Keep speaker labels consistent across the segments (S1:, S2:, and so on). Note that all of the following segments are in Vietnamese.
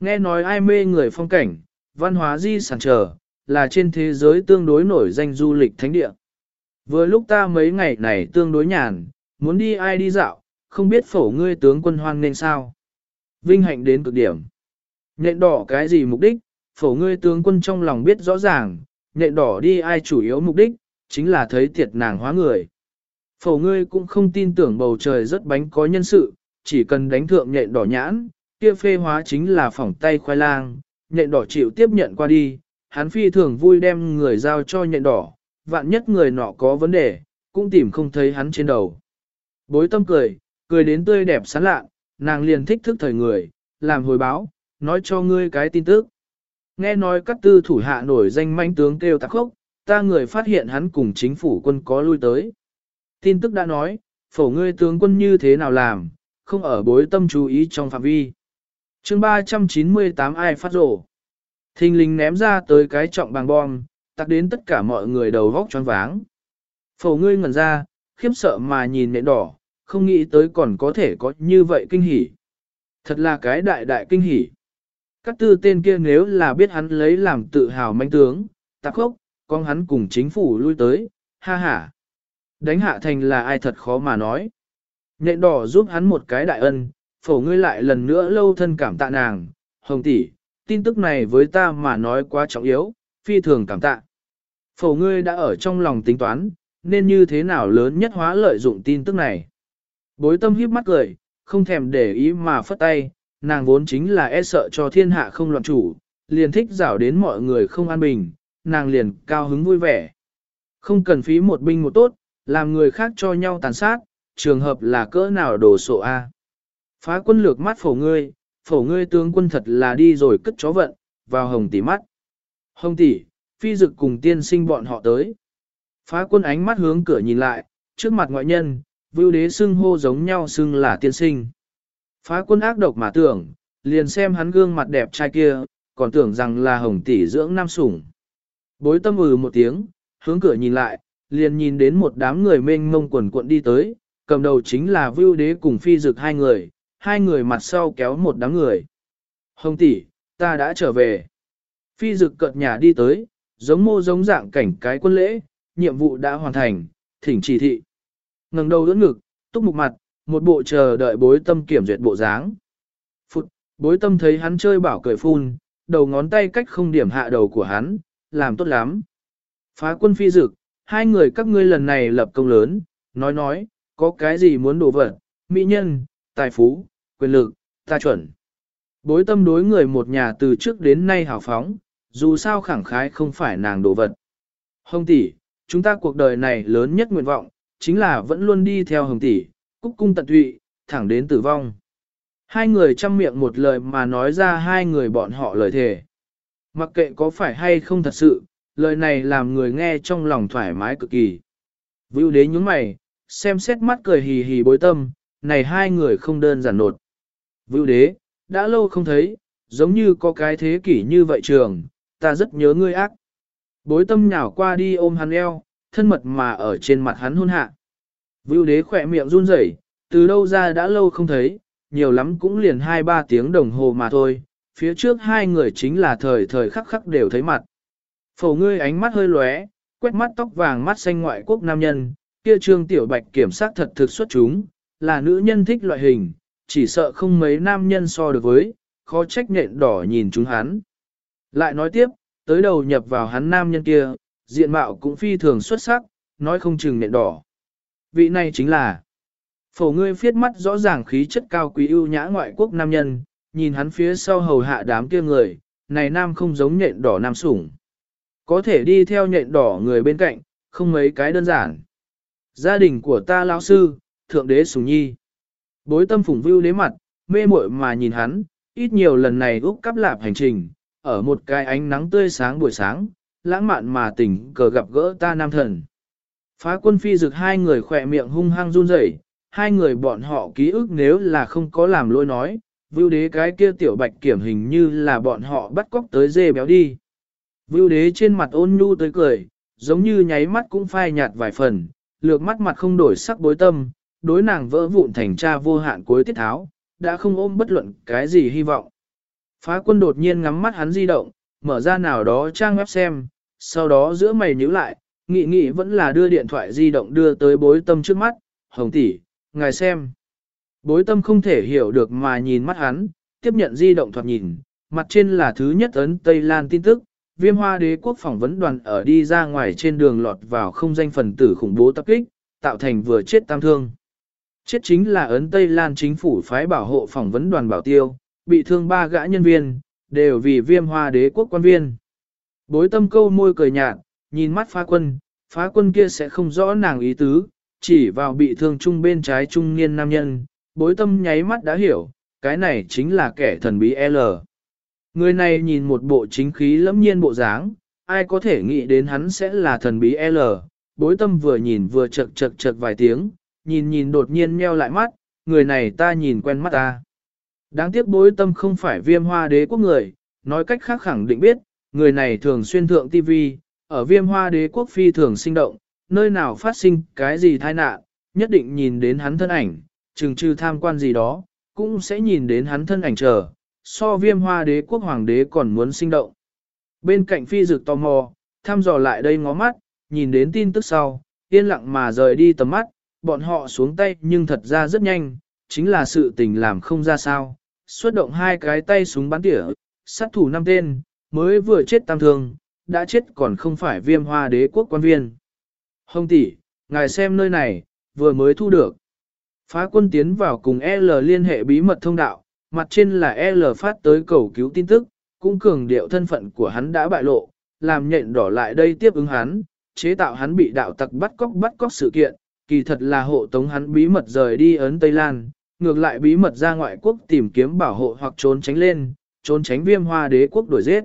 S1: Nghe nói ai mê người phong cảnh, văn hóa di sản trở, là trên thế giới tương đối nổi danh du lịch thánh địa. Vừa lúc ta mấy ngày này tương đối nhàn, muốn đi ai đi dạo, không biết phổ ngươi tướng quân hoan nên sao. Vinh hạnh đến cực điểm. Nhện đỏ cái gì mục đích, phổ ngươi tướng quân trong lòng biết rõ ràng, nhện đỏ đi ai chủ yếu mục đích, chính là thấy tiệt nàng hóa người. Phổ ngươi cũng không tin tưởng bầu trời rất bánh có nhân sự, chỉ cần đánh thượng nhện đỏ nhãn, kia phê hóa chính là phỏng tay khoai lang, nhện đỏ chịu tiếp nhận qua đi, hắn phi thường vui đem người giao cho nhện đỏ, vạn nhất người nọ có vấn đề, cũng tìm không thấy hắn trên đầu. Bối tâm cười, cười đến tươi đẹp sán lạ, nàng liền thích thức thời người, làm hồi báo, nói cho ngươi cái tin tức. Nghe nói các tư thủ hạ nổi danh manh tướng kêu tạc khốc, ta người phát hiện hắn cùng chính phủ quân có lui tới. Tin tức đã nói, phổ ngươi tướng quân như thế nào làm, không ở bối tâm chú ý trong phạm vi chương 398 ai phát rổ. Thình lình ném ra tới cái trọng bằng bom, tặc đến tất cả mọi người đầu vóc choáng váng. Phổ ngươi ngẩn ra, khiếp sợ mà nhìn nệ đỏ, không nghĩ tới còn có thể có như vậy kinh hỉ. Thật là cái đại đại kinh hỉ. Các tư tên kia nếu là biết hắn lấy làm tự hào manh tướng, tạc khốc, con hắn cùng chính phủ lui tới, ha ha. Đánh hạ thành là ai thật khó mà nói. Nệ đỏ giúp hắn một cái đại ân, phổ ngươi lại lần nữa lâu thân cảm tạ nàng, hồng tỷ, tin tức này với ta mà nói quá trọng yếu, phi thường cảm tạ. Phổ ngươi đã ở trong lòng tính toán, nên như thế nào lớn nhất hóa lợi dụng tin tức này. Bối tâm hiếp mắt cười, không thèm để ý mà phất tay, nàng vốn chính là e sợ cho thiên hạ không loạn chủ, liền thích rảo đến mọi người không an bình, nàng liền cao hứng vui vẻ. Không cần phí một binh một tốt, làm người khác cho nhau tàn sát, trường hợp là cỡ nào đồ sộ A. Phá quân lược mắt phổ ngươi, phổ ngươi tướng quân thật là đi rồi cất chó vận, vào hồng tỷ mắt. Hồng tỷ, phi dực cùng tiên sinh bọn họ tới. Phá quân ánh mắt hướng cửa nhìn lại, trước mặt ngoại nhân, vưu đế xưng hô giống nhau xưng là tiên sinh. Phá quân ác độc mà tưởng, liền xem hắn gương mặt đẹp trai kia, còn tưởng rằng là hồng tỷ dưỡng nam sủng. Bối tâm ừ một tiếng, hướng cửa nhìn lại, liền nhìn đến một đám người mênh mông quần cuộn đi tới, cầm đầu chính là vưu đế cùng phi dực hai người, hai người mặt sau kéo một đám người. Hồng tỷ, ta đã trở về. Phi dực cợt nhà đi tới, giống mô giống dạng cảnh cái quân lễ, nhiệm vụ đã hoàn thành, thỉnh chỉ thị. ngẩng đầu đỡ ngực, túc mục mặt, một bộ chờ đợi bối tâm kiểm duyệt bộ dáng. Phụt, bối tâm thấy hắn chơi bảo cười phun, đầu ngón tay cách không điểm hạ đầu của hắn, làm tốt lắm. Phá quân phi dực, hai người các ngươi lần này lập công lớn, nói nói, có cái gì muốn đổ vật, mỹ nhân, tài phú, quyền lực, ta chuẩn. Bối tâm đối người một nhà từ trước đến nay hào phóng, dù sao khẳng khái không phải nàng đồ vật. Hồng tỷ, chúng ta cuộc đời này lớn nhất nguyện vọng, chính là vẫn luôn đi theo hồng tỷ, cúc cung tận tụy, thẳng đến tử vong. Hai người chăm miệng một lời mà nói ra hai người bọn họ lời thề. Mặc kệ có phải hay không thật sự, lời này làm người nghe trong lòng thoải mái cực kỳ. Vưu đế nhúng mày, xem xét mắt cười hì hì bối tâm, này hai người không đơn giản nột. Vưu đế, đã lâu không thấy, giống như có cái thế kỷ như vậy trường, ta rất nhớ ngươi ác. Bối tâm nhào qua đi ôm hắn eo, thân mật mà ở trên mặt hắn hôn hạ. Vưu đế khỏe miệng run rẩy, từ đâu ra đã lâu không thấy, nhiều lắm cũng liền hai ba tiếng đồng hồ mà thôi, phía trước hai người chính là thời thời khắc khắc đều thấy mặt. Phổ ngươi ánh mắt hơi lóe, quét mắt tóc vàng mắt xanh ngoại quốc nam nhân, kia trương tiểu bạch kiểm sát thật thực xuất chúng, là nữ nhân thích loại hình, chỉ sợ không mấy nam nhân so được với, khó trách nhện đỏ nhìn chúng hắn. Lại nói tiếp, tới đầu nhập vào hắn nam nhân kia, diện mạo cũng phi thường xuất sắc, nói không chừng nhện đỏ. Vị này chính là Phổ ngươi phiết mắt rõ ràng khí chất cao quý ưu nhã ngoại quốc nam nhân, nhìn hắn phía sau hầu hạ đám kia người, này nam không giống nhện đỏ nam sủng. Có thể đi theo nhện đỏ người bên cạnh, không mấy cái đơn giản. Gia đình của ta lão sư, thượng đế Sùng nhi. Bối tâm phủng vưu đế mặt, mê muội mà nhìn hắn, ít nhiều lần này úc cắp lạp hành trình, ở một cái ánh nắng tươi sáng buổi sáng, lãng mạn mà tỉnh cờ gặp gỡ ta nam thần. Phá quân phi rực hai người khỏe miệng hung hăng run rẩy, hai người bọn họ ký ức nếu là không có làm lỗi nói, vưu đế cái kia tiểu bạch kiểm hình như là bọn họ bắt cóc tới dê béo đi. Vưu đế trên mặt ôn nhu tới cười, giống như nháy mắt cũng phai nhạt vài phần, lược mắt mặt không đổi sắc bối tâm, đối nàng vỡ vụn thành cha vô hạn cuối tiết tháo, đã không ôm bất luận cái gì hy vọng. Phá quân đột nhiên ngắm mắt hắn di động, mở ra nào đó trang web xem, sau đó giữa mày nhíu lại, nghị nghị vẫn là đưa điện thoại di động đưa tới bối tâm trước mắt, hồng tỷ, ngài xem. Bối tâm không thể hiểu được mà nhìn mắt hắn, tiếp nhận di động thoạt nhìn, mặt trên là thứ nhất ấn Tây Lan tin tức, viêm hoa đế quốc phỏng vấn đoàn ở đi ra ngoài trên đường lọt vào không danh phần tử khủng bố tập kích, tạo thành vừa chết tam thương. Chết chính là ấn Tây Lan chính phủ phái bảo hộ phỏng vấn đoàn bảo tiêu, bị thương ba gã nhân viên, đều vì viêm hoa đế quốc quan viên. Bối tâm câu môi cười nhạt, nhìn mắt phá quân, phá quân kia sẽ không rõ nàng ý tứ, chỉ vào bị thương chung bên trái trung niên nam nhân, bối tâm nháy mắt đã hiểu, cái này chính là kẻ thần bí L. Người này nhìn một bộ chính khí lẫm nhiên bộ dáng, ai có thể nghĩ đến hắn sẽ là thần bí L. Bối tâm vừa nhìn vừa chật chật chật vài tiếng, nhìn nhìn đột nhiên meo lại mắt, người này ta nhìn quen mắt ta. Đáng tiếc bối tâm không phải viêm hoa đế quốc người, nói cách khác khẳng định biết, người này thường xuyên thượng TV, ở viêm hoa đế quốc phi thường sinh động, nơi nào phát sinh cái gì tai nạn, nhất định nhìn đến hắn thân ảnh, chừng trừ tham quan gì đó, cũng sẽ nhìn đến hắn thân ảnh chờ, so viêm hoa đế quốc hoàng đế còn muốn sinh động. Bên cạnh phi dực tò mò, thăm dò lại đây ngó mắt, nhìn đến tin tức sau, yên lặng mà rời đi tầm mắt, bọn họ xuống tay nhưng thật ra rất nhanh, chính là sự tình làm không ra sao. Xuất động hai cái tay súng bắn tỉa, sát thủ năm tên, mới vừa chết tam thương, đã chết còn không phải viêm hoa đế quốc quan viên. Hồng tỷ, ngài xem nơi này, vừa mới thu được. Phá quân tiến vào cùng L liên hệ bí mật thông đạo, mặt trên là L phát tới cầu cứu tin tức, cũng cường điệu thân phận của hắn đã bại lộ, làm nhện đỏ lại đây tiếp ứng hắn, chế tạo hắn bị đạo tặc bắt cóc bắt cóc sự kiện, kỳ thật là hộ tống hắn bí mật rời đi ấn Tây Lan, ngược lại bí mật ra ngoại quốc tìm kiếm bảo hộ hoặc trốn tránh lên, trốn tránh viêm hoa đế quốc đuổi giết.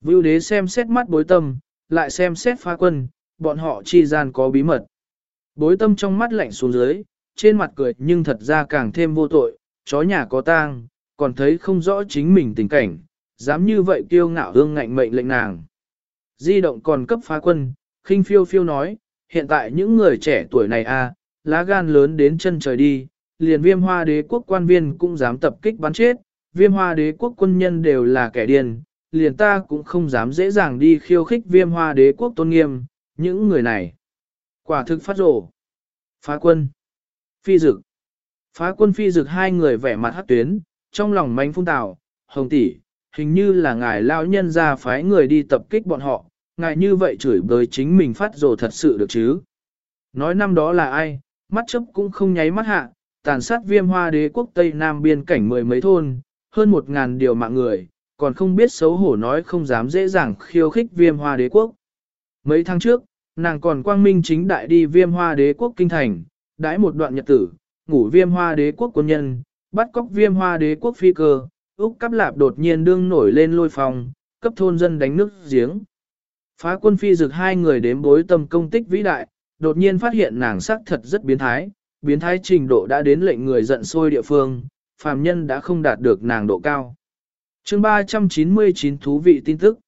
S1: Vưu đế xem xét mắt bối tâm, lại xem xét phá quân, bọn họ chi gian có bí mật. Bối tâm trong mắt lạnh xuống dưới, trên mặt cười nhưng thật ra càng thêm vô tội, chó nhà có tang, còn thấy không rõ chính mình tình cảnh, dám như vậy kiêu ngạo hương ngạnh mệnh lệnh nàng. Di động còn cấp phá quân, khinh phiêu phiêu nói, hiện tại những người trẻ tuổi này a, à, lá gan lớn đến chân trời đi, liền viêm hoa đế quốc quan viên cũng dám tập kích bắn chết, viêm hoa đế quốc quân nhân đều là kẻ điên, liền ta cũng không dám dễ dàng đi khiêu khích viêm hoa đế quốc tôn nghiêm, những người này. Quả thực phát rổ. Phá quân. Phi dực. Phá quân phi dực hai người vẻ mặt hát tuyến, trong lòng manh phung tào, hồng tỷ, hình như là ngài lao nhân ra phái người đi tập kích bọn họ, ngài như vậy chửi bới chính mình phát rồ thật sự được chứ. Nói năm đó là ai, mắt chấp cũng không nháy mắt hạ, tàn sát viêm hoa đế quốc Tây Nam biên cảnh mười mấy thôn, hơn một ngàn điều mạng người, còn không biết xấu hổ nói không dám dễ dàng khiêu khích viêm hoa đế quốc. Mấy tháng trước, nàng còn quang minh chính đại đi viêm hoa đế quốc kinh thành, đãi một đoạn nhật tử, ngủ viêm hoa đế quốc quân nhân, bắt cóc viêm hoa đế quốc phi cơ, Úc Cắp Lạp đột nhiên đương nổi lên lôi phòng, cấp thôn dân đánh nước giếng. Phá quân phi dực hai người đếm bối tâm công tích vĩ đại, đột nhiên phát hiện nàng sắc thật rất biến thái, biến thái trình độ đã đến lệnh người giận sôi địa phương, phàm nhân đã không đạt được nàng độ cao. chương 399 thú vị tin tức.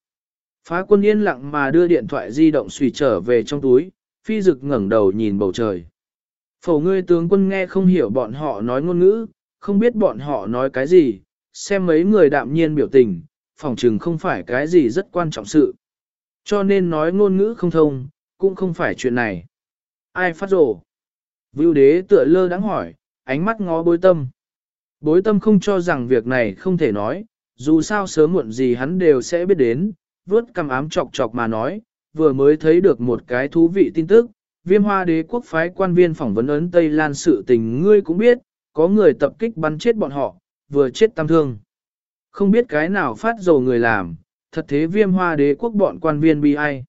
S1: Phá quân yên lặng mà đưa điện thoại di động xùy trở về trong túi, phi dực ngẩng đầu nhìn bầu trời. Phổ ngươi tướng quân nghe không hiểu bọn họ nói ngôn ngữ, không biết bọn họ nói cái gì, xem mấy người đạm nhiên biểu tình, phòng trừng không phải cái gì rất quan trọng sự. Cho nên nói ngôn ngữ không thông, cũng không phải chuyện này. Ai phát rổ? Vưu đế tựa lơ đáng hỏi, ánh mắt ngó bối tâm. Bối tâm không cho rằng việc này không thể nói, dù sao sớm muộn gì hắn đều sẽ biết đến, vớt cầm ám chọc chọc mà nói, vừa mới thấy được một cái thú vị tin tức, viêm hoa đế quốc phái quan viên phỏng vấn ấn Tây Lan sự tình ngươi cũng biết, có người tập kích bắn chết bọn họ, vừa chết tam thương. Không biết cái nào phát dầu người làm, thật thế viêm hoa đế quốc bọn quan viên bi ai.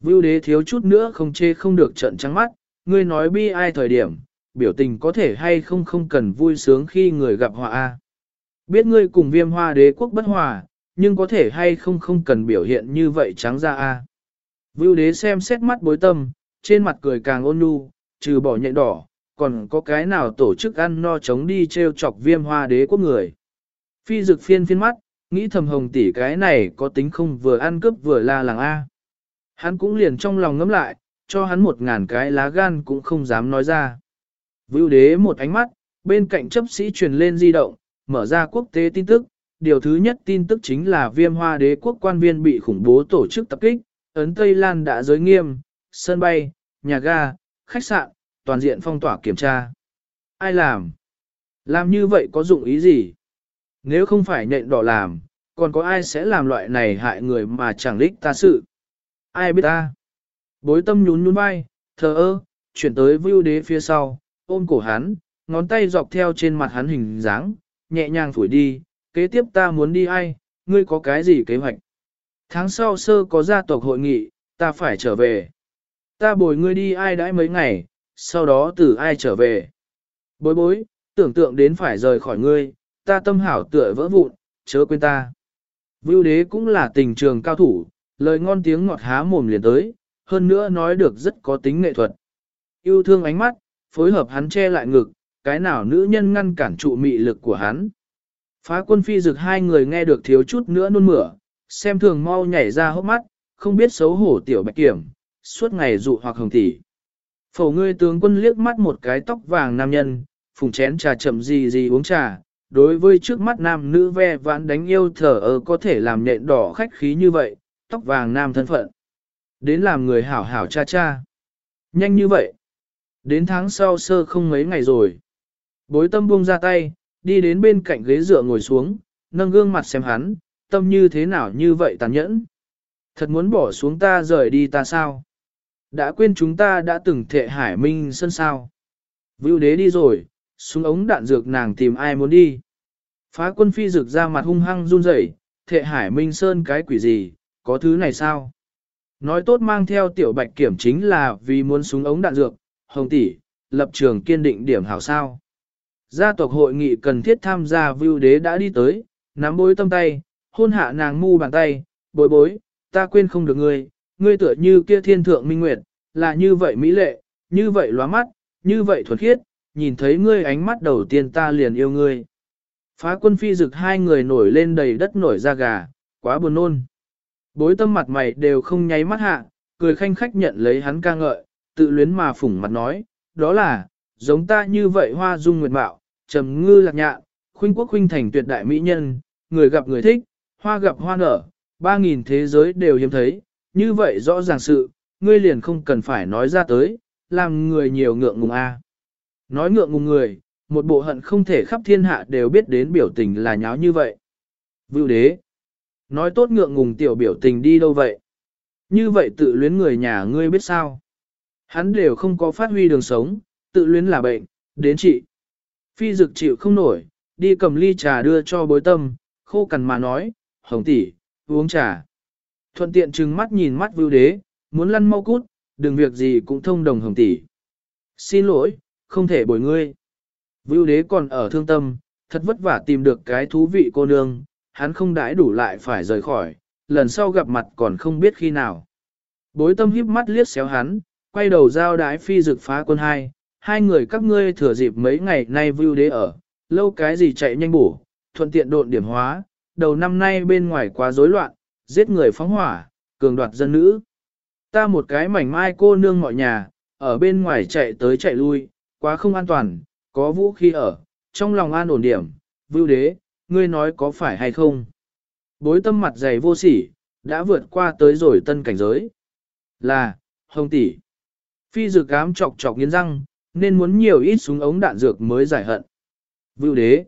S1: Vưu đế thiếu chút nữa không chê không được trận trắng mắt, ngươi nói bi ai thời điểm, biểu tình có thể hay không không cần vui sướng khi người gặp họa a. Biết ngươi cùng viêm hoa đế quốc bất hòa, nhưng có thể hay không không cần biểu hiện như vậy trắng ra a. Vưu đế xem xét mắt bối tâm, trên mặt cười càng ôn nhu, trừ bỏ nhện đỏ, còn có cái nào tổ chức ăn no chống đi treo chọc viêm hoa đế quốc người. Phi dực phiên phiên mắt, nghĩ thầm hồng tỷ cái này có tính không vừa ăn cướp vừa la làng A. Hắn cũng liền trong lòng ngấm lại, cho hắn một ngàn cái lá gan cũng không dám nói ra. Vưu đế một ánh mắt, bên cạnh chấp sĩ truyền lên di động, mở ra quốc tế tin tức, điều thứ nhất tin tức chính là viêm hoa đế quốc quan viên bị khủng bố tổ chức tập kích, ấn Tây Lan đã giới nghiêm, sân bay, nhà ga, khách sạn, toàn diện phong tỏa kiểm tra. Ai làm? Làm như vậy có dụng ý gì? Nếu không phải nhện đỏ làm, còn có ai sẽ làm loại này hại người mà chẳng lích ta sự? Ai biết ta? Bối tâm nhún nhún vai, thờ ơ, chuyển tới vưu đế phía sau, ôm cổ hắn, ngón tay dọc theo trên mặt hắn hình dáng, nhẹ nhàng phủi đi, kế tiếp ta muốn đi ai, ngươi có cái gì kế hoạch? Tháng sau sơ có gia tộc hội nghị, ta phải trở về. Ta bồi ngươi đi ai đãi mấy ngày, sau đó từ ai trở về. Bối bối, tưởng tượng đến phải rời khỏi ngươi, ta tâm hảo tựa vỡ vụn, chớ quên ta. Vưu đế cũng là tình trường cao thủ, lời ngon tiếng ngọt há mồm liền tới, hơn nữa nói được rất có tính nghệ thuật. Yêu thương ánh mắt, phối hợp hắn che lại ngực, cái nào nữ nhân ngăn cản trụ mị lực của hắn. Phá quân phi dực hai người nghe được thiếu chút nữa nôn mửa, xem thường mau nhảy ra hốc mắt, không biết xấu hổ tiểu bạch kiểm, suốt ngày dụ hoặc hồng tỷ. Phổ ngươi tướng quân liếc mắt một cái tóc vàng nam nhân, phùng chén trà chậm gì gì uống trà, đối với trước mắt nam nữ ve vãn đánh yêu thở ơ có thể làm nhện đỏ khách khí như vậy, tóc vàng nam thân phận. Đến làm người hảo hảo cha cha. Nhanh như vậy. Đến tháng sau sơ không mấy ngày rồi. Bối tâm buông ra tay, đi đến bên cạnh ghế dựa ngồi xuống, nâng gương mặt xem hắn, tâm như thế nào như vậy tàn nhẫn. Thật muốn bỏ xuống ta rời đi ta sao? Đã quên chúng ta đã từng thệ hải minh sân sao? Vưu đế đi rồi, xuống ống đạn dược nàng tìm ai muốn đi. Phá quân phi dược ra mặt hung hăng run rẩy, thệ hải minh sơn cái quỷ gì, có thứ này sao? Nói tốt mang theo tiểu bạch kiểm chính là vì muốn súng ống đạn dược, hồng tỷ, lập trường kiên định điểm hảo sao. Gia tộc hội nghị cần thiết tham gia vưu đế đã đi tới, nắm bối tâm tay, hôn hạ nàng mu bàn tay, bối bối, ta quên không được ngươi, ngươi tựa như kia thiên thượng minh nguyệt, là như vậy mỹ lệ, như vậy lóa mắt, như vậy thuần khiết, nhìn thấy ngươi ánh mắt đầu tiên ta liền yêu ngươi. Phá quân phi rực hai người nổi lên đầy đất nổi da gà, quá buồn nôn. Bối tâm mặt mày đều không nháy mắt hạ, cười khanh khách nhận lấy hắn ca ngợi, tự luyến mà phủng mặt nói, đó là, giống ta như vậy hoa dung nguyệt mạo, trầm ngư lạc nhạ, khuynh quốc khuynh thành tuyệt đại mỹ nhân, người gặp người thích, hoa gặp hoa nở, ba nghìn thế giới đều hiếm thấy, như vậy rõ ràng sự, ngươi liền không cần phải nói ra tới, làm người nhiều ngượng ngùng a. Nói ngượng ngùng người, một bộ hận không thể khắp thiên hạ đều biết đến biểu tình là nháo như vậy. Vưu đế, nói tốt ngượng ngùng tiểu biểu tình đi đâu vậy? Như vậy tự luyến người nhà ngươi biết sao? Hắn đều không có phát huy đường sống, tự luyến là bệnh, đến trị. Phi dực chịu không nổi, đi cầm ly trà đưa cho bối tâm, khô cằn mà nói, hồng tỷ, uống trà. Thuận tiện trừng mắt nhìn mắt vưu đế, muốn lăn mau cút, đừng việc gì cũng thông đồng hồng tỷ. Xin lỗi, không thể bồi ngươi. Vưu đế còn ở thương tâm, thật vất vả tìm được cái thú vị cô nương, hắn không đãi đủ lại phải rời khỏi, lần sau gặp mặt còn không biết khi nào. Bối tâm híp mắt liếc xéo hắn, quay đầu giao đái phi dực phá quân hai, hai người các ngươi thừa dịp mấy ngày nay vưu đế ở, lâu cái gì chạy nhanh bổ, thuận tiện độn điểm hóa, đầu năm nay bên ngoài quá rối loạn, giết người phóng hỏa, cường đoạt dân nữ. Ta một cái mảnh mai cô nương mọi nhà, ở bên ngoài chạy tới chạy lui, quá không an toàn, có vũ khí ở, trong lòng an ổn điểm, vưu đế, ngươi nói có phải hay không? Bối tâm mặt dày vô sỉ, đã vượt qua tới rồi tân cảnh giới. Là, hồng tỷ. Phi dược cám chọc chọc nghiến răng, nên muốn nhiều ít súng ống đạn dược mới giải hận. Vưu đế.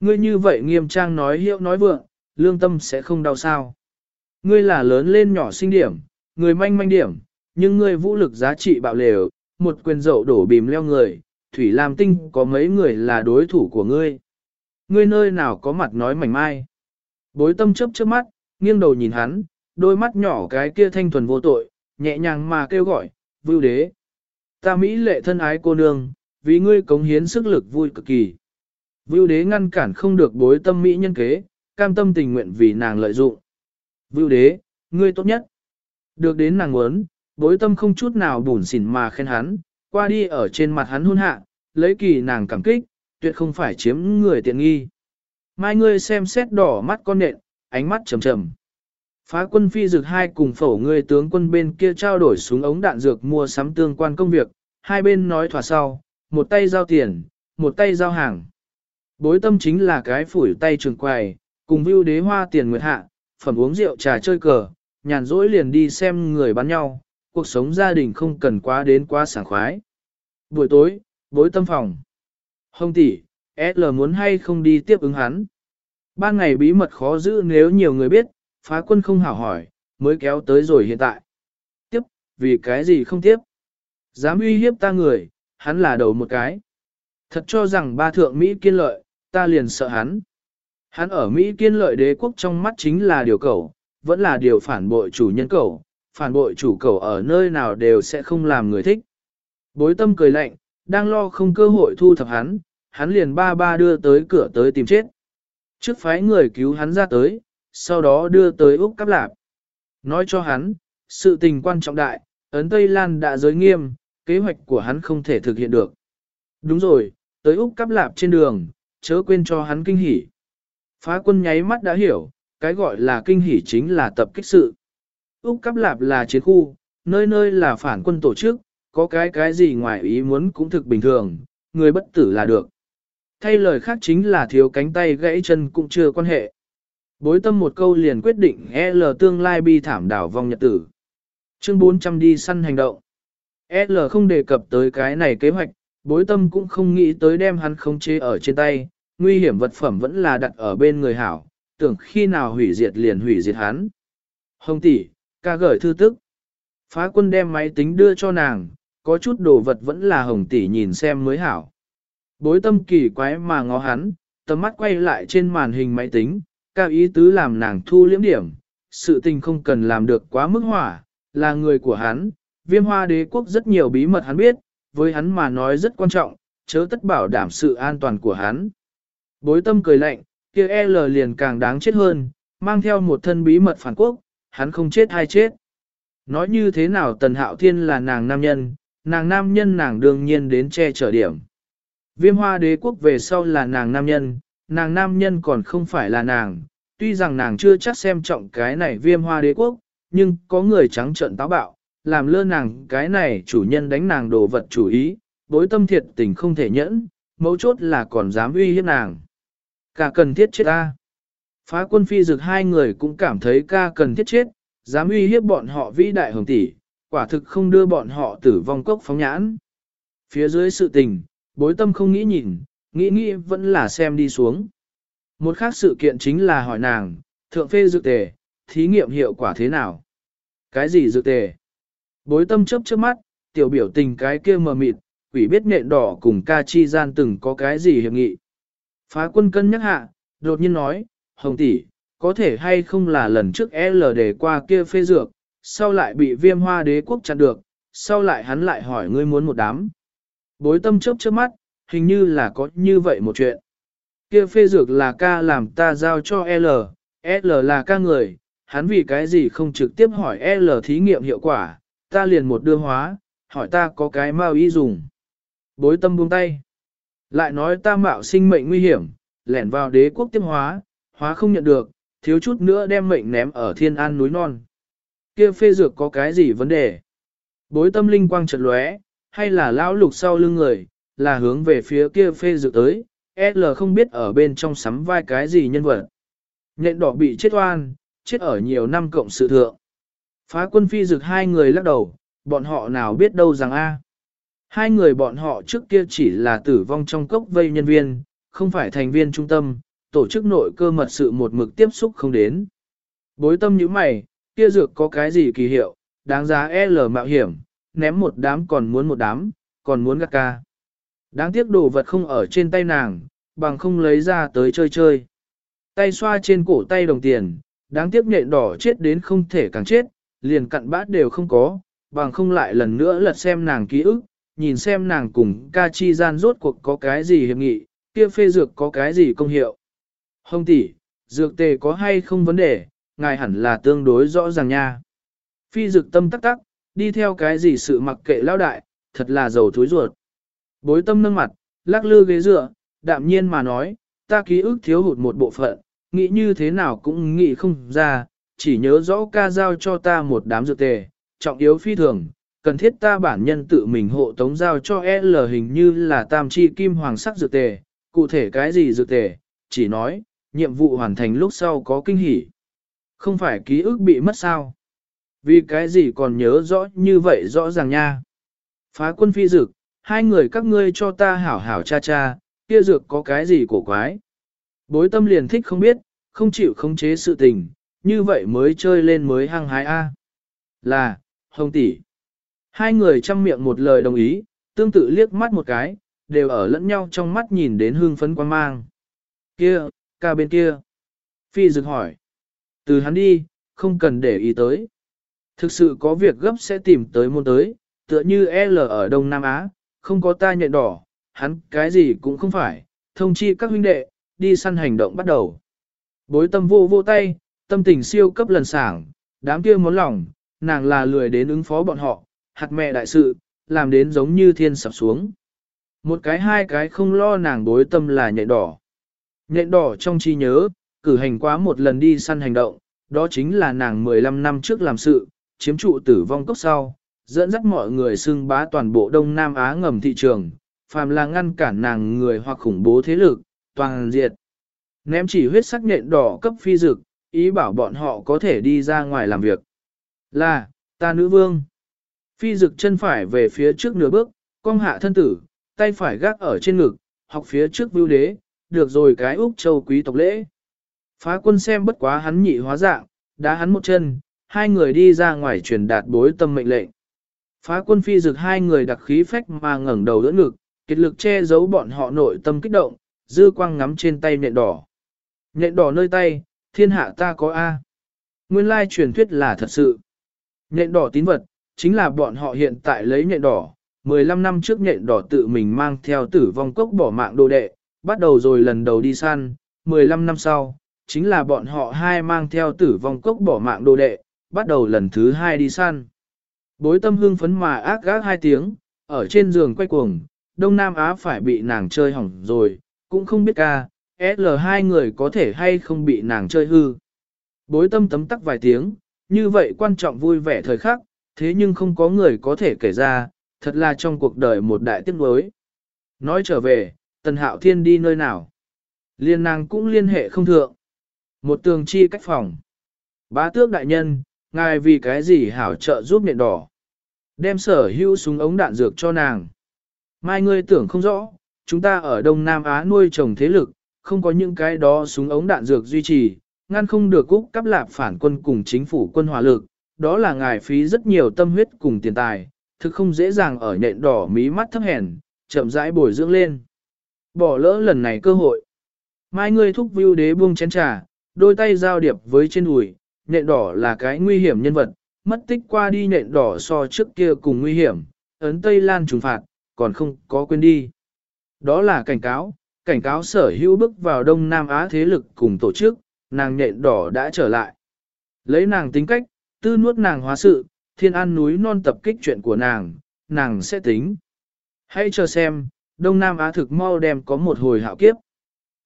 S1: Ngươi như vậy nghiêm trang nói hiệu nói vượng, lương tâm sẽ không đau sao. Ngươi là lớn lên nhỏ sinh điểm, người manh manh điểm, nhưng ngươi vũ lực giá trị bạo lều, một quyền dậu đổ bìm leo người, Thủy Lam Tinh có mấy người là đối thủ của ngươi. Ngươi nơi nào có mặt nói mảnh mai. Bối tâm chớp chớp mắt, nghiêng đầu nhìn hắn, đôi mắt nhỏ cái kia thanh thuần vô tội, nhẹ nhàng mà kêu gọi, vưu đế. Ta Mỹ lệ thân ái cô nương, vì ngươi cống hiến sức lực vui cực kỳ. Vưu đế ngăn cản không được bối tâm Mỹ nhân kế, cam tâm tình nguyện vì nàng lợi dụng. Vưu đế, ngươi tốt nhất. Được đến nàng muốn, bối tâm không chút nào bùn xỉn mà khen hắn, qua đi ở trên mặt hắn hôn hạ, lấy kỳ nàng cảm kích, tuyệt không phải chiếm người tiện nghi. Mai ngươi xem xét đỏ mắt con nện, ánh mắt trầm trầm. Phá quân phi dược hai cùng phổ ngươi tướng quân bên kia trao đổi súng ống đạn dược mua sắm tương quan công việc, hai bên nói thỏa sau, một tay giao tiền, một tay giao hàng. Bối tâm chính là cái phủi tay trường quài, cùng view đế hoa tiền nguyệt hạ, phẩm uống rượu trà chơi cờ, nhàn rỗi liền đi xem người bắn nhau, cuộc sống gia đình không cần quá đến quá sảng khoái. Buổi tối, bối tâm phòng. Hồng tỷ, L muốn hay không đi tiếp ứng hắn. Ban ngày bí mật khó giữ nếu nhiều người biết, phá quân không hảo hỏi, mới kéo tới rồi hiện tại. Tiếp, vì cái gì không tiếp? Dám uy hiếp ta người, hắn là đầu một cái. Thật cho rằng ba thượng Mỹ kiên lợi, ta liền sợ hắn. Hắn ở Mỹ kiên lợi đế quốc trong mắt chính là điều cầu, vẫn là điều phản bội chủ nhân cầu, phản bội chủ cầu ở nơi nào đều sẽ không làm người thích. Bối tâm cười lạnh, đang lo không cơ hội thu thập hắn, hắn liền ba ba đưa tới cửa tới tìm chết. Trước phái người cứu hắn ra tới, sau đó đưa tới Úc Cáp Lạp. Nói cho hắn, sự tình quan trọng đại, ấn Tây Lan đã giới nghiêm, kế hoạch của hắn không thể thực hiện được. Đúng rồi, tới Úc Cáp Lạp trên đường, chớ quên cho hắn kinh hỉ. Phá quân nháy mắt đã hiểu, cái gọi là kinh hỉ chính là tập kích sự. Úc Cáp Lạp là chiến khu, nơi nơi là phản quân tổ chức, có cái cái gì ngoài ý muốn cũng thực bình thường, người bất tử là được. Thay lời khác chính là thiếu cánh tay gãy chân cũng chưa quan hệ. Bối tâm một câu liền quyết định L tương lai bi thảm đảo vong nhật tử. Chương 400 đi săn hành động. L không đề cập tới cái này kế hoạch, bối tâm cũng không nghĩ tới đem hắn khống chế ở trên tay, nguy hiểm vật phẩm vẫn là đặt ở bên người hảo, tưởng khi nào hủy diệt liền hủy diệt hắn. Hồng tỷ, ca gửi thư tức. Phá quân đem máy tính đưa cho nàng, có chút đồ vật vẫn là hồng tỷ nhìn xem mới hảo. Bối tâm kỳ quái mà ngó hắn, tầm mắt quay lại trên màn hình máy tính, cao ý tứ làm nàng thu liễm điểm, sự tình không cần làm được quá mức hỏa, là người của hắn, viêm hoa đế quốc rất nhiều bí mật hắn biết, với hắn mà nói rất quan trọng, chớ tất bảo đảm sự an toàn của hắn. Bối tâm cười lạnh, kia L liền càng đáng chết hơn, mang theo một thân bí mật phản quốc, hắn không chết hay chết. Nói như thế nào Tần Hạo Thiên là nàng nam nhân, nàng nam nhân nàng đương nhiên đến che chở điểm. Viêm hoa đế quốc về sau là nàng nam nhân, nàng nam nhân còn không phải là nàng, tuy rằng nàng chưa chắc xem trọng cái này viêm hoa đế quốc, nhưng có người trắng trợn táo bạo, làm lơ nàng cái này chủ nhân đánh nàng đồ vật chủ ý, bối tâm thiệt tình không thể nhẫn, mấu chốt là còn dám uy hiếp nàng. Cả cần thiết chết ta. Phá quân phi dực hai người cũng cảm thấy ca cần thiết chết, dám uy hiếp bọn họ vĩ đại hồng tỷ, quả thực không đưa bọn họ tử vong cốc phóng nhãn. Phía dưới sự tình, bối tâm không nghĩ nhìn, nghĩ nghĩ vẫn là xem đi xuống. Một khác sự kiện chính là hỏi nàng, thượng phê dược tề, thí nghiệm hiệu quả thế nào? Cái gì dược tề? Bối tâm chớp trước mắt, tiểu biểu tình cái kia mờ mịt, quỷ biết nhện đỏ cùng ca chi gian từng có cái gì hiệp nghị. Phá quân cân nhắc hạ, đột nhiên nói, Hồng tỷ, có thể hay không là lần trước L đề qua kia phê dược, sau lại bị viêm hoa đế quốc chặn được, sau lại hắn lại hỏi ngươi muốn một đám. Bối tâm chớp trước mắt, hình như là có như vậy một chuyện. Kia phê dược là ca làm ta giao cho L, L là ca người, hắn vì cái gì không trực tiếp hỏi L thí nghiệm hiệu quả, ta liền một đưa hóa, hỏi ta có cái mau y dùng. Bối tâm buông tay. Lại nói ta mạo sinh mệnh nguy hiểm, lẻn vào đế quốc tiếp hóa, hóa không nhận được, thiếu chút nữa đem mệnh ném ở thiên an núi non. Kia phê dược có cái gì vấn đề? Bối tâm linh quang chợt lóe, hay là lão lục sau lưng người, là hướng về phía kia phê dược tới, L không biết ở bên trong sắm vai cái gì nhân vật. Nhện đỏ bị chết oan, chết ở nhiều năm cộng sự thượng. Phá quân phi dược hai người lắc đầu, bọn họ nào biết đâu rằng a. Hai người bọn họ trước kia chỉ là tử vong trong cốc vây nhân viên, không phải thành viên trung tâm, tổ chức nội cơ mật sự một mực tiếp xúc không đến. Bối tâm như mày, kia dược có cái gì kỳ hiệu, đáng giá L mạo hiểm, ném một đám còn muốn một đám, còn muốn gắt ca. Đáng tiếc đồ vật không ở trên tay nàng, bằng không lấy ra tới chơi chơi. Tay xoa trên cổ tay đồng tiền, đáng tiếc nện đỏ chết đến không thể càng chết, liền cặn bát đều không có, bằng không lại lần nữa lật xem nàng ký ức, nhìn xem nàng cùng ca chi gian rốt cuộc có cái gì hiệp nghị, kia phê dược có cái gì công hiệu. Hồng tỷ, dược tề có hay không vấn đề, ngài hẳn là tương đối rõ ràng nha. Phi dược tâm tắc tắc, đi theo cái gì sự mặc kệ lao đại, thật là giàu thối ruột. Bối tâm nâng mặt, lắc lư ghế dựa, đạm nhiên mà nói, ta ký ức thiếu hụt một bộ phận, nghĩ như thế nào cũng nghĩ không ra, chỉ nhớ rõ ca giao cho ta một đám dược tề, trọng yếu phi thường, cần thiết ta bản nhân tự mình hộ tống giao cho L hình như là tam chi kim hoàng sắc dược tề, cụ thể cái gì dược tề, chỉ nói, nhiệm vụ hoàn thành lúc sau có kinh hỉ. Không phải ký ức bị mất sao? Vì cái gì còn nhớ rõ như vậy rõ ràng nha. Phá quân phi dực, hai người các ngươi cho ta hảo hảo cha cha, kia dược có cái gì cổ quái. Bối tâm liền thích không biết, không chịu khống chế sự tình, như vậy mới chơi lên mới hăng hái A. Là, hồng tỷ. Hai người chăm miệng một lời đồng ý, tương tự liếc mắt một cái, đều ở lẫn nhau trong mắt nhìn đến hương phấn quan mang. Kia, ca bên kia. Phi dực hỏi. Từ hắn đi, không cần để ý tới. Thực sự có việc gấp sẽ tìm tới môn tới, tựa như L ở Đông Nam Á, không có ta nhận đỏ, hắn cái gì cũng không phải, thông chi các huynh đệ, đi săn hành động bắt đầu. Bối tâm vô vô tay, tâm tình siêu cấp lần sảng, đám kia món lòng, nàng là lười đến ứng phó bọn họ, hạt mẹ đại sự, làm đến giống như thiên sập xuống. Một cái hai cái không lo nàng bối tâm là nhện đỏ. Nhện đỏ trong chi nhớ, cử hành quá một lần đi săn hành động, đó chính là nàng 15 năm trước làm sự, chiếm trụ tử vong cốc sau, dẫn dắt mọi người xưng bá toàn bộ Đông Nam Á ngầm thị trường, phàm là ngăn cản nàng người hoặc khủng bố thế lực, toàn diệt. Ném chỉ huyết sắc nhện đỏ cấp phi dực, ý bảo bọn họ có thể đi ra ngoài làm việc. Là, ta nữ vương. Phi dực chân phải về phía trước nửa bước, cong hạ thân tử, tay phải gác ở trên ngực, học phía trước vưu đế, được rồi cái Úc Châu quý tộc lễ. Phá quân xem bất quá hắn nhị hóa dạng, đá hắn một chân, hai người đi ra ngoài truyền đạt bối tâm mệnh lệnh. Phá quân phi dực hai người đặc khí phách mà ngẩng đầu đỡ ngực, kết lực che giấu bọn họ nội tâm kích động, dư quang ngắm trên tay nện đỏ. Nện đỏ nơi tay, thiên hạ ta có A. Nguyên lai truyền thuyết là thật sự. Nện đỏ tín vật, chính là bọn họ hiện tại lấy nện đỏ. 15 năm trước nện đỏ tự mình mang theo tử vong cốc bỏ mạng đồ đệ, bắt đầu rồi lần đầu đi săn. 15 năm sau, chính là bọn họ hai mang theo tử vong cốc bỏ mạng đồ đệ, bắt đầu lần thứ hai đi săn. Bối tâm hương phấn mà ác gác hai tiếng, ở trên giường quay cuồng, Đông Nam Á phải bị nàng chơi hỏng rồi, cũng không biết ca, L hai người có thể hay không bị nàng chơi hư. Bối tâm tấm tắc vài tiếng, như vậy quan trọng vui vẻ thời khắc, thế nhưng không có người có thể kể ra, thật là trong cuộc đời một đại tiếc nuối. Nói trở về, Tần Hạo Thiên đi nơi nào? Liên nàng cũng liên hệ không thượng. Một tường chi cách phòng. Bá tước đại nhân, ngài vì cái gì hảo trợ giúp nện đỏ. Đem sở hữu súng ống đạn dược cho nàng. Mai ngươi tưởng không rõ, chúng ta ở Đông Nam Á nuôi trồng thế lực, không có những cái đó súng ống đạn dược duy trì, ngăn không được cúc cắp lạp phản quân cùng chính phủ quân hỏa lực, đó là ngài phí rất nhiều tâm huyết cùng tiền tài, thực không dễ dàng ở nện đỏ mí mắt thấp hèn, chậm rãi bồi dưỡng lên. Bỏ lỡ lần này cơ hội. Mai ngươi thúc view đế buông chén trà, đôi tay giao điệp với trên đùi, nện đỏ là cái nguy hiểm nhân vật, mất tích qua đi nện đỏ so trước kia cùng nguy hiểm, ấn Tây Lan trừng phạt, còn không có quên đi. Đó là cảnh cáo, cảnh cáo sở hữu bước vào Đông Nam Á thế lực cùng tổ chức, nàng nhện đỏ đã trở lại. Lấy nàng tính cách, tư nuốt nàng hóa sự, thiên an núi non tập kích chuyện của nàng, nàng sẽ tính. Hãy chờ xem, Đông Nam Á thực mau đem có một hồi hạo kiếp.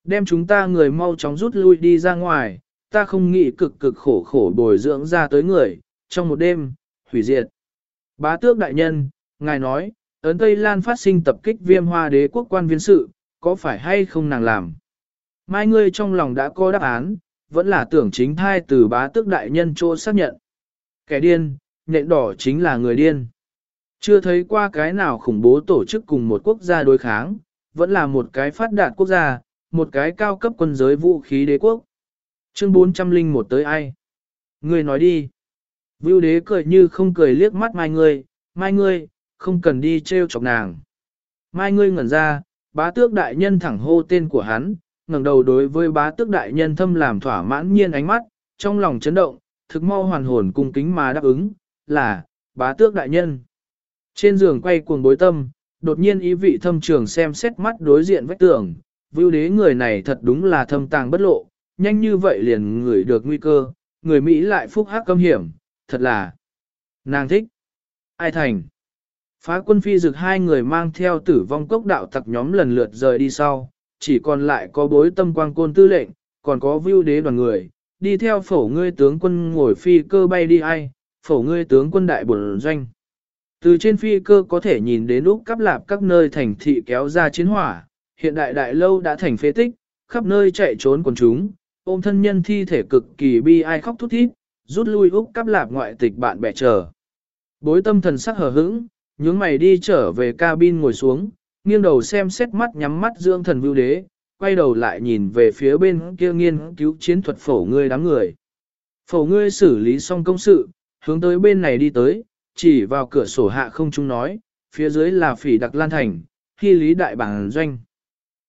S1: Đem chúng ta người mau chóng rút lui đi ra ngoài, ta không nghĩ cực cực khổ khổ bồi dưỡng ra tới người, trong một đêm, hủy diệt. Bá tước đại nhân, ngài nói, ấn Tây Lan phát sinh tập kích viêm hoa đế quốc quan viên sự, có phải hay không nàng làm? Mai ngươi trong lòng đã có đáp án, vẫn là tưởng chính thai từ bá tước đại nhân chỗ xác nhận. Kẻ điên, nhện đỏ chính là người điên. Chưa thấy qua cái nào khủng bố tổ chức cùng một quốc gia đối kháng, vẫn là một cái phát đạt quốc gia, một cái cao cấp quân giới vũ khí đế quốc. Chương 401 tới ai? Ngươi nói đi. Vưu đế cười như không cười liếc mắt mai ngươi, mai ngươi, không cần đi treo chọc nàng. Mai ngươi ngẩn ra, bá tước đại nhân thẳng hô tên của hắn, ngẩng đầu đối với bá tước đại nhân thâm làm thỏa mãn nhiên ánh mắt, trong lòng chấn động, thực mau hoàn hồn cung kính mà đáp ứng, là, bá tước đại nhân. Trên giường quay cuồng bối tâm, đột nhiên ý vị thâm trường xem xét mắt đối diện vách tường, vưu đế người này thật đúng là thâm tàng bất lộ, nhanh như vậy liền ngửi được nguy cơ, người Mỹ lại phúc hắc câm hiểm, thật là nàng thích. Ai thành? Phá quân phi dực hai người mang theo tử vong cốc đạo tặc nhóm lần lượt rời đi sau, chỉ còn lại có bối tâm quang côn tư lệnh, còn có vưu đế đoàn người, đi theo phổ ngươi tướng quân ngồi phi cơ bay đi ai, phổ ngươi tướng quân đại bổn doanh. Từ trên phi cơ có thể nhìn đến lúc cắp lạp các nơi thành thị kéo ra chiến hỏa, hiện đại đại lâu đã thành phế tích, khắp nơi chạy trốn quần chúng, ôm thân nhân thi thể cực kỳ bi ai khóc thút thít, rút lui Úc cắp lạp ngoại tịch bạn bè chờ. Bối tâm thần sắc hờ hững, nhướng mày đi trở về cabin ngồi xuống, nghiêng đầu xem xét mắt nhắm mắt dưỡng thần vưu đế, quay đầu lại nhìn về phía bên kia nghiên cứu chiến thuật phổ ngươi đám người. Phổ ngươi xử lý xong công sự, hướng tới bên này đi tới, chỉ vào cửa sổ hạ không trung nói, phía dưới là phỉ đặc lan thành, khi lý đại bản doanh.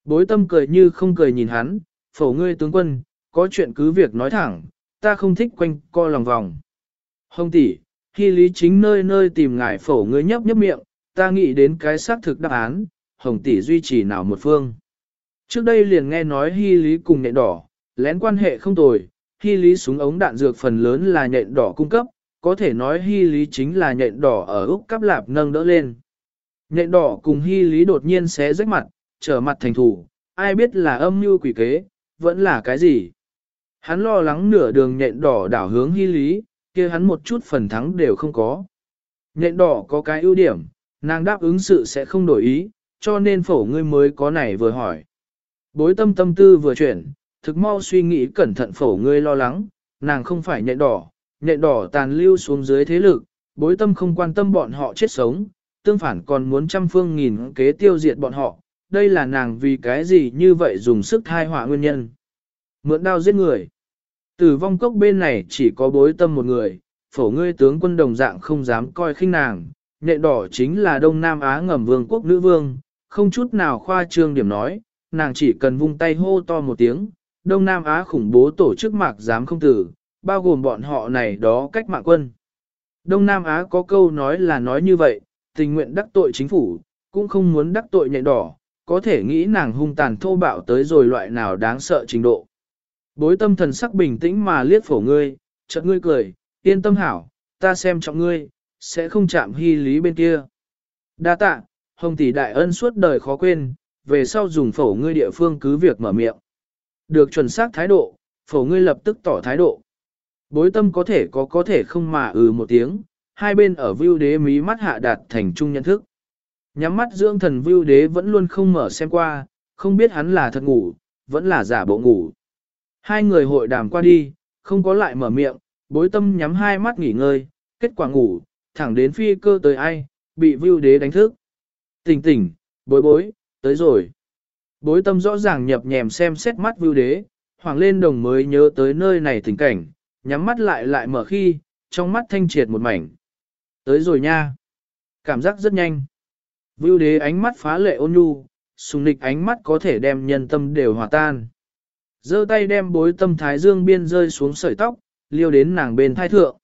S1: Bối tâm cười như không cười nhìn hắn, phổ ngươi tướng quân, có chuyện cứ việc nói thẳng, ta không thích quanh co lòng vòng. Hồng tỷ, khi lý chính nơi nơi tìm ngại phổ ngươi nhấp nhấp miệng, ta nghĩ đến cái xác thực đáp án, hồng tỷ duy trì nào một phương. Trước đây liền nghe nói hy lý cùng nhện đỏ, lén quan hệ không tồi, hy lý súng ống đạn dược phần lớn là nhện đỏ cung cấp, có thể nói hy lý chính là nhện đỏ ở Úc Cáp lạp nâng đỡ lên. Nhện đỏ cùng hy lý đột nhiên xé rách mặt, trở mặt thành thủ, ai biết là âm mưu quỷ kế, vẫn là cái gì. Hắn lo lắng nửa đường nhện đỏ đảo hướng hy lý, kia hắn một chút phần thắng đều không có. Nhện đỏ có cái ưu điểm, nàng đáp ứng sự sẽ không đổi ý, cho nên phổ ngươi mới có này vừa hỏi. Bối tâm tâm tư vừa chuyển, thực mau suy nghĩ cẩn thận phổ ngươi lo lắng, nàng không phải nhện đỏ, nhện đỏ tàn lưu xuống dưới thế lực, bối tâm không quan tâm bọn họ chết sống, tương phản còn muốn trăm phương nghìn kế tiêu diệt bọn họ, đây là nàng vì cái gì như vậy dùng sức thai họa nguyên nhân. Mượn đao giết người. Tử vong cốc bên này chỉ có bối tâm một người, phổ ngươi tướng quân đồng dạng không dám coi khinh nàng, nhện đỏ chính là Đông Nam Á ngầm vương quốc nữ vương, không chút nào khoa trương điểm nói, nàng chỉ cần vung tay hô to một tiếng, Đông Nam Á khủng bố tổ chức mạc dám không tử, bao gồm bọn họ này đó cách mạng quân. Đông Nam Á có câu nói là nói như vậy, tình nguyện đắc tội chính phủ, cũng không muốn đắc tội nhện đỏ, có thể nghĩ nàng hung tàn thô bạo tới rồi loại nào đáng sợ trình độ. Bối tâm thần sắc bình tĩnh mà liếc phổ ngươi, chợt ngươi cười, yên tâm hảo, ta xem trọng ngươi, sẽ không chạm hy lý bên kia. Đa tạ, hồng tỷ đại ân suốt đời khó quên, về sau dùng phổ ngươi địa phương cứ việc mở miệng. Được chuẩn xác thái độ, phổ ngươi lập tức tỏ thái độ. Bối tâm có thể có có thể không mà ừ một tiếng, hai bên ở view đế mí mắt hạ đạt thành chung nhận thức. Nhắm mắt dưỡng thần view đế vẫn luôn không mở xem qua, không biết hắn là thật ngủ, vẫn là giả bộ ngủ. Hai người hội đàm qua đi, không có lại mở miệng, bối tâm nhắm hai mắt nghỉ ngơi, kết quả ngủ, thẳng đến phi cơ tới ai, bị view đế đánh thức. Tỉnh tỉnh, bối bối, tới rồi. Bối tâm rõ ràng nhập nhèm xem xét mắt view đế, hoàng lên đồng mới nhớ tới nơi này tình cảnh, nhắm mắt lại lại mở khi, trong mắt thanh triệt một mảnh. Tới rồi nha. Cảm giác rất nhanh. Vưu đế ánh mắt phá lệ ôn nhu, sùng nịch ánh mắt có thể đem nhân tâm đều hòa tan. giơ tay đem bối tâm thái dương biên rơi xuống sợi tóc, liêu đến nàng bên thai thượng.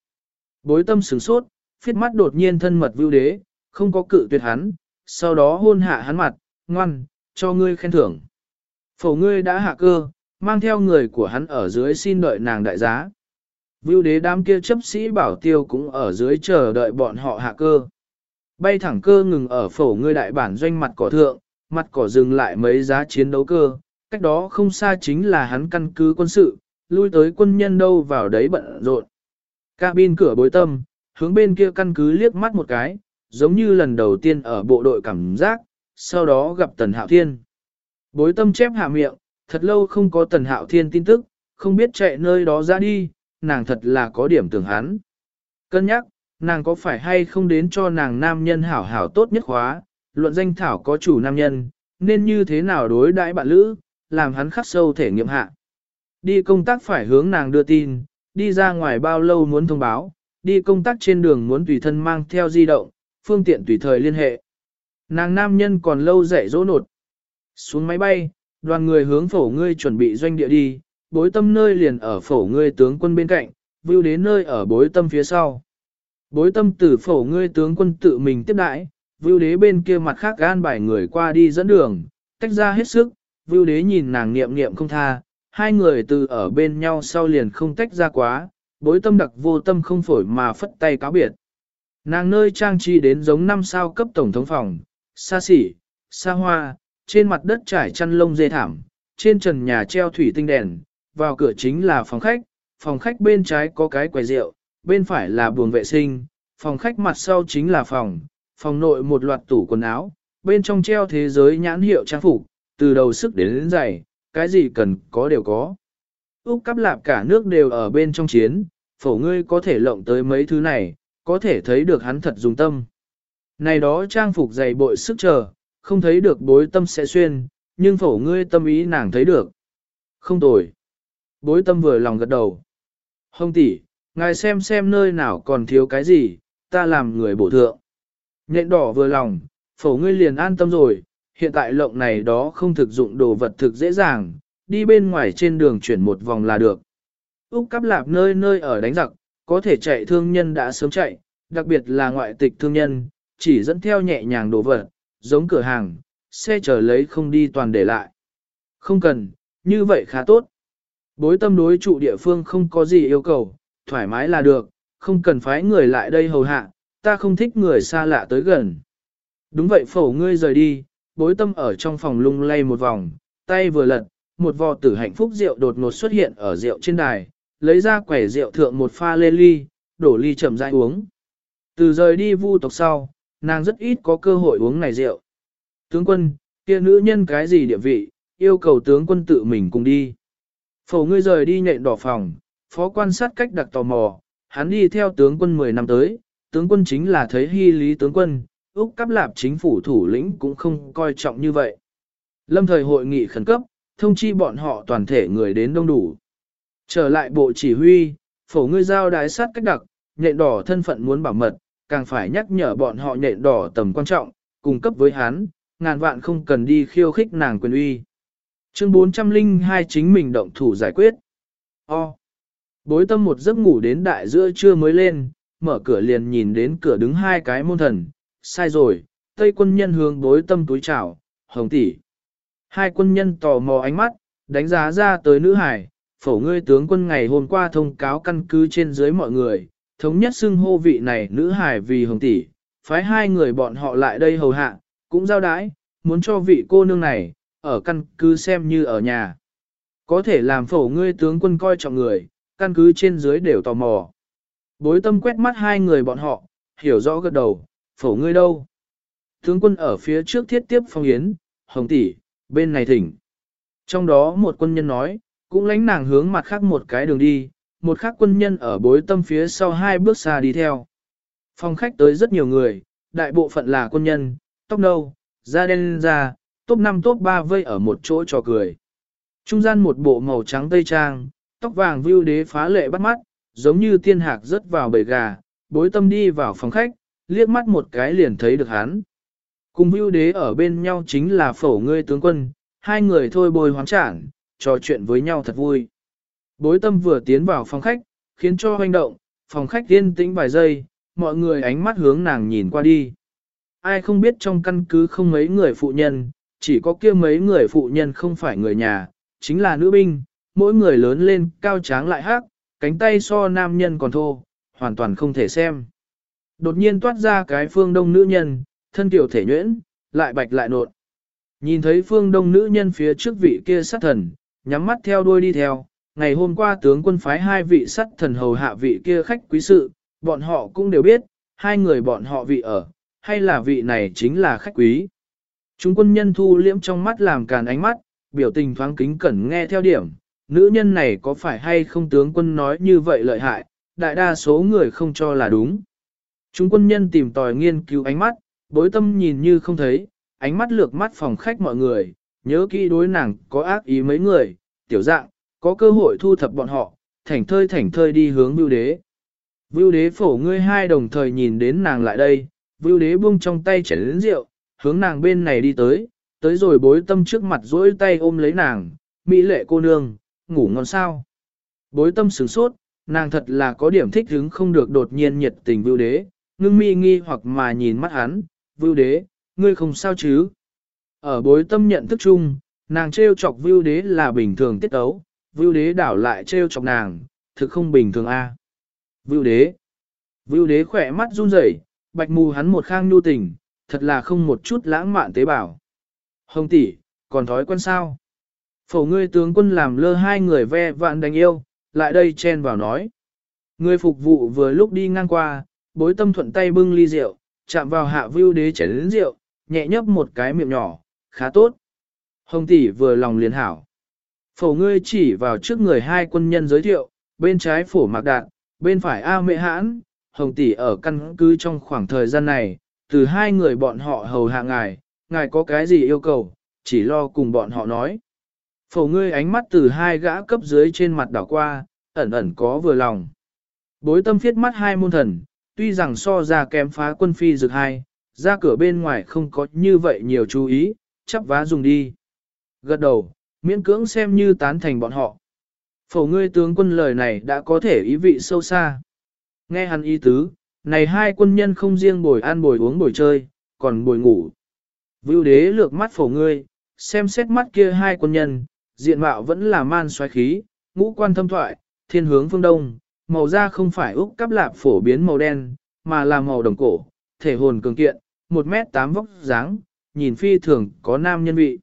S1: Bối tâm sửng sốt, phiết mắt đột nhiên thân mật vưu đế, không có cự tuyệt hắn, sau đó hôn hạ hắn mặt, ngoan, cho ngươi khen thưởng. Phổ ngươi đã hạ cơ, mang theo người của hắn ở dưới xin đợi nàng đại giá. Vưu đế đám kia chấp sĩ bảo tiêu cũng ở dưới chờ đợi bọn họ hạ cơ. Bay thẳng cơ ngừng ở phổ ngươi đại bản doanh mặt cỏ thượng, mặt cỏ dừng lại mấy giá chiến đấu cơ, cách đó không xa chính là hắn căn cứ quân sự, lui tới quân nhân đâu vào đấy bận rộn. Cabin cửa bối tâm, hướng bên kia căn cứ liếc mắt một cái, giống như lần đầu tiên ở bộ đội cảm giác, sau đó gặp Tần Hạo Thiên. Bối tâm chép hạ miệng, thật lâu không có Tần Hạo Thiên tin tức, không biết chạy nơi đó ra đi, nàng thật là có điểm tưởng hắn. Cân nhắc, nàng có phải hay không đến cho nàng nam nhân hảo hảo tốt nhất khóa, luận danh thảo có chủ nam nhân, nên như thế nào đối đãi bạn lữ, làm hắn khắc sâu thể nghiệm hạ. Đi công tác phải hướng nàng đưa tin, đi ra ngoài bao lâu muốn thông báo, đi công tác trên đường muốn tùy thân mang theo di động, phương tiện tùy thời liên hệ. Nàng nam nhân còn lâu dạy dỗ nột. Xuống máy bay, đoàn người hướng phổ ngươi chuẩn bị doanh địa đi, bối tâm nơi liền ở phổ ngươi tướng quân bên cạnh, vưu đến nơi ở bối tâm phía sau. Bối tâm tử phổ ngươi tướng quân tự mình tiếp đãi, vưu đế bên kia mặt khác gan bài người qua đi dẫn đường, tách ra hết sức, Vưu đế nhìn nàng niệm niệm không tha, hai người từ ở bên nhau sau liền không tách ra quá, bối tâm đặc vô tâm không phổi mà phất tay cáo biệt. Nàng nơi trang trí đến giống năm sao cấp tổng thống phòng, xa xỉ, xa hoa, trên mặt đất trải chăn lông dê thảm, trên trần nhà treo thủy tinh đèn, vào cửa chính là phòng khách, phòng khách bên trái có cái quầy rượu, bên phải là buồng vệ sinh, phòng khách mặt sau chính là phòng, phòng nội một loạt tủ quần áo, bên trong treo thế giới nhãn hiệu trang phục, từ đầu sức đến đến giày, cái gì cần có đều có. Úc cắp lạp cả nước đều ở bên trong chiến, phổ ngươi có thể lộng tới mấy thứ này, có thể thấy được hắn thật dùng tâm. Này đó trang phục dày bội sức chờ, không thấy được bối tâm sẽ xuyên, nhưng phổ ngươi tâm ý nàng thấy được. Không tồi. Bối tâm vừa lòng gật đầu. Hồng tỷ, ngài xem xem nơi nào còn thiếu cái gì, ta làm người bổ thượng. Nhện đỏ vừa lòng, phổ ngươi liền an tâm rồi, hiện tại lộng này đó không thực dụng đồ vật thực dễ dàng, đi bên ngoài trên đường chuyển một vòng là được. Úc cắp lạp nơi nơi ở đánh giặc, có thể chạy thương nhân đã sớm chạy, đặc biệt là ngoại tịch thương nhân, chỉ dẫn theo nhẹ nhàng đồ vật, giống cửa hàng, xe chở lấy không đi toàn để lại. Không cần, như vậy khá tốt. Bối tâm đối trụ địa phương không có gì yêu cầu, thoải mái là được, không cần phái người lại đây hầu hạ, ta không thích người xa lạ tới gần. Đúng vậy phổ ngươi rời đi, bối tâm ở trong phòng lung lay một vòng, tay vừa lật, một vò tử hạnh phúc rượu đột ngột xuất hiện ở rượu trên đài, lấy ra quẻ rượu thượng một pha lê ly, đổ ly chậm rãi uống. Từ rời đi vu tộc sau, nàng rất ít có cơ hội uống này rượu. Tướng quân, kia nữ nhân cái gì địa vị, yêu cầu tướng quân tự mình cùng đi. Phổ ngươi rời đi nhện đỏ phòng, phó quan sát cách đặc tò mò, hắn đi theo tướng quân 10 năm tới, tướng quân chính là thấy hy lý tướng quân, Úc cắp lạp chính phủ thủ lĩnh cũng không coi trọng như vậy. Lâm thời hội nghị khẩn cấp, thông chi bọn họ toàn thể người đến đông đủ. Trở lại bộ chỉ huy, phổ ngươi giao đái sát cách đặc, nhện đỏ thân phận muốn bảo mật, càng phải nhắc nhở bọn họ nhện đỏ tầm quan trọng, cung cấp với hắn, ngàn vạn không cần đi khiêu khích nàng quyền uy. Chương 402 chính mình động thủ giải quyết. O. Bối tâm một giấc ngủ đến đại giữa trưa mới lên, mở cửa liền nhìn đến cửa đứng hai cái môn thần. Sai rồi, Tây quân nhân hướng bối tâm túi chào, hồng tỷ. Hai quân nhân tò mò ánh mắt, đánh giá ra tới nữ hải, phổ ngươi tướng quân ngày hôm qua thông cáo căn cứ trên dưới mọi người, thống nhất xưng hô vị này nữ hải vì hồng tỷ, phái hai người bọn họ lại đây hầu hạ, cũng giao đái, muốn cho vị cô nương này, ở căn cứ xem như ở nhà. Có thể làm phổ ngươi tướng quân coi trọng người, căn cứ trên dưới đều tò mò. Bối tâm quét mắt hai người bọn họ, hiểu rõ gật đầu, phổ ngươi đâu. Tướng quân ở phía trước thiết tiếp phong yến, hồng tỷ, bên này thỉnh. Trong đó một quân nhân nói, cũng lánh nàng hướng mặt khác một cái đường đi, một khác quân nhân ở bối tâm phía sau hai bước xa đi theo. Phòng khách tới rất nhiều người, đại bộ phận là quân nhân, tóc nâu, da đen da, top 5 top 3 vây ở một chỗ trò cười. Trung gian một bộ màu trắng tây trang, tóc vàng view đế phá lệ bắt mắt, giống như tiên hạc rớt vào bầy gà, bối tâm đi vào phòng khách, liếc mắt một cái liền thấy được hắn. Cùng view đế ở bên nhau chính là phổ ngươi tướng quân, hai người thôi bồi hoán trản, trò chuyện với nhau thật vui. Bối tâm vừa tiến vào phòng khách, khiến cho hoành động, phòng khách yên tĩnh vài giây, mọi người ánh mắt hướng nàng nhìn qua đi. Ai không biết trong căn cứ không mấy người phụ nhân, chỉ có kia mấy người phụ nhân không phải người nhà, chính là nữ binh, mỗi người lớn lên cao tráng lại hát, cánh tay so nam nhân còn thô, hoàn toàn không thể xem. Đột nhiên toát ra cái phương đông nữ nhân, thân tiểu thể nhuyễn, lại bạch lại nột. Nhìn thấy phương đông nữ nhân phía trước vị kia sát thần, nhắm mắt theo đuôi đi theo, ngày hôm qua tướng quân phái hai vị sát thần hầu hạ vị kia khách quý sự, bọn họ cũng đều biết, hai người bọn họ vị ở, hay là vị này chính là khách quý. Chúng quân nhân thu liễm trong mắt làm càn ánh mắt, biểu tình thoáng kính cẩn nghe theo điểm, nữ nhân này có phải hay không tướng quân nói như vậy lợi hại, đại đa số người không cho là đúng. Chúng quân nhân tìm tòi nghiên cứu ánh mắt, bối tâm nhìn như không thấy, ánh mắt lược mắt phòng khách mọi người, nhớ kỹ đối nàng có ác ý mấy người, tiểu dạng, có cơ hội thu thập bọn họ, thảnh thơi thảnh thơi đi hướng vưu đế. Vưu đế phổ ngươi hai đồng thời nhìn đến nàng lại đây, vưu đế buông trong tay chảy lớn rượu, hướng nàng bên này đi tới, tới rồi bối tâm trước mặt dỗi tay ôm lấy nàng, mỹ lệ cô nương, ngủ ngon sao. Bối tâm sửng sốt, nàng thật là có điểm thích hứng không được đột nhiên nhiệt tình vưu đế, ngưng mi nghi hoặc mà nhìn mắt hắn, vưu đế, ngươi không sao chứ. Ở bối tâm nhận thức chung, nàng trêu chọc vưu đế là bình thường tiết ấu, vưu đế đảo lại trêu chọc nàng, thực không bình thường a. À. Vưu đế. Vưu đế khỏe mắt run rẩy, bạch mù hắn một khang nhu tình, thật là không một chút lãng mạn tế bào. Hồng tỷ, còn thói quen sao? Phổ ngươi tướng quân làm lơ hai người ve vạn đánh yêu, lại đây chen vào nói. Người phục vụ vừa lúc đi ngang qua, bối tâm thuận tay bưng ly rượu, chạm vào hạ vưu đế chảy đến rượu, nhẹ nhấp một cái miệng nhỏ, khá tốt. Hồng tỷ vừa lòng liền hảo. Phổ ngươi chỉ vào trước người hai quân nhân giới thiệu, bên trái phổ mạc đạn, bên phải A mệ hãn, hồng tỷ ở căn cứ trong khoảng thời gian này, từ hai người bọn họ hầu hạ ngài, ngài có cái gì yêu cầu, chỉ lo cùng bọn họ nói. Phổ ngươi ánh mắt từ hai gã cấp dưới trên mặt đảo qua, ẩn ẩn có vừa lòng. Bối tâm phiết mắt hai môn thần, tuy rằng so ra kém phá quân phi rực hai, ra cửa bên ngoài không có như vậy nhiều chú ý, chắp vá dùng đi. Gật đầu, miễn cưỡng xem như tán thành bọn họ. Phổ ngươi tướng quân lời này đã có thể ý vị sâu xa. Nghe hắn ý tứ, này hai quân nhân không riêng bồi ăn bồi uống bồi chơi, còn bồi ngủ. Vưu đế lược mắt phổ ngươi, xem xét mắt kia hai quân nhân, diện mạo vẫn là man xoáy khí, ngũ quan thâm thoại, thiên hướng phương đông, màu da không phải úc cắp lạp phổ biến màu đen, mà là màu đồng cổ, thể hồn cường kiện, 1 mét 8 vóc dáng, nhìn phi thường có nam nhân vị.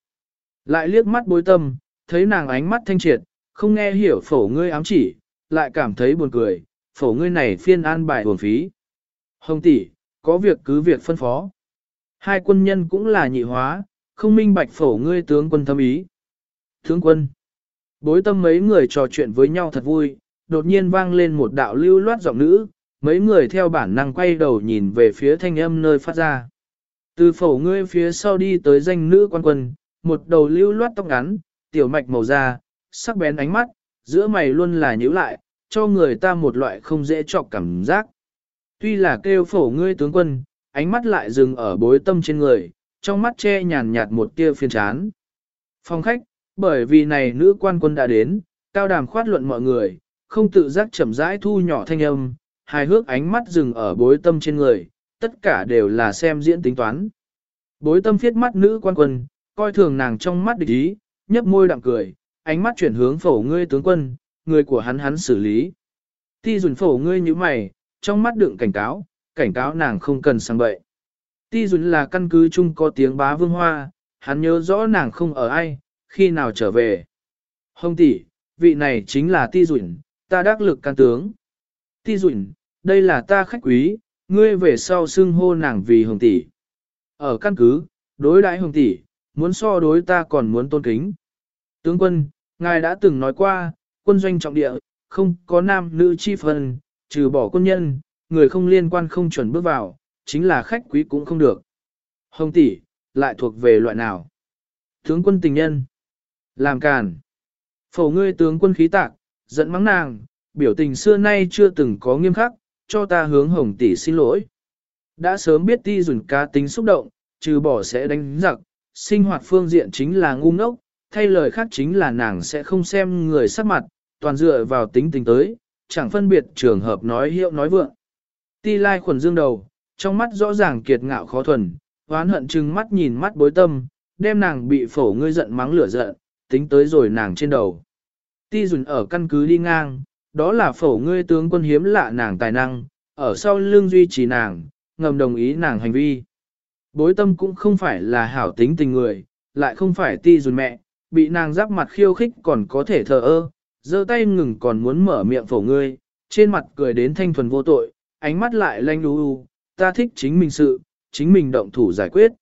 S1: Lại liếc mắt bối tâm, thấy nàng ánh mắt thanh triệt, không nghe hiểu phổ ngươi ám chỉ, lại cảm thấy buồn cười, phổ ngươi này phiên an bài hồn phí. Hồng tỷ, có việc cứ việc phân phó. Hai quân nhân cũng là nhị hóa, không minh bạch phổ ngươi tướng quân thâm ý. Tướng quân, bối tâm mấy người trò chuyện với nhau thật vui, đột nhiên vang lên một đạo lưu loát giọng nữ, mấy người theo bản năng quay đầu nhìn về phía thanh âm nơi phát ra. Từ phổ ngươi phía sau đi tới danh nữ quan quân, một đầu lưu loát tóc ngắn, tiểu mạch màu da, sắc bén ánh mắt, giữa mày luôn là nhíu lại, cho người ta một loại không dễ chọc cảm giác. Tuy là kêu phổ ngươi tướng quân, ánh mắt lại dừng ở bối tâm trên người, trong mắt che nhàn nhạt một tia phiền chán. Phòng khách, bởi vì này nữ quan quân đã đến, cao đàm khoát luận mọi người, không tự giác chậm rãi thu nhỏ thanh âm, hài hước ánh mắt dừng ở bối tâm trên người, tất cả đều là xem diễn tính toán. Bối tâm phiết mắt nữ quan quân, coi thường nàng trong mắt địch ý, nhấp môi đặng cười, ánh mắt chuyển hướng phổ ngươi tướng quân, người của hắn hắn xử lý. Ti dùn phổ ngươi như mày, trong mắt đựng cảnh cáo, cảnh cáo nàng không cần sang bậy. Ti dùn là căn cứ chung có tiếng bá vương hoa, hắn nhớ rõ nàng không ở ai, khi nào trở về. Hồng tỷ, vị này chính là ti dùn, ta đắc lực can tướng. Ti dùn, đây là ta khách quý, ngươi về sau xưng hô nàng vì hồng tỷ. Ở căn cứ, đối đãi hồng tỷ, muốn so đối ta còn muốn tôn kính. Tướng quân, ngài đã từng nói qua, quân doanh trọng địa, không có nam nữ chi phần, trừ bỏ quân nhân, người không liên quan không chuẩn bước vào, chính là khách quý cũng không được. Hồng tỷ, lại thuộc về loại nào? Tướng quân tình nhân. Làm càn. Phổ ngươi tướng quân khí tạc, giận mắng nàng, biểu tình xưa nay chưa từng có nghiêm khắc, cho ta hướng hồng tỷ xin lỗi. Đã sớm biết ti dùn cá tính xúc động, trừ bỏ sẽ đánh giặc, sinh hoạt phương diện chính là ngu ngốc, thay lời khác chính là nàng sẽ không xem người sắc mặt, toàn dựa vào tính tình tới, chẳng phân biệt trường hợp nói hiệu nói vượng. Ti lai khuẩn dương đầu, trong mắt rõ ràng kiệt ngạo khó thuần, hoán hận chừng mắt nhìn mắt bối tâm, đem nàng bị phổ ngươi giận mắng lửa giận, tính tới rồi nàng trên đầu. Ti dùn ở căn cứ đi ngang, đó là phổ ngươi tướng quân hiếm lạ nàng tài năng, ở sau lưng duy trì nàng, ngầm đồng ý nàng hành vi. Bối tâm cũng không phải là hảo tính tình người, lại không phải ti dùn mẹ, bị nàng giáp mặt khiêu khích còn có thể thờ ơ, giơ tay ngừng còn muốn mở miệng phổ ngươi, trên mặt cười đến thanh thuần vô tội, ánh mắt lại lanh đu u, ta thích chính mình sự, chính mình động thủ giải quyết.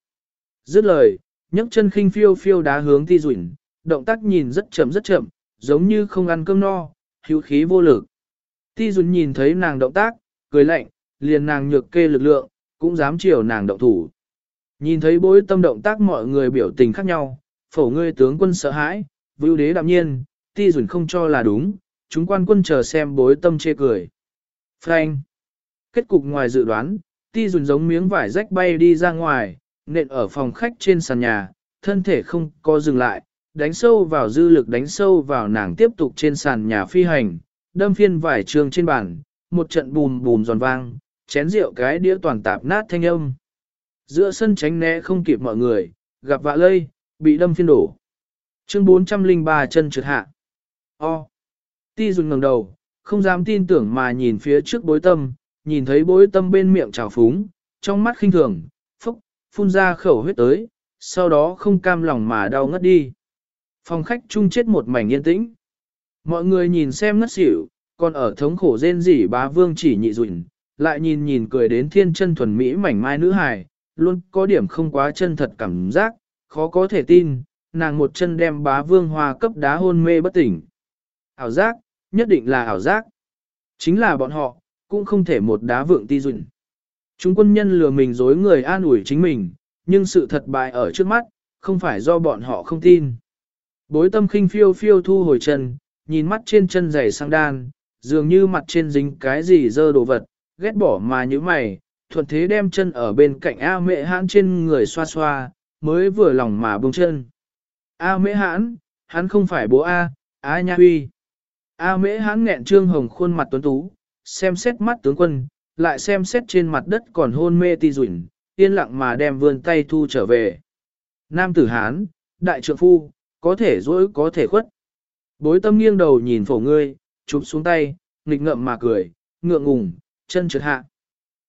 S1: Dứt lời, nhấc chân khinh phiêu phiêu đá hướng ti rủi, động tác nhìn rất chậm rất chậm, giống như không ăn cơm no, hữu khí vô lực. Ti rủi nhìn thấy nàng động tác, cười lạnh, liền nàng nhược kê lực lượng, cũng dám chiều nàng động thủ. Nhìn thấy bối tâm động tác mọi người biểu tình khác nhau, phổ ngươi tướng quân sợ hãi, vưu đế đạm nhiên, ti dùn không cho là đúng, chúng quan quân chờ xem bối tâm chê cười. Frank. Kết cục ngoài dự đoán, ti dùn giống miếng vải rách bay đi ra ngoài, nện ở phòng khách trên sàn nhà, thân thể không có dừng lại, đánh sâu vào dư lực đánh sâu vào nàng tiếp tục trên sàn nhà phi hành, đâm phiên vải trường trên bàn, một trận bùm bùm giòn vang, chén rượu cái đĩa toàn tạp nát thanh âm. Giữa sân tránh né không kịp mọi người, gặp vạ lây, bị đâm phiên đổ. Chương 403 chân trượt hạ. O. Ti dùn ngẩng đầu, không dám tin tưởng mà nhìn phía trước bối tâm, nhìn thấy bối tâm bên miệng trào phúng, trong mắt khinh thường, phúc, phun ra khẩu huyết tới, sau đó không cam lòng mà đau ngất đi. Phòng khách chung chết một mảnh yên tĩnh. Mọi người nhìn xem ngất xỉu, còn ở thống khổ rên rỉ bá vương chỉ nhị dụn, lại nhìn nhìn cười đến thiên chân thuần mỹ mảnh mai nữ hài, luôn có điểm không quá chân thật cảm giác, khó có thể tin, nàng một chân đem bá vương hoa cấp đá hôn mê bất tỉnh. Ảo giác, nhất định là ảo giác. Chính là bọn họ, cũng không thể một đá vượng ti dụng. Chúng quân nhân lừa mình dối người an ủi chính mình, nhưng sự thật bại ở trước mắt, không phải do bọn họ không tin. Bối tâm khinh phiêu phiêu thu hồi chân, nhìn mắt trên chân giày sang đan, dường như mặt trên dính cái gì dơ đồ vật, ghét bỏ mà như mày, thuận thế đem chân ở bên cạnh A mệ hãn trên người xoa xoa, mới vừa lòng mà bông chân. A mệ hãn, hắn không phải bố A, A nha huy. A mễ hãn nghẹn trương hồng khuôn mặt tuấn tú, xem xét mắt tướng quân, lại xem xét trên mặt đất còn hôn mê ti rủi, yên lặng mà đem vươn tay thu trở về. Nam tử hán, đại trượng phu, có thể dối có thể khuất. Bối tâm nghiêng đầu nhìn phổ ngươi, chụp xuống tay, nghịch ngậm mà cười, ngượng ngùng, chân trượt hạ.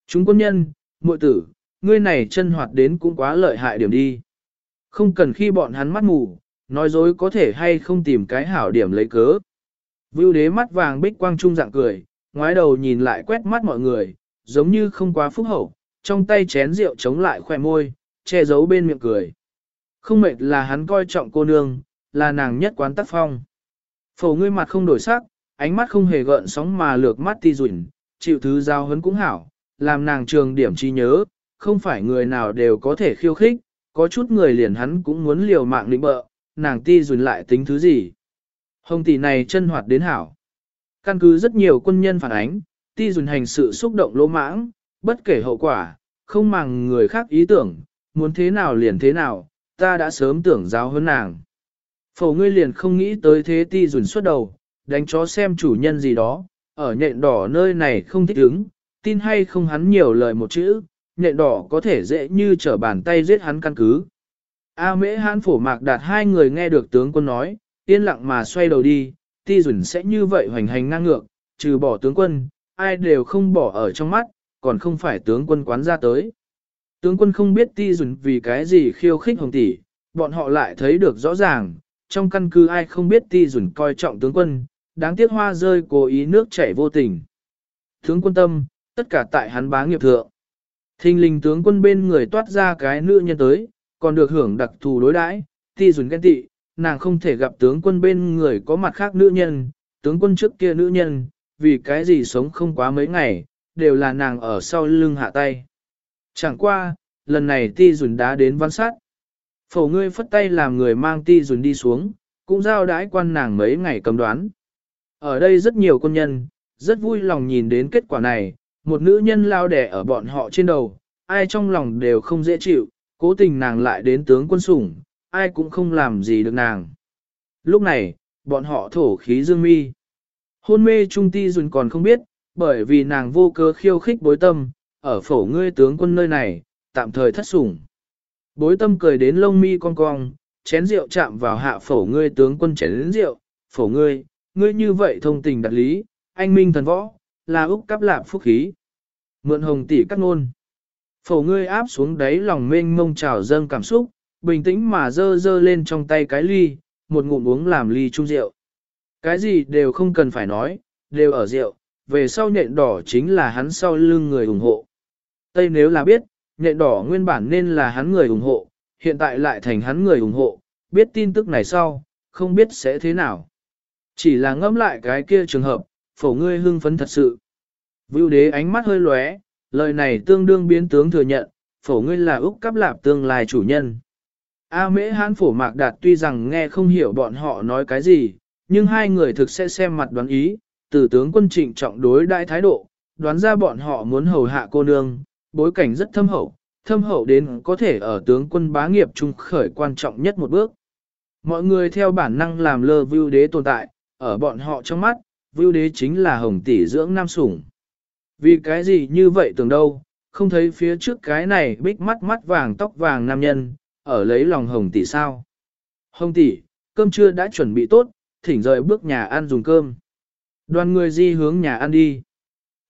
S1: Chúng quân nhân, muội tử, ngươi này chân hoạt đến cũng quá lợi hại điểm đi. Không cần khi bọn hắn mắt mù, nói dối có thể hay không tìm cái hảo điểm lấy cớ. Vưu đế mắt vàng bích quang trung dạng cười, ngoái đầu nhìn lại quét mắt mọi người, giống như không quá phúc hậu, trong tay chén rượu chống lại khỏe môi, che giấu bên miệng cười. Không mệt là hắn coi trọng cô nương, là nàng nhất quán tác phong. Phổ ngươi mặt không đổi sắc, ánh mắt không hề gợn sóng mà lược mắt ti rủn, chịu thứ giao hấn cũng hảo, làm nàng trường điểm chi nhớ, không phải người nào đều có thể khiêu khích, có chút người liền hắn cũng muốn liều mạng định bợ, nàng ti rủn lại tính thứ gì. Hồng tỷ này chân hoạt đến hảo. Căn cứ rất nhiều quân nhân phản ánh, ti dùn hành sự xúc động lỗ mãng, bất kể hậu quả, không màng người khác ý tưởng, muốn thế nào liền thế nào, ta đã sớm tưởng giáo hơn nàng. Phổ ngươi liền không nghĩ tới thế ti dùn suốt đầu, đánh chó xem chủ nhân gì đó, ở nhện đỏ nơi này không thích ứng, tin hay không hắn nhiều lời một chữ, nhện đỏ có thể dễ như trở bàn tay giết hắn căn cứ. A mễ hãn phổ mạc đạt hai người nghe được tướng quân nói, yên lặng mà xoay đầu đi, ti dùn sẽ như vậy hoành hành ngang ngược, trừ bỏ tướng quân, ai đều không bỏ ở trong mắt, còn không phải tướng quân quán ra tới. Tướng quân không biết ti dùn vì cái gì khiêu khích hồng tỷ, bọn họ lại thấy được rõ ràng, trong căn cứ ai không biết ti dùn coi trọng tướng quân, đáng tiếc hoa rơi cố ý nước chảy vô tình. Tướng quân tâm, tất cả tại hắn bá nghiệp thượng. Thinh linh tướng quân bên người toát ra cái nữ nhân tới, còn được hưởng đặc thù đối đãi, ti dùn ghen tị, nàng không thể gặp tướng quân bên người có mặt khác nữ nhân, tướng quân trước kia nữ nhân, vì cái gì sống không quá mấy ngày, đều là nàng ở sau lưng hạ tay. Chẳng qua, lần này ti dùn đá đến văn sát. Phổ ngươi phất tay làm người mang ti dùn đi xuống, cũng giao đái quan nàng mấy ngày cầm đoán. Ở đây rất nhiều quân nhân, rất vui lòng nhìn đến kết quả này, một nữ nhân lao đẻ ở bọn họ trên đầu, ai trong lòng đều không dễ chịu, cố tình nàng lại đến tướng quân sủng, ai cũng không làm gì được nàng. Lúc này, bọn họ thổ khí dương mi. Hôn mê trung ti dùn còn không biết, bởi vì nàng vô cớ khiêu khích bối tâm, ở phổ ngươi tướng quân nơi này, tạm thời thất sủng. Bối tâm cười đến lông mi cong cong, chén rượu chạm vào hạ phổ ngươi tướng quân chén rượu, phổ ngươi, ngươi như vậy thông tình đặt lý, anh minh thần võ, là úc cắp lạp phúc khí. Mượn hồng tỷ cắt ngôn. Phổ ngươi áp xuống đáy lòng mênh mông trào dâng cảm xúc, bình tĩnh mà dơ dơ lên trong tay cái ly, một ngụm uống làm ly chung rượu. Cái gì đều không cần phải nói, đều ở rượu, về sau nhện đỏ chính là hắn sau lưng người ủng hộ. Tây nếu là biết, nhện đỏ nguyên bản nên là hắn người ủng hộ, hiện tại lại thành hắn người ủng hộ, biết tin tức này sau, không biết sẽ thế nào. Chỉ là ngẫm lại cái kia trường hợp, phổ ngươi hưng phấn thật sự. Vưu đế ánh mắt hơi lóe, lời này tương đương biến tướng thừa nhận, phổ ngươi là Úc cắp lạp tương lai chủ nhân. A mễ hán phổ mạc đạt tuy rằng nghe không hiểu bọn họ nói cái gì, nhưng hai người thực sẽ xem mặt đoán ý, từ tướng quân trịnh trọng đối đại thái độ, đoán ra bọn họ muốn hầu hạ cô nương, bối cảnh rất thâm hậu, thâm hậu đến có thể ở tướng quân bá nghiệp trung khởi quan trọng nhất một bước. Mọi người theo bản năng làm lơ vưu đế tồn tại, ở bọn họ trong mắt, vưu đế chính là hồng tỷ dưỡng nam sủng. Vì cái gì như vậy tưởng đâu, không thấy phía trước cái này bích mắt mắt vàng tóc vàng nam nhân, ở lấy lòng hồng tỷ sao. Hồng tỷ, cơm trưa đã chuẩn bị tốt, thỉnh rời bước nhà ăn dùng cơm. Đoàn người di hướng nhà ăn đi.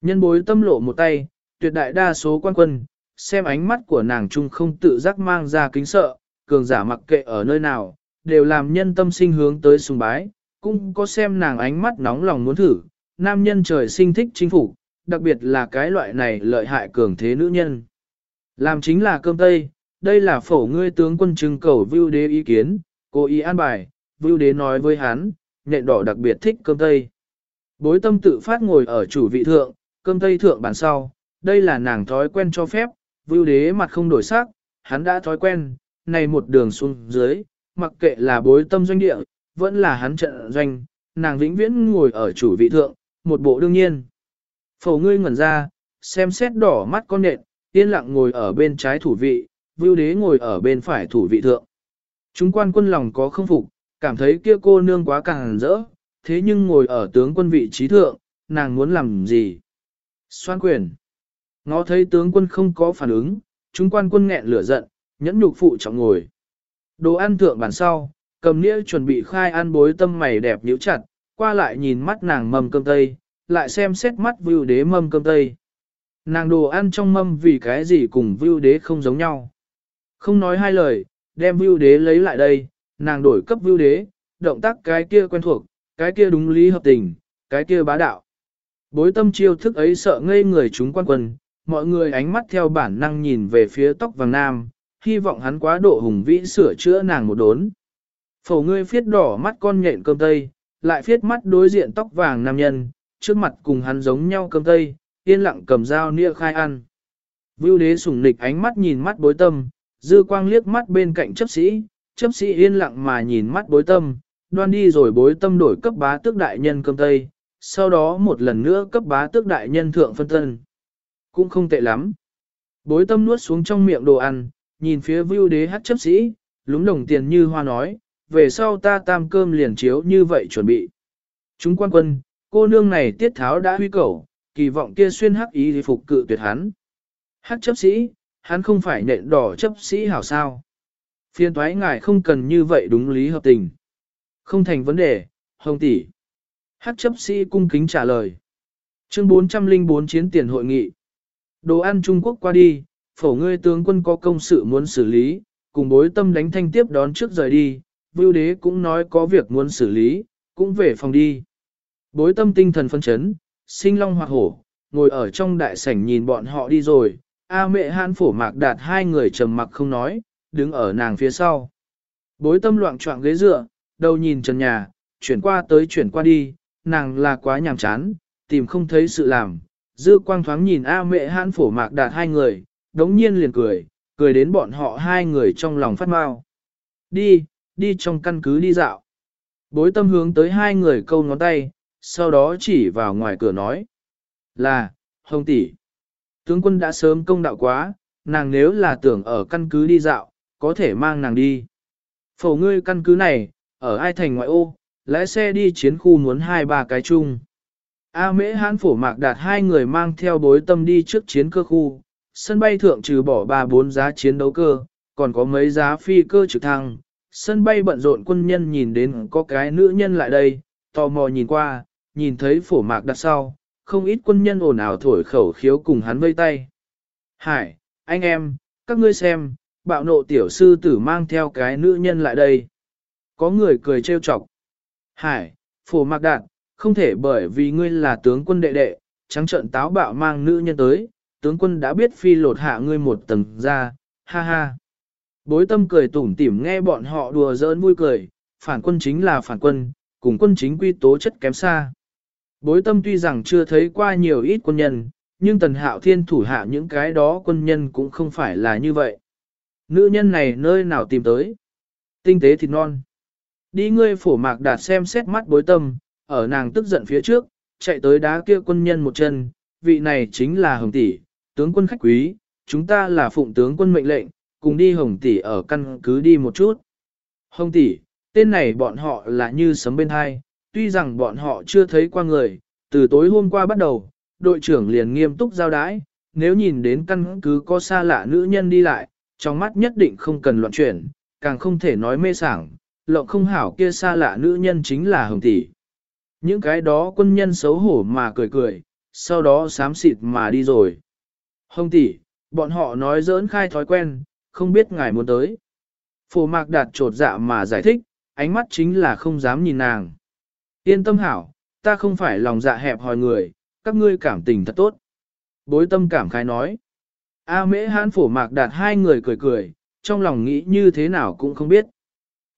S1: Nhân bối tâm lộ một tay, tuyệt đại đa số quan quân, xem ánh mắt của nàng trung không tự giác mang ra kính sợ, cường giả mặc kệ ở nơi nào, đều làm nhân tâm sinh hướng tới sùng bái, cũng có xem nàng ánh mắt nóng lòng muốn thử, nam nhân trời sinh thích chính phủ, đặc biệt là cái loại này lợi hại cường thế nữ nhân. Làm chính là cơm tây, đây là phổ ngươi tướng quân trưng cầu vưu đế ý kiến, cố ý an bài, vưu đế nói với hắn, nhện đỏ đặc biệt thích cơm tây. Bối tâm tự phát ngồi ở chủ vị thượng, cơm tây thượng bàn sau, đây là nàng thói quen cho phép, vưu đế mặt không đổi sắc, hắn đã thói quen, này một đường xuống dưới, mặc kệ là bối tâm doanh địa, vẫn là hắn trận doanh, nàng vĩnh viễn ngồi ở chủ vị thượng, một bộ đương nhiên. Phổ ngươi ngẩn ra, xem xét đỏ mắt con nện, yên lặng ngồi ở bên trái thủ vị, vưu đế ngồi ở bên phải thủ vị thượng. Chúng quan quân lòng có không phục, cảm thấy kia cô nương quá càng rỡ, thế nhưng ngồi ở tướng quân vị trí thượng, nàng muốn làm gì? Xoan quyền. Ngó thấy tướng quân không có phản ứng, chúng quan quân nghẹn lửa giận, nhẫn nhục phụ trọng ngồi. Đồ ăn thượng bàn sau, cầm nĩa chuẩn bị khai ăn bối tâm mày đẹp nhíu chặt, qua lại nhìn mắt nàng mâm cơm tây, lại xem xét mắt vưu đế mâm cơm tây. Nàng đồ ăn trong mâm vì cái gì cùng vưu đế không giống nhau. Không nói hai lời, đem vưu đế lấy lại đây, nàng đổi cấp vưu đế, động tác cái kia quen thuộc, cái kia đúng lý hợp tình, cái kia bá đạo. Bối tâm chiêu thức ấy sợ ngây người chúng quan quân, mọi người ánh mắt theo bản năng nhìn về phía tóc vàng nam, hy vọng hắn quá độ hùng vĩ sửa chữa nàng một đốn. Phổ ngươi phiết đỏ mắt con nhện cơm tây, lại phiết mắt đối diện tóc vàng nam nhân, trước mặt cùng hắn giống nhau cơm tây, yên lặng cầm dao nĩa khai ăn. Vưu đế sủng nịch ánh mắt nhìn mắt bối tâm, dư quang liếc mắt bên cạnh chấp sĩ, chấp sĩ yên lặng mà nhìn mắt bối tâm, đoan đi rồi bối tâm đổi cấp bá tước đại nhân cơm tây, sau đó một lần nữa cấp bá tước đại nhân thượng phân tân. Cũng không tệ lắm. Bối tâm nuốt xuống trong miệng đồ ăn, nhìn phía vưu đế hát chấp sĩ, lúng đồng tiền như hoa nói, về sau ta tam cơm liền chiếu như vậy chuẩn bị. Chúng quan quân, cô nương này tiết tháo đã huy cầu, kỳ vọng kia xuyên hắc ý thì phục cự tuyệt hắn. Hắc chấp sĩ, hắn không phải nện đỏ chấp sĩ hảo sao. Phiên thoái ngài không cần như vậy đúng lý hợp tình. Không thành vấn đề, hồng tỷ. Hát chấp sĩ cung kính trả lời. Chương 404 chiến tiền hội nghị. Đồ ăn Trung Quốc qua đi, phổ ngươi tướng quân có công sự muốn xử lý, cùng bối tâm đánh thanh tiếp đón trước rời đi, vưu đế cũng nói có việc muốn xử lý, cũng về phòng đi. Bối tâm tinh thần phân chấn, sinh long hoặc hổ, ngồi ở trong đại sảnh nhìn bọn họ đi rồi, A mẹ hãn phổ mạc đạt hai người trầm mặc không nói, đứng ở nàng phía sau. Bối tâm loạn trọng ghế dựa, đầu nhìn trần nhà, chuyển qua tới chuyển qua đi, nàng là quá nhàm chán, tìm không thấy sự làm. Dư quang thoáng nhìn A mẹ hãn phổ mạc đạt hai người, đống nhiên liền cười, cười đến bọn họ hai người trong lòng phát mau. Đi, đi trong căn cứ đi dạo. Bối tâm hướng tới hai người câu ngón tay, sau đó chỉ vào ngoài cửa nói. Là, hồng tỷ. Tướng quân đã sớm công đạo quá, nàng nếu là tưởng ở căn cứ đi dạo, có thể mang nàng đi. Phổ ngươi căn cứ này, ở ai thành ngoại ô, lái xe đi chiến khu muốn hai ba cái chung. A mễ hãn phổ mạc đạt hai người mang theo bối tâm đi trước chiến cơ khu, sân bay thượng trừ bỏ ba bốn giá chiến đấu cơ, còn có mấy giá phi cơ trực thăng. Sân bay bận rộn quân nhân nhìn đến có cái nữ nhân lại đây, tò mò nhìn qua, nhìn thấy phổ mạc đặt sau, không ít quân nhân ồn ào thổi khẩu khiếu cùng hắn vây tay. Hải, anh em, các ngươi xem, bạo nộ tiểu sư tử mang theo cái nữ nhân lại đây. Có người cười trêu chọc. Hải, phổ mạc đạn không thể bởi vì ngươi là tướng quân đệ đệ, trắng trận táo bạo mang nữ nhân tới, tướng quân đã biết phi lột hạ ngươi một tầng ra, ha ha. Bối tâm cười tủm tỉm nghe bọn họ đùa giỡn vui cười, phản quân chính là phản quân, cùng quân chính quy tố chất kém xa. Bối tâm tuy rằng chưa thấy qua nhiều ít quân nhân, nhưng tần hạo thiên thủ hạ những cái đó quân nhân cũng không phải là như vậy. Nữ nhân này nơi nào tìm tới? Tinh tế thịt non. Đi ngươi phổ mạc đạt xem xét mắt bối tâm, ở nàng tức giận phía trước, chạy tới đá kia quân nhân một chân, vị này chính là hồng tỷ, tướng quân khách quý, chúng ta là phụng tướng quân mệnh lệnh, cùng đi hồng tỷ ở căn cứ đi một chút. Hồng tỷ, tên này bọn họ là như sấm bên hai, tuy rằng bọn họ chưa thấy qua người, từ tối hôm qua bắt đầu, đội trưởng liền nghiêm túc giao đái, nếu nhìn đến căn cứ có xa lạ nữ nhân đi lại, trong mắt nhất định không cần loạn chuyển, càng không thể nói mê sảng, lộng không hảo kia xa lạ nữ nhân chính là hồng tỷ. Những cái đó quân nhân xấu hổ mà cười cười, sau đó sám xịt mà đi rồi. Hồng tỷ, bọn họ nói dỡn khai thói quen, không biết ngài muốn tới. Phổ mạc đạt trột dạ mà giải thích, ánh mắt chính là không dám nhìn nàng. Yên tâm hảo, ta không phải lòng dạ hẹp hòi người, các ngươi cảm tình thật tốt. Bối tâm cảm khái nói. A mễ hãn phổ mạc đạt hai người cười cười, trong lòng nghĩ như thế nào cũng không biết.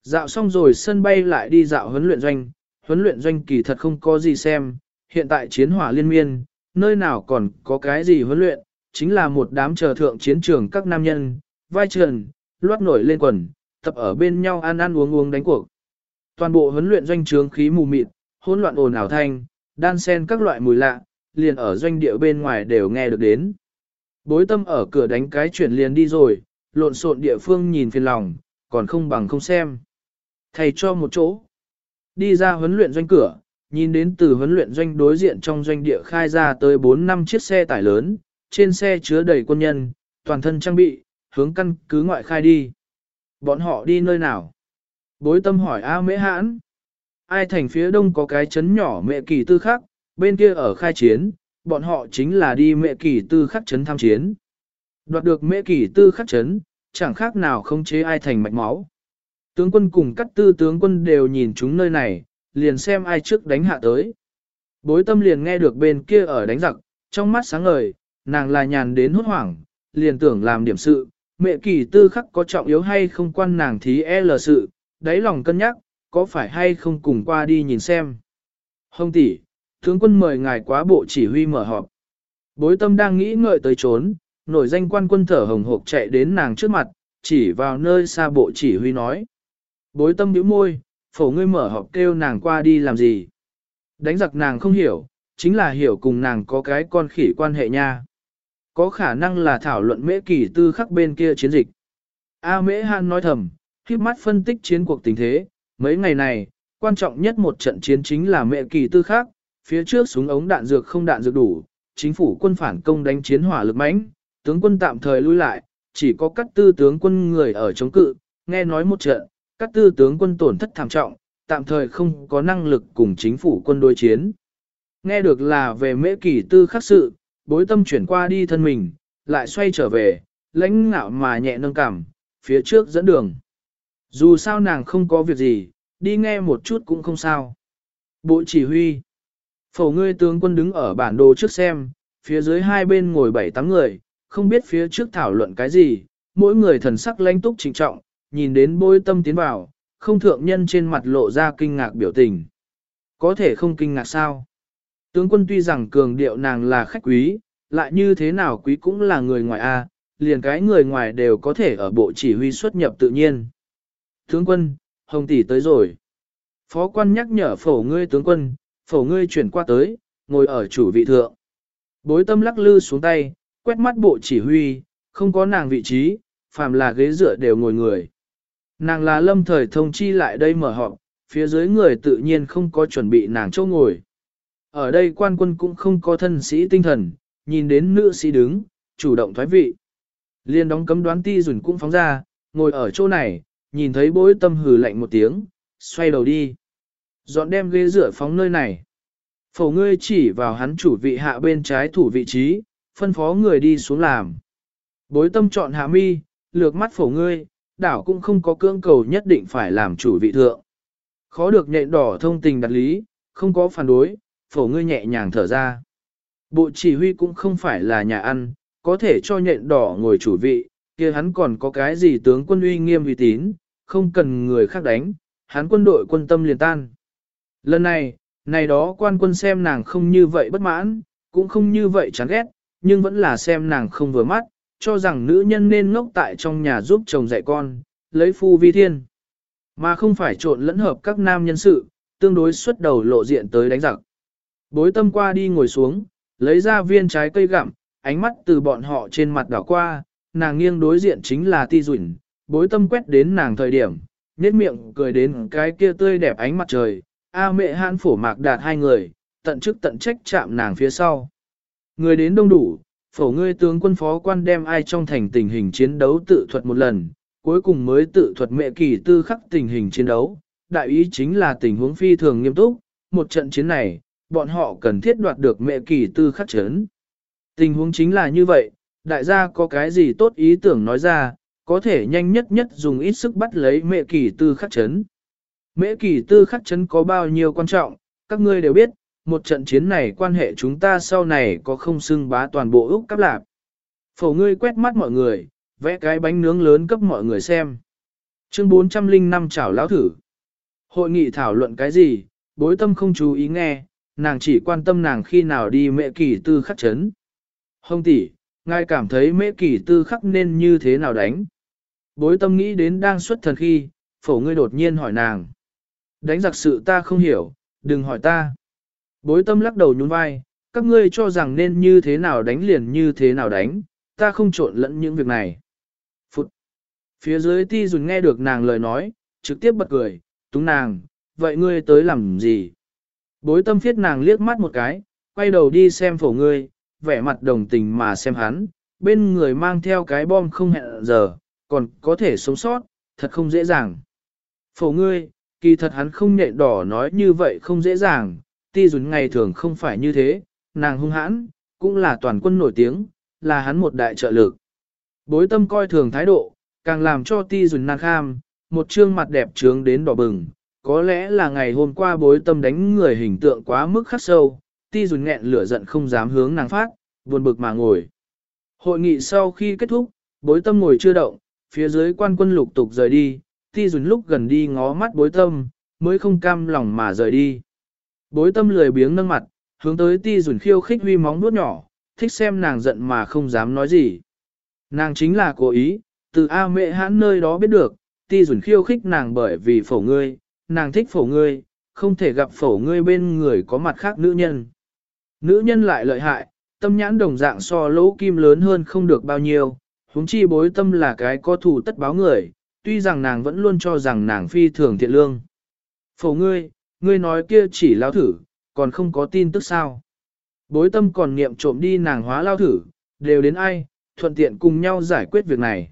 S1: Dạo xong rồi sân bay lại đi dạo huấn luyện doanh, huấn luyện doanh kỳ thật không có gì xem, hiện tại chiến hỏa liên miên, nơi nào còn có cái gì huấn luyện, chính là một đám chờ thượng chiến trường các nam nhân, vai trần, loát nổi lên quần, tập ở bên nhau ăn ăn uống uống đánh cuộc. Toàn bộ huấn luyện doanh trướng khí mù mịt, hỗn loạn ồn ào thanh, đan sen các loại mùi lạ, liền ở doanh địa bên ngoài đều nghe được đến. Bối tâm ở cửa đánh cái chuyển liền đi rồi, lộn xộn địa phương nhìn phiền lòng, còn không bằng không xem. Thầy cho một chỗ. Đi ra huấn luyện doanh cửa, nhìn đến từ huấn luyện doanh đối diện trong doanh địa khai ra tới 4 năm chiếc xe tải lớn, trên xe chứa đầy quân nhân, toàn thân trang bị, hướng căn cứ ngoại khai đi. Bọn họ đi nơi nào? Bối tâm hỏi A mễ hãn. Ai thành phía đông có cái chấn nhỏ mẹ kỳ tư Khắc. bên kia ở khai chiến, bọn họ chính là đi mẹ kỳ tư khắc chấn tham chiến. Đoạt được mẹ kỳ tư khắc chấn, chẳng khác nào không chế ai thành mạch máu. Tướng quân cùng các tư tướng quân đều nhìn chúng nơi này, liền xem ai trước đánh hạ tới. Bối tâm liền nghe được bên kia ở đánh giặc, trong mắt sáng ngời, nàng là nhàn đến hốt hoảng, liền tưởng làm điểm sự, mẹ kỳ tư khắc có trọng yếu hay không quan nàng thí L sự, đáy lòng cân nhắc, có phải hay không cùng qua đi nhìn xem. Hồng tỷ, tướng quân mời ngài quá bộ chỉ huy mở họp. Bối tâm đang nghĩ ngợi tới trốn, nổi danh quan quân thở hồng hộp chạy đến nàng trước mặt, chỉ vào nơi xa bộ chỉ huy nói. Bối tâm biểu môi, phổ ngươi mở họp kêu nàng qua đi làm gì. Đánh giặc nàng không hiểu, chính là hiểu cùng nàng có cái con khỉ quan hệ nha. Có khả năng là thảo luận mễ kỳ tư khắc bên kia chiến dịch. A mễ han nói thầm, khiếp mắt phân tích chiến cuộc tình thế, mấy ngày này, quan trọng nhất một trận chiến chính là mẹ kỳ tư khắc, phía trước súng ống đạn dược không đạn dược đủ, chính phủ quân phản công đánh chiến hỏa lực mãnh, tướng quân tạm thời lui lại, chỉ có các tư tướng quân người ở chống cự, nghe nói một trận, các tư tướng quân tổn thất thảm trọng, tạm thời không có năng lực cùng chính phủ quân đối chiến. Nghe được là về mễ kỳ tư khắc sự, bối tâm chuyển qua đi thân mình, lại xoay trở về, lãnh ngạo mà nhẹ nâng cảm, phía trước dẫn đường. Dù sao nàng không có việc gì, đi nghe một chút cũng không sao. Bộ chỉ huy. Phổ ngươi tướng quân đứng ở bản đồ trước xem, phía dưới hai bên ngồi bảy tám người, không biết phía trước thảo luận cái gì, mỗi người thần sắc lãnh túc trịnh trọng, nhìn đến bôi tâm tiến vào, không thượng nhân trên mặt lộ ra kinh ngạc biểu tình. Có thể không kinh ngạc sao? Tướng quân tuy rằng cường điệu nàng là khách quý, lại như thế nào quý cũng là người ngoài A, liền cái người ngoài đều có thể ở bộ chỉ huy xuất nhập tự nhiên. Tướng quân, Hồng Tỷ tới rồi. Phó quan nhắc nhở phổ ngươi tướng quân, phổ ngươi chuyển qua tới, ngồi ở chủ vị thượng. Bối tâm lắc lư xuống tay, quét mắt bộ chỉ huy, không có nàng vị trí, phàm là ghế dựa đều ngồi người. Nàng là lâm thời thông chi lại đây mở họp, phía dưới người tự nhiên không có chuẩn bị nàng chỗ ngồi. Ở đây quan quân cũng không có thân sĩ tinh thần, nhìn đến nữ sĩ đứng, chủ động thoái vị. Liên đóng cấm đoán ti dùn cũng phóng ra, ngồi ở chỗ này, nhìn thấy bối tâm hừ lạnh một tiếng, xoay đầu đi. Dọn đem ghế rửa phóng nơi này. Phổ ngươi chỉ vào hắn chủ vị hạ bên trái thủ vị trí, phân phó người đi xuống làm. Bối tâm chọn hạ mi, lược mắt phổ ngươi, đảo cũng không có cưỡng cầu nhất định phải làm chủ vị thượng. Khó được nhện đỏ thông tình đặt lý, không có phản đối, phổ ngươi nhẹ nhàng thở ra. Bộ chỉ huy cũng không phải là nhà ăn, có thể cho nhện đỏ ngồi chủ vị, kia hắn còn có cái gì tướng quân uy nghiêm uy tín, không cần người khác đánh, hắn quân đội quân tâm liền tan. Lần này, này đó quan quân xem nàng không như vậy bất mãn, cũng không như vậy chán ghét, nhưng vẫn là xem nàng không vừa mắt, cho rằng nữ nhân nên ngốc tại trong nhà giúp chồng dạy con, lấy phu vi thiên. Mà không phải trộn lẫn hợp các nam nhân sự, tương đối xuất đầu lộ diện tới đánh giặc. Bối tâm qua đi ngồi xuống, lấy ra viên trái cây gặm, ánh mắt từ bọn họ trên mặt đảo qua, nàng nghiêng đối diện chính là ti dụnh, bối tâm quét đến nàng thời điểm, nét miệng cười đến cái kia tươi đẹp ánh mặt trời, a mẹ hãn phổ mạc đạt hai người, tận chức tận trách chạm nàng phía sau. Người đến đông đủ, phổ ngươi tướng quân phó quan đem ai trong thành tình hình chiến đấu tự thuật một lần, cuối cùng mới tự thuật mẹ kỳ tư khắc tình hình chiến đấu. Đại ý chính là tình huống phi thường nghiêm túc, một trận chiến này, bọn họ cần thiết đoạt được mẹ kỳ tư khắc chấn. Tình huống chính là như vậy, đại gia có cái gì tốt ý tưởng nói ra, có thể nhanh nhất nhất dùng ít sức bắt lấy mẹ kỳ tư khắc chấn. Mễ kỳ tư khắc chấn có bao nhiêu quan trọng, các ngươi đều biết, một trận chiến này quan hệ chúng ta sau này có không xưng bá toàn bộ Úc Cáp lạp. Phổ ngươi quét mắt mọi người, vẽ cái bánh nướng lớn cấp mọi người xem. Chương 405 chảo lão thử. Hội nghị thảo luận cái gì, bối tâm không chú ý nghe, nàng chỉ quan tâm nàng khi nào đi mẹ kỳ tư khắc chấn. Hông tỷ, ngài cảm thấy mẹ kỳ tư khắc nên như thế nào đánh? Bối tâm nghĩ đến đang xuất thần khi, phổ ngươi đột nhiên hỏi nàng. Đánh giặc sự ta không hiểu, đừng hỏi ta. Bối tâm lắc đầu nhún vai, các ngươi cho rằng nên như thế nào đánh liền như thế nào đánh, ta không trộn lẫn những việc này. Phụt! Phía dưới ti dùn nghe được nàng lời nói, trực tiếp bật cười, túng nàng, vậy ngươi tới làm gì? Bối tâm phiết nàng liếc mắt một cái, quay đầu đi xem phổ ngươi, vẻ mặt đồng tình mà xem hắn, bên người mang theo cái bom không hẹn giờ, còn có thể sống sót, thật không dễ dàng. Phổ ngươi, kỳ thật hắn không nhện đỏ nói như vậy không dễ dàng, ti dùn ngày thường không phải như thế, nàng hung hãn, cũng là toàn quân nổi tiếng, là hắn một đại trợ lực. Bối tâm coi thường thái độ, càng làm cho ti dùn nàng kham, một trương mặt đẹp trướng đến đỏ bừng, có lẽ là ngày hôm qua bối tâm đánh người hình tượng quá mức khắc sâu, ti dùn nghẹn lửa giận không dám hướng nàng phát, buồn bực mà ngồi. Hội nghị sau khi kết thúc, bối tâm ngồi chưa động, phía dưới quan quân lục tục rời đi, ti dùn lúc gần đi ngó mắt bối tâm, mới không cam lòng mà rời đi. Bối tâm lười biếng nâng mặt, hướng tới ti dùn khiêu khích huy móng nuốt nhỏ, thích xem nàng giận mà không dám nói gì. Nàng chính là cố ý, từ A mẹ hãn nơi đó biết được, ti dùn khiêu khích nàng bởi vì phổ ngươi, nàng thích phổ ngươi, không thể gặp phổ ngươi bên người có mặt khác nữ nhân. Nữ nhân lại lợi hại, tâm nhãn đồng dạng so lỗ kim lớn hơn không được bao nhiêu, huống chi bối tâm là cái có thù tất báo người, tuy rằng nàng vẫn luôn cho rằng nàng phi thường thiện lương. Phổ ngươi, ngươi nói kia chỉ lao thử, còn không có tin tức sao. Bối tâm còn niệm trộm đi nàng hóa lao thử, đều đến ai, thuận tiện cùng nhau giải quyết việc này.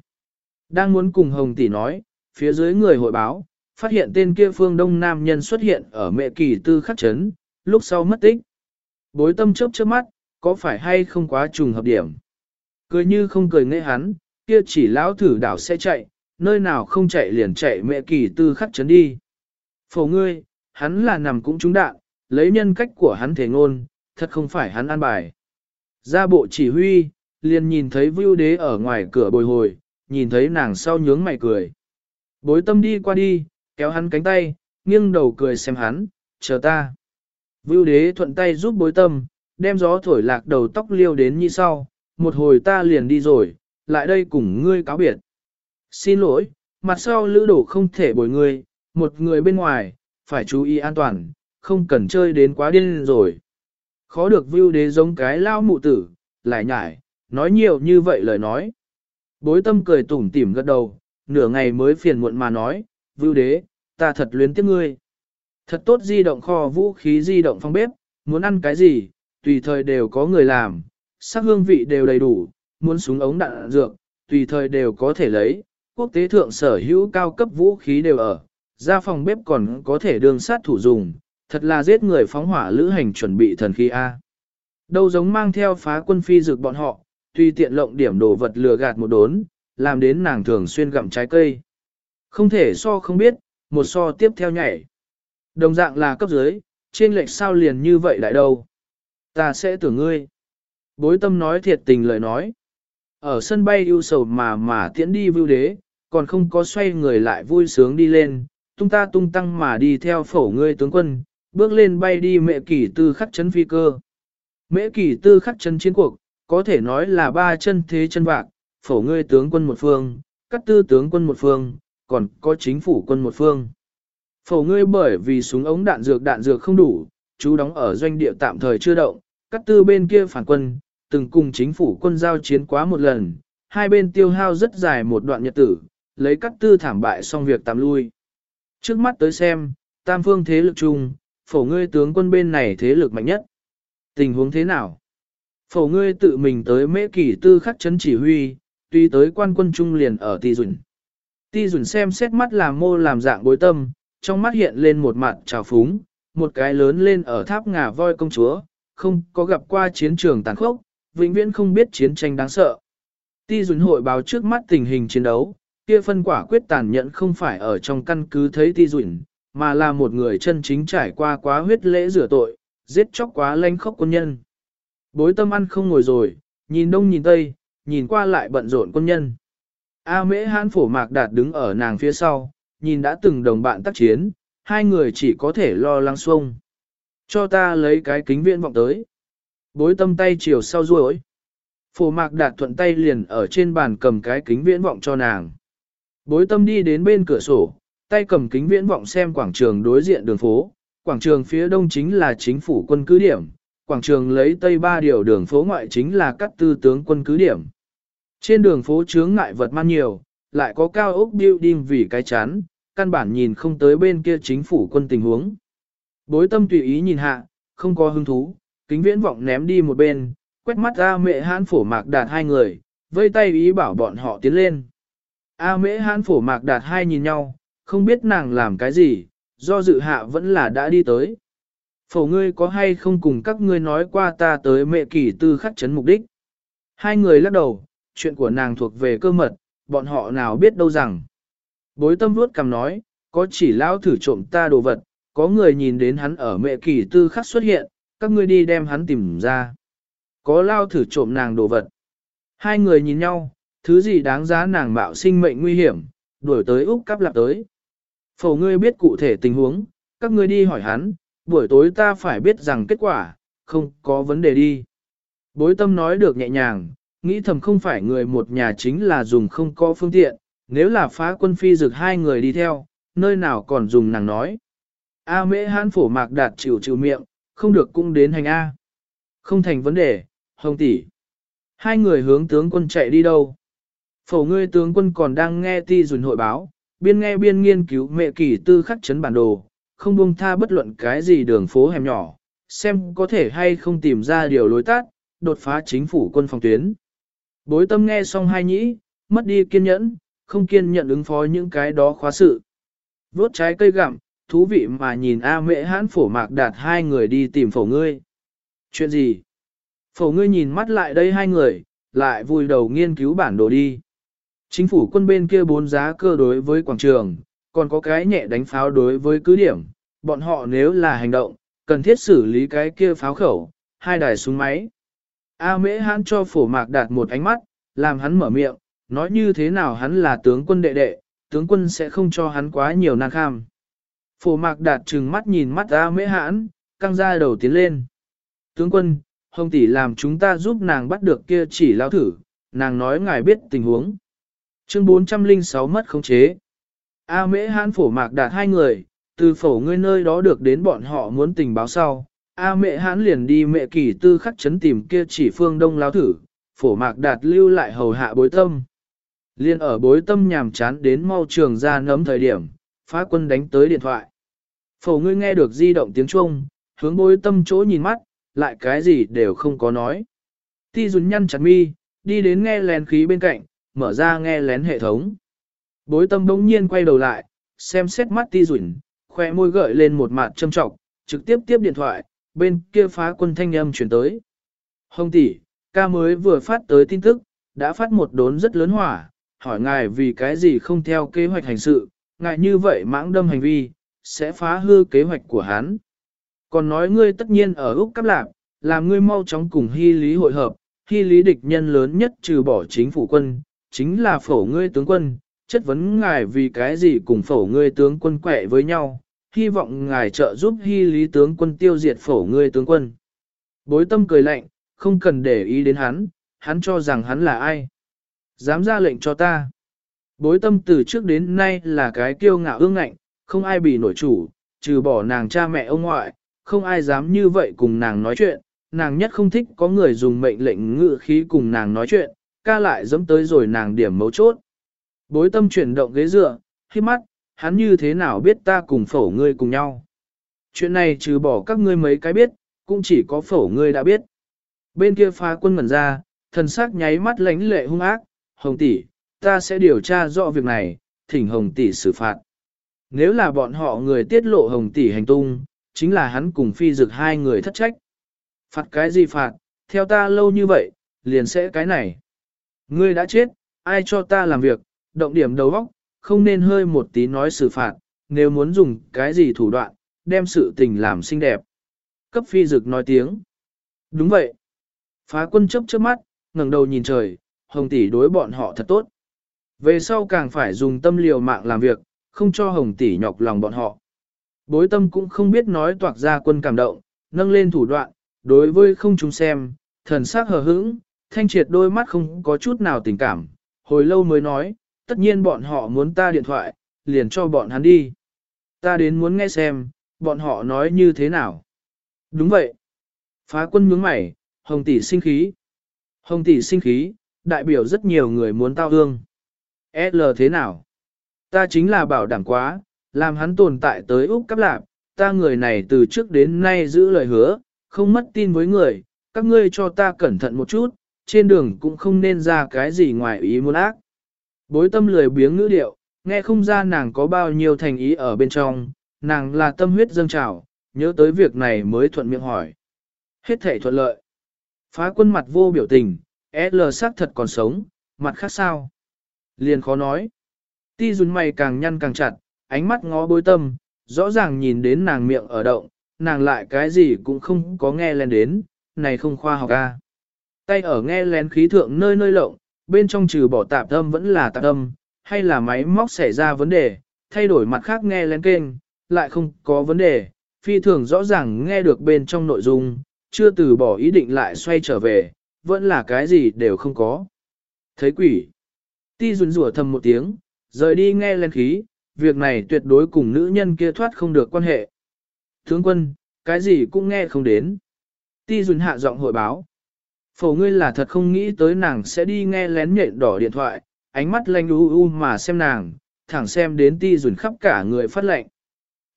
S1: Đang muốn cùng Hồng Tỷ nói, phía dưới người hội báo, phát hiện tên kia phương đông nam nhân xuất hiện ở mẹ kỳ tư khắc chấn, lúc sau mất tích. Bối tâm chớp chớp mắt, có phải hay không quá trùng hợp điểm. Cười như không cười nghe hắn, kia chỉ lão thử đảo sẽ chạy, nơi nào không chạy liền chạy mẹ kỳ tư khắc chấn đi. Phổ ngươi, hắn là nằm cũng trúng đạn, lấy nhân cách của hắn thể ngôn, thật không phải hắn an bài. Ra bộ chỉ huy, liền nhìn thấy vưu đế ở ngoài cửa bồi hồi, nhìn thấy nàng sau nhướng mày cười. Bối tâm đi qua đi, kéo hắn cánh tay, nghiêng đầu cười xem hắn, chờ ta. Vưu đế thuận tay giúp bối tâm, đem gió thổi lạc đầu tóc liêu đến như sau, một hồi ta liền đi rồi, lại đây cùng ngươi cáo biệt. Xin lỗi, mặt sau lữ đổ không thể bồi ngươi, một người bên ngoài, phải chú ý an toàn, không cần chơi đến quá điên rồi. Khó được view đế giống cái lao mụ tử, lại nhải, nói nhiều như vậy lời nói. Bối tâm cười tủm tỉm gật đầu, nửa ngày mới phiền muộn mà nói, view đế, ta thật luyến tiếc ngươi. Thật tốt di động kho vũ khí di động phong bếp, muốn ăn cái gì, tùy thời đều có người làm, sắc hương vị đều đầy đủ, muốn súng ống đạn dược, tùy thời đều có thể lấy, quốc tế thượng sở hữu cao cấp vũ khí đều ở, ra phòng bếp còn có thể đường sát thủ dùng, thật là giết người phóng hỏa lữ hành chuẩn bị thần khí A. Đâu giống mang theo phá quân phi dược bọn họ, tuy tiện lộng điểm đồ vật lừa gạt một đốn, làm đến nàng thường xuyên gặm trái cây. Không thể so không biết, một so tiếp theo nhảy. Đồng dạng là cấp dưới, trên lệch sao liền như vậy lại đâu. Ta sẽ tưởng ngươi. Bối tâm nói thiệt tình lời nói. Ở sân bay ưu sầu mà mà tiễn đi vưu đế, còn không có xoay người lại vui sướng đi lên, tung ta tung tăng mà đi theo phổ ngươi tướng quân, bước lên bay đi mẹ kỷ tư khắc chấn phi cơ. Mễ kỷ tư khắc chân chiến cuộc, có thể nói là ba chân thế chân vạc, phổ ngươi tướng quân một phương, cắt tư tướng quân một phương, còn có chính phủ quân một phương. Phổ ngươi bởi vì súng ống đạn dược đạn dược không đủ, chú đóng ở doanh địa tạm thời chưa động, cắt tư bên kia phản quân, từng cùng chính phủ quân giao chiến quá một lần, hai bên tiêu hao rất dài một đoạn nhật tử, lấy các tư thảm bại xong việc tạm lui. Trước mắt tới xem, tam phương thế lực chung, phổ ngươi tướng quân bên này thế lực mạnh nhất. Tình huống thế nào? Phổ ngươi tự mình tới mễ kỷ tư khắc chấn chỉ huy, tuy tới quan quân trung liền ở ti dùn. Ti dùn xem xét mắt làm mô làm dạng bối tâm, trong mắt hiện lên một mặt trào phúng, một cái lớn lên ở tháp ngà voi công chúa, không có gặp qua chiến trường tàn khốc, vĩnh viễn không biết chiến tranh đáng sợ. Ti dùn hội báo trước mắt tình hình chiến đấu, kia phân quả quyết tàn nhẫn không phải ở trong căn cứ thấy ti dùn, mà là một người chân chính trải qua quá huyết lễ rửa tội, giết chóc quá lanh khốc quân nhân. Bối tâm ăn không ngồi rồi, nhìn đông nhìn tây, nhìn qua lại bận rộn quân nhân. A mễ hãn phổ mạc đạt đứng ở nàng phía sau, nhìn đã từng đồng bạn tác chiến, hai người chỉ có thể lo lắng xuông. Cho ta lấy cái kính viễn vọng tới. Bối tâm tay chiều sau ruồi. Phổ mạc đạt thuận tay liền ở trên bàn cầm cái kính viễn vọng cho nàng. Bối tâm đi đến bên cửa sổ, tay cầm kính viễn vọng xem quảng trường đối diện đường phố. Quảng trường phía đông chính là chính phủ quân cứ điểm. Quảng trường lấy tây ba điều đường phố ngoại chính là các tư tướng quân cứ điểm. Trên đường phố chướng ngại vật man nhiều, lại có cao ốc building vì cái chán, căn bản nhìn không tới bên kia chính phủ quân tình huống. Bối tâm tùy ý nhìn hạ, không có hứng thú, kính viễn vọng ném đi một bên, quét mắt ra mẹ hãn phổ mạc đạt hai người, vây tay ý bảo bọn họ tiến lên. A mễ hãn phổ mạc đạt hai nhìn nhau, không biết nàng làm cái gì, do dự hạ vẫn là đã đi tới. Phổ ngươi có hay không cùng các ngươi nói qua ta tới mẹ kỳ tư khắc chấn mục đích. Hai người lắc đầu, chuyện của nàng thuộc về cơ mật, bọn họ nào biết đâu rằng. Bối tâm vuốt cầm nói, có chỉ lão thử trộm ta đồ vật, có người nhìn đến hắn ở mẹ kỳ tư khắc xuất hiện, các ngươi đi đem hắn tìm ra. Có lao thử trộm nàng đồ vật. Hai người nhìn nhau, thứ gì đáng giá nàng mạo sinh mệnh nguy hiểm, đuổi tới Úc cắp lạp tới. Phổ ngươi biết cụ thể tình huống, các ngươi đi hỏi hắn, buổi tối ta phải biết rằng kết quả, không có vấn đề đi. Bối tâm nói được nhẹ nhàng, nghĩ thầm không phải người một nhà chính là dùng không có phương tiện, nếu là phá quân phi dược hai người đi theo, nơi nào còn dùng nàng nói. A mễ hãn phổ mạc đạt chịu chịu miệng, không được cũng đến hành A. Không thành vấn đề, hồng tỷ. Hai người hướng tướng quân chạy đi đâu? Phổ ngươi tướng quân còn đang nghe ti dùn hội báo, biên nghe biên nghiên cứu mẹ kỳ tư khắc chấn bản đồ, không buông tha bất luận cái gì đường phố hẻm nhỏ, xem có thể hay không tìm ra điều lối tắt, đột phá chính phủ quân phòng tuyến. Bối tâm nghe xong hai nhĩ, mất đi kiên nhẫn, không kiên nhận ứng phó những cái đó khóa sự. Vốt trái cây gặm, thú vị mà nhìn A mễ hãn phổ mạc đạt hai người đi tìm phổ ngươi. Chuyện gì? Phổ ngươi nhìn mắt lại đây hai người, lại vùi đầu nghiên cứu bản đồ đi. Chính phủ quân bên kia bốn giá cơ đối với quảng trường, còn có cái nhẹ đánh pháo đối với cứ điểm. Bọn họ nếu là hành động, cần thiết xử lý cái kia pháo khẩu, hai đài súng máy. A mễ hãn cho phổ mạc đạt một ánh mắt, làm hắn mở miệng, nói như thế nào hắn là tướng quân đệ đệ, tướng quân sẽ không cho hắn quá nhiều nan kham. Phổ mạc đạt trừng mắt nhìn mắt A mễ hãn, căng ra đầu tiến lên. Tướng quân, hồng tỷ làm chúng ta giúp nàng bắt được kia chỉ lao thử, nàng nói ngài biết tình huống. Chương 406 mất khống chế. A mễ hãn phổ mạc đạt hai người, từ phổ ngươi nơi đó được đến bọn họ muốn tình báo sau. A mẹ hãn liền đi mẹ kỳ tư khắc chấn tìm kia chỉ phương đông lao thử, phổ mạc đạt lưu lại hầu hạ bối tâm. Liên ở bối tâm nhàm chán đến mau trường ra nấm thời điểm, phá quân đánh tới điện thoại. Phổ ngươi nghe được di động tiếng chuông, hướng bối tâm chỗ nhìn mắt, lại cái gì đều không có nói. Ti dùn nhăn chặt mi, đi đến nghe lén khí bên cạnh, mở ra nghe lén hệ thống. Bối tâm bỗng nhiên quay đầu lại, xem xét mắt ti dùn, khoe môi gợi lên một mặt châm trọng, trực tiếp tiếp điện thoại, bên kia phá quân thanh âm chuyển tới. Hồng tỷ, ca mới vừa phát tới tin tức, đã phát một đốn rất lớn hỏa, hỏi ngài vì cái gì không theo kế hoạch hành sự, ngài như vậy mãng đâm hành vi, sẽ phá hư kế hoạch của hắn. Còn nói ngươi tất nhiên ở Úc Cáp Lạc, làm ngươi mau chóng cùng hy lý hội hợp, hy lý địch nhân lớn nhất trừ bỏ chính phủ quân, chính là phổ ngươi tướng quân, chất vấn ngài vì cái gì cùng phổ ngươi tướng quân quẹ với nhau, hy vọng ngài trợ giúp hy lý tướng quân tiêu diệt phổ ngươi tướng quân. Bối tâm cười lạnh, không cần để ý đến hắn, hắn cho rằng hắn là ai. Dám ra lệnh cho ta. Bối tâm từ trước đến nay là cái kiêu ngạo ương ngạnh, không ai bị nổi chủ, trừ bỏ nàng cha mẹ ông ngoại, không ai dám như vậy cùng nàng nói chuyện, nàng nhất không thích có người dùng mệnh lệnh ngự khí cùng nàng nói chuyện, ca lại dẫm tới rồi nàng điểm mấu chốt. Bối tâm chuyển động ghế dựa, khi mắt, hắn như thế nào biết ta cùng phổ ngươi cùng nhau. Chuyện này trừ bỏ các ngươi mấy cái biết, cũng chỉ có phổ ngươi đã biết. Bên kia phá quân ngẩn ra, thần sắc nháy mắt lánh lệ hung ác, hồng tỷ, ta sẽ điều tra rõ việc này, thỉnh hồng tỷ xử phạt. Nếu là bọn họ người tiết lộ hồng tỷ hành tung, chính là hắn cùng phi dực hai người thất trách. Phạt cái gì phạt, theo ta lâu như vậy, liền sẽ cái này. Ngươi đã chết, ai cho ta làm việc, động điểm đầu óc, không nên hơi một tí nói xử phạt, nếu muốn dùng cái gì thủ đoạn, đem sự tình làm xinh đẹp. Cấp phi dực nói tiếng. Đúng vậy. Phá quân chấp trước mắt, ngẩng đầu nhìn trời, hồng tỷ đối bọn họ thật tốt. Về sau càng phải dùng tâm liều mạng làm việc, không cho hồng tỷ nhọc lòng bọn họ. Bối tâm cũng không biết nói toạc ra quân cảm động, nâng lên thủ đoạn, đối với không chúng xem, thần sắc hờ hững, thanh triệt đôi mắt không có chút nào tình cảm, hồi lâu mới nói, tất nhiên bọn họ muốn ta điện thoại, liền cho bọn hắn đi. Ta đến muốn nghe xem, bọn họ nói như thế nào. Đúng vậy. Phá quân nhướng mày, hồng tỷ sinh khí. Hồng tỷ sinh khí, đại biểu rất nhiều người muốn tao hương. L thế nào? Ta chính là bảo đảm quá, làm hắn tồn tại tới Úc Cáp lạp, ta người này từ trước đến nay giữ lời hứa, không mất tin với người, các ngươi cho ta cẩn thận một chút, trên đường cũng không nên ra cái gì ngoài ý muốn ác. Bối tâm lười biếng ngữ điệu, nghe không ra nàng có bao nhiêu thành ý ở bên trong, nàng là tâm huyết dâng trào, nhớ tới việc này mới thuận miệng hỏi. Hết thể thuận lợi. Phá quân mặt vô biểu tình, L xác thật còn sống, mặt khác sao? Liền khó nói. Ti dùn mày càng nhăn càng chặt, ánh mắt ngó bối tâm, rõ ràng nhìn đến nàng miệng ở động, nàng lại cái gì cũng không có nghe lên đến, này không khoa học a. Tay ở nghe lén khí thượng nơi nơi lộng, bên trong trừ bỏ tạp âm vẫn là tạp âm, hay là máy móc xảy ra vấn đề, thay đổi mặt khác nghe lén kênh, lại không có vấn đề, phi thường rõ ràng nghe được bên trong nội dung, chưa từ bỏ ý định lại xoay trở về, vẫn là cái gì đều không có. Thấy quỷ, ti run rủa thầm một tiếng, rời đi nghe lên khí, việc này tuyệt đối cùng nữ nhân kia thoát không được quan hệ. Tướng quân, cái gì cũng nghe không đến. Ti dùn hạ giọng hội báo. Phổ ngươi là thật không nghĩ tới nàng sẽ đi nghe lén nhện đỏ điện thoại, ánh mắt lanh u u mà xem nàng, thẳng xem đến ti dùn khắp cả người phát lệnh.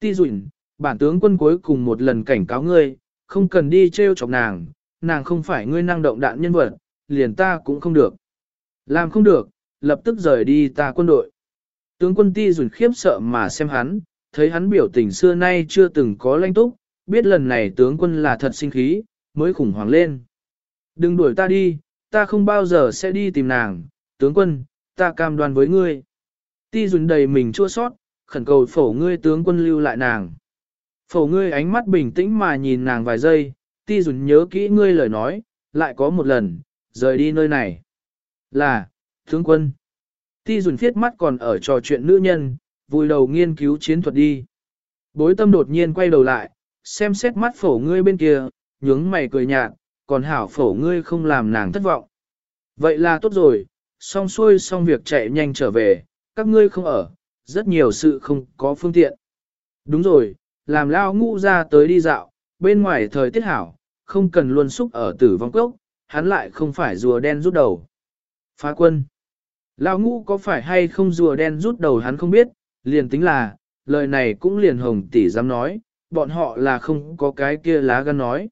S1: Ti dùn, bản tướng quân cuối cùng một lần cảnh cáo ngươi, không cần đi treo chọc nàng, nàng không phải ngươi năng động đạn nhân vật, liền ta cũng không được. Làm không được, lập tức rời đi ta quân đội. Tướng quân ti dùn khiếp sợ mà xem hắn, thấy hắn biểu tình xưa nay chưa từng có lanh túc, biết lần này tướng quân là thật sinh khí, mới khủng hoảng lên. Đừng đuổi ta đi, ta không bao giờ sẽ đi tìm nàng, tướng quân, ta cam đoan với ngươi. Ti dùn đầy mình chua sót, khẩn cầu phổ ngươi tướng quân lưu lại nàng. Phổ ngươi ánh mắt bình tĩnh mà nhìn nàng vài giây, ti dùn nhớ kỹ ngươi lời nói, lại có một lần, rời đi nơi này. Là, tướng quân. Ti dùn phiết mắt còn ở trò chuyện nữ nhân, vui đầu nghiên cứu chiến thuật đi. Bối tâm đột nhiên quay đầu lại, xem xét mắt phổ ngươi bên kia, nhướng mày cười nhạt, còn hảo phổ ngươi không làm nàng thất vọng. Vậy là tốt rồi, xong xuôi xong việc chạy nhanh trở về, các ngươi không ở, rất nhiều sự không có phương tiện. Đúng rồi, làm lao ngũ ra tới đi dạo, bên ngoài thời tiết hảo, không cần luôn xúc ở tử vong cốc, hắn lại không phải rùa đen rút đầu. Phá quân. Lão ngũ có phải hay không rùa đen rút đầu hắn không biết, liền tính là, lời này cũng liền hồng tỷ dám nói, bọn họ là không có cái kia lá gan nói.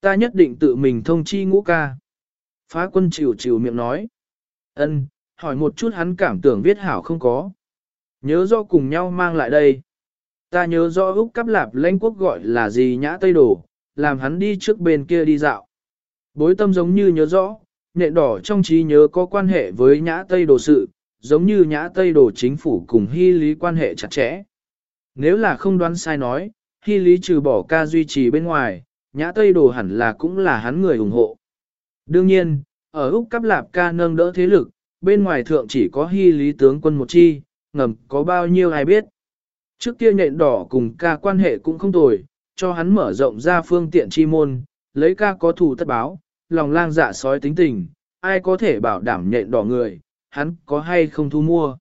S1: Ta nhất định tự mình thông chi ngũ ca. Phá quân chịu chịu miệng nói. ân hỏi một chút hắn cảm tưởng viết hảo không có. Nhớ rõ cùng nhau mang lại đây. Ta nhớ rõ Úc cắp lạp lãnh quốc gọi là gì nhã tây đồ, làm hắn đi trước bên kia đi dạo. Bối tâm giống như nhớ rõ, nện đỏ trong trí nhớ có quan hệ với nhã tây đồ sự, giống như nhã tây đồ chính phủ cùng hy lý quan hệ chặt chẽ. Nếu là không đoán sai nói, hy lý trừ bỏ ca duy trì bên ngoài, nhã tây đồ hẳn là cũng là hắn người ủng hộ. Đương nhiên, ở Úc Cắp Lạp ca nâng đỡ thế lực, bên ngoài thượng chỉ có hy lý tướng quân một chi, ngầm có bao nhiêu ai biết. Trước kia nhện đỏ cùng ca quan hệ cũng không tồi, cho hắn mở rộng ra phương tiện chi môn, lấy ca có thủ tất báo, lòng lang dạ sói tính tình, ai có thể bảo đảm nhện đỏ người, hắn có hay không thu mua.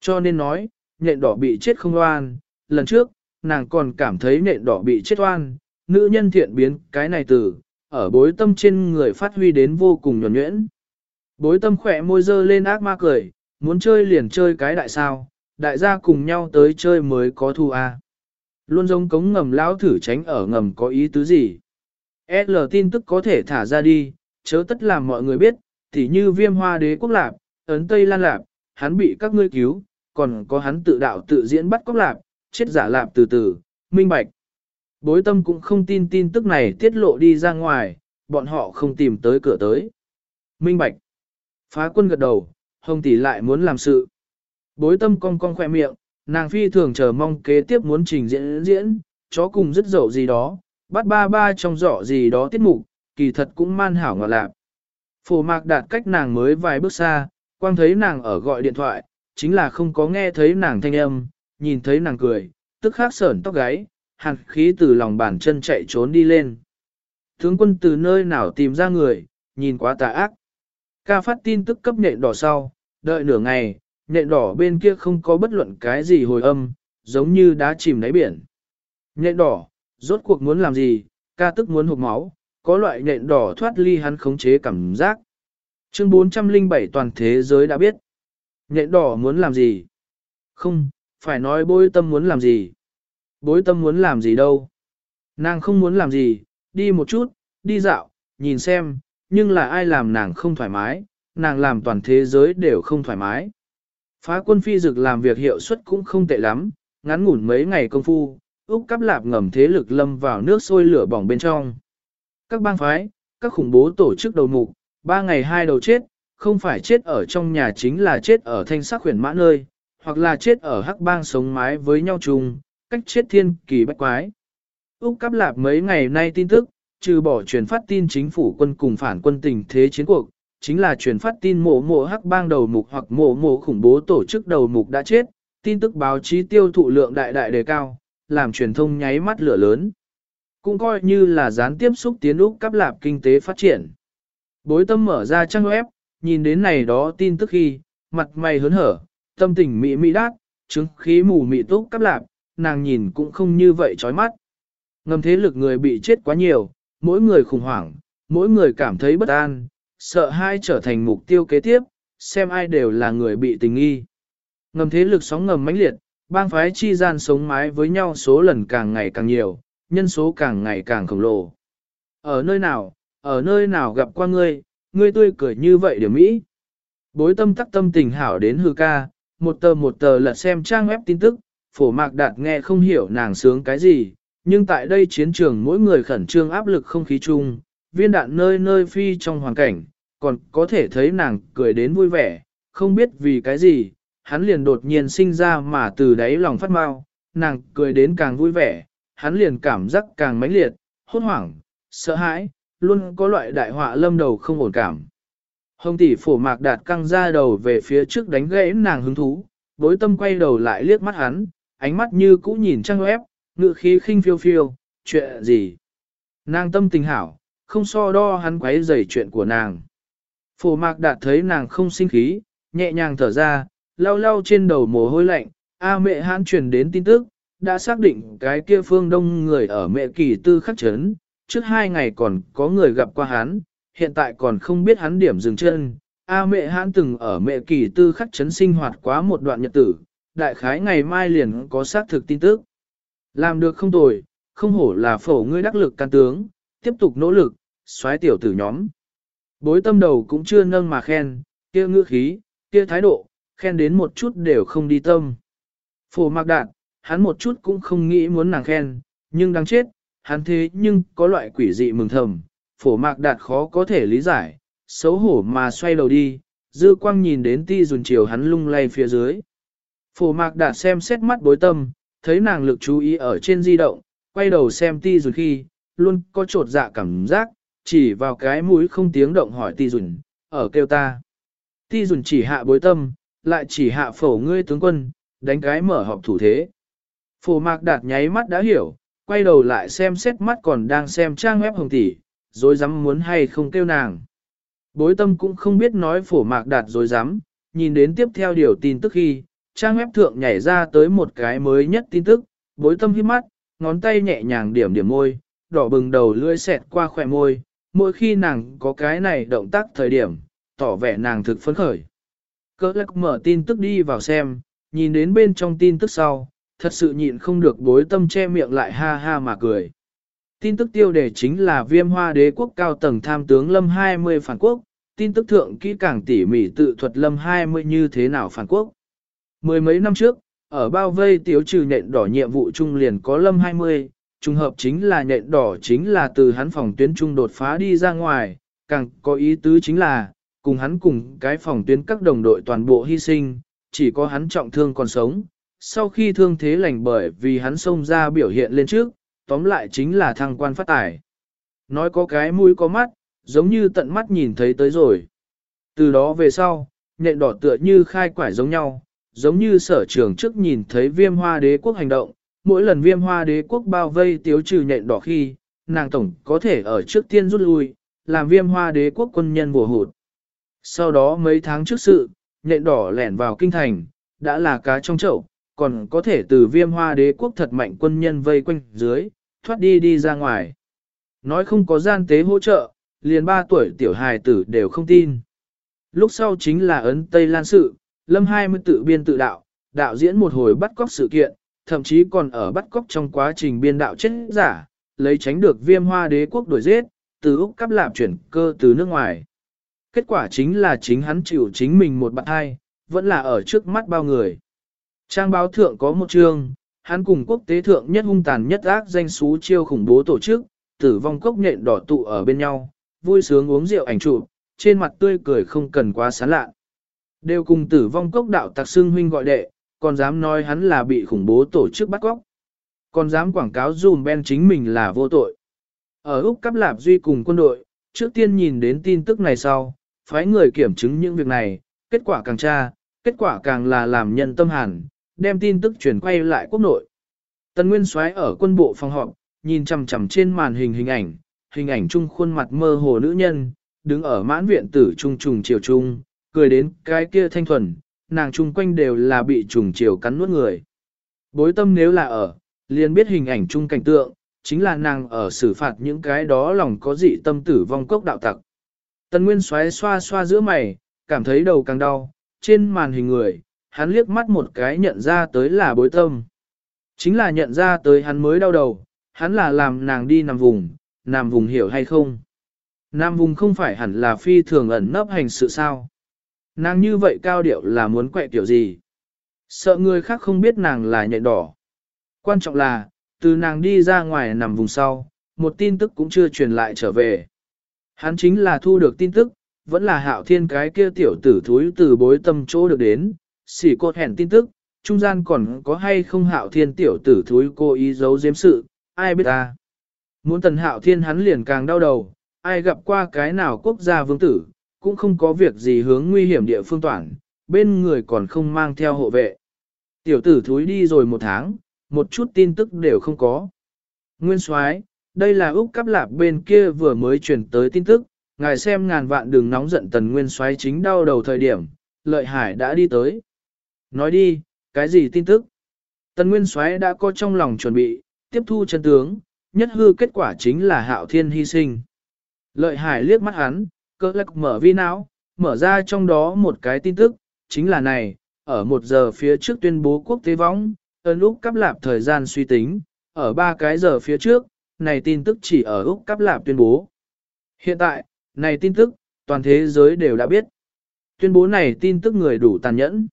S1: Cho nên nói, nhện đỏ bị chết không oan, lần trước, nàng còn cảm thấy nhện đỏ bị chết oan, nữ nhân thiện biến cái này từ, ở bối tâm trên người phát huy đến vô cùng nhuẩn nhuyễn. Bối tâm khỏe môi dơ lên ác ma cười, muốn chơi liền chơi cái đại sao, đại gia cùng nhau tới chơi mới có thu a. Luôn giống cống ngầm lão thử tránh ở ngầm có ý tứ gì. L tin tức có thể thả ra đi, chớ tất làm mọi người biết, tỉ như viêm hoa đế quốc lạp, ấn Tây Lan lạp, hắn bị các ngươi cứu, còn có hắn tự đạo tự diễn bắt cóc lạp, chết giả lạp từ từ, minh bạch. Bối tâm cũng không tin tin tức này tiết lộ đi ra ngoài, bọn họ không tìm tới cửa tới. Minh bạch. Phá quân gật đầu, hồng tỷ lại muốn làm sự. Bối tâm cong cong khoe miệng, nàng phi thường chờ mong kế tiếp muốn trình diễn diễn, chó cùng rất dậu gì đó, bắt ba ba trong giỏ gì đó tiết mục, kỳ thật cũng man hảo ngọt lạc. Phổ mạc đạt cách nàng mới vài bước xa, quang thấy nàng ở gọi điện thoại, chính là không có nghe thấy nàng thanh âm, nhìn thấy nàng cười, tức khắc sởn tóc gáy, hàn khí từ lòng bàn chân chạy trốn đi lên. Tướng quân từ nơi nào tìm ra người, nhìn quá tà ác. Ca phát tin tức cấp nện đỏ sau, đợi nửa ngày, nện đỏ bên kia không có bất luận cái gì hồi âm, giống như đã chìm đáy biển. Nện đỏ, rốt cuộc muốn làm gì, ca tức muốn hụt máu, có loại nện đỏ thoát ly hắn khống chế cảm giác. Chương 407 toàn thế giới đã biết. Nện đỏ muốn làm gì? Không, phải nói bối tâm muốn làm gì? Bối tâm muốn làm gì đâu? Nàng không muốn làm gì, đi một chút, đi dạo, nhìn xem, nhưng là ai làm nàng không thoải mái, nàng làm toàn thế giới đều không thoải mái. Phá quân phi dực làm việc hiệu suất cũng không tệ lắm, ngắn ngủn mấy ngày công phu, Úc cắp lạp ngầm thế lực lâm vào nước sôi lửa bỏng bên trong. Các bang phái, các khủng bố tổ chức đầu mục, ba ngày hai đầu chết, không phải chết ở trong nhà chính là chết ở thanh sắc huyền mã nơi, hoặc là chết ở hắc bang sống mái với nhau chung, cách chết thiên kỳ bách quái. Úc cắp lạp mấy ngày nay tin tức, trừ bỏ truyền phát tin chính phủ quân cùng phản quân tình thế chiến cuộc, chính là truyền phát tin mộ mộ hắc bang đầu mục hoặc mộ mộ khủng bố tổ chức đầu mục đã chết, tin tức báo chí tiêu thụ lượng đại đại đề cao, làm truyền thông nháy mắt lửa lớn. Cũng coi như là gián tiếp xúc tiến Úc cắp lạp kinh tế phát triển. Bối tâm mở ra trang web, nhìn đến này đó tin tức khi, mặt mày hớn hở, tâm tình mị mị đát, chứng khí mù mị túc cắp lạp, nàng nhìn cũng không như vậy chói mắt. Ngầm thế lực người bị chết quá nhiều, mỗi người khủng hoảng, mỗi người cảm thấy bất an, sợ hai trở thành mục tiêu kế tiếp, xem ai đều là người bị tình nghi. Ngầm thế lực sóng ngầm mãnh liệt, bang phái chi gian sống mái với nhau số lần càng ngày càng nhiều, nhân số càng ngày càng khổng lồ. Ở nơi nào, ở nơi nào gặp qua ngươi, ngươi tươi cười như vậy điểm mỹ. Bối tâm tắc tâm tình hảo đến hư ca, một tờ một tờ lật xem trang web tin tức, phổ mạc đạt nghe không hiểu nàng sướng cái gì, nhưng tại đây chiến trường mỗi người khẩn trương áp lực không khí chung, viên đạn nơi nơi phi trong hoàn cảnh, còn có thể thấy nàng cười đến vui vẻ, không biết vì cái gì, hắn liền đột nhiên sinh ra mà từ đáy lòng phát mau, nàng cười đến càng vui vẻ, hắn liền cảm giác càng mãnh liệt, hốt hoảng, sợ hãi, luôn có loại đại họa lâm đầu không ổn cảm. Hồng tỷ phổ mạc đạt căng ra đầu về phía trước đánh gãy nàng hứng thú, bối tâm quay đầu lại liếc mắt hắn, ánh mắt như cũ nhìn trang web, ngự khí khinh phiêu phiêu, chuyện gì? Nàng tâm tình hảo, không so đo hắn quấy rầy chuyện của nàng. Phổ mạc đạt thấy nàng không sinh khí, nhẹ nhàng thở ra, lau lau trên đầu mồ hôi lạnh, A mẹ hãn truyền đến tin tức, đã xác định cái kia phương đông người ở mẹ kỳ tư khắc chấn, trước hai ngày còn có người gặp qua hắn, hiện tại còn không biết hắn điểm dừng chân. A mẹ hãn từng ở mẹ kỳ tư khắc chấn sinh hoạt quá một đoạn nhật tử, đại khái ngày mai liền có xác thực tin tức. Làm được không tồi, không hổ là phổ ngươi đắc lực can tướng, tiếp tục nỗ lực, xoáy tiểu tử nhóm. Bối tâm đầu cũng chưa nâng mà khen, kia ngữ khí, kia thái độ, khen đến một chút đều không đi tâm. Phổ mạc đạn, hắn một chút cũng không nghĩ muốn nàng khen, nhưng đáng chết, hắn thế nhưng có loại quỷ dị mừng thầm, phổ mạc đạt khó có thể lý giải, xấu hổ mà xoay đầu đi, dư quang nhìn đến ti dùn chiều hắn lung lay phía dưới. Phổ mạc đạt xem xét mắt bối tâm, thấy nàng lực chú ý ở trên di động, quay đầu xem ti dùn khi, luôn có trột dạ cảm giác, chỉ vào cái mũi không tiếng động hỏi ti dùn, ở kêu ta. Ti dùn chỉ hạ bối tâm, lại chỉ hạ phổ ngươi tướng quân, đánh cái mở họp thủ thế. Phổ mạc đạt nháy mắt đã hiểu, quay đầu lại xem xét mắt còn đang xem trang web hồng tỷ, rồi dám muốn hay không kêu nàng. Bối tâm cũng không biết nói phổ mạc đạt rồi dám, nhìn đến tiếp theo điều tin tức khi, trang web thượng nhảy ra tới một cái mới nhất tin tức, bối tâm hiếp mắt, ngón tay nhẹ nhàng điểm điểm môi, đỏ bừng đầu lưỡi xẹt qua khỏe môi, mỗi khi nàng có cái này động tác thời điểm, tỏ vẻ nàng thực phấn khởi. Cỡ lắc mở tin tức đi vào xem, nhìn đến bên trong tin tức sau, thật sự nhịn không được bối tâm che miệng lại ha ha mà cười. Tin tức tiêu đề chính là viêm hoa đế quốc cao tầng tham tướng lâm 20 phản quốc, tin tức thượng kỹ càng tỉ mỉ tự thuật lâm 20 như thế nào phản quốc. Mười mấy năm trước, ở bao vây tiếu trừ nhện đỏ nhiệm vụ trung liền có lâm 20, trùng hợp chính là nhện đỏ chính là từ hắn phòng tuyến trung đột phá đi ra ngoài, càng có ý tứ chính là, cùng hắn cùng cái phòng tuyến các đồng đội toàn bộ hy sinh, chỉ có hắn trọng thương còn sống. Sau khi thương thế lành bởi vì hắn xông ra biểu hiện lên trước, tóm lại chính là thăng quan phát tài. Nói có cái mũi có mắt, giống như tận mắt nhìn thấy tới rồi. Từ đó về sau, nhện đỏ tựa như khai quải giống nhau, giống như sở trường trước nhìn thấy viêm hoa đế quốc hành động, mỗi lần viêm hoa đế quốc bao vây tiếu trừ nhện đỏ khi, nàng tổng có thể ở trước tiên rút lui, làm viêm hoa đế quốc quân nhân bùa hụt. Sau đó mấy tháng trước sự, nhện đỏ lẻn vào kinh thành, đã là cá trong chậu, còn có thể từ viêm hoa đế quốc thật mạnh quân nhân vây quanh dưới, thoát đi đi ra ngoài. Nói không có gian tế hỗ trợ, liền ba tuổi tiểu hài tử đều không tin. Lúc sau chính là ấn Tây Lan sự, Lâm 20 tự biên tự đạo, đạo diễn một hồi bắt cóc sự kiện, thậm chí còn ở bắt cóc trong quá trình biên đạo chết giả, lấy tránh được viêm hoa đế quốc đuổi giết, từ Úc cắp lạp chuyển cơ từ nước ngoài. Kết quả chính là chính hắn chịu chính mình một bạn hai, vẫn là ở trước mắt bao người. Trang báo thượng có một chương, hắn cùng quốc tế thượng nhất hung tàn nhất ác danh xú chiêu khủng bố tổ chức, tử vong cốc nhện đỏ tụ ở bên nhau, vui sướng uống rượu ảnh chụp, trên mặt tươi cười không cần quá sán lạ. Đều cùng tử vong cốc đạo tạc xương huynh gọi đệ, còn dám nói hắn là bị khủng bố tổ chức bắt cóc. Còn dám quảng cáo dùm Ben chính mình là vô tội. Ở Úc Cắp Lạp Duy cùng quân đội, trước tiên nhìn đến tin tức này sau, phái người kiểm chứng những việc này, kết quả càng tra, kết quả càng là làm nhân tâm hàn, đem tin tức chuyển quay lại quốc nội. Tần Nguyên Soái ở quân bộ phòng họp, nhìn chằm chằm trên màn hình hình ảnh, hình ảnh chung khuôn mặt mơ hồ nữ nhân, đứng ở mãn viện tử trung trùng chiều trung, cười đến cái kia thanh thuần, nàng chung quanh đều là bị trùng chiều cắn nuốt người. Bối tâm nếu là ở, liền biết hình ảnh chung cảnh tượng, chính là nàng ở xử phạt những cái đó lòng có dị tâm tử vong cốc đạo tặc. Tần Nguyên xoáy xoa xoa giữa mày, cảm thấy đầu càng đau, trên màn hình người, hắn liếc mắt một cái nhận ra tới là bối tâm. Chính là nhận ra tới hắn mới đau đầu, hắn là làm nàng đi nằm vùng, nằm vùng hiểu hay không. Nam vùng không phải hẳn là phi thường ẩn nấp hành sự sao. Nàng như vậy cao điệu là muốn quẹ kiểu gì. Sợ người khác không biết nàng là nhện đỏ. Quan trọng là, từ nàng đi ra ngoài nằm vùng sau, một tin tức cũng chưa truyền lại trở về. Hắn chính là thu được tin tức, vẫn là hạo thiên cái kia tiểu tử thúi từ bối tâm chỗ được đến, xỉ cột hẹn tin tức, trung gian còn có hay không hạo thiên tiểu tử thúi cô ý giấu giếm sự, ai biết ta. Muốn tần hạo thiên hắn liền càng đau đầu, ai gặp qua cái nào quốc gia vương tử, cũng không có việc gì hướng nguy hiểm địa phương toàn, bên người còn không mang theo hộ vệ. Tiểu tử thúi đi rồi một tháng, một chút tin tức đều không có. Nguyên soái, đây là Úc Cáp Lạp bên kia vừa mới truyền tới tin tức, ngài xem ngàn vạn đường nóng giận tần Nguyên Xoáy chính đau đầu thời điểm, lợi hải đã đi tới. Nói đi, cái gì tin tức? Tần Nguyên Xoáy đã có trong lòng chuẩn bị, tiếp thu chân tướng, nhất hư kết quả chính là hạo thiên hy sinh. Lợi hải liếc mắt hắn, cơ lắc mở vi não, mở ra trong đó một cái tin tức, chính là này, ở một giờ phía trước tuyên bố quốc tế võng, ấn Úc cắp lạp thời gian suy tính, ở ba cái giờ phía trước, này tin tức chỉ ở Úc cắp lạp tuyên bố. Hiện tại, này tin tức, toàn thế giới đều đã biết. Tuyên bố này tin tức người đủ tàn nhẫn.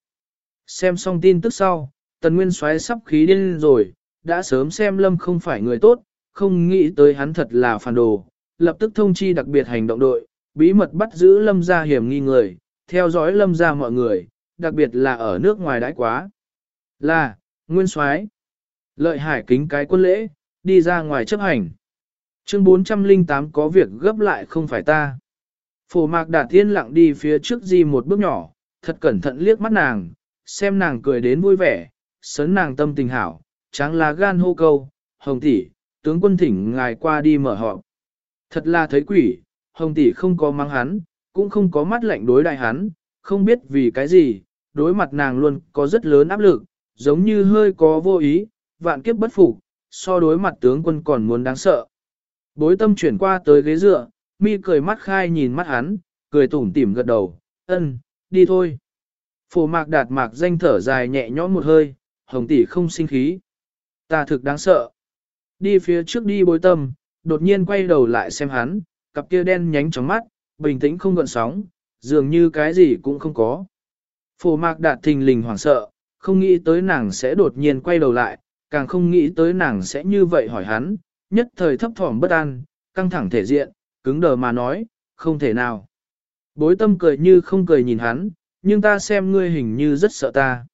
S1: Xem xong tin tức sau, Tần Nguyên xoáy sắp khí điên rồi, đã sớm xem Lâm không phải người tốt, không nghĩ tới hắn thật là phản đồ, lập tức thông chi đặc biệt hành động đội, bí mật bắt giữ Lâm gia hiểm nghi người, theo dõi Lâm gia mọi người, đặc biệt là ở nước ngoài đãi quá. Là, Nguyên soái Lợi hải kính cái quân lễ, đi ra ngoài chấp hành. Chương 408 có việc gấp lại không phải ta. Phổ mạc đạt thiên lặng đi phía trước di một bước nhỏ, thật cẩn thận liếc mắt nàng, xem nàng cười đến vui vẻ, sấn nàng tâm tình hảo, tráng lá gan hô câu, hồng tỷ, tướng quân thỉnh ngài qua đi mở họp. Thật là thấy quỷ, hồng tỷ không có mang hắn, cũng không có mắt lạnh đối đại hắn, không biết vì cái gì, đối mặt nàng luôn có rất lớn áp lực, giống như hơi có vô ý, vạn kiếp bất phục, so đối mặt tướng quân còn muốn đáng sợ. Bối tâm chuyển qua tới ghế dựa, mi cười mắt khai nhìn mắt hắn, cười tủm tỉm gật đầu, ân, đi thôi. Phổ mạc đạt mạc danh thở dài nhẹ nhõm một hơi, hồng tỷ không sinh khí. Ta thực đáng sợ. Đi phía trước đi bối tâm, đột nhiên quay đầu lại xem hắn, cặp kia đen nhánh trong mắt, bình tĩnh không gợn sóng, dường như cái gì cũng không có. Phổ mạc đạt thình lình hoảng sợ, không nghĩ tới nàng sẽ đột nhiên quay đầu lại, càng không nghĩ tới nàng sẽ như vậy hỏi hắn, nhất thời thấp thỏm bất an, căng thẳng thể diện, cứng đờ mà nói, không thể nào. Bối tâm cười như không cười nhìn hắn, nhưng ta xem ngươi hình như rất sợ ta.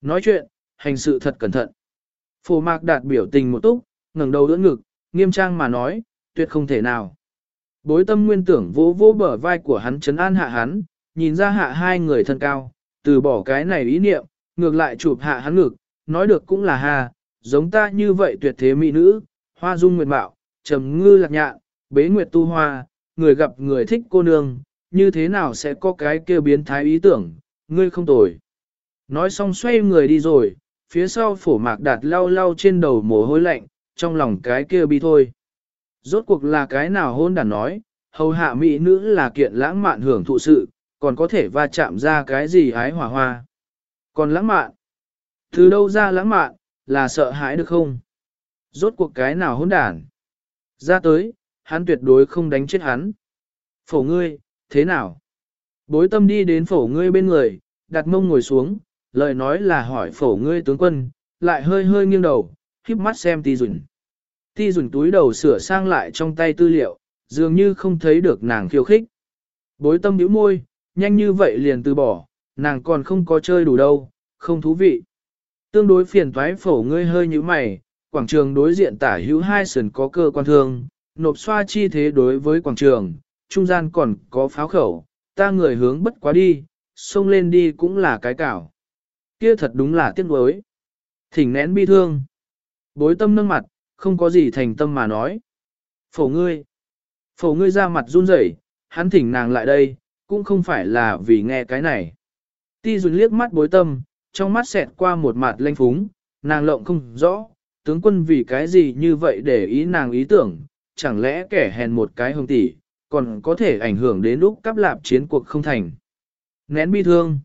S1: Nói chuyện, hành sự thật cẩn thận. Phổ mạc đạt biểu tình một túc, ngẩng đầu đỡ ngực, nghiêm trang mà nói, tuyệt không thể nào. Bối tâm nguyên tưởng vỗ vỗ bờ vai của hắn chấn an hạ hắn, nhìn ra hạ hai người thân cao, từ bỏ cái này ý niệm, ngược lại chụp hạ hắn ngực, nói được cũng là hà giống ta như vậy tuyệt thế mỹ nữ, hoa dung nguyệt mạo, trầm ngư lạc nhạn, bế nguyệt tu hoa, người gặp người thích cô nương, như thế nào sẽ có cái kêu biến thái ý tưởng, ngươi không tồi. Nói xong xoay người đi rồi, phía sau phổ mạc đạt lau lau trên đầu mồ hôi lạnh, trong lòng cái kia bi thôi. Rốt cuộc là cái nào hôn đàn nói, hầu hạ mỹ nữ là kiện lãng mạn hưởng thụ sự, còn có thể va chạm ra cái gì ái hỏa hoa. Còn lãng mạn, từ đâu ra lãng mạn, là sợ hãi được không? Rốt cuộc cái nào hỗn đản? Ra tới, hắn tuyệt đối không đánh chết hắn. Phổ ngươi, thế nào? Bối tâm đi đến phổ ngươi bên người, đặt mông ngồi xuống, lời nói là hỏi phổ ngươi tướng quân, lại hơi hơi nghiêng đầu, khiếp mắt xem ti dùn. Ti dùn túi đầu sửa sang lại trong tay tư liệu, dường như không thấy được nàng khiêu khích. Bối tâm nhíu môi, nhanh như vậy liền từ bỏ, nàng còn không có chơi đủ đâu, không thú vị. Tương đối phiền toái phổ ngươi hơi như mày, quảng trường đối diện tả hữu hai sườn có cơ quan thương, nộp xoa chi thế đối với quảng trường, trung gian còn có pháo khẩu, ta người hướng bất quá đi, xông lên đi cũng là cái cảo. Kia thật đúng là tiếc nuối. Thỉnh nén bi thương. Bối tâm nâng mặt, không có gì thành tâm mà nói. Phổ ngươi. Phổ ngươi ra mặt run rẩy, hắn thỉnh nàng lại đây, cũng không phải là vì nghe cái này. Ti dùn liếc mắt bối tâm, trong mắt xẹt qua một mặt lanh phúng, nàng lộng không rõ, tướng quân vì cái gì như vậy để ý nàng ý tưởng, chẳng lẽ kẻ hèn một cái hồng tỷ, còn có thể ảnh hưởng đến lúc cắp lạp chiến cuộc không thành. Nén bi thương.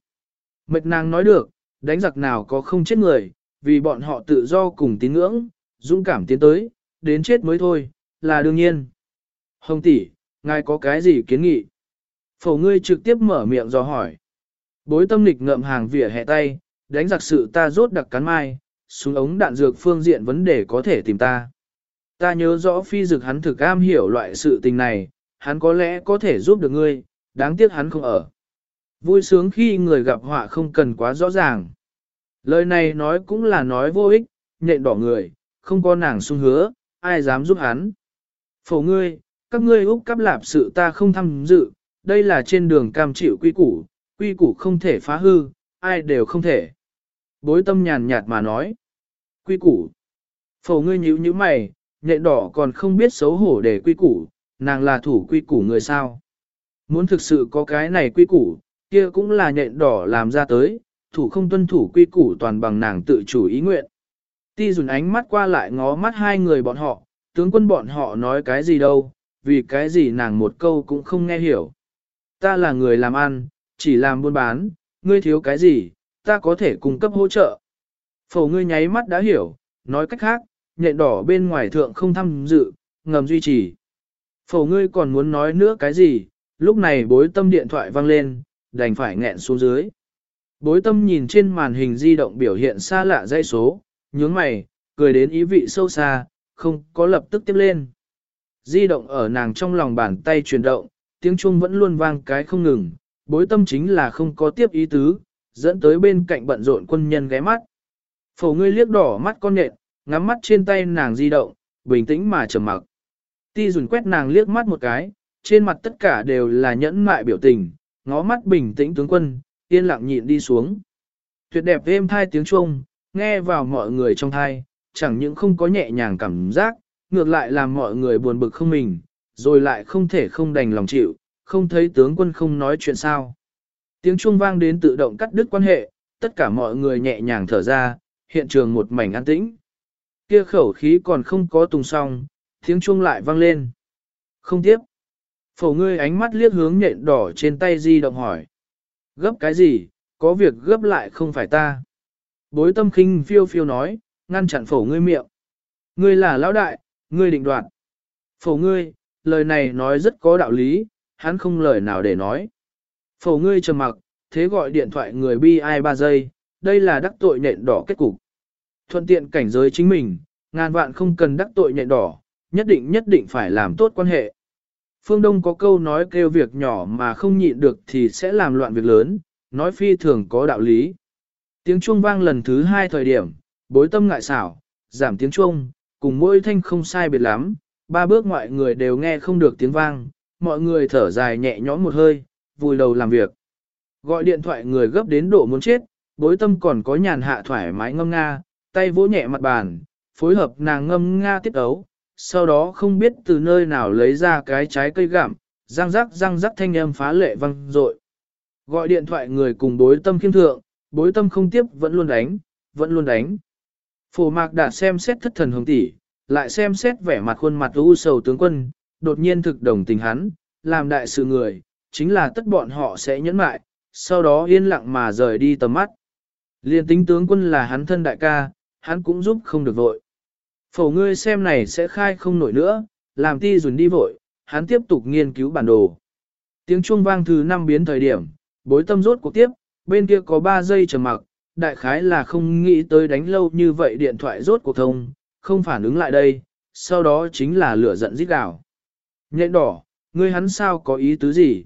S1: Mệt nàng nói được, đánh giặc nào có không chết người, vì bọn họ tự do cùng tín ngưỡng, dũng cảm tiến tới, đến chết mới thôi, là đương nhiên. Hồng tỷ, ngài có cái gì kiến nghị? Phổ ngươi trực tiếp mở miệng do hỏi. Bối tâm lịch ngậm hàng vỉa hẹ tay, đánh giặc sự ta rốt đặc cắn mai, xuống ống đạn dược phương diện vấn đề có thể tìm ta. Ta nhớ rõ phi dực hắn thực am hiểu loại sự tình này, hắn có lẽ có thể giúp được ngươi, đáng tiếc hắn không ở. Vui sướng khi người gặp họa không cần quá rõ ràng. Lời này nói cũng là nói vô ích, nhện đỏ người, không có nàng sung hứa, ai dám giúp hắn. Phổ ngươi, các ngươi úc cắp lạp sự ta không tham dự, đây là trên đường cam chịu quy củ, quy củ không thể phá hư, ai đều không thể. Bối tâm nhàn nhạt mà nói. Quy củ. Phổ ngươi nhíu như mày, nhện đỏ còn không biết xấu hổ để quy củ, nàng là thủ quy củ người sao. Muốn thực sự có cái này quy củ, kia cũng là nhện đỏ làm ra tới, thủ không tuân thủ quy củ toàn bằng nàng tự chủ ý nguyện. Ti dùn ánh mắt qua lại ngó mắt hai người bọn họ, tướng quân bọn họ nói cái gì đâu, vì cái gì nàng một câu cũng không nghe hiểu. Ta là người làm ăn, chỉ làm buôn bán, ngươi thiếu cái gì, ta có thể cung cấp hỗ trợ. Phổ ngươi nháy mắt đã hiểu, nói cách khác, nhện đỏ bên ngoài thượng không tham dự, ngầm duy trì. Phổ ngươi còn muốn nói nữa cái gì, lúc này bối tâm điện thoại vang lên, đành phải nghẹn xuống dưới. Bối tâm nhìn trên màn hình di động biểu hiện xa lạ dãy số, nhướng mày, cười đến ý vị sâu xa, không có lập tức tiếp lên. Di động ở nàng trong lòng bàn tay chuyển động, tiếng chuông vẫn luôn vang cái không ngừng, bối tâm chính là không có tiếp ý tứ, dẫn tới bên cạnh bận rộn quân nhân ghé mắt. Phổ ngươi liếc đỏ mắt con nhện, ngắm mắt trên tay nàng di động, bình tĩnh mà trầm mặc. Ti dùn quét nàng liếc mắt một cái, trên mặt tất cả đều là nhẫn mại biểu tình, ngó mắt bình tĩnh tướng quân, yên lặng nhịn đi xuống. Tuyệt đẹp êm thai tiếng chuông, nghe vào mọi người trong thai, chẳng những không có nhẹ nhàng cảm giác, ngược lại làm mọi người buồn bực không mình, rồi lại không thể không đành lòng chịu, không thấy tướng quân không nói chuyện sao. Tiếng chuông vang đến tự động cắt đứt quan hệ, tất cả mọi người nhẹ nhàng thở ra, hiện trường một mảnh an tĩnh. Kia khẩu khí còn không có tùng xong, tiếng chuông lại vang lên. Không tiếp. Phổ ngươi ánh mắt liếc hướng nhện đỏ trên tay di động hỏi. Gấp cái gì, có việc gấp lại không phải ta. Bối tâm khinh phiêu phiêu nói, ngăn chặn phổ ngươi miệng. Ngươi là lão đại, ngươi định đoạt. Phổ ngươi, lời này nói rất có đạo lý, hắn không lời nào để nói. Phổ ngươi trầm mặc, thế gọi điện thoại người bi ai 3 giây, đây là đắc tội nhện đỏ kết cục. Thuận tiện cảnh giới chính mình, ngàn vạn không cần đắc tội nhện đỏ, nhất định nhất định phải làm tốt quan hệ. Phương Đông có câu nói kêu việc nhỏ mà không nhịn được thì sẽ làm loạn việc lớn, nói phi thường có đạo lý. Tiếng chuông vang lần thứ hai thời điểm, bối tâm ngại xảo, giảm tiếng chuông, cùng mỗi thanh không sai biệt lắm, ba bước ngoại người đều nghe không được tiếng vang, mọi người thở dài nhẹ nhõm một hơi, vùi đầu làm việc. Gọi điện thoại người gấp đến độ muốn chết, bối tâm còn có nhàn hạ thoải mái ngâm nga, tay vỗ nhẹ mặt bàn, phối hợp nàng ngâm nga tiết ấu, sau đó không biết từ nơi nào lấy ra cái trái cây gặm, răng rắc răng rắc thanh âm phá lệ văng rội. Gọi điện thoại người cùng bối tâm khiêm thượng, bối tâm không tiếp vẫn luôn đánh, vẫn luôn đánh. Phổ mạc đã xem xét thất thần hồng tỷ, lại xem xét vẻ mặt khuôn mặt u sầu tướng quân, đột nhiên thực đồng tình hắn, làm đại sự người, chính là tất bọn họ sẽ nhẫn mại, sau đó yên lặng mà rời đi tầm mắt. Liên tính tướng quân là hắn thân đại ca, hắn cũng giúp không được vội. Phổ ngươi xem này sẽ khai không nổi nữa, làm ti dùn đi vội, hắn tiếp tục nghiên cứu bản đồ. Tiếng chuông vang thứ năm biến thời điểm, bối tâm rốt cuộc tiếp, bên kia có 3 giây trầm mặc, đại khái là không nghĩ tới đánh lâu như vậy điện thoại rốt cuộc thông, không phản ứng lại đây, sau đó chính là lửa giận rít gào. Nhện đỏ, ngươi hắn sao có ý tứ gì?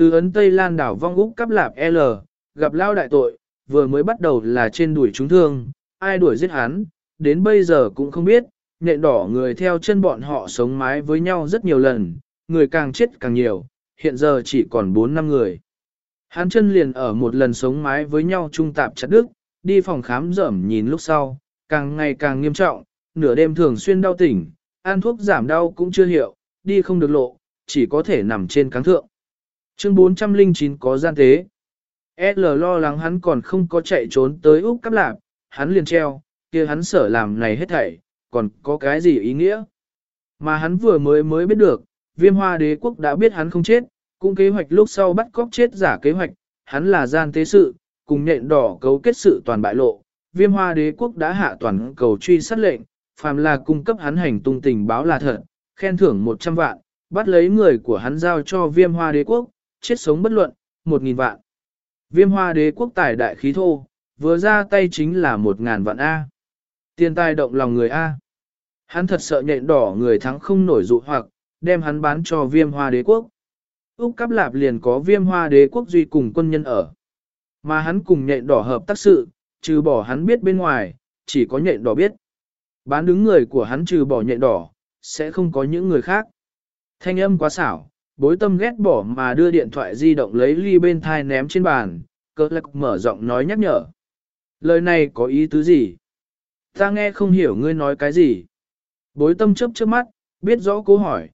S1: Từ ấn Tây Lan đảo vong Úc cắp lạp L, gặp lao đại tội, vừa mới bắt đầu là trên đuổi chúng thương, ai đuổi giết hắn, đến bây giờ cũng không biết, nhện đỏ người theo chân bọn họ sống mái với nhau rất nhiều lần, người càng chết càng nhiều, hiện giờ chỉ còn 4 năm người. Hắn chân liền ở một lần sống mái với nhau trung tạp chặt đức, đi phòng khám dởm nhìn lúc sau, càng ngày càng nghiêm trọng, nửa đêm thường xuyên đau tỉnh, ăn thuốc giảm đau cũng chưa hiệu, đi không được lộ, chỉ có thể nằm trên cáng thượng. Chương 409 có gian tế. L lo lắng hắn còn không có chạy trốn tới Úc cắp lạp, hắn liền treo, kia hắn sở làm này hết thảy, còn có cái gì ý nghĩa? Mà hắn vừa mới mới biết được, viêm hoa đế quốc đã biết hắn không chết, cũng kế hoạch lúc sau bắt cóc chết giả kế hoạch, hắn là gian tế sự, cùng nhện đỏ cấu kết sự toàn bại lộ, viêm hoa đế quốc đã hạ toàn cầu truy sát lệnh, phàm là cung cấp hắn hành tung tình báo là thật, khen thưởng 100 vạn, bắt lấy người của hắn giao cho viêm hoa đế quốc, chết sống bất luận, 1.000 vạn. Viêm hoa đế quốc tài đại khí thô, vừa ra tay chính là 1.000 vạn A. Tiền tài động lòng người A. Hắn thật sợ nhện đỏ người thắng không nổi dụ hoặc, đem hắn bán cho viêm hoa đế quốc. Úc Cáp Lạp liền có viêm hoa đế quốc duy cùng quân nhân ở. Mà hắn cùng nhện đỏ hợp tác sự, trừ bỏ hắn biết bên ngoài, chỉ có nhện đỏ biết. Bán đứng người của hắn trừ bỏ nhện đỏ, sẽ không có những người khác. Thanh âm quá xảo, bối tâm ghét bỏ mà đưa điện thoại di động lấy ly bên thai ném trên bàn, cơ lạc mở giọng nói nhắc nhở. Lời này có ý tứ gì? Ta nghe không hiểu ngươi nói cái gì. Bối tâm chớp trước mắt, biết rõ câu hỏi,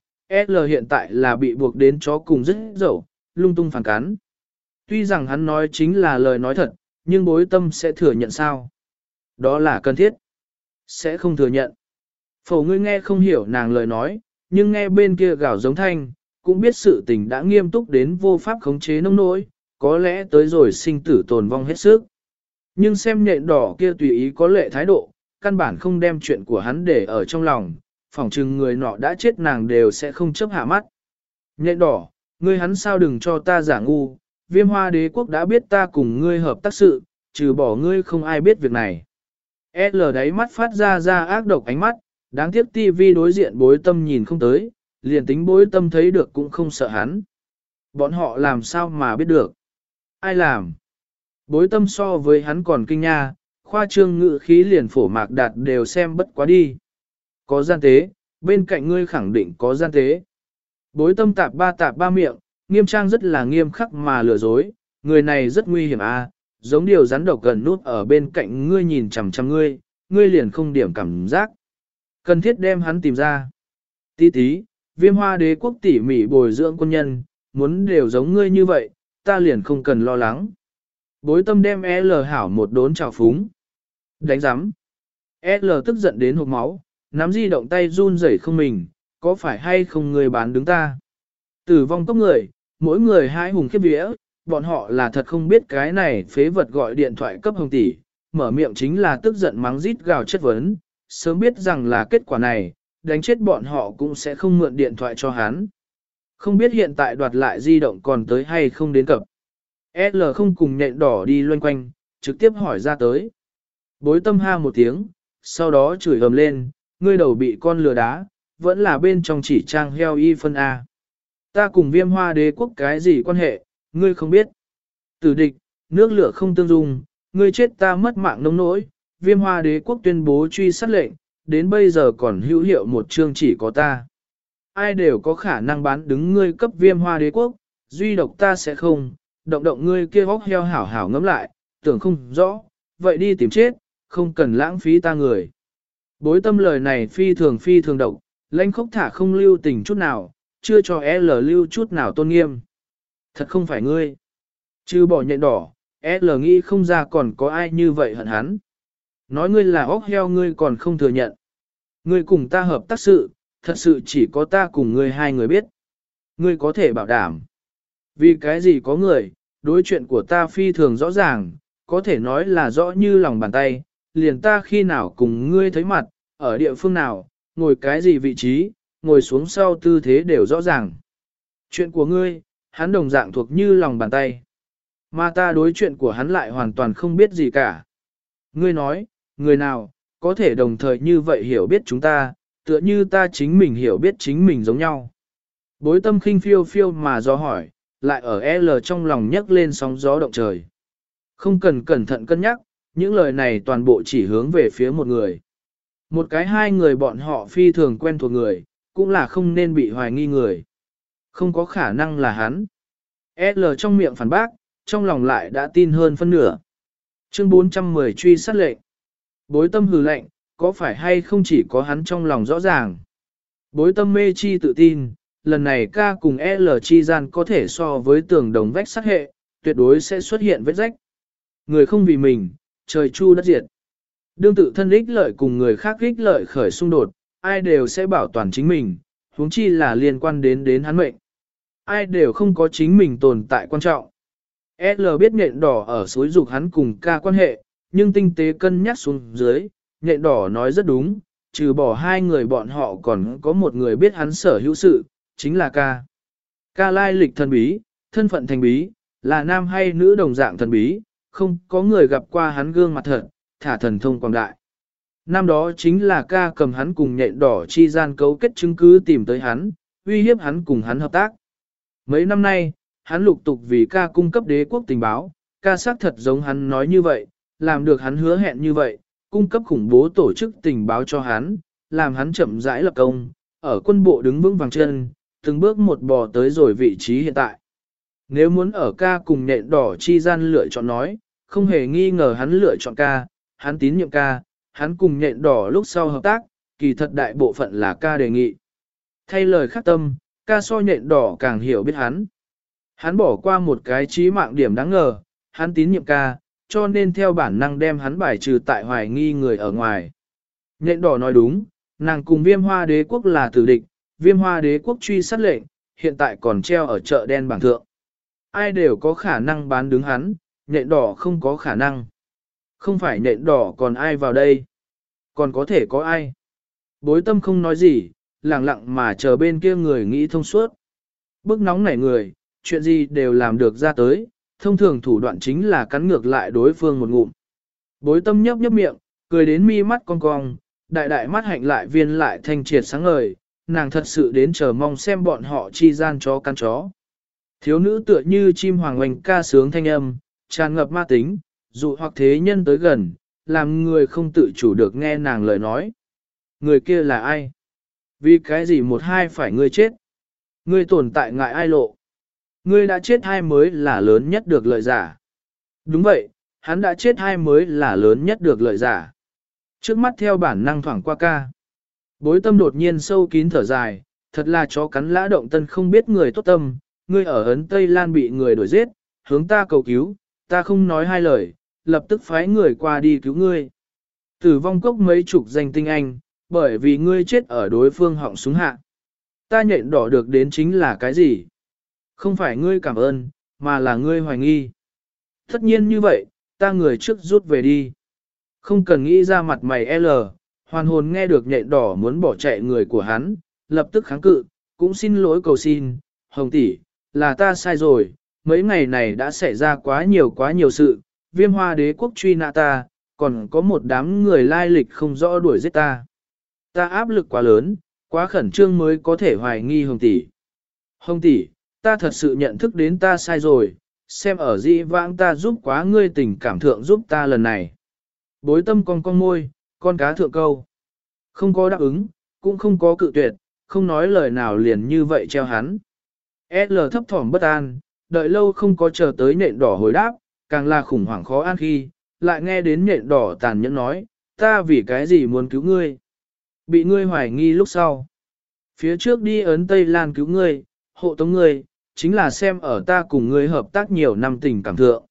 S1: L hiện tại là bị buộc đến chó cùng rất dẫu, lung tung phản cắn. Tuy rằng hắn nói chính là lời nói thật, nhưng bối tâm sẽ thừa nhận sao? Đó là cần thiết. Sẽ không thừa nhận. Phổ ngươi nghe không hiểu nàng lời nói, nhưng nghe bên kia gào giống thanh, cũng biết sự tình đã nghiêm túc đến vô pháp khống chế nông nỗi, có lẽ tới rồi sinh tử tồn vong hết sức. Nhưng xem nhện đỏ kia tùy ý có lệ thái độ, căn bản không đem chuyện của hắn để ở trong lòng, phỏng chừng người nọ đã chết nàng đều sẽ không chấp hạ mắt. Nhện đỏ, ngươi hắn sao đừng cho ta giả ngu, viêm hoa đế quốc đã biết ta cùng ngươi hợp tác sự, trừ bỏ ngươi không ai biết việc này. L đáy mắt phát ra ra ác độc ánh mắt, đáng tiếc tv đối diện bối tâm nhìn không tới, liền tính bối tâm thấy được cũng không sợ hắn. Bọn họ làm sao mà biết được? Ai làm? Bối tâm so với hắn còn kinh nha, khoa trương ngự khí liền phổ mạc đạt đều xem bất quá đi. Có gian tế, bên cạnh ngươi khẳng định có gian tế. Bối tâm tạp ba tạp ba miệng, nghiêm trang rất là nghiêm khắc mà lừa dối, người này rất nguy hiểm à, giống điều rắn độc gần nút ở bên cạnh ngươi nhìn chằm chằm ngươi, ngươi liền không điểm cảm giác. Cần thiết đem hắn tìm ra. Tí tí, viêm hoa đế quốc tỉ mỉ bồi dưỡng quân nhân, muốn đều giống ngươi như vậy, ta liền không cần lo lắng. Bối tâm đem L hảo một đốn trào phúng. Đánh giắm. L tức giận đến hộp máu, nắm di động tay run rẩy không mình, có phải hay không người bán đứng ta? Tử vong cốc người, mỗi người hai hùng khiếp vía, bọn họ là thật không biết cái này phế vật gọi điện thoại cấp hồng tỷ, mở miệng chính là tức giận mắng rít gào chất vấn, sớm biết rằng là kết quả này, đánh chết bọn họ cũng sẽ không mượn điện thoại cho hắn. Không biết hiện tại đoạt lại di động còn tới hay không đến cập. L không cùng nhện đỏ đi loanh quanh, trực tiếp hỏi ra tới. Bối tâm ha một tiếng, sau đó chửi ầm lên, ngươi đầu bị con lừa đá, vẫn là bên trong chỉ trang heo y phân A. Ta cùng viêm hoa đế quốc cái gì quan hệ, ngươi không biết. Tử địch, nước lửa không tương dung, ngươi chết ta mất mạng nông nỗi, viêm hoa đế quốc tuyên bố truy sát lệnh, đến bây giờ còn hữu hiệu một chương chỉ có ta. Ai đều có khả năng bán đứng ngươi cấp viêm hoa đế quốc, duy độc ta sẽ không, động động ngươi kia hóc heo hảo hảo ngẫm lại, tưởng không rõ, vậy đi tìm chết, không cần lãng phí ta người. Bối tâm lời này phi thường phi thường độc, lãnh khốc thả không lưu tình chút nào, chưa cho L lưu chút nào tôn nghiêm. Thật không phải ngươi. Chứ bỏ nhện đỏ, L nghĩ không ra còn có ai như vậy hận hắn. Nói ngươi là óc heo ngươi còn không thừa nhận. Ngươi cùng ta hợp tác sự, thật sự chỉ có ta cùng ngươi hai người biết. Ngươi có thể bảo đảm. Vì cái gì có người, đối chuyện của ta phi thường rõ ràng, có thể nói là rõ như lòng bàn tay, liền ta khi nào cùng ngươi thấy mặt, ở địa phương nào, ngồi cái gì vị trí, ngồi xuống sau tư thế đều rõ ràng. Chuyện của ngươi, hắn đồng dạng thuộc như lòng bàn tay. Mà ta đối chuyện của hắn lại hoàn toàn không biết gì cả. Ngươi nói, người nào, có thể đồng thời như vậy hiểu biết chúng ta, tựa như ta chính mình hiểu biết chính mình giống nhau. Bối tâm khinh phiêu phiêu mà do hỏi, lại ở L trong lòng nhấc lên sóng gió động trời. Không cần cẩn thận cân nhắc, những lời này toàn bộ chỉ hướng về phía một người. Một cái hai người bọn họ phi thường quen thuộc người, cũng là không nên bị hoài nghi người. Không có khả năng là hắn. L trong miệng phản bác, trong lòng lại đã tin hơn phân nửa. Chương 410 truy sát lệnh. Bối tâm hừ lệnh, có phải hay không chỉ có hắn trong lòng rõ ràng. Bối tâm mê chi tự tin, lần này ca cùng L chi gian có thể so với tường đồng vách sát hệ, tuyệt đối sẽ xuất hiện vết rách. Người không vì mình, trời chu đất diệt. Đương tự thân ích lợi cùng người khác ích lợi khởi xung đột, ai đều sẽ bảo toàn chính mình, huống chi là liên quan đến đến hắn mệnh. Ai đều không có chính mình tồn tại quan trọng. L biết nhện đỏ ở suối dục hắn cùng ca quan hệ, nhưng tinh tế cân nhắc xuống dưới, nhện đỏ nói rất đúng, trừ bỏ hai người bọn họ còn có một người biết hắn sở hữu sự, chính là ca. Ca lai lịch thần bí, thân phận thành bí, là nam hay nữ đồng dạng thần bí, không có người gặp qua hắn gương mặt thật, thả thần thông quảng đại. Năm đó chính là ca cầm hắn cùng nhện đỏ chi gian cấu kết chứng cứ tìm tới hắn, uy hiếp hắn cùng hắn hợp tác. Mấy năm nay, hắn lục tục vì ca cung cấp đế quốc tình báo, ca xác thật giống hắn nói như vậy, làm được hắn hứa hẹn như vậy, cung cấp khủng bố tổ chức tình báo cho hắn, làm hắn chậm rãi lập công, ở quân bộ đứng vững vàng chân, từng bước một bò tới rồi vị trí hiện tại. Nếu muốn ở ca cùng nện đỏ chi gian lựa chọn nói, không hề nghi ngờ hắn lựa chọn ca, hắn tín nhiệm ca, hắn cùng nện đỏ lúc sau hợp tác, kỳ thật đại bộ phận là ca đề nghị. Thay lời khắc tâm, ca so nhện đỏ càng hiểu biết hắn. Hắn bỏ qua một cái trí mạng điểm đáng ngờ, hắn tín nhiệm ca, cho nên theo bản năng đem hắn bài trừ tại hoài nghi người ở ngoài. Nhện đỏ nói đúng, nàng cùng viêm hoa đế quốc là tử địch, viêm hoa đế quốc truy sát lệnh, hiện tại còn treo ở chợ đen bảng thượng. Ai đều có khả năng bán đứng hắn, nhện đỏ không có khả năng. Không phải nhện đỏ còn ai vào đây? Còn có thể có ai? Bối tâm không nói gì, lặng lặng mà chờ bên kia người nghĩ thông suốt. Bức nóng nảy người, chuyện gì đều làm được ra tới, thông thường thủ đoạn chính là cắn ngược lại đối phương một ngụm. Bối tâm nhấp nhấp miệng, cười đến mi mắt cong cong, đại đại mắt hạnh lại viên lại thanh triệt sáng ngời, nàng thật sự đến chờ mong xem bọn họ chi gian chó căn chó. Thiếu nữ tựa như chim hoàng oanh ca sướng thanh âm, tràn ngập ma tính, dụ hoặc thế nhân tới gần, làm người không tự chủ được nghe nàng lời nói. Người kia là ai? Vì cái gì một hai phải ngươi chết? Ngươi tồn tại ngại ai lộ? Ngươi đã chết hai mới là lớn nhất được lợi giả. Đúng vậy, hắn đã chết hai mới là lớn nhất được lợi giả. Trước mắt theo bản năng thoảng qua ca. Bối tâm đột nhiên sâu kín thở dài, thật là chó cắn lã động tân không biết người tốt tâm, ngươi ở ấn Tây Lan bị người đuổi giết, hướng ta cầu cứu, ta không nói hai lời, lập tức phái người qua đi cứu ngươi. Tử vong cốc mấy chục danh tinh anh, bởi vì ngươi chết ở đối phương họng súng hạ. Ta nhện đỏ được đến chính là cái gì? Không phải ngươi cảm ơn, mà là ngươi hoài nghi. Tất nhiên như vậy, ta người trước rút về đi. Không cần nghĩ ra mặt mày L, hoàn hồn nghe được nhện đỏ muốn bỏ chạy người của hắn, lập tức kháng cự, cũng xin lỗi cầu xin, hồng tỷ, là ta sai rồi, mấy ngày này đã xảy ra quá nhiều quá nhiều sự, viêm hoa đế quốc truy nã ta, còn có một đám người lai lịch không rõ đuổi giết ta. Ta áp lực quá lớn, quá khẩn trương mới có thể hoài nghi hồng tỷ. Hồng tỷ, ta thật sự nhận thức đến ta sai rồi, xem ở dĩ vãng ta giúp quá ngươi tình cảm thượng giúp ta lần này. Bối tâm con con môi, con cá thượng câu. Không có đáp ứng, cũng không có cự tuyệt, không nói lời nào liền như vậy treo hắn. L thấp thỏm bất an, đợi lâu không có chờ tới nện đỏ hồi đáp, càng là khủng hoảng khó an khi, lại nghe đến nện đỏ tàn nhẫn nói, ta vì cái gì muốn cứu ngươi. Bị ngươi hoài nghi lúc sau. Phía trước đi ấn Tây Lan cứu ngươi, hộ tống ngươi, chính là xem ở ta cùng ngươi hợp tác nhiều năm tình cảm thượng.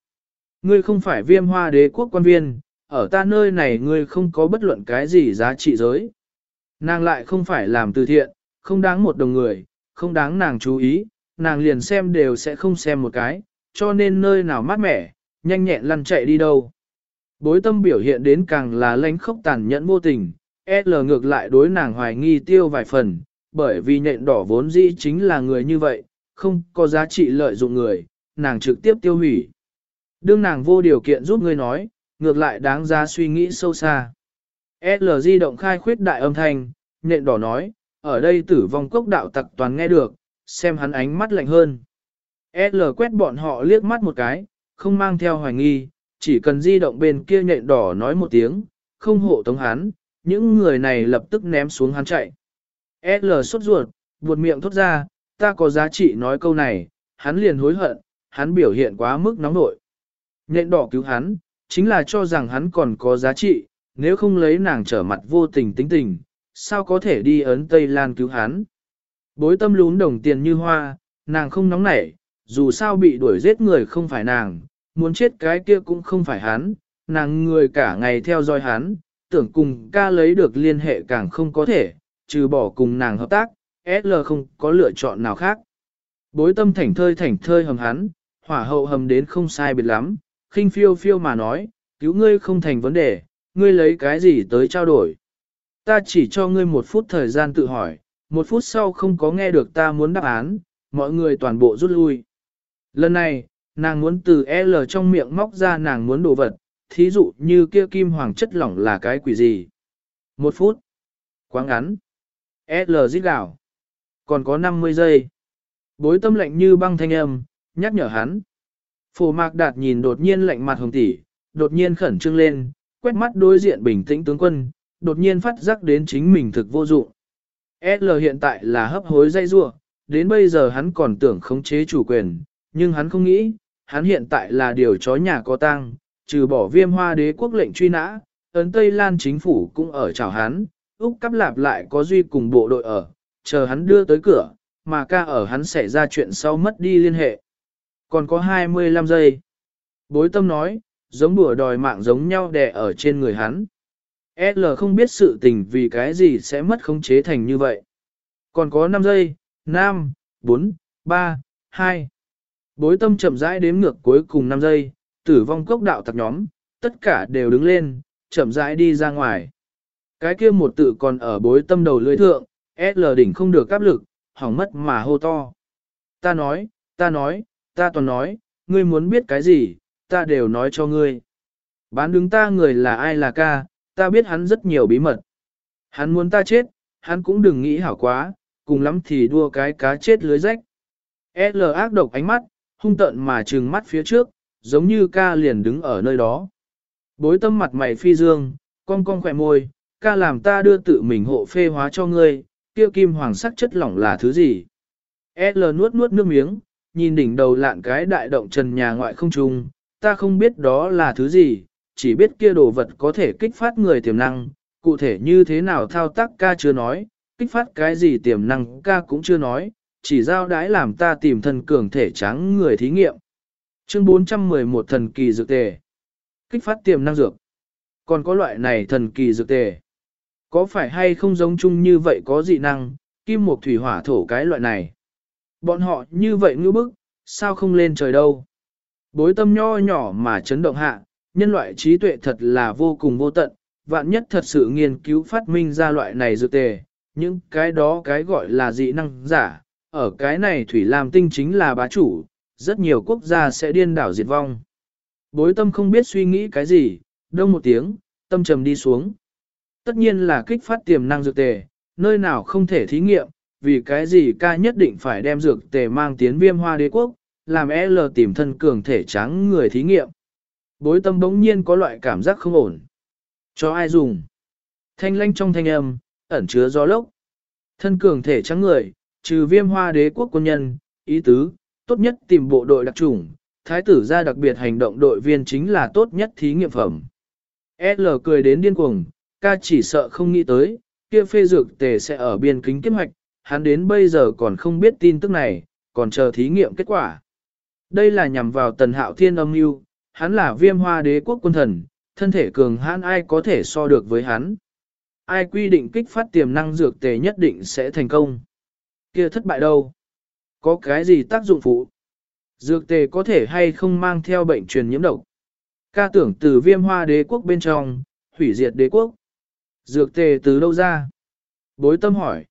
S1: Ngươi không phải viêm hoa đế quốc quan viên, ở ta nơi này ngươi không có bất luận cái gì giá trị giới. Nàng lại không phải làm từ thiện, không đáng một đồng người, không đáng nàng chú ý, nàng liền xem đều sẽ không xem một cái, cho nên nơi nào mát mẻ, nhanh nhẹn lăn chạy đi đâu. Bối tâm biểu hiện đến càng là lãnh khốc tàn nhẫn vô tình, L ngược lại đối nàng hoài nghi tiêu vài phần, bởi vì nhện đỏ vốn dĩ chính là người như vậy, không có giá trị lợi dụng người, nàng trực tiếp tiêu hủy. Đương nàng vô điều kiện giúp ngươi nói, ngược lại đáng giá suy nghĩ sâu xa. L di động khai khuyết đại âm thanh, nện đỏ nói, ở đây tử vong cốc đạo tặc toàn nghe được, xem hắn ánh mắt lạnh hơn. L quét bọn họ liếc mắt một cái, không mang theo hoài nghi, chỉ cần di động bên kia nhện đỏ nói một tiếng, không hộ tống hắn, những người này lập tức ném xuống hắn chạy. L sốt ruột, buột miệng thốt ra, ta có giá trị nói câu này, hắn liền hối hận, hắn biểu hiện quá mức nóng nội. Nhện đỏ cứu hắn, chính là cho rằng hắn còn có giá trị, nếu không lấy nàng trở mặt vô tình tính tình, sao có thể đi ấn Tây Lan cứu hắn. Bối tâm lún đồng tiền như hoa, nàng không nóng nảy, dù sao bị đuổi giết người không phải nàng, muốn chết cái kia cũng không phải hắn, nàng người cả ngày theo dõi hắn, tưởng cùng ca lấy được liên hệ càng không có thể, trừ bỏ cùng nàng hợp tác, L không có lựa chọn nào khác. Bối tâm thảnh thơi thảnh thơi hầm hắn, hỏa hậu hầm đến không sai biệt lắm, khinh phiêu phiêu mà nói, cứu ngươi không thành vấn đề, ngươi lấy cái gì tới trao đổi. Ta chỉ cho ngươi một phút thời gian tự hỏi, một phút sau không có nghe được ta muốn đáp án, mọi người toàn bộ rút lui. Lần này, nàng muốn từ L trong miệng móc ra nàng muốn đồ vật, thí dụ như kia kim hoàng chất lỏng là cái quỷ gì. Một phút. Quá ngắn. L giết gạo. Còn có 50 giây. Bối tâm lạnh như băng thanh âm, nhắc nhở hắn. Phổ mạc đạt nhìn đột nhiên lạnh mặt hồng tỷ, đột nhiên khẩn trương lên, quét mắt đối diện bình tĩnh tướng quân, đột nhiên phát giác đến chính mình thực vô dụng. L hiện tại là hấp hối dây rua, đến bây giờ hắn còn tưởng khống chế chủ quyền, nhưng hắn không nghĩ, hắn hiện tại là điều chó nhà có tang, trừ bỏ viêm hoa đế quốc lệnh truy nã, ấn Tây Lan chính phủ cũng ở chào hắn, Úc cắp lạp lại có duy cùng bộ đội ở, chờ hắn đưa tới cửa, mà ca ở hắn xảy ra chuyện sau mất đi liên hệ. Còn có 25 giây. Bối tâm nói, giống đùa đòi mạng giống nhau đè ở trên người hắn. L không biết sự tình vì cái gì sẽ mất khống chế thành như vậy. Còn có 5 giây, 5, 4, 3, 2. Bối tâm chậm rãi đếm ngược cuối cùng 5 giây, tử vong cốc đạo tặc nhóm, tất cả đều đứng lên, chậm rãi đi ra ngoài. Cái kia một tự còn ở bối tâm đầu lưới thượng, L đỉnh không được áp lực, hỏng mất mà hô to. Ta nói, ta nói, ta toàn nói, ngươi muốn biết cái gì, ta đều nói cho ngươi. Bán đứng ta người là ai là ca, ta biết hắn rất nhiều bí mật. Hắn muốn ta chết, hắn cũng đừng nghĩ hảo quá, cùng lắm thì đua cái cá chết lưới rách. L ác độc ánh mắt, hung tận mà trừng mắt phía trước, giống như ca liền đứng ở nơi đó. Bối tâm mặt mày phi dương, cong cong khỏe môi, ca làm ta đưa tự mình hộ phê hóa cho ngươi, kia kim hoàng sắc chất lỏng là thứ gì? L nuốt nuốt nước miếng, nhìn đỉnh đầu lạn cái đại động trần nhà ngoại không trung, ta không biết đó là thứ gì, chỉ biết kia đồ vật có thể kích phát người tiềm năng, cụ thể như thế nào thao tác ca chưa nói, kích phát cái gì tiềm năng ca cũng chưa nói, chỉ giao đái làm ta tìm thần cường thể trắng người thí nghiệm. Chương 411 thần kỳ dược tề. Kích phát tiềm năng dược. Còn có loại này thần kỳ dược tề. Có phải hay không giống chung như vậy có dị năng, kim một thủy hỏa thổ cái loại này. Bọn họ như vậy ngữ bức, sao không lên trời đâu. Bối tâm nho nhỏ mà chấn động hạ, nhân loại trí tuệ thật là vô cùng vô tận, vạn nhất thật sự nghiên cứu phát minh ra loại này dược tề, những cái đó cái gọi là dị năng giả, ở cái này Thủy Lam Tinh chính là bá chủ, rất nhiều quốc gia sẽ điên đảo diệt vong. Bối tâm không biết suy nghĩ cái gì, đông một tiếng, tâm trầm đi xuống. Tất nhiên là kích phát tiềm năng dược tề, nơi nào không thể thí nghiệm, vì cái gì ca nhất định phải đem dược tề mang tiến viêm hoa đế quốc, làm L tìm thân cường thể trắng người thí nghiệm. Bối tâm bỗng nhiên có loại cảm giác không ổn. Cho ai dùng? Thanh lanh trong thanh âm, ẩn chứa gió lốc. Thân cường thể trắng người, trừ viêm hoa đế quốc quân nhân, ý tứ, tốt nhất tìm bộ đội đặc chủng, thái tử ra đặc biệt hành động đội viên chính là tốt nhất thí nghiệm phẩm. L cười đến điên cuồng, ca chỉ sợ không nghĩ tới, kia phê dược tề sẽ ở biên kính kiếp hoạch, hắn đến bây giờ còn không biết tin tức này, còn chờ thí nghiệm kết quả. Đây là nhằm vào tần hạo thiên âm mưu hắn là viêm hoa đế quốc quân thần, thân thể cường hãn ai có thể so được với hắn. Ai quy định kích phát tiềm năng dược tề nhất định sẽ thành công. Kia thất bại đâu? Có cái gì tác dụng phụ? Dược tề có thể hay không mang theo bệnh truyền nhiễm độc? Ca tưởng từ viêm hoa đế quốc bên trong, hủy diệt đế quốc. Dược tề từ đâu ra? Bối tâm hỏi.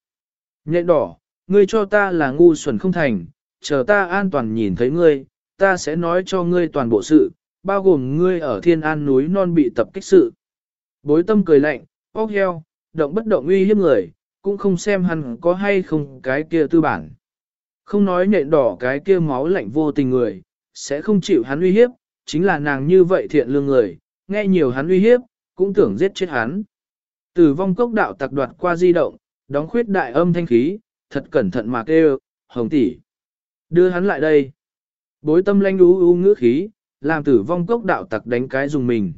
S1: Nhện đỏ, ngươi cho ta là ngu xuẩn không thành, chờ ta an toàn nhìn thấy ngươi, ta sẽ nói cho ngươi toàn bộ sự, bao gồm ngươi ở thiên an núi non bị tập kích sự. Bối tâm cười lạnh, óc heo, động bất động uy hiếp người, cũng không xem hắn có hay không cái kia tư bản. Không nói nhện đỏ cái kia máu lạnh vô tình người, sẽ không chịu hắn uy hiếp, chính là nàng như vậy thiện lương người, nghe nhiều hắn uy hiếp, cũng tưởng giết chết hắn. Tử vong cốc đạo tặc đoạt qua di động, đóng khuyết đại âm thanh khí, thật cẩn thận mà kêu, hồng tỷ. Đưa hắn lại đây. Bối tâm lanh đú u ngữ khí, làm tử vong cốc đạo tặc đánh cái dùng mình.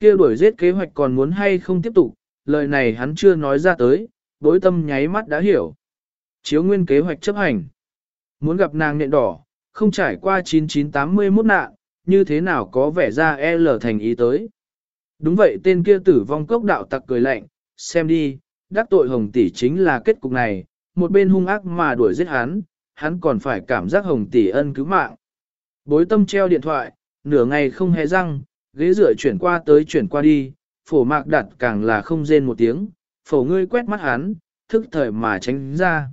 S1: kia đuổi giết kế hoạch còn muốn hay không tiếp tục, lời này hắn chưa nói ra tới, bối tâm nháy mắt đã hiểu. Chiếu nguyên kế hoạch chấp hành. Muốn gặp nàng nện đỏ, không trải qua 9981 nạn, như thế nào có vẻ ra L thành ý tới. Đúng vậy tên kia tử vong cốc đạo tặc cười lạnh, xem đi, đắc tội hồng tỷ chính là kết cục này, một bên hung ác mà đuổi giết hắn, hắn còn phải cảm giác hồng tỷ ân cứu mạng. Bối tâm treo điện thoại, nửa ngày không hề răng, ghế rửa chuyển qua tới chuyển qua đi, phổ mạc đặt càng là không rên một tiếng, phổ ngươi quét mắt hắn, thức thời mà tránh ra.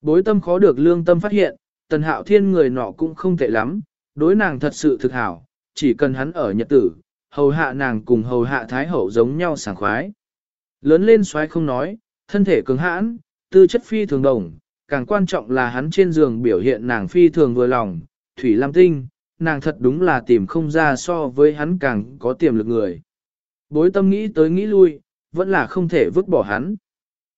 S1: Bối tâm khó được lương tâm phát hiện, tần hạo thiên người nọ cũng không tệ lắm, đối nàng thật sự thực hảo, chỉ cần hắn ở nhật tử, hầu hạ nàng cùng hầu hạ thái hậu giống nhau sảng khoái. Lớn lên xoáy không nói, thân thể cứng hãn, tư chất phi thường đồng, càng quan trọng là hắn trên giường biểu hiện nàng phi thường vừa lòng, thủy lam tinh, nàng thật đúng là tìm không ra so với hắn càng có tiềm lực người. Bối tâm nghĩ tới nghĩ lui, vẫn là không thể vứt bỏ hắn.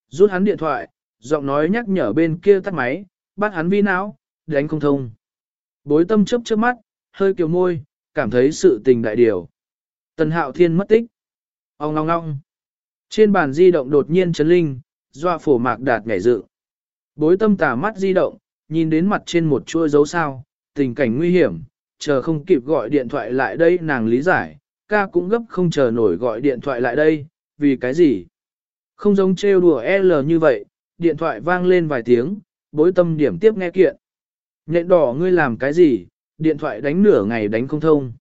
S1: Rút hắn điện thoại, giọng nói nhắc nhở bên kia tắt máy, bắt hắn vi não, đánh không thông. Bối tâm chớp chớp mắt, hơi kiều môi, cảm thấy sự tình đại điều. Tần hạo thiên mất tích. Ông ngong ngong. Trên bàn di động đột nhiên chấn linh, doa phổ mạc đạt ngảy dự. Bối tâm tả mắt di động, nhìn đến mặt trên một chuôi dấu sao, tình cảnh nguy hiểm, chờ không kịp gọi điện thoại lại đây nàng lý giải, ca cũng gấp không chờ nổi gọi điện thoại lại đây, vì cái gì? Không giống trêu đùa L như vậy, điện thoại vang lên vài tiếng, bối tâm điểm tiếp nghe kiện. Nhện đỏ ngươi làm cái gì, điện thoại đánh nửa ngày đánh không thông.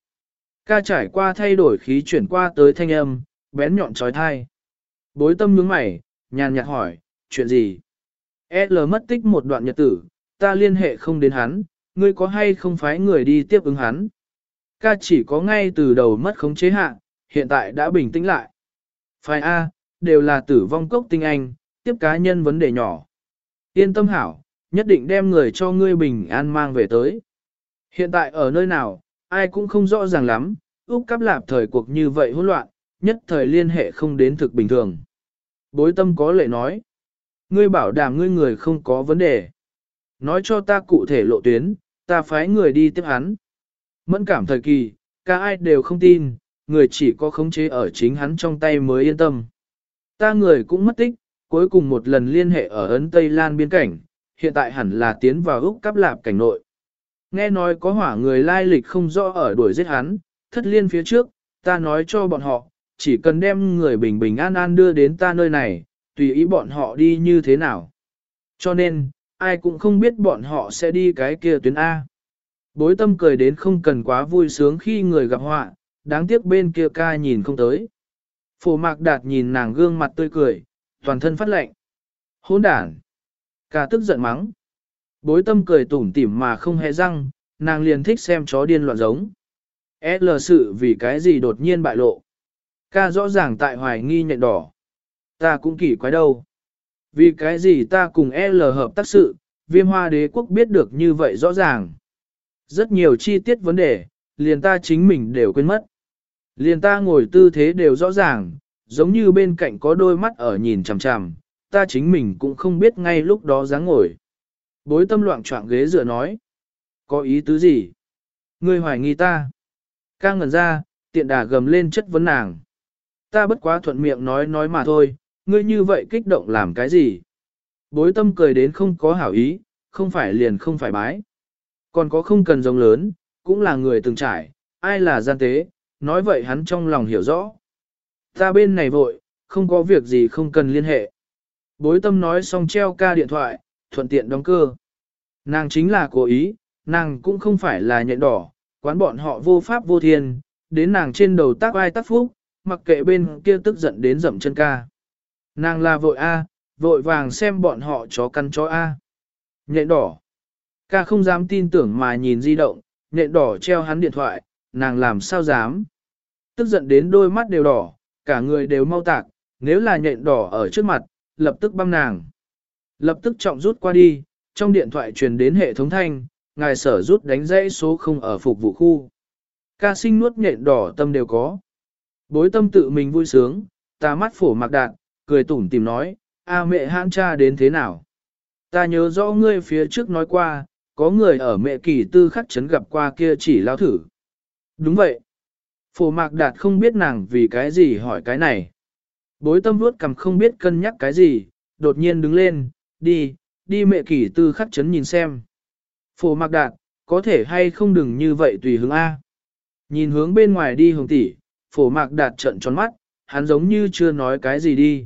S1: Ca trải qua thay đổi khí chuyển qua tới thanh âm, bén nhọn trói thai. Bối tâm nhướng mày, nhàn nhạt hỏi, chuyện gì? L mất tích một đoạn nhật tử, ta liên hệ không đến hắn, ngươi có hay không phái người đi tiếp ứng hắn? Ca chỉ có ngay từ đầu mất khống chế hạ, hiện tại đã bình tĩnh lại. Phái A, đều là tử vong cốc tinh anh, tiếp cá nhân vấn đề nhỏ. Yên tâm hảo, nhất định đem người cho ngươi bình an mang về tới. Hiện tại ở nơi nào, ai cũng không rõ ràng lắm, Úc Cáp lạp thời cuộc như vậy hỗn loạn, nhất thời liên hệ không đến thực bình thường. Bối tâm có lệ nói, ngươi bảo đảm ngươi người không có vấn đề. Nói cho ta cụ thể lộ tuyến, ta phái người đi tiếp hắn. Mẫn cảm thời kỳ, cả ai đều không tin, người chỉ có khống chế ở chính hắn trong tay mới yên tâm. Ta người cũng mất tích, cuối cùng một lần liên hệ ở Ấn Tây Lan biên cảnh, hiện tại hẳn là tiến vào Úc Cáp lạp cảnh nội. Nghe nói có hỏa người lai lịch không rõ ở đuổi giết hắn, thất liên phía trước, ta nói cho bọn họ, chỉ cần đem người bình bình an an đưa đến ta nơi này, tùy ý bọn họ đi như thế nào. Cho nên, ai cũng không biết bọn họ sẽ đi cái kia tuyến A. Bối tâm cười đến không cần quá vui sướng khi người gặp họa, đáng tiếc bên kia ca nhìn không tới. Phổ mạc đạt nhìn nàng gương mặt tươi cười, toàn thân phát lệnh. Hỗn đản. Ca tức giận mắng. Bối tâm cười tủm tỉm mà không hề răng, nàng liền thích xem chó điên loạn giống. L sự vì cái gì đột nhiên bại lộ. Ca rõ ràng tại hoài nghi nhận đỏ. Ta cũng kỳ quái đâu. Vì cái gì ta cùng L hợp tác sự, viêm hoa đế quốc biết được như vậy rõ ràng. Rất nhiều chi tiết vấn đề, liền ta chính mình đều quên mất. Liền ta ngồi tư thế đều rõ ràng, giống như bên cạnh có đôi mắt ở nhìn chằm chằm, ta chính mình cũng không biết ngay lúc đó dáng ngồi. Bối tâm loạn trọng ghế dựa nói. Có ý tứ gì? Ngươi hoài nghi ta. Ca ngẩn ra, tiện đà gầm lên chất vấn nàng. Ta bất quá thuận miệng nói nói mà thôi, ngươi như vậy kích động làm cái gì? Bối tâm cười đến không có hảo ý, không phải liền không phải bái. Còn có không cần giống lớn, cũng là người từng trải, ai là gian tế, nói vậy hắn trong lòng hiểu rõ. Ta bên này vội, không có việc gì không cần liên hệ. Bối tâm nói xong treo ca điện thoại, thuận tiện đóng cơ. Nàng chính là cố ý, nàng cũng không phải là nhện đỏ, quán bọn họ vô pháp vô thiên, đến nàng trên đầu tác ai tác phúc, mặc kệ bên kia tức giận đến dậm chân ca. Nàng là vội A, vội vàng xem bọn họ chó căn chó A. Nhện đỏ. Ca không dám tin tưởng mà nhìn di động, nhện đỏ treo hắn điện thoại, nàng làm sao dám. Tức giận đến đôi mắt đều đỏ, cả người đều mau tạc, nếu là nhện đỏ ở trước mặt, lập tức băm nàng. Lập tức trọng rút qua đi, trong điện thoại truyền đến hệ thống thanh, ngài sở rút đánh dãy số không ở phục vụ khu. Ca sinh nuốt nhện đỏ tâm đều có. Bối tâm tự mình vui sướng, ta mắt phổ mặc đạn, cười tủm tìm nói, a mẹ hãn cha đến thế nào. Ta nhớ rõ ngươi phía trước nói qua, có người ở mẹ kỳ tư khắc chấn gặp qua kia chỉ lao thử. Đúng vậy. Phổ mạc đạt không biết nàng vì cái gì hỏi cái này. Bối tâm vuốt cầm không biết cân nhắc cái gì, đột nhiên đứng lên, đi, đi mẹ kỷ tư khắc chấn nhìn xem. Phổ mạc đạt, có thể hay không đừng như vậy tùy hướng A. Nhìn hướng bên ngoài đi hồng tỷ, phổ mạc đạt trận tròn mắt, hắn giống như chưa nói cái gì đi.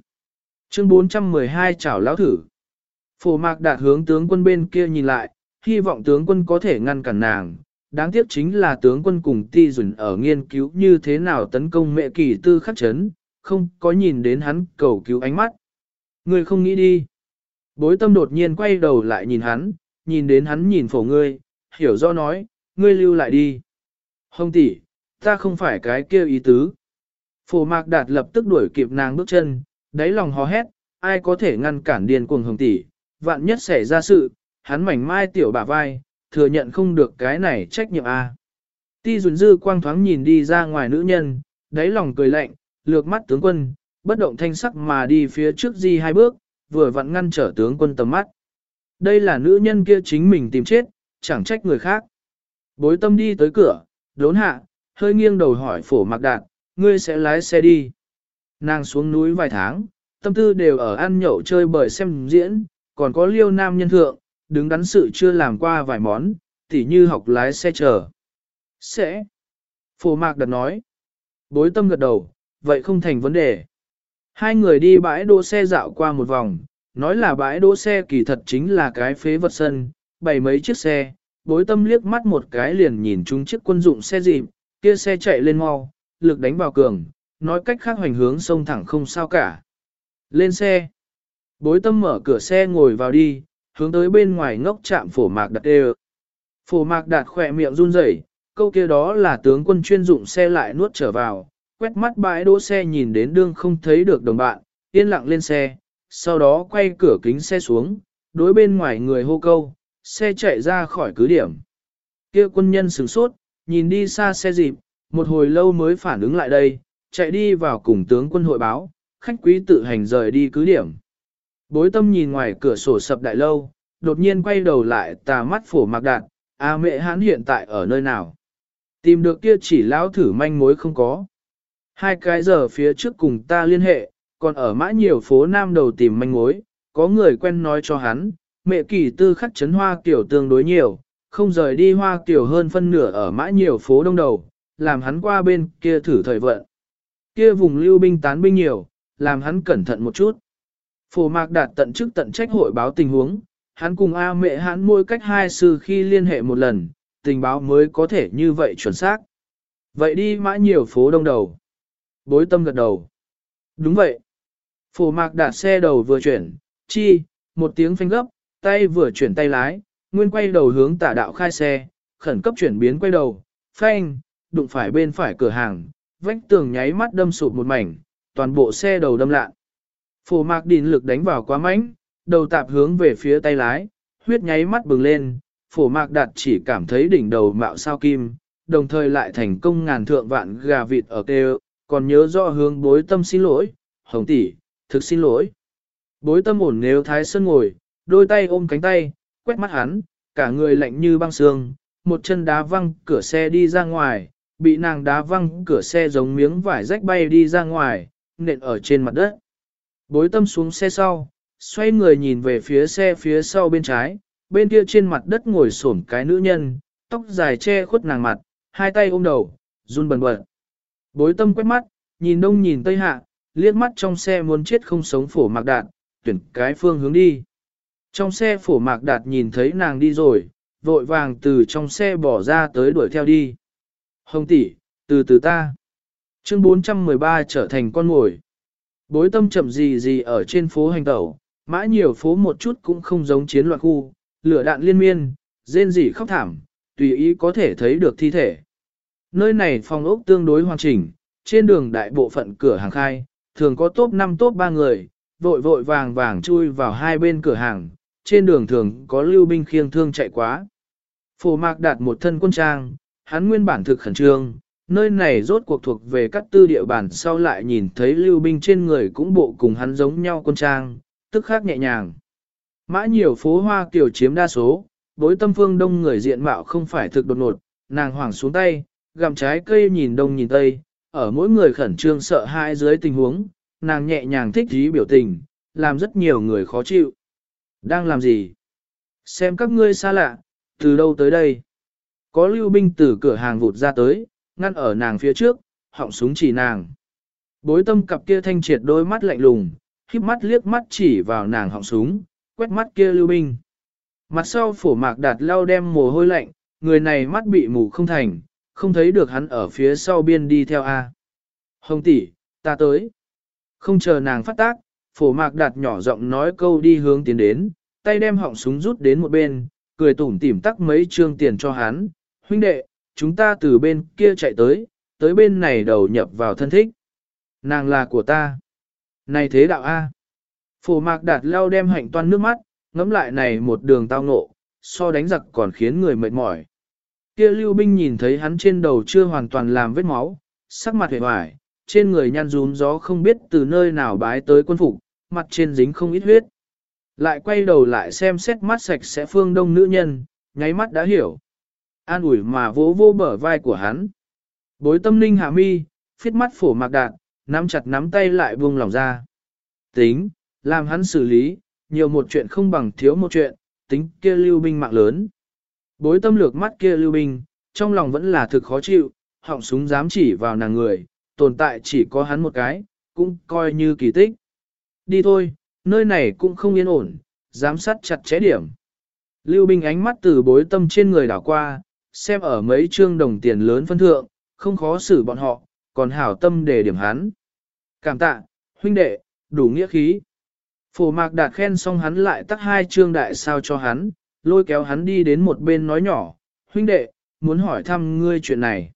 S1: Chương 412 chảo lão thử. Phổ mạc đạt hướng tướng quân bên kia nhìn lại, hy vọng tướng quân có thể ngăn cản nàng. Đáng tiếc chính là tướng quân cùng ti dùn ở nghiên cứu như thế nào tấn công mẹ kỳ tư khắc chấn, không có nhìn đến hắn cầu cứu ánh mắt. Người không nghĩ đi. Bối tâm đột nhiên quay đầu lại nhìn hắn, nhìn đến hắn nhìn phổ ngươi, hiểu do nói, ngươi lưu lại đi. Hồng tỷ, ta không phải cái kia ý tứ. Phổ mạc đạt lập tức đuổi kịp nàng bước chân, đáy lòng hò hét, ai có thể ngăn cản điên cuồng hồng tỷ, vạn nhất xảy ra sự, hắn mảnh mai tiểu bả vai, thừa nhận không được cái này trách nhiệm a. Ti dùn dư quang thoáng nhìn đi ra ngoài nữ nhân, đáy lòng cười lạnh, lược mắt tướng quân, bất động thanh sắc mà đi phía trước di hai bước, vừa vặn ngăn trở tướng quân tầm mắt. Đây là nữ nhân kia chính mình tìm chết, chẳng trách người khác. Bối tâm đi tới cửa, đốn hạ, hơi nghiêng đầu hỏi phổ mặc đạt, ngươi sẽ lái xe đi. Nàng xuống núi vài tháng, tâm tư đều ở ăn nhậu chơi bời xem diễn, còn có liêu nam nhân thượng, đứng đắn sự chưa làm qua vài món, tỉ như học lái xe chờ. Sẽ. Phổ mạc đặt nói. Bối tâm gật đầu, vậy không thành vấn đề. Hai người đi bãi đỗ xe dạo qua một vòng, nói là bãi đỗ xe kỳ thật chính là cái phế vật sân, bày mấy chiếc xe, bối tâm liếc mắt một cái liền nhìn chúng chiếc quân dụng xe dịp, kia xe chạy lên mau, lực đánh vào cường, nói cách khác hoành hướng sông thẳng không sao cả. Lên xe. Bối tâm mở cửa xe ngồi vào đi, hướng tới bên ngoài ngốc chạm phổ mạc đặt đê Phổ mạc đạt khỏe miệng run rẩy, câu kia đó là tướng quân chuyên dụng xe lại nuốt trở vào, quét mắt bãi đỗ xe nhìn đến đương không thấy được đồng bạn, yên lặng lên xe, sau đó quay cửa kính xe xuống, đối bên ngoài người hô câu, xe chạy ra khỏi cứ điểm. Kia quân nhân sửng sốt, nhìn đi xa xe dịp, một hồi lâu mới phản ứng lại đây, chạy đi vào cùng tướng quân hội báo, khách quý tự hành rời đi cứ điểm. Bối tâm nhìn ngoài cửa sổ sập đại lâu, đột nhiên quay đầu lại tà mắt phổ mạc đạn, a à, mẹ hắn hiện tại ở nơi nào? Tìm được kia chỉ lão thử manh mối không có. Hai cái giờ phía trước cùng ta liên hệ, còn ở mã nhiều phố Nam đầu tìm manh mối, có người quen nói cho hắn, mẹ kỳ tư khắc chấn hoa kiểu tương đối nhiều, không rời đi hoa kiểu hơn phân nửa ở mã nhiều phố đông đầu, làm hắn qua bên kia thử thời vận. Kia vùng lưu binh tán binh nhiều, làm hắn cẩn thận một chút. Phổ mạc đạt tận chức tận trách hội báo tình huống, hắn cùng A mẹ hắn môi cách hai sư khi liên hệ một lần, tình báo mới có thể như vậy chuẩn xác. Vậy đi mã nhiều phố đông đầu. Bối tâm gật đầu. Đúng vậy. Phổ mạc đạt xe đầu vừa chuyển, chi, một tiếng phanh gấp, tay vừa chuyển tay lái, nguyên quay đầu hướng tả đạo khai xe, khẩn cấp chuyển biến quay đầu, phanh, đụng phải bên phải cửa hàng, vách tường nháy mắt đâm sụp một mảnh, toàn bộ xe đầu đâm lạ. Phổ mạc đìn lực đánh vào quá mạnh. đầu tạp hướng về phía tay lái, huyết nháy mắt bừng lên, phổ mạc đạt chỉ cảm thấy đỉnh đầu mạo sao kim, đồng thời lại thành công ngàn thượng vạn gà vịt ở kêu, còn nhớ rõ hướng bối tâm xin lỗi, hồng tỷ, thực xin lỗi. Bối tâm ổn nếu thái sơn ngồi, đôi tay ôm cánh tay, quét mắt hắn, cả người lạnh như băng xương, một chân đá văng cửa xe đi ra ngoài, bị nàng đá văng cửa xe giống miếng vải rách bay đi ra ngoài, nện ở trên mặt đất. Bối tâm xuống xe sau, xoay người nhìn về phía xe phía sau bên trái, bên kia trên mặt đất ngồi xổm cái nữ nhân, tóc dài che khuất nàng mặt, hai tay ôm đầu, run bần bật. Bối tâm quét mắt, nhìn đông nhìn tây hạ, liếc mắt trong xe muốn chết không sống phổ mạc đạt, tuyển cái phương hướng đi. Trong xe phổ mạc đạt nhìn thấy nàng đi rồi, vội vàng từ trong xe bỏ ra tới đuổi theo đi. Hồng tỷ, từ từ ta. Chương 413 trở thành con mồi. Bối tâm chậm gì gì ở trên phố hành tẩu, mã nhiều phố một chút cũng không giống chiến loạn khu, lửa đạn liên miên, rên rỉ khóc thảm, tùy ý có thể thấy được thi thể. Nơi này phòng ốc tương đối hoàn chỉnh, trên đường đại bộ phận cửa hàng khai, thường có top 5 top 3 người, vội vội vàng vàng chui vào hai bên cửa hàng, trên đường thường có lưu binh khiêng thương chạy quá. Phổ mạc đạt một thân quân trang, hắn nguyên bản thực khẩn trương, nơi này rốt cuộc thuộc về các tư địa bản sau lại nhìn thấy lưu binh trên người cũng bộ cùng hắn giống nhau quân trang, tức khác nhẹ nhàng. Mã nhiều phố hoa kiểu chiếm đa số, đối tâm phương đông người diện mạo không phải thực đột nột, nàng hoảng xuống tay, gặm trái cây nhìn đông nhìn tây, ở mỗi người khẩn trương sợ hãi dưới tình huống, nàng nhẹ nhàng thích thí biểu tình, làm rất nhiều người khó chịu. Đang làm gì? Xem các ngươi xa lạ, từ đâu tới đây? Có lưu binh từ cửa hàng vụt ra tới, ngăn ở nàng phía trước, họng súng chỉ nàng. Bối tâm cặp kia thanh triệt đôi mắt lạnh lùng, khiếp mắt liếc mắt chỉ vào nàng họng súng, quét mắt kia lưu binh. Mặt sau phổ mạc đạt lau đem mồ hôi lạnh, người này mắt bị mù không thành, không thấy được hắn ở phía sau biên đi theo A. Hồng tỷ, ta tới. Không chờ nàng phát tác, phổ mạc đạt nhỏ giọng nói câu đi hướng tiến đến, tay đem họng súng rút đến một bên, cười tủm tỉm tắc mấy trương tiền cho hắn. Huynh đệ, chúng ta từ bên kia chạy tới, tới bên này đầu nhập vào thân thích. Nàng là của ta. Này thế đạo A. Phổ mạc đạt leo đem hạnh toan nước mắt, ngẫm lại này một đường tao ngộ, so đánh giặc còn khiến người mệt mỏi. Kia lưu binh nhìn thấy hắn trên đầu chưa hoàn toàn làm vết máu, sắc mặt hề hoài, trên người nhăn rún gió không biết từ nơi nào bái tới quân phục, mặt trên dính không ít huyết. Lại quay đầu lại xem xét mắt sạch sẽ phương đông nữ nhân, nháy mắt đã hiểu. An ủi mà vỗ vô bờ vai của hắn. Bối tâm linh hạ mi, phiết mắt phổ mạc đạn, nắm chặt nắm tay lại buông lòng ra. Tính, làm hắn xử lý, nhiều một chuyện không bằng thiếu một chuyện, tính kia lưu binh mạng lớn. Bối tâm lược mắt kia lưu binh, trong lòng vẫn là thực khó chịu, họng súng dám chỉ vào nàng người, tồn tại chỉ có hắn một cái, cũng coi như kỳ tích. Đi thôi, nơi này cũng không yên ổn, giám sát chặt chẽ điểm. Lưu binh ánh mắt từ bối tâm trên người đảo qua, xem ở mấy trương đồng tiền lớn phân thượng, không khó xử bọn họ, còn hảo tâm để điểm hắn. Cảm tạ, huynh đệ, đủ nghĩa khí. Phổ mạc đạt khen xong hắn lại tắt hai trương đại sao cho hắn, lôi kéo hắn đi đến một bên nói nhỏ, huynh đệ, muốn hỏi thăm ngươi chuyện này.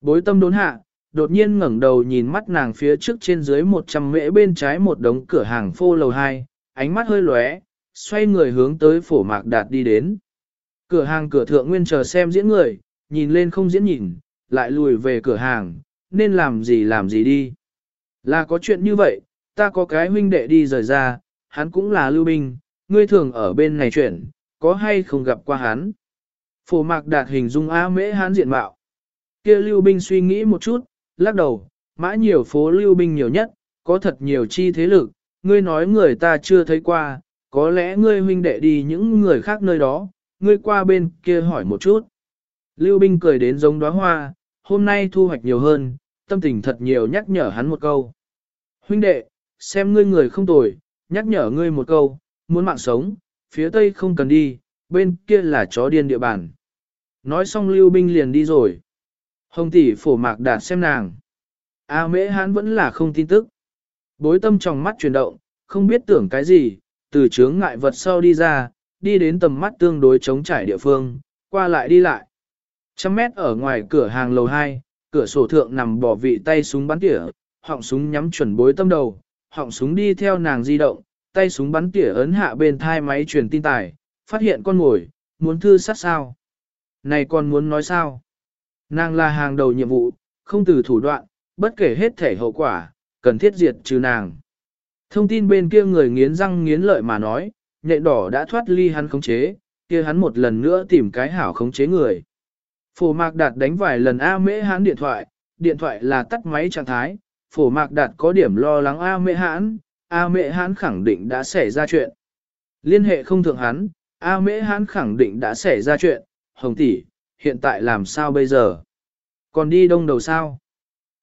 S1: Bối tâm đốn hạ, đột nhiên ngẩng đầu nhìn mắt nàng phía trước trên dưới 100 mễ bên trái một đống cửa hàng phô lầu 2, ánh mắt hơi lóe, xoay người hướng tới phổ mạc đạt đi đến. Cửa hàng cửa thượng nguyên chờ xem diễn người, nhìn lên không diễn nhìn, lại lùi về cửa hàng, nên làm gì làm gì đi. Là có chuyện như vậy, ta có cái huynh đệ đi rời ra, hắn cũng là lưu binh, ngươi thường ở bên này chuyện, có hay không gặp qua hắn. Phổ mạc đạt hình dung A mễ hắn diện mạo. kia lưu binh suy nghĩ một chút, lắc đầu, mã nhiều phố lưu binh nhiều nhất, có thật nhiều chi thế lực, ngươi nói người ta chưa thấy qua, có lẽ ngươi huynh đệ đi những người khác nơi đó, ngươi qua bên kia hỏi một chút. Lưu binh cười đến giống đóa hoa, hôm nay thu hoạch nhiều hơn, tâm tình thật nhiều nhắc nhở hắn một câu. Huynh đệ, xem ngươi người không tồi, nhắc nhở ngươi một câu, muốn mạng sống, phía tây không cần đi, bên kia là chó điên địa bàn. Nói xong lưu binh liền đi rồi. Hồng tỷ phổ mạc đạt xem nàng. A mễ hán vẫn là không tin tức. Bối tâm trong mắt chuyển động, không biết tưởng cái gì, từ chướng ngại vật sau đi ra, đi đến tầm mắt tương đối chống trải địa phương, qua lại đi lại. Trăm mét ở ngoài cửa hàng lầu 2, cửa sổ thượng nằm bỏ vị tay súng bắn tỉa, họng súng nhắm chuẩn bối tâm đầu, họng súng đi theo nàng di động, tay súng bắn tỉa ấn hạ bên thai máy truyền tin tài, phát hiện con mồi, muốn thư sát sao. Này còn muốn nói sao? Nàng là hàng đầu nhiệm vụ, không từ thủ đoạn, bất kể hết thể hậu quả, cần thiết diệt trừ nàng. Thông tin bên kia người nghiến răng nghiến lợi mà nói, nhện đỏ đã thoát ly hắn khống chế, kia hắn một lần nữa tìm cái hảo khống chế người. Phổ mạc đạt đánh vài lần A mễ hãn điện thoại, điện thoại là tắt máy trạng thái, phổ mạc đạt có điểm lo lắng A mễ hãn, A mễ Hán khẳng định đã xảy ra chuyện. Liên hệ không thượng hắn, A mễ Hán khẳng định đã xảy ra chuyện, hồng tỷ, hiện tại làm sao bây giờ? Còn đi đông đầu sao?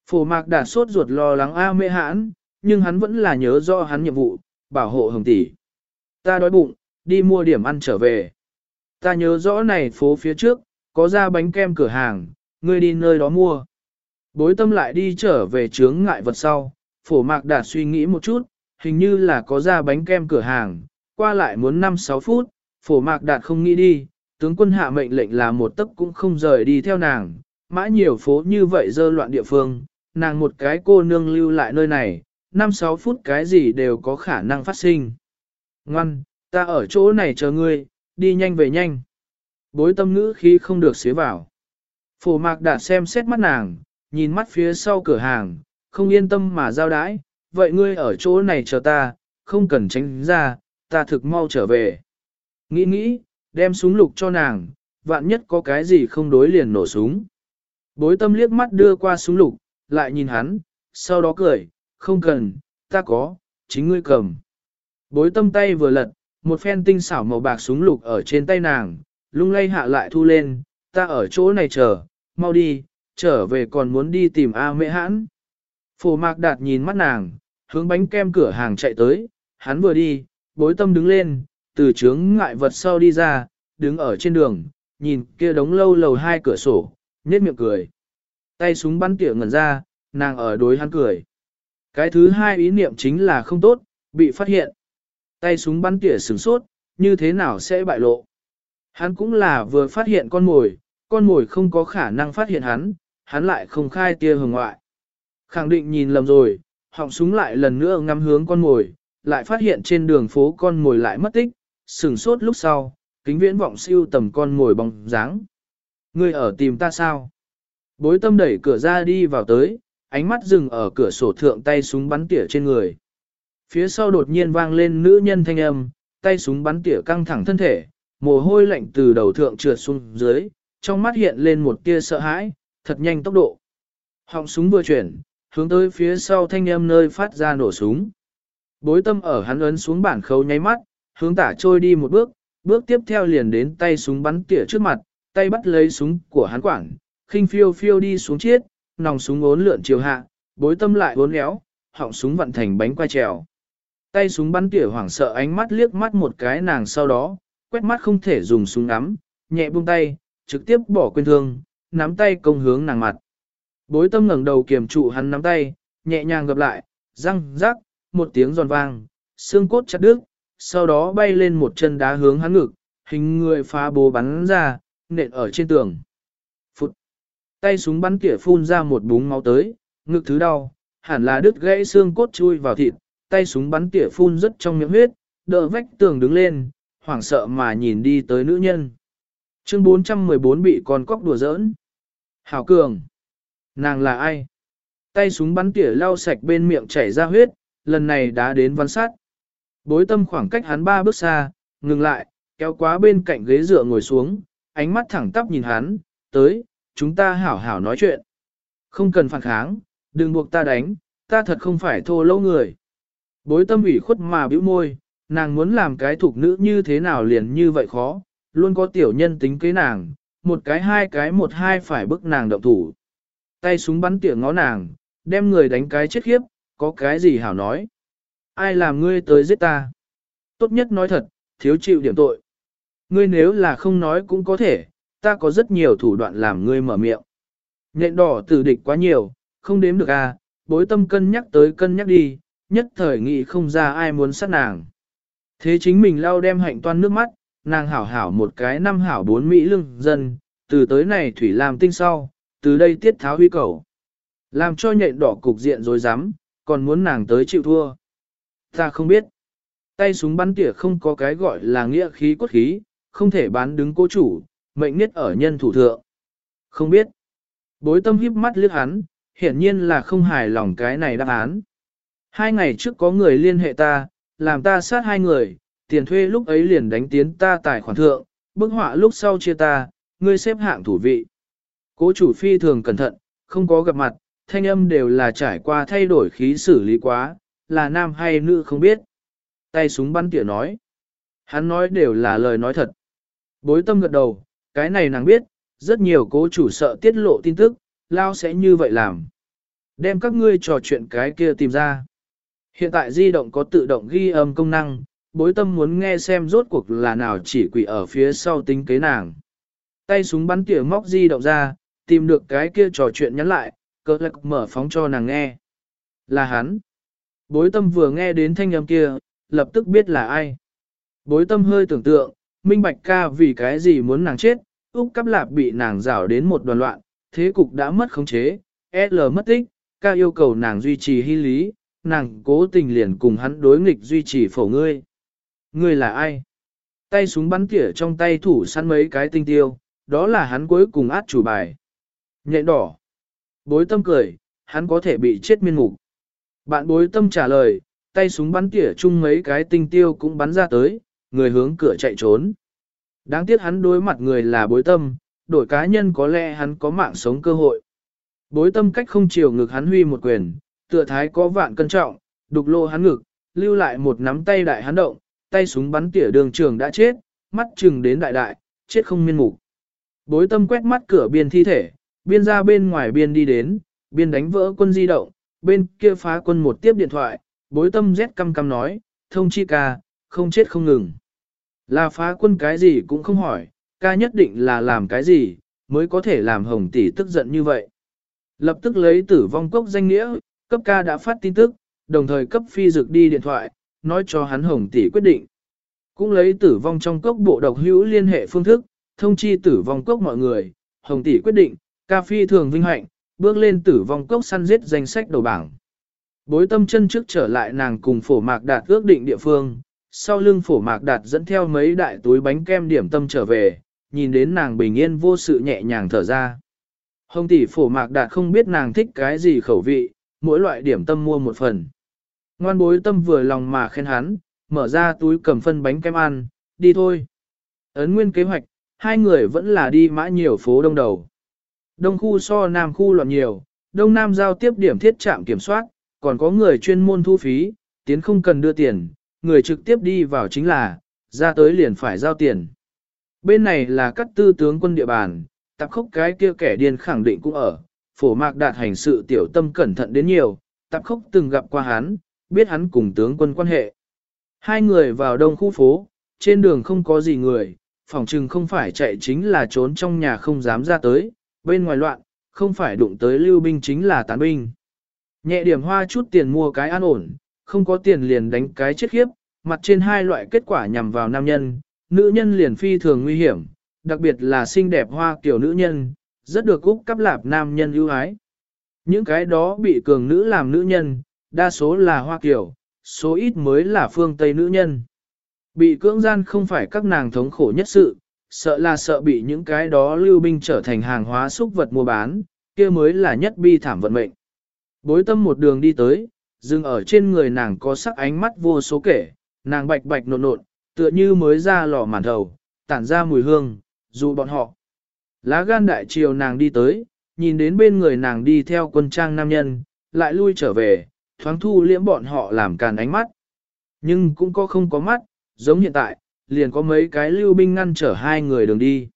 S1: Phổ mạc đạt sốt ruột lo lắng A mễ Hán, nhưng hắn vẫn là nhớ rõ hắn nhiệm vụ, bảo hộ hồng tỷ. Ta đói bụng, đi mua điểm ăn trở về. Ta nhớ rõ này phố phía trước, có ra bánh kem cửa hàng, ngươi đi nơi đó mua. Bối tâm lại đi trở về chướng ngại vật sau, phổ mạc đạt suy nghĩ một chút, hình như là có ra bánh kem cửa hàng, qua lại muốn 5-6 phút, phổ mạc đạt không nghĩ đi, tướng quân hạ mệnh lệnh là một tấc cũng không rời đi theo nàng, mã nhiều phố như vậy dơ loạn địa phương, nàng một cái cô nương lưu lại nơi này, 5-6 phút cái gì đều có khả năng phát sinh. Ngoan, ta ở chỗ này chờ ngươi, đi nhanh về nhanh. Bối tâm ngữ khi không được xế vào. Phổ mạc đạt xem xét mắt nàng, nhìn mắt phía sau cửa hàng, không yên tâm mà giao đái, vậy ngươi ở chỗ này chờ ta, không cần tránh ra, ta thực mau trở về. Nghĩ nghĩ, đem súng lục cho nàng, vạn nhất có cái gì không đối liền nổ súng. Bối tâm liếc mắt đưa qua súng lục, lại nhìn hắn, sau đó cười, không cần, ta có, chính ngươi cầm. Bối tâm tay vừa lật, một phen tinh xảo màu bạc súng lục ở trên tay nàng, lung lay hạ lại thu lên, ta ở chỗ này chờ, mau đi, trở về còn muốn đi tìm A mẹ hãn. Phổ mạc đạt nhìn mắt nàng, hướng bánh kem cửa hàng chạy tới, hắn vừa đi, bối tâm đứng lên, từ chướng ngại vật sau đi ra, đứng ở trên đường, nhìn kia đống lâu lầu hai cửa sổ, nhếch miệng cười. Tay súng bắn tỉa ngẩn ra, nàng ở đối hắn cười. Cái thứ hai ý niệm chính là không tốt, bị phát hiện. Tay súng bắn tỉa sửng sốt, như thế nào sẽ bại lộ. Hắn cũng là vừa phát hiện con mồi, con mồi không có khả năng phát hiện hắn, hắn lại không khai tia hồng ngoại. Khẳng định nhìn lầm rồi, họng súng lại lần nữa ngắm hướng con mồi, lại phát hiện trên đường phố con mồi lại mất tích, sửng sốt lúc sau, kính viễn vọng siêu tầm con mồi bóng dáng. Ngươi ở tìm ta sao? Bối tâm đẩy cửa ra đi vào tới, ánh mắt dừng ở cửa sổ thượng tay súng bắn tỉa trên người. Phía sau đột nhiên vang lên nữ nhân thanh âm, tay súng bắn tỉa căng thẳng thân thể, mồ hôi lạnh từ đầu thượng trượt xuống dưới, trong mắt hiện lên một tia sợ hãi, thật nhanh tốc độ. Họng súng vừa chuyển, hướng tới phía sau thanh âm nơi phát ra nổ súng. Bối tâm ở hắn ấn xuống bản khấu nháy mắt, hướng tả trôi đi một bước, bước tiếp theo liền đến tay súng bắn tỉa trước mặt, tay bắt lấy súng của hắn quảng, khinh phiêu phiêu đi xuống chiết, nòng súng ốn lượn chiều hạ, bối tâm lại uốn éo, họng súng vận thành bánh quay trèo. Tay súng bắn tỉa hoảng sợ ánh mắt liếc mắt một cái nàng sau đó, quét mắt không thể dùng súng nắm, nhẹ buông tay, trực tiếp bỏ quên thương, nắm tay công hướng nàng mặt. Bối tâm ngẩng đầu kiềm trụ hắn nắm tay, nhẹ nhàng gặp lại, răng, rắc, một tiếng giòn vang, xương cốt chặt đứt, sau đó bay lên một chân đá hướng hắn ngực, hình người phá bố bắn ra, nện ở trên tường. Phụt! Tay súng bắn tỉa phun ra một búng máu tới, ngực thứ đau, hẳn là đứt gãy xương cốt chui vào thịt, tay súng bắn tỉa phun rất trong miệng huyết, đỡ vách tường đứng lên, hoảng sợ mà nhìn đi tới nữ nhân. Chương 414 bị con cóc đùa giỡn. Hảo cường! Nàng là ai? Tay súng bắn tỉa lau sạch bên miệng chảy ra huyết, lần này đã đến văn sát. Bối tâm khoảng cách hắn ba bước xa, ngừng lại, kéo quá bên cạnh ghế dựa ngồi xuống, ánh mắt thẳng tắp nhìn hắn, tới, chúng ta hảo hảo nói chuyện. Không cần phản kháng, đừng buộc ta đánh, ta thật không phải thô lỗ người. Bối tâm ủy khuất mà bĩu môi, nàng muốn làm cái thuộc nữ như thế nào liền như vậy khó, luôn có tiểu nhân tính kế nàng, một cái hai cái một hai phải bức nàng động thủ. Tay súng bắn tỉa ngó nàng, đem người đánh cái chết khiếp, có cái gì hảo nói. Ai làm ngươi tới giết ta? Tốt nhất nói thật, thiếu chịu điểm tội. Ngươi nếu là không nói cũng có thể, ta có rất nhiều thủ đoạn làm ngươi mở miệng. Nhện đỏ tử địch quá nhiều, không đếm được à, bối tâm cân nhắc tới cân nhắc đi, nhất thời nghị không ra ai muốn sát nàng. Thế chính mình lau đem hạnh toan nước mắt, nàng hảo hảo một cái năm hảo bốn Mỹ lưng dân, từ tới này thủy làm tinh sau, từ đây tiết tháo huy cầu. Làm cho nhện đỏ cục diện rồi dám, còn muốn nàng tới chịu thua. Ta không biết. Tay súng bắn tỉa không có cái gọi là nghĩa khí cốt khí, không thể bán đứng cố chủ, mệnh nhất ở nhân thủ thượng. Không biết. Bối tâm híp mắt liếc hắn, hiển nhiên là không hài lòng cái này đáp án. Hai ngày trước có người liên hệ ta, làm ta sát hai người, tiền thuê lúc ấy liền đánh tiến ta tài khoản thượng, bức họa lúc sau chia ta, ngươi xếp hạng thủ vị. Cố chủ phi thường cẩn thận, không có gặp mặt, thanh âm đều là trải qua thay đổi khí xử lý quá, là nam hay nữ không biết. Tay súng bắn tỉa nói. Hắn nói đều là lời nói thật. Bối tâm gật đầu, cái này nàng biết, rất nhiều cố chủ sợ tiết lộ tin tức, lao sẽ như vậy làm. Đem các ngươi trò chuyện cái kia tìm ra. Hiện tại di động có tự động ghi âm công năng, bối tâm muốn nghe xem rốt cuộc là nào chỉ quỷ ở phía sau tính kế nàng. Tay súng bắn tỉa móc di động ra, tìm được cái kia trò chuyện nhắn lại, cỡ lạc mở phóng cho nàng nghe. Là hắn. Bối tâm vừa nghe đến thanh âm kia, lập tức biết là ai. Bối tâm hơi tưởng tượng, minh bạch ca vì cái gì muốn nàng chết, Úc cắp lạp bị nàng rảo đến một đoàn loạn, thế cục đã mất khống chế, L mất tích, ca yêu cầu nàng duy trì hy lý, nàng cố tình liền cùng hắn đối nghịch duy trì phổ ngươi. Ngươi là ai? Tay súng bắn tỉa trong tay thủ săn mấy cái tinh tiêu, đó là hắn cuối cùng át chủ bài. Nhện đỏ. Bối tâm cười, hắn có thể bị chết miên mục. Bạn bối tâm trả lời, tay súng bắn tỉa chung mấy cái tinh tiêu cũng bắn ra tới, người hướng cửa chạy trốn. Đáng tiếc hắn đối mặt người là bối tâm, đổi cá nhân có lẽ hắn có mạng sống cơ hội. Bối tâm cách không chiều ngực hắn huy một quyền, tựa thái có vạn cân trọng, đục lô hắn ngực, lưu lại một nắm tay đại hắn động, tay súng bắn tỉa đường trường đã chết, mắt chừng đến đại đại, chết không miên mục. Bối tâm quét mắt cửa biên thi thể, biên ra bên ngoài biên đi đến, biên đánh vỡ quân di động, bên kia phá quân một tiếp điện thoại, bối tâm rét căm căm nói, thông chi ca, không chết không ngừng. Là phá quân cái gì cũng không hỏi, ca nhất định là làm cái gì, mới có thể làm hồng tỷ tức giận như vậy. Lập tức lấy tử vong cốc danh nghĩa, cấp ca đã phát tin tức, đồng thời cấp phi dược đi điện thoại, nói cho hắn hồng tỷ quyết định. Cũng lấy tử vong trong cốc bộ độc hữu liên hệ phương thức, thông chi tử vong cốc mọi người, hồng tỷ quyết định, ca phi thường vinh hạnh, bước lên tử vong cốc săn giết danh sách đầu bảng. Bối tâm chân trước trở lại nàng cùng phổ mạc đạt ước định địa phương, sau lưng phổ mạc đạt dẫn theo mấy đại túi bánh kem điểm tâm trở về, nhìn đến nàng bình yên vô sự nhẹ nhàng thở ra. Hồng tỷ phổ mạc đạt không biết nàng thích cái gì khẩu vị, mỗi loại điểm tâm mua một phần. Ngoan bối tâm vừa lòng mà khen hắn, mở ra túi cầm phân bánh kem ăn, đi thôi. Ấn nguyên kế hoạch, hai người vẫn là đi mã nhiều phố đông đầu. Đông khu so nam khu loạn nhiều, đông nam giao tiếp điểm thiết trạm kiểm soát, còn có người chuyên môn thu phí, tiến không cần đưa tiền, người trực tiếp đi vào chính là, ra tới liền phải giao tiền. Bên này là các tư tướng quân địa bàn, tạp khốc cái kia kẻ điên khẳng định cũng ở, phổ mạc đạt hành sự tiểu tâm cẩn thận đến nhiều, tạp khốc từng gặp qua hắn, biết hắn cùng tướng quân quan hệ. Hai người vào đông khu phố, trên đường không có gì người, phòng trừng không phải chạy chính là trốn trong nhà không dám ra tới, bên ngoài loạn, không phải đụng tới lưu binh chính là tán binh. Nhẹ điểm hoa chút tiền mua cái an ổn, không có tiền liền đánh cái chết khiếp, mặt trên hai loại kết quả nhằm vào nam nhân, nữ nhân liền phi thường nguy hiểm, đặc biệt là xinh đẹp hoa kiểu nữ nhân, rất được cúc cắp lạp nam nhân ưu ái. Những cái đó bị cường nữ làm nữ nhân, đa số là hoa kiểu, số ít mới là phương Tây nữ nhân. Bị cưỡng gian không phải các nàng thống khổ nhất sự, sợ là sợ bị những cái đó lưu binh trở thành hàng hóa xúc vật mua bán, kia mới là nhất bi thảm vận mệnh. Bối tâm một đường đi tới, dừng ở trên người nàng có sắc ánh mắt vô số kể, nàng bạch bạch nộn nộn, tựa như mới ra lò màn thầu, tản ra mùi hương, dù bọn họ. Lá gan đại triều nàng đi tới, nhìn đến bên người nàng đi theo quân trang nam nhân, lại lui trở về, thoáng thu liễm bọn họ làm càn ánh mắt. Nhưng cũng có không có mắt, giống hiện tại, liền có mấy cái lưu binh ngăn trở hai người đường đi.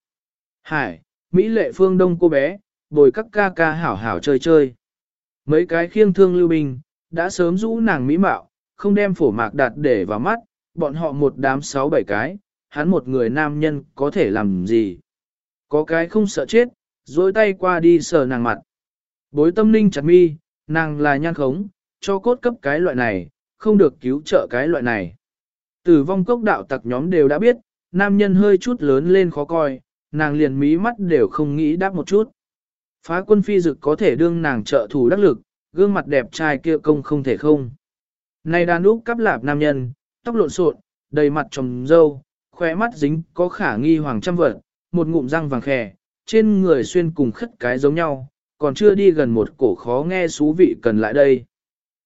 S1: Hải, Mỹ lệ phương đông cô bé, bồi các ca ca hảo hảo chơi chơi. Mấy cái khiêng thương lưu binh, đã sớm rũ nàng mỹ mạo, không đem phổ mạc đạt để vào mắt, bọn họ một đám sáu bảy cái, hắn một người nam nhân có thể làm gì. Có cái không sợ chết, dối tay qua đi sờ nàng mặt. Bối tâm linh chặt mi, nàng là nhan khống, cho cốt cấp cái loại này, không được cứu trợ cái loại này. Tử vong cốc đạo tặc nhóm đều đã biết, nam nhân hơi chút lớn lên khó coi, nàng liền mí mắt đều không nghĩ đáp một chút. Phá quân phi dực có thể đương nàng trợ thủ đắc lực, gương mặt đẹp trai kia công không thể không. Này đàn úc cắp lạp nam nhân, tóc lộn xộn, đầy mặt trồng dâu, khóe mắt dính có khả nghi hoàng trăm vật, một ngụm răng vàng khè, trên người xuyên cùng khất cái giống nhau, còn chưa đi gần một cổ khó nghe xú vị cần lại đây.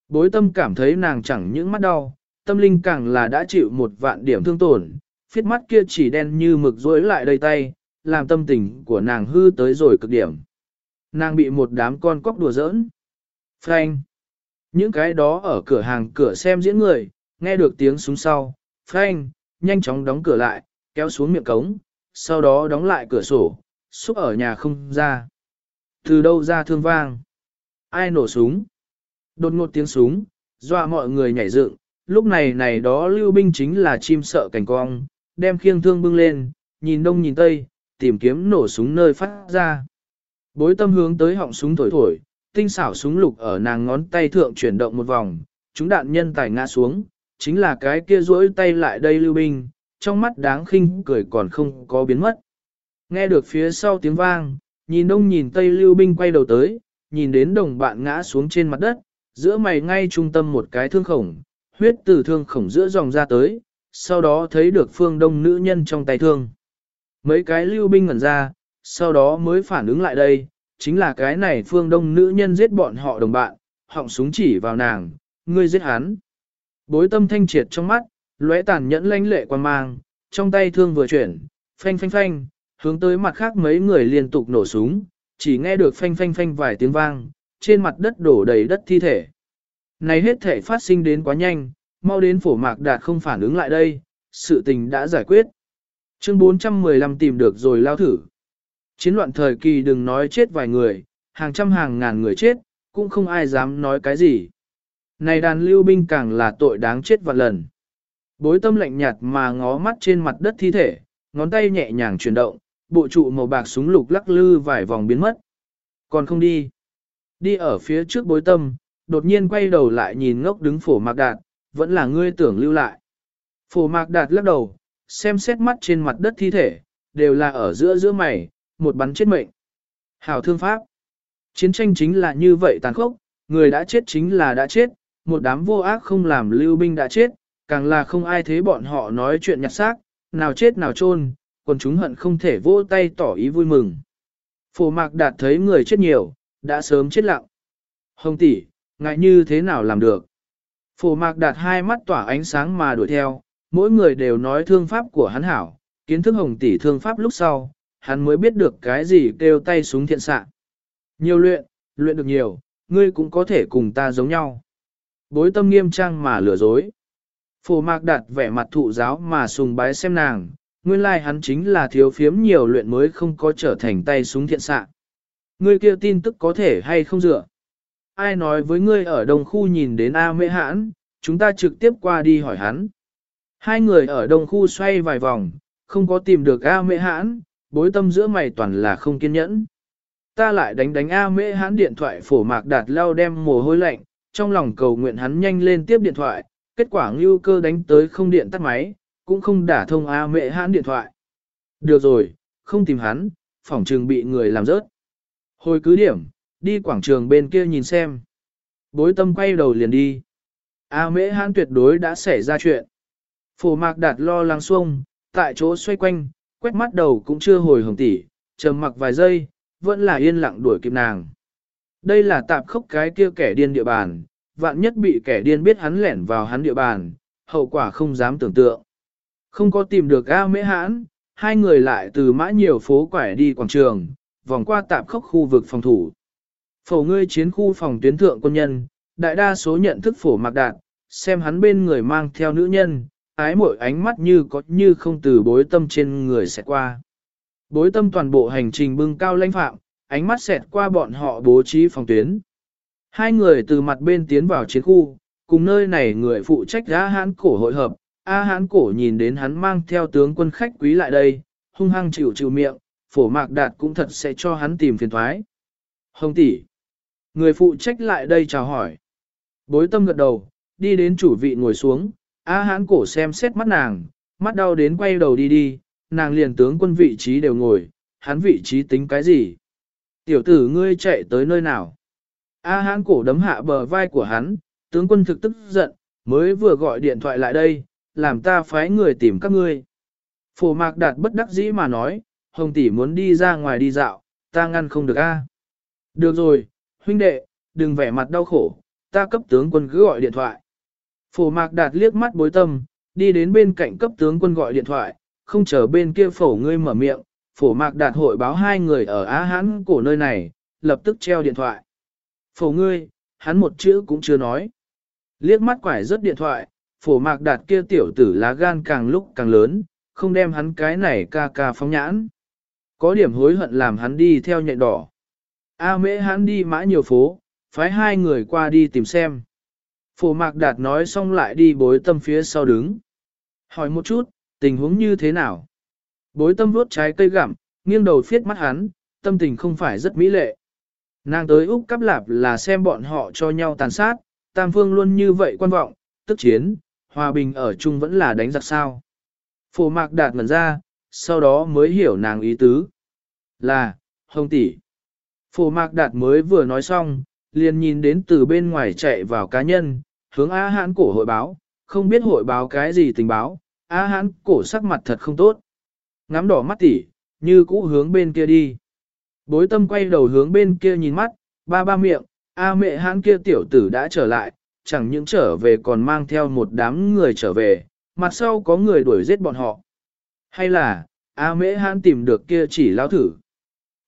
S1: Bối tâm cảm thấy nàng chẳng những mắt đau, tâm linh càng là đã chịu một vạn điểm thương tổn, phiết mắt kia chỉ đen như mực rối lại đầy tay, làm tâm tình của nàng hư tới rồi cực điểm. Nàng bị một đám con cóc đùa giỡn. Frank. Những cái đó ở cửa hàng cửa xem diễn người, nghe được tiếng súng sau, Frank, nhanh chóng đóng cửa lại, kéo xuống miệng cống, sau đó đóng lại cửa sổ, xúc ở nhà không ra. Từ đâu ra thương vang? Ai nổ súng? Đột ngột tiếng súng, dọa mọi người nhảy dựng, lúc này này đó lưu binh chính là chim sợ cảnh cong, đem khiêng thương bưng lên, nhìn đông nhìn tây, tìm kiếm nổ súng nơi phát ra. Bối tâm hướng tới họng súng thổi thổi, tinh xảo súng lục ở nàng ngón tay thượng chuyển động một vòng, chúng đạn nhân tài ngã xuống, chính là cái kia rỗi tay lại đây lưu binh, trong mắt đáng khinh cười còn không có biến mất. Nghe được phía sau tiếng vang, nhìn đông nhìn tây lưu binh quay đầu tới, nhìn đến đồng bạn ngã xuống trên mặt đất, giữa mày ngay trung tâm một cái thương khổng, huyết từ thương khổng giữa dòng ra tới, sau đó thấy được phương đông nữ nhân trong tay thương. Mấy cái lưu binh ngẩn ra, sau đó mới phản ứng lại đây, chính là cái này phương đông nữ nhân giết bọn họ đồng bạn, họng súng chỉ vào nàng, ngươi giết hắn. Bối tâm thanh triệt trong mắt, lóe tàn nhẫn lanh lệ quan mang, trong tay thương vừa chuyển, phanh phanh phanh, hướng tới mặt khác mấy người liên tục nổ súng, chỉ nghe được phanh phanh phanh vài tiếng vang, trên mặt đất đổ đầy đất thi thể. Này hết thể phát sinh đến quá nhanh, mau đến phổ mạc đạt không phản ứng lại đây, sự tình đã giải quyết. Chương 415 tìm được rồi lao thử. Chiến loạn thời kỳ đừng nói chết vài người, hàng trăm hàng ngàn người chết, cũng không ai dám nói cái gì. Này đàn lưu binh càng là tội đáng chết vạn lần. Bối tâm lạnh nhạt mà ngó mắt trên mặt đất thi thể, ngón tay nhẹ nhàng chuyển động, bộ trụ màu bạc súng lục lắc lư vài vòng biến mất. Còn không đi. Đi ở phía trước bối tâm, đột nhiên quay đầu lại nhìn ngốc đứng phổ mạc đạt, vẫn là ngươi tưởng lưu lại. Phổ mạc đạt lắc đầu, xem xét mắt trên mặt đất thi thể, đều là ở giữa giữa mày, một bắn chết mệnh. Hảo thương pháp. Chiến tranh chính là như vậy tàn khốc, người đã chết chính là đã chết, một đám vô ác không làm lưu binh đã chết, càng là không ai thế bọn họ nói chuyện nhặt xác, nào chết nào chôn, còn chúng hận không thể vỗ tay tỏ ý vui mừng. Phổ mạc đạt thấy người chết nhiều, đã sớm chết lặng. Hồng tỷ, ngại như thế nào làm được? Phổ mạc đạt hai mắt tỏa ánh sáng mà đuổi theo, mỗi người đều nói thương pháp của hắn hảo, kiến thức hồng tỷ thương pháp lúc sau, hắn mới biết được cái gì kêu tay súng thiện xạ. Nhiều luyện, luyện được nhiều, ngươi cũng có thể cùng ta giống nhau. Bối tâm nghiêm trang mà lừa dối. Phổ mạc đạt vẻ mặt thụ giáo mà sùng bái xem nàng, nguyên lai like hắn chính là thiếu phiếm nhiều luyện mới không có trở thành tay súng thiện xạ. Ngươi kia tin tức có thể hay không dựa. Ai nói với ngươi ở đông khu nhìn đến A mễ hãn, chúng ta trực tiếp qua đi hỏi hắn. Hai người ở đông khu xoay vài vòng, không có tìm được A mễ hãn, bối tâm giữa mày toàn là không kiên nhẫn. Ta lại đánh đánh A mễ hãn điện thoại phổ mạc đạt lao đem mồ hôi lạnh, trong lòng cầu nguyện hắn nhanh lên tiếp điện thoại, kết quả ngưu cơ đánh tới không điện tắt máy, cũng không đả thông A mễ hãn điện thoại. Được rồi, không tìm hắn, phỏng trường bị người làm rớt. Hồi cứ điểm, đi quảng trường bên kia nhìn xem. Bối tâm quay đầu liền đi. A mễ hãn tuyệt đối đã xảy ra chuyện. Phổ mạc đạt lo lắng xuông, tại chỗ xoay quanh, quét mắt đầu cũng chưa hồi hồng tỷ, trầm mặc vài giây, vẫn là yên lặng đuổi kịp nàng. Đây là tạp khốc cái kia kẻ điên địa bàn, vạn nhất bị kẻ điên biết hắn lẻn vào hắn địa bàn, hậu quả không dám tưởng tượng. Không có tìm được A mễ hãn, hai người lại từ mã nhiều phố quải đi quảng trường, vòng qua tạp khốc khu vực phòng thủ. Phổ ngươi chiến khu phòng tuyến thượng quân nhân, đại đa số nhận thức phổ mặc đạt, xem hắn bên người mang theo nữ nhân, ái mỗi ánh mắt như có như không từ bối tâm trên người sẽ qua. Bối tâm toàn bộ hành trình bưng cao lãnh phạm, ánh mắt xẹt qua bọn họ bố trí phòng tuyến. Hai người từ mặt bên tiến vào chiến khu, cùng nơi này người phụ trách A hãn cổ hội hợp, A hãn cổ nhìn đến hắn mang theo tướng quân khách quý lại đây, hung hăng chịu chịu miệng, phổ mạc đạt cũng thật sẽ cho hắn tìm phiền thoái. Hồng tỷ, người phụ trách lại đây chào hỏi. Bối tâm gật đầu, đi đến chủ vị ngồi xuống, A hãn cổ xem xét mắt nàng, mắt đau đến quay đầu đi đi, nàng liền tướng quân vị trí đều ngồi, hắn vị trí tính cái gì? Tiểu tử ngươi chạy tới nơi nào? A hãn cổ đấm hạ bờ vai của hắn, tướng quân thực tức giận, mới vừa gọi điện thoại lại đây, làm ta phái người tìm các ngươi. Phổ mạc đạt bất đắc dĩ mà nói, hồng tỷ muốn đi ra ngoài đi dạo, ta ngăn không được a. Được rồi, huynh đệ, đừng vẻ mặt đau khổ, ta cấp tướng quân cứ gọi điện thoại. Phổ mạc đạt liếc mắt bối tâm, đi đến bên cạnh cấp tướng quân gọi điện thoại, không chờ bên kia phổ ngươi mở miệng, phổ mạc đạt hội báo hai người ở Á Hãn cổ nơi này, lập tức treo điện thoại. Phổ ngươi, hắn một chữ cũng chưa nói. Liếc mắt quải rất điện thoại, phổ mạc đạt kia tiểu tử lá gan càng lúc càng lớn, không đem hắn cái này ca ca phóng nhãn. Có điểm hối hận làm hắn đi theo nhạy đỏ. A mễ hắn đi mã nhiều phố, phái hai người qua đi tìm xem. Phổ mạc đạt nói xong lại đi bối tâm phía sau đứng. Hỏi một chút, tình huống như thế nào? Bối tâm vuốt trái cây gặm, nghiêng đầu phiết mắt hắn, tâm tình không phải rất mỹ lệ. Nàng tới Úc cắp lạp là xem bọn họ cho nhau tàn sát, tam phương luôn như vậy quan vọng, tức chiến, hòa bình ở chung vẫn là đánh giặc sao. Phổ mạc đạt ngần ra, sau đó mới hiểu nàng ý tứ. Là, hồng tỷ. Phổ mạc đạt mới vừa nói xong, liền nhìn đến từ bên ngoài chạy vào cá nhân, hướng A hãn cổ hội báo, không biết hội báo cái gì tình báo, A hãn cổ sắc mặt thật không tốt. Ngắm đỏ mắt tỉ, như cũ hướng bên kia đi. Bối tâm quay đầu hướng bên kia nhìn mắt, ba ba miệng, A mẹ hãn kia tiểu tử đã trở lại, chẳng những trở về còn mang theo một đám người trở về, mặt sau có người đuổi giết bọn họ. Hay là, A mễ hãn tìm được kia chỉ lao thử.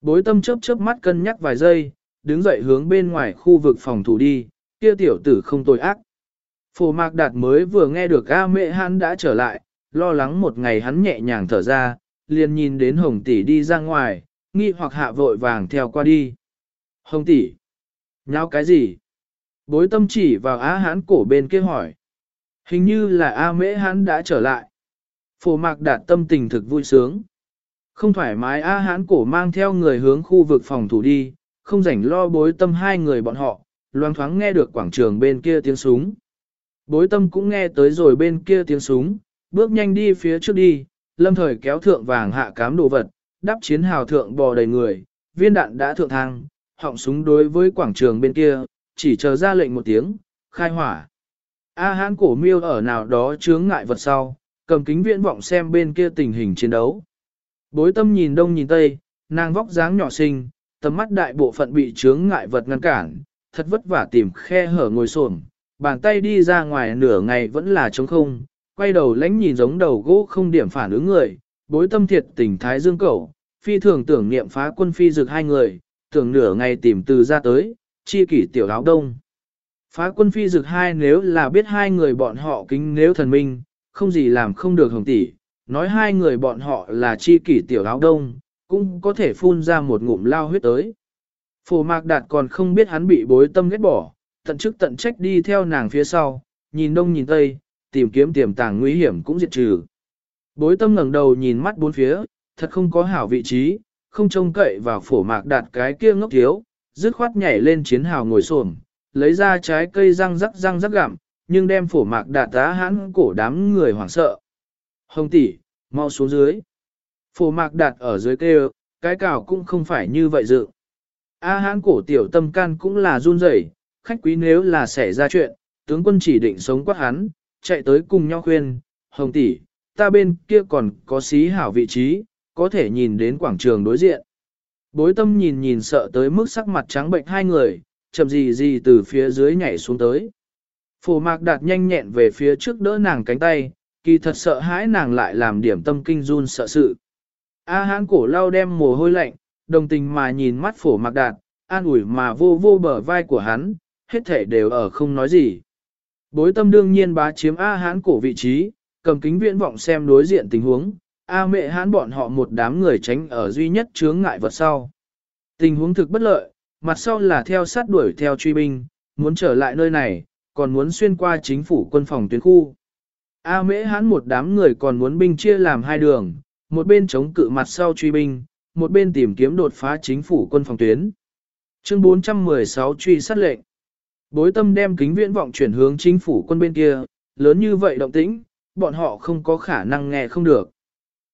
S1: Bối tâm chớp chớp mắt cân nhắc vài giây, đứng dậy hướng bên ngoài khu vực phòng thủ đi, kia tiểu tử không tồi ác. Phổ mạc đạt mới vừa nghe được A mễ hắn đã trở lại, lo lắng một ngày hắn nhẹ nhàng thở ra, liền nhìn đến hồng tỷ đi ra ngoài, nghi hoặc hạ vội vàng theo qua đi. Hồng tỷ, nháo cái gì? Bối tâm chỉ vào á hán cổ bên kia hỏi. Hình như là A mễ hán đã trở lại. Phổ mạc đạt tâm tình thực vui sướng. Không thoải mái A hán cổ mang theo người hướng khu vực phòng thủ đi, không rảnh lo bối tâm hai người bọn họ, loang thoáng nghe được quảng trường bên kia tiếng súng. Bối tâm cũng nghe tới rồi bên kia tiếng súng, bước nhanh đi phía trước đi, lâm thời kéo thượng vàng hạ cám đồ vật, đắp chiến hào thượng bò đầy người, viên đạn đã thượng thang, họng súng đối với quảng trường bên kia, chỉ chờ ra lệnh một tiếng, khai hỏa. A hán cổ miêu ở nào đó chướng ngại vật sau, cầm kính viễn vọng xem bên kia tình hình chiến đấu. Bối tâm nhìn đông nhìn tây, nàng vóc dáng nhỏ xinh, tầm mắt đại bộ phận bị chướng ngại vật ngăn cản, thật vất vả tìm khe hở ngồi xổm, bàn tay đi ra ngoài nửa ngày vẫn là trống không, quay đầu lánh nhìn giống đầu gỗ không điểm phản ứng người, bối tâm thiệt tình thái dương cẩu, phi thường tưởng niệm phá quân phi dực hai người, tưởng nửa ngày tìm từ ra tới, chi kỷ tiểu áo đông. Phá quân phi dực hai nếu là biết hai người bọn họ kính nếu thần minh, không gì làm không được hồng tỷ, nói hai người bọn họ là chi kỷ tiểu áo đông, cũng có thể phun ra một ngụm lao huyết tới. Phổ mạc đạt còn không biết hắn bị bối tâm ghét bỏ, tận chức tận trách đi theo nàng phía sau, nhìn đông nhìn tây, tìm kiếm tiềm tàng nguy hiểm cũng diệt trừ. Bối tâm ngẩng đầu nhìn mắt bốn phía, thật không có hảo vị trí, không trông cậy vào phổ mạc đạt cái kia ngốc thiếu, dứt khoát nhảy lên chiến hào ngồi xổm, lấy ra trái cây răng rắc răng rắc gặm, nhưng đem phổ mạc đạt tá hãn cổ đám người hoảng sợ. Hồng tỷ, mau xuống dưới. Phổ mạc đạt ở dưới kêu, cái cào cũng không phải như vậy dự. A hãn cổ tiểu tâm can cũng là run rẩy, khách quý nếu là xảy ra chuyện, tướng quân chỉ định sống quát hắn, chạy tới cùng nhau khuyên, hồng tỷ, ta bên kia còn có xí hảo vị trí, có thể nhìn đến quảng trường đối diện. Bối tâm nhìn nhìn sợ tới mức sắc mặt trắng bệnh hai người, chậm gì gì từ phía dưới nhảy xuống tới. Phổ mạc đạt nhanh nhẹn về phía trước đỡ nàng cánh tay, kỳ thật sợ hãi nàng lại làm điểm tâm kinh run sợ sự. A hán cổ lau đem mồ hôi lạnh, đồng tình mà nhìn mắt phổ mạc đạt, an ủi mà vô vô bờ vai của hắn, hết thể đều ở không nói gì. Bối tâm đương nhiên bá chiếm A hán cổ vị trí, cầm kính viễn vọng xem đối diện tình huống, A mẹ hán bọn họ một đám người tránh ở duy nhất chướng ngại vật sau. Tình huống thực bất lợi, mặt sau là theo sát đuổi theo truy binh, muốn trở lại nơi này, còn muốn xuyên qua chính phủ quân phòng tuyến khu. A mễ hán một đám người còn muốn binh chia làm hai đường, một bên chống cự mặt sau truy binh, một bên tìm kiếm đột phá chính phủ quân phòng tuyến. Chương 416 truy sát lệnh. Bối tâm đem kính viễn vọng chuyển hướng chính phủ quân bên kia, lớn như vậy động tĩnh, bọn họ không có khả năng nghe không được.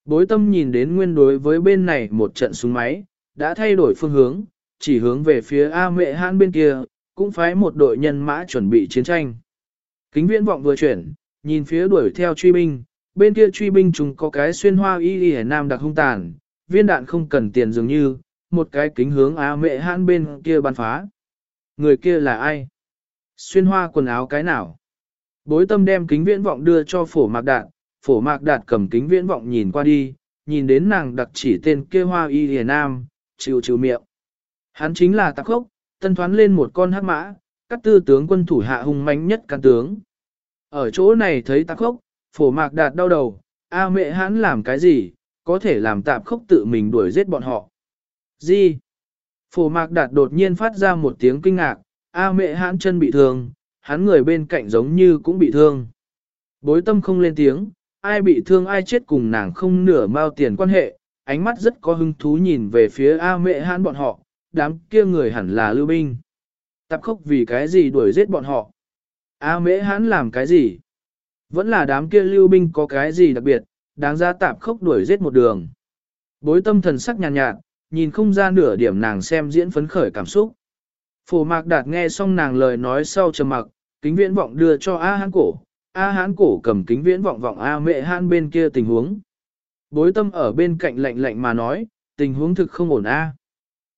S1: Bối tâm nhìn đến nguyên đối với bên này một trận súng máy, đã thay đổi phương hướng, chỉ hướng về phía A mệ hãn bên kia, cũng phái một đội nhân mã chuẩn bị chiến tranh. Kính viễn vọng vừa chuyển, nhìn phía đuổi theo truy binh, bên kia truy binh chúng có cái xuyên hoa y y nam đặc hung tàn, viên đạn không cần tiền dường như, một cái kính hướng A mệ hãn bên kia bắn phá. Người kia là ai? Xuyên hoa quần áo cái nào? Bối tâm đem kính viễn vọng đưa cho phổ mạc đạn, phổ mạc đạt cầm kính viễn vọng nhìn qua đi, nhìn đến nàng đặc chỉ tên kia hoa y hề nam, chịu chịu miệng. Hắn chính là tạc khốc, tân thoán lên một con hắc mã, các tư tướng quân thủ hạ hung mãnh nhất can tướng. Ở chỗ này thấy tạp khốc, phổ mạc đạt đau đầu, a mẹ hắn làm cái gì, có thể làm tạp khốc tự mình đuổi giết bọn họ. Gì? Phổ mạc đạt đột nhiên phát ra một tiếng kinh ngạc, a mẹ hắn chân bị thương, hắn người bên cạnh giống như cũng bị thương. Bối tâm không lên tiếng, ai bị thương ai chết cùng nàng không nửa mao tiền quan hệ, ánh mắt rất có hứng thú nhìn về phía A mẹ hãn bọn họ, đám kia người hẳn là lưu binh. Tạp khốc vì cái gì đuổi giết bọn họ? A mễ hãn làm cái gì? Vẫn là đám kia lưu binh có cái gì đặc biệt, đáng ra tạp khốc đuổi giết một đường. Bối tâm thần sắc nhàn nhạt, nhạt, nhìn không ra nửa điểm nàng xem diễn phấn khởi cảm xúc. Phổ mạc đạt nghe xong nàng lời nói sau trầm mặc, kính viễn vọng đưa cho A hãn cổ, A hãn cổ cầm kính viễn vọng vọng A mẹ hãn bên kia tình huống. Bối tâm ở bên cạnh lạnh lạnh mà nói, tình huống thực không ổn A.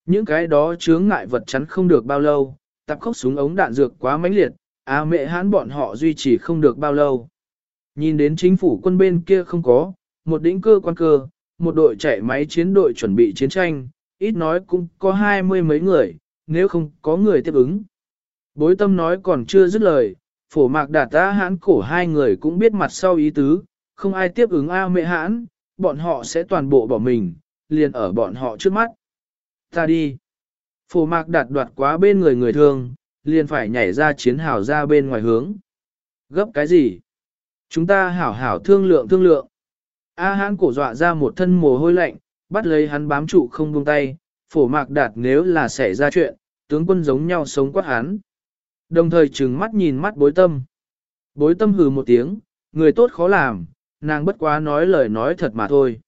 S1: Những cái đó chướng ngại vật chắn không được bao lâu, tạp khốc súng ống đạn dược quá mãnh liệt, A mẹ hãn bọn họ duy trì không được bao lâu. Nhìn đến chính phủ quân bên kia không có, một đỉnh cơ quan cơ, một đội chạy máy chiến đội chuẩn bị chiến tranh, ít nói cũng có hai mươi mấy người, nếu không có người tiếp ứng. Bối tâm nói còn chưa dứt lời, phổ mạc đạt ta hãn cổ hai người cũng biết mặt sau ý tứ, không ai tiếp ứng A mẹ hãn, bọn họ sẽ toàn bộ bỏ mình, liền ở bọn họ trước mắt. Ta đi. Phổ mạc đạt đoạt quá bên người người thường, liền phải nhảy ra chiến hào ra bên ngoài hướng. Gấp cái gì? Chúng ta hảo hảo thương lượng thương lượng. A hãn cổ dọa ra một thân mồ hôi lạnh, bắt lấy hắn bám trụ không buông tay, phổ mạc đạt nếu là xảy ra chuyện, tướng quân giống nhau sống quát hắn. Đồng thời trừng mắt nhìn mắt bối tâm. Bối tâm hừ một tiếng, người tốt khó làm, nàng bất quá nói lời nói thật mà thôi.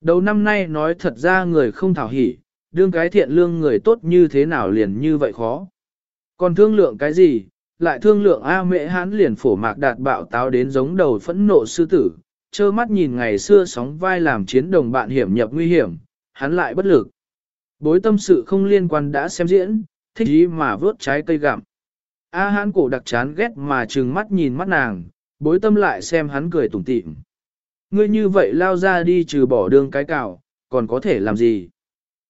S1: Đầu năm nay nói thật ra người không thảo hỉ, đương cái thiện lương người tốt như thế nào liền như vậy khó. Còn thương lượng cái gì, lại thương lượng A mẹ hắn liền phổ mạc đạt bạo táo đến giống đầu phẫn nộ sư tử, trơ mắt nhìn ngày xưa sóng vai làm chiến đồng bạn hiểm nhập nguy hiểm, hắn lại bất lực. Bối tâm sự không liên quan đã xem diễn, thích ý mà vớt trái cây gặm. A hán cổ đặc chán ghét mà trừng mắt nhìn mắt nàng, bối tâm lại xem hắn cười tủm tỉm. Ngươi như vậy lao ra đi trừ bỏ đường cái cào, còn có thể làm gì?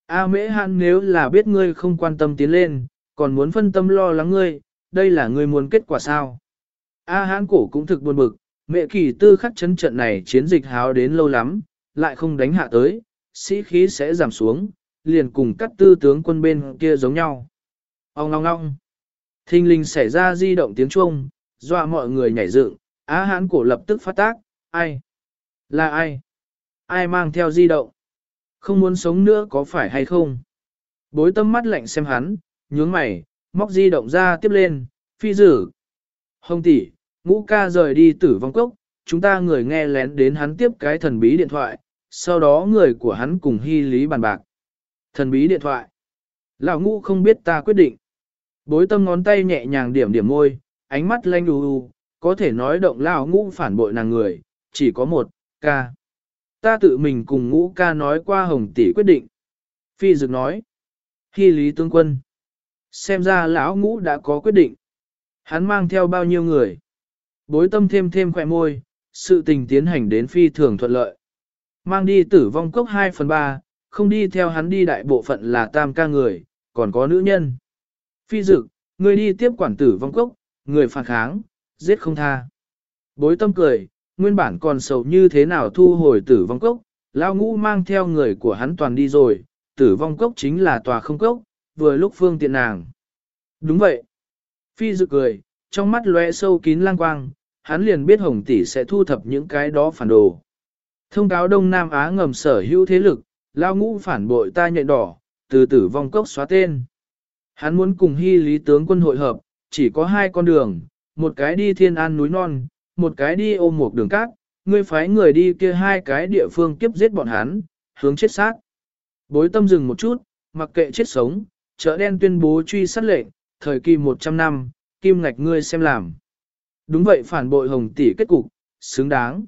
S1: A mễ hắn nếu là biết ngươi không quan tâm tiến lên, còn muốn phân tâm lo lắng ngươi, đây là ngươi muốn kết quả sao? A hãn cổ cũng thực buồn bực, mẹ kỳ tư khắc chấn trận này chiến dịch háo đến lâu lắm, lại không đánh hạ tới, sĩ khí sẽ giảm xuống, liền cùng các tư tướng quân bên kia giống nhau. Ông ngong ngong. Thinh linh xảy ra di động tiếng chuông, dọa mọi người nhảy dựng, á hán cổ lập tức phát tác, ai? Là ai? Ai mang theo di động? Không muốn sống nữa có phải hay không? Bối tâm mắt lạnh xem hắn, nhướng mày, móc di động ra tiếp lên, phi dử. Hồng tỷ, ngũ ca rời đi tử vong cốc, chúng ta người nghe lén đến hắn tiếp cái thần bí điện thoại, sau đó người của hắn cùng hy lý bàn bạc. Thần bí điện thoại. Lão ngũ không biết ta quyết định. Bối tâm ngón tay nhẹ nhàng điểm điểm môi, ánh mắt lanh đù đù, có thể nói động lão ngũ phản bội nàng người, chỉ có một, ca. Ta tự mình cùng ngũ ca nói qua hồng tỷ quyết định. Phi dực nói. hy lý tướng quân. Xem ra lão ngũ đã có quyết định. Hắn mang theo bao nhiêu người. Bối tâm thêm thêm khỏe môi, sự tình tiến hành đến phi thường thuận lợi. Mang đi tử vong cốc 2 phần 3, không đi theo hắn đi đại bộ phận là tam ca người, còn có nữ nhân. Phi dực, người đi tiếp quản tử vong cốc, người phản kháng, giết không tha. Bối tâm cười, nguyên bản còn sầu như thế nào thu hồi tử vong cốc, lao ngũ mang theo người của hắn toàn đi rồi, tử vong cốc chính là tòa không cốc, vừa lúc phương tiện nàng. Đúng vậy. Phi dự cười, trong mắt lóe sâu kín lang quang, hắn liền biết hồng tỷ sẽ thu thập những cái đó phản đồ. Thông cáo Đông Nam Á ngầm sở hữu thế lực, lao ngũ phản bội ta nhện đỏ, từ tử vong cốc xóa tên. Hắn muốn cùng hy lý tướng quân hội hợp, chỉ có hai con đường, một cái đi thiên an núi non, một cái đi ôm một đường cát, ngươi phái người đi kia hai cái địa phương kiếp giết bọn hắn, hướng chết sát. Bối tâm dừng một chút, mặc kệ chết sống, chợ đen tuyên bố truy sát lệnh, thời kỳ 100 năm, kim ngạch ngươi xem làm. Đúng vậy phản bội hồng tỷ kết cục, xứng đáng.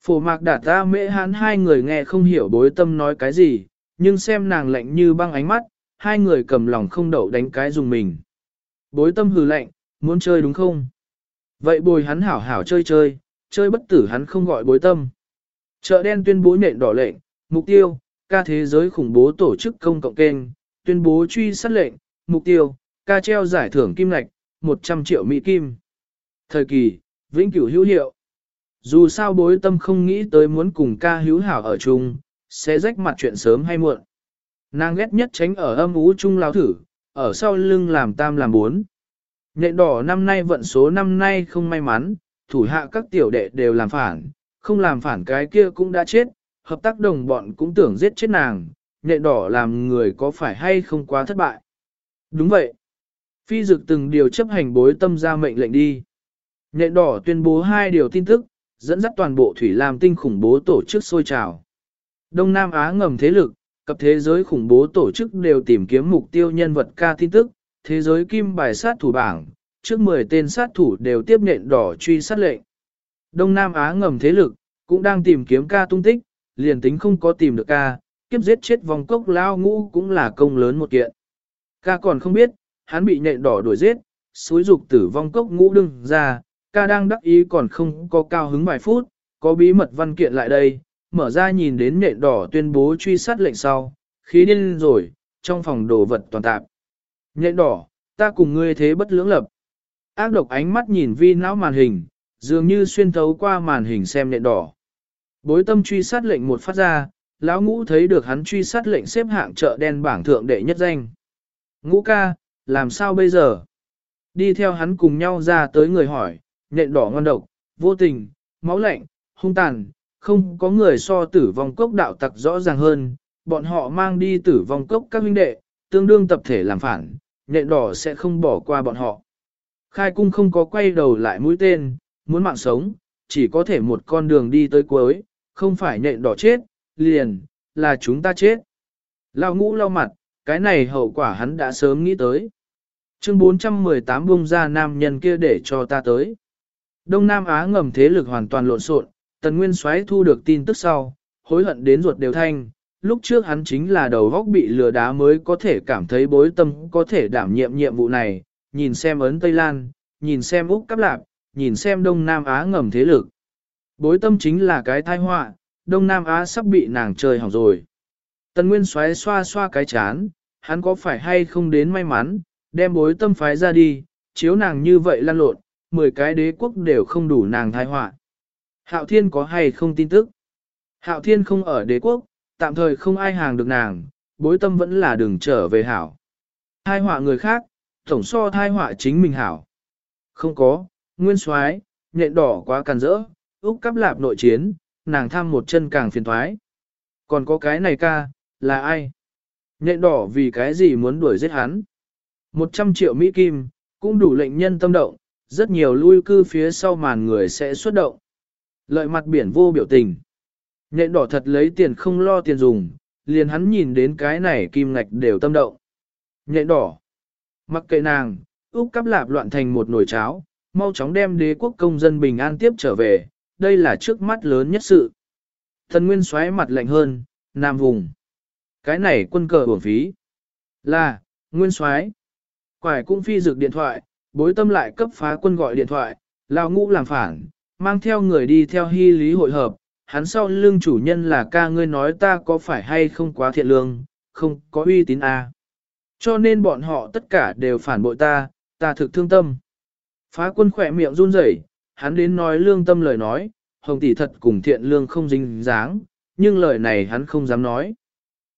S1: Phổ mạc đả ta mễ hắn hai người nghe không hiểu bối tâm nói cái gì, nhưng xem nàng lạnh như băng ánh mắt, hai người cầm lòng không đậu đánh cái dùng mình. Bối tâm hừ lạnh, muốn chơi đúng không? Vậy bồi hắn hảo hảo chơi chơi, chơi bất tử hắn không gọi bối tâm. Chợ đen tuyên bố nện đỏ lệnh, mục tiêu, ca thế giới khủng bố tổ chức công cộng kênh, tuyên bố truy sát lệnh, mục tiêu, ca treo giải thưởng kim lạch, 100 triệu Mỹ Kim. Thời kỳ, vĩnh cửu hữu hiệu. Dù sao bối tâm không nghĩ tới muốn cùng ca hữu hảo ở chung, sẽ rách mặt chuyện sớm hay muộn. Nàng ghét nhất tránh ở âm ú chung lao thử, ở sau lưng làm tam làm bốn. Nhện đỏ năm nay vận số năm nay không may mắn, thủ hạ các tiểu đệ đều làm phản, không làm phản cái kia cũng đã chết, hợp tác đồng bọn cũng tưởng giết chết nàng, nhện đỏ làm người có phải hay không quá thất bại. Đúng vậy. Phi dực từng điều chấp hành bối tâm ra mệnh lệnh đi. Nhện đỏ tuyên bố hai điều tin tức, dẫn dắt toàn bộ thủy làm tinh khủng bố tổ chức sôi trào. Đông Nam Á ngầm thế lực, cập thế giới khủng bố tổ chức đều tìm kiếm mục tiêu nhân vật ca tin tức, thế giới kim bài sát thủ bảng, trước 10 tên sát thủ đều tiếp nhện đỏ truy sát lệnh. Đông Nam Á ngầm thế lực, cũng đang tìm kiếm ca tung tích, liền tính không có tìm được ca, kiếp giết chết vòng cốc lao ngũ cũng là công lớn một kiện. Ca còn không biết, hắn bị nhện đỏ đuổi giết, suối dục tử vong cốc ngũ đừng ra, ca đang đắc ý còn không có cao hứng vài phút, có bí mật văn kiện lại đây, mở ra nhìn đến nhện đỏ tuyên bố truy sát lệnh sau, khí điên rồi, trong phòng đồ vật toàn tạp. Nhện đỏ, ta cùng ngươi thế bất lưỡng lập. Ác độc ánh mắt nhìn vi não màn hình, dường như xuyên thấu qua màn hình xem nhện đỏ. Bối tâm truy sát lệnh một phát ra, lão ngũ thấy được hắn truy sát lệnh xếp hạng chợ đen bảng thượng đệ nhất danh. Ngũ ca, làm sao bây giờ? Đi theo hắn cùng nhau ra tới người hỏi, nhện đỏ ngon độc, vô tình, máu lạnh, hung tàn, không có người so tử vong cốc đạo tặc rõ ràng hơn, bọn họ mang đi tử vong cốc các huynh đệ, tương đương tập thể làm phản, nhện đỏ sẽ không bỏ qua bọn họ. Khai cung không có quay đầu lại mũi tên, muốn mạng sống, chỉ có thể một con đường đi tới cuối, không phải nhện đỏ chết, liền, là chúng ta chết. Lao ngũ lau mặt, cái này hậu quả hắn đã sớm nghĩ tới. Chương 418 bung ra nam nhân kia để cho ta tới. Đông Nam Á ngầm thế lực hoàn toàn lộn xộn, Tần Nguyên Soái thu được tin tức sau, hối hận đến ruột đều thanh. Lúc trước hắn chính là đầu góc bị lừa đá mới có thể cảm thấy bối tâm có thể đảm nhiệm nhiệm vụ này, nhìn xem ấn Tây Lan, nhìn xem Úc Cáp Lạp, nhìn xem Đông Nam Á ngầm thế lực. Bối tâm chính là cái tai họa, Đông Nam Á sắp bị nàng chơi hỏng rồi. Tần Nguyên xoáy xoa xoa cái chán, hắn có phải hay không đến may mắn, đem bối tâm phái ra đi, chiếu nàng như vậy lăn lộn, 10 cái đế quốc đều không đủ nàng thai họa. Hạo Thiên có hay không tin tức? Hạo Thiên không ở đế quốc, tạm thời không ai hàng được nàng, bối tâm vẫn là đường trở về hảo. Thai họa người khác, tổng so thai họa chính mình hảo. Không có, nguyên soái nhện đỏ quá càn rỡ, Úc cắp lạp nội chiến, nàng tham một chân càng phiền thoái. Còn có cái này ca, là ai? Nhện đỏ vì cái gì muốn đuổi giết hắn? 100 triệu Mỹ Kim, cũng đủ lệnh nhân tâm động, rất nhiều lui cư phía sau màn người sẽ xuất động. Lợi mặt biển vô biểu tình. Nhện đỏ thật lấy tiền không lo tiền dùng, liền hắn nhìn đến cái này kim ngạch đều tâm động. Nhện đỏ. Mặc kệ nàng, Úc cắp lạp loạn thành một nồi cháo, mau chóng đem đế quốc công dân bình an tiếp trở về, đây là trước mắt lớn nhất sự. Thần Nguyên xoáy mặt lạnh hơn, Nam Vùng. Cái này quân cờ bổng phí. Là, Nguyên xoáy. Quải cũng phi dược điện thoại, bối tâm lại cấp phá quân gọi điện thoại, lao ngũ làm phản, mang theo người đi theo hy lý hội hợp, hắn sau lương chủ nhân là ca ngươi nói ta có phải hay không quá thiện lương, không có uy tín à. Cho nên bọn họ tất cả đều phản bội ta, ta thực thương tâm. Phá quân khỏe miệng run rẩy, hắn đến nói lương tâm lời nói, hồng tỷ thật cùng thiện lương không dính dáng, nhưng lời này hắn không dám nói.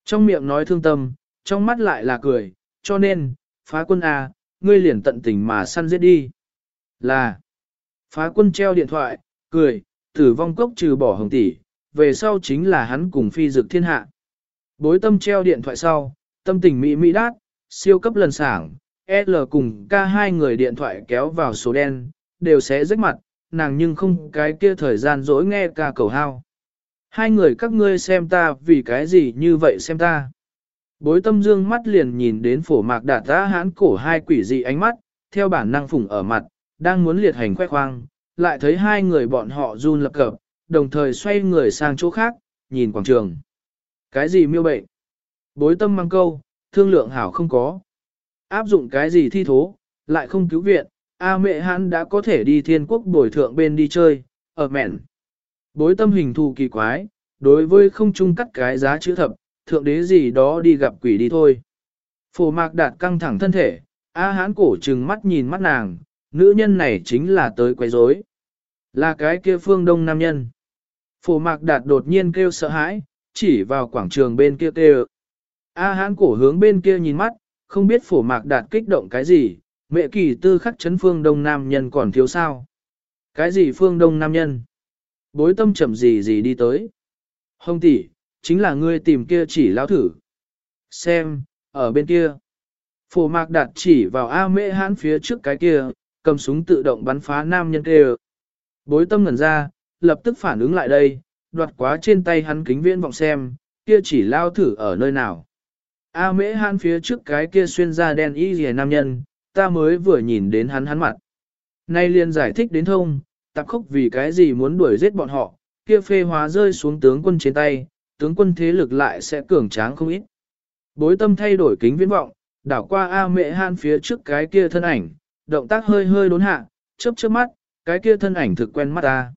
S1: Trong miệng nói thương tâm, trong mắt lại là cười, cho nên, phá quân A, ngươi liền tận tình mà săn giết đi. Là, phá quân treo điện thoại, cười, tử vong cốc trừ bỏ hồng tỷ, về sau chính là hắn cùng phi dực thiên hạ. Bối tâm treo điện thoại sau, tâm tình mỹ mỹ đát, siêu cấp lần sảng, L cùng K hai người điện thoại kéo vào số đen, đều sẽ rách mặt, nàng nhưng không cái kia thời gian dỗi nghe ca cầu hao. Hai người các ngươi xem ta vì cái gì như vậy xem ta. Bối tâm dương mắt liền nhìn đến phổ mạc đạt ra hãn cổ hai quỷ dị ánh mắt, theo bản năng phủng ở mặt, đang muốn liệt hành khoe khoang, lại thấy hai người bọn họ run lập cập, đồng thời xoay người sang chỗ khác, nhìn quảng trường. Cái gì miêu bệnh? Bối tâm mang câu, thương lượng hảo không có. Áp dụng cái gì thi thố, lại không cứu viện, A mẹ hắn đã có thể đi thiên quốc bồi thượng bên đi chơi, ở mẹn. Bối tâm hình thù kỳ quái, đối với không chung cắt cái giá chữ thập, thượng đế gì đó đi gặp quỷ đi thôi. Phổ mạc đạt căng thẳng thân thể, A hắn cổ trừng mắt nhìn mắt nàng, nữ nhân này chính là tới quấy rối, Là cái kia phương đông nam nhân. Phổ mạc đạt đột nhiên kêu sợ hãi, chỉ vào quảng trường bên kia kêu. A hắn cổ hướng bên kia nhìn mắt, không biết phổ mạc đạt kích động cái gì, mẹ kỳ tư khắc chấn phương đông nam nhân còn thiếu sao. Cái gì phương đông nam nhân? Bối tâm chậm gì gì đi tới. Hồng tỷ, chính là ngươi tìm kia chỉ lão thử. Xem, ở bên kia. Phổ mạc đạt chỉ vào A mễ hãn phía trước cái kia, cầm súng tự động bắn phá nam nhân kia. Bối tâm ngẩn ra, lập tức phản ứng lại đây, đoạt quá trên tay hắn kính viễn vọng xem, kia chỉ lao thử ở nơi nào. A mễ hãn phía trước cái kia xuyên ra đen y rìa nam nhân, ta mới vừa nhìn đến hắn hắn mặt. Nay liền giải thích đến thông, tạp khốc vì cái gì muốn đuổi giết bọn họ, kia phê hóa rơi xuống tướng quân trên tay, tướng quân thế lực lại sẽ cường tráng không ít. Bối tâm thay đổi kính viễn vọng, đảo qua A mẹ han phía trước cái kia thân ảnh, động tác hơi hơi đốn hạ, chớp chớp mắt, cái kia thân ảnh thực quen mắt ta.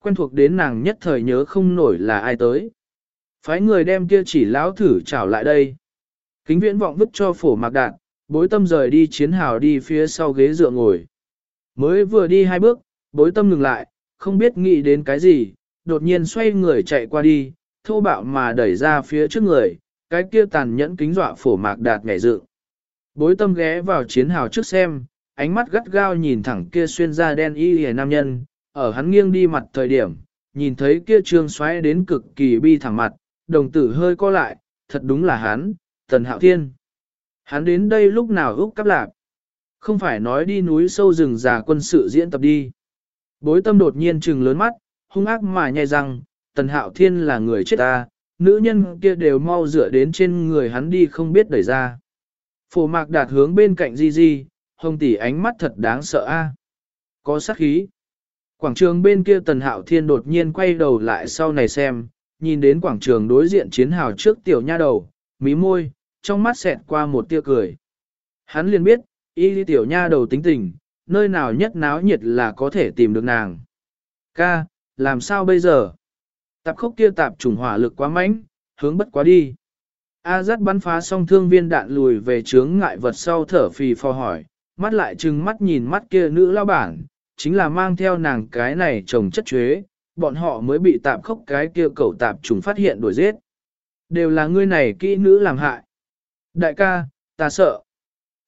S1: Quen thuộc đến nàng nhất thời nhớ không nổi là ai tới. Phái người đem kia chỉ lão thử trảo lại đây. Kính viễn vọng vứt cho phổ mạc đạn, bối tâm rời đi chiến hào đi phía sau ghế dựa ngồi. Mới vừa đi hai bước, bối tâm ngừng lại, không biết nghĩ đến cái gì, đột nhiên xoay người chạy qua đi, thô bạo mà đẩy ra phía trước người, cái kia tàn nhẫn kính dọa phổ mạc đạt nhảy dự. Bối tâm ghé vào chiến hào trước xem, ánh mắt gắt gao nhìn thẳng kia xuyên ra đen y hề nam nhân, ở hắn nghiêng đi mặt thời điểm, nhìn thấy kia trương xoáy đến cực kỳ bi thẳng mặt, đồng tử hơi co lại, thật đúng là hắn, tần hạo thiên. Hắn đến đây lúc nào úc cắp lạp. Không phải nói đi núi sâu rừng già quân sự diễn tập đi. Bối tâm đột nhiên trừng lớn mắt, hung ác mà nhai rằng, tần hạo thiên là người chết ta, nữ nhân kia đều mau dựa đến trên người hắn đi không biết đẩy ra. Phổ mạc đạt hướng bên cạnh Di Di, hồng tỷ ánh mắt thật đáng sợ a. Có sát khí. Quảng trường bên kia tần hạo thiên đột nhiên quay đầu lại sau này xem, nhìn đến quảng trường đối diện chiến hào trước tiểu nha đầu, mí môi, trong mắt xẹt qua một tia cười. Hắn liền biết, y tiểu nha đầu tính tình, nơi nào nhất náo nhiệt là có thể tìm được nàng. Ca, làm sao bây giờ? Tạp khốc kia tạp trùng hỏa lực quá mạnh, hướng bất quá đi. A dắt bắn phá xong thương viên đạn lùi về chướng ngại vật sau thở phì phò hỏi, mắt lại trừng mắt nhìn mắt kia nữ lao bản, chính là mang theo nàng cái này trồng chất chuế, bọn họ mới bị tạp khốc cái kia cẩu tạp trùng phát hiện đuổi giết. Đều là ngươi này kỹ nữ làm hại. Đại ca, ta sợ.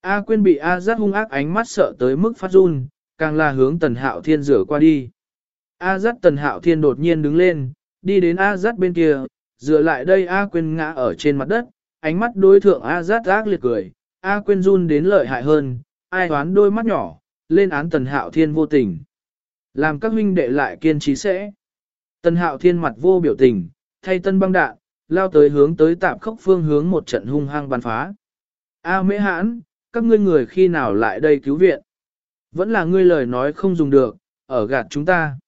S1: A Quyên bị A Giác hung ác ánh mắt sợ tới mức phát run, càng là hướng Tần Hạo Thiên rửa qua đi. A Giác Tần Hạo Thiên đột nhiên đứng lên, đi đến A Giác bên kia, dựa lại đây A Quyên ngã ở trên mặt đất, ánh mắt đối thượng A Giác ác liệt cười, A Quyên run đến lợi hại hơn, ai hoán đôi mắt nhỏ, lên án Tần Hạo Thiên vô tình. Làm các huynh đệ lại kiên trí sẽ. Tần Hạo Thiên mặt vô biểu tình, thay tân băng đạn, lao tới hướng tới tạm khốc phương hướng một trận hung hăng bắn phá. A mễ hãn, các ngươi người khi nào lại đây cứu viện? Vẫn là ngươi lời nói không dùng được, ở gạt chúng ta.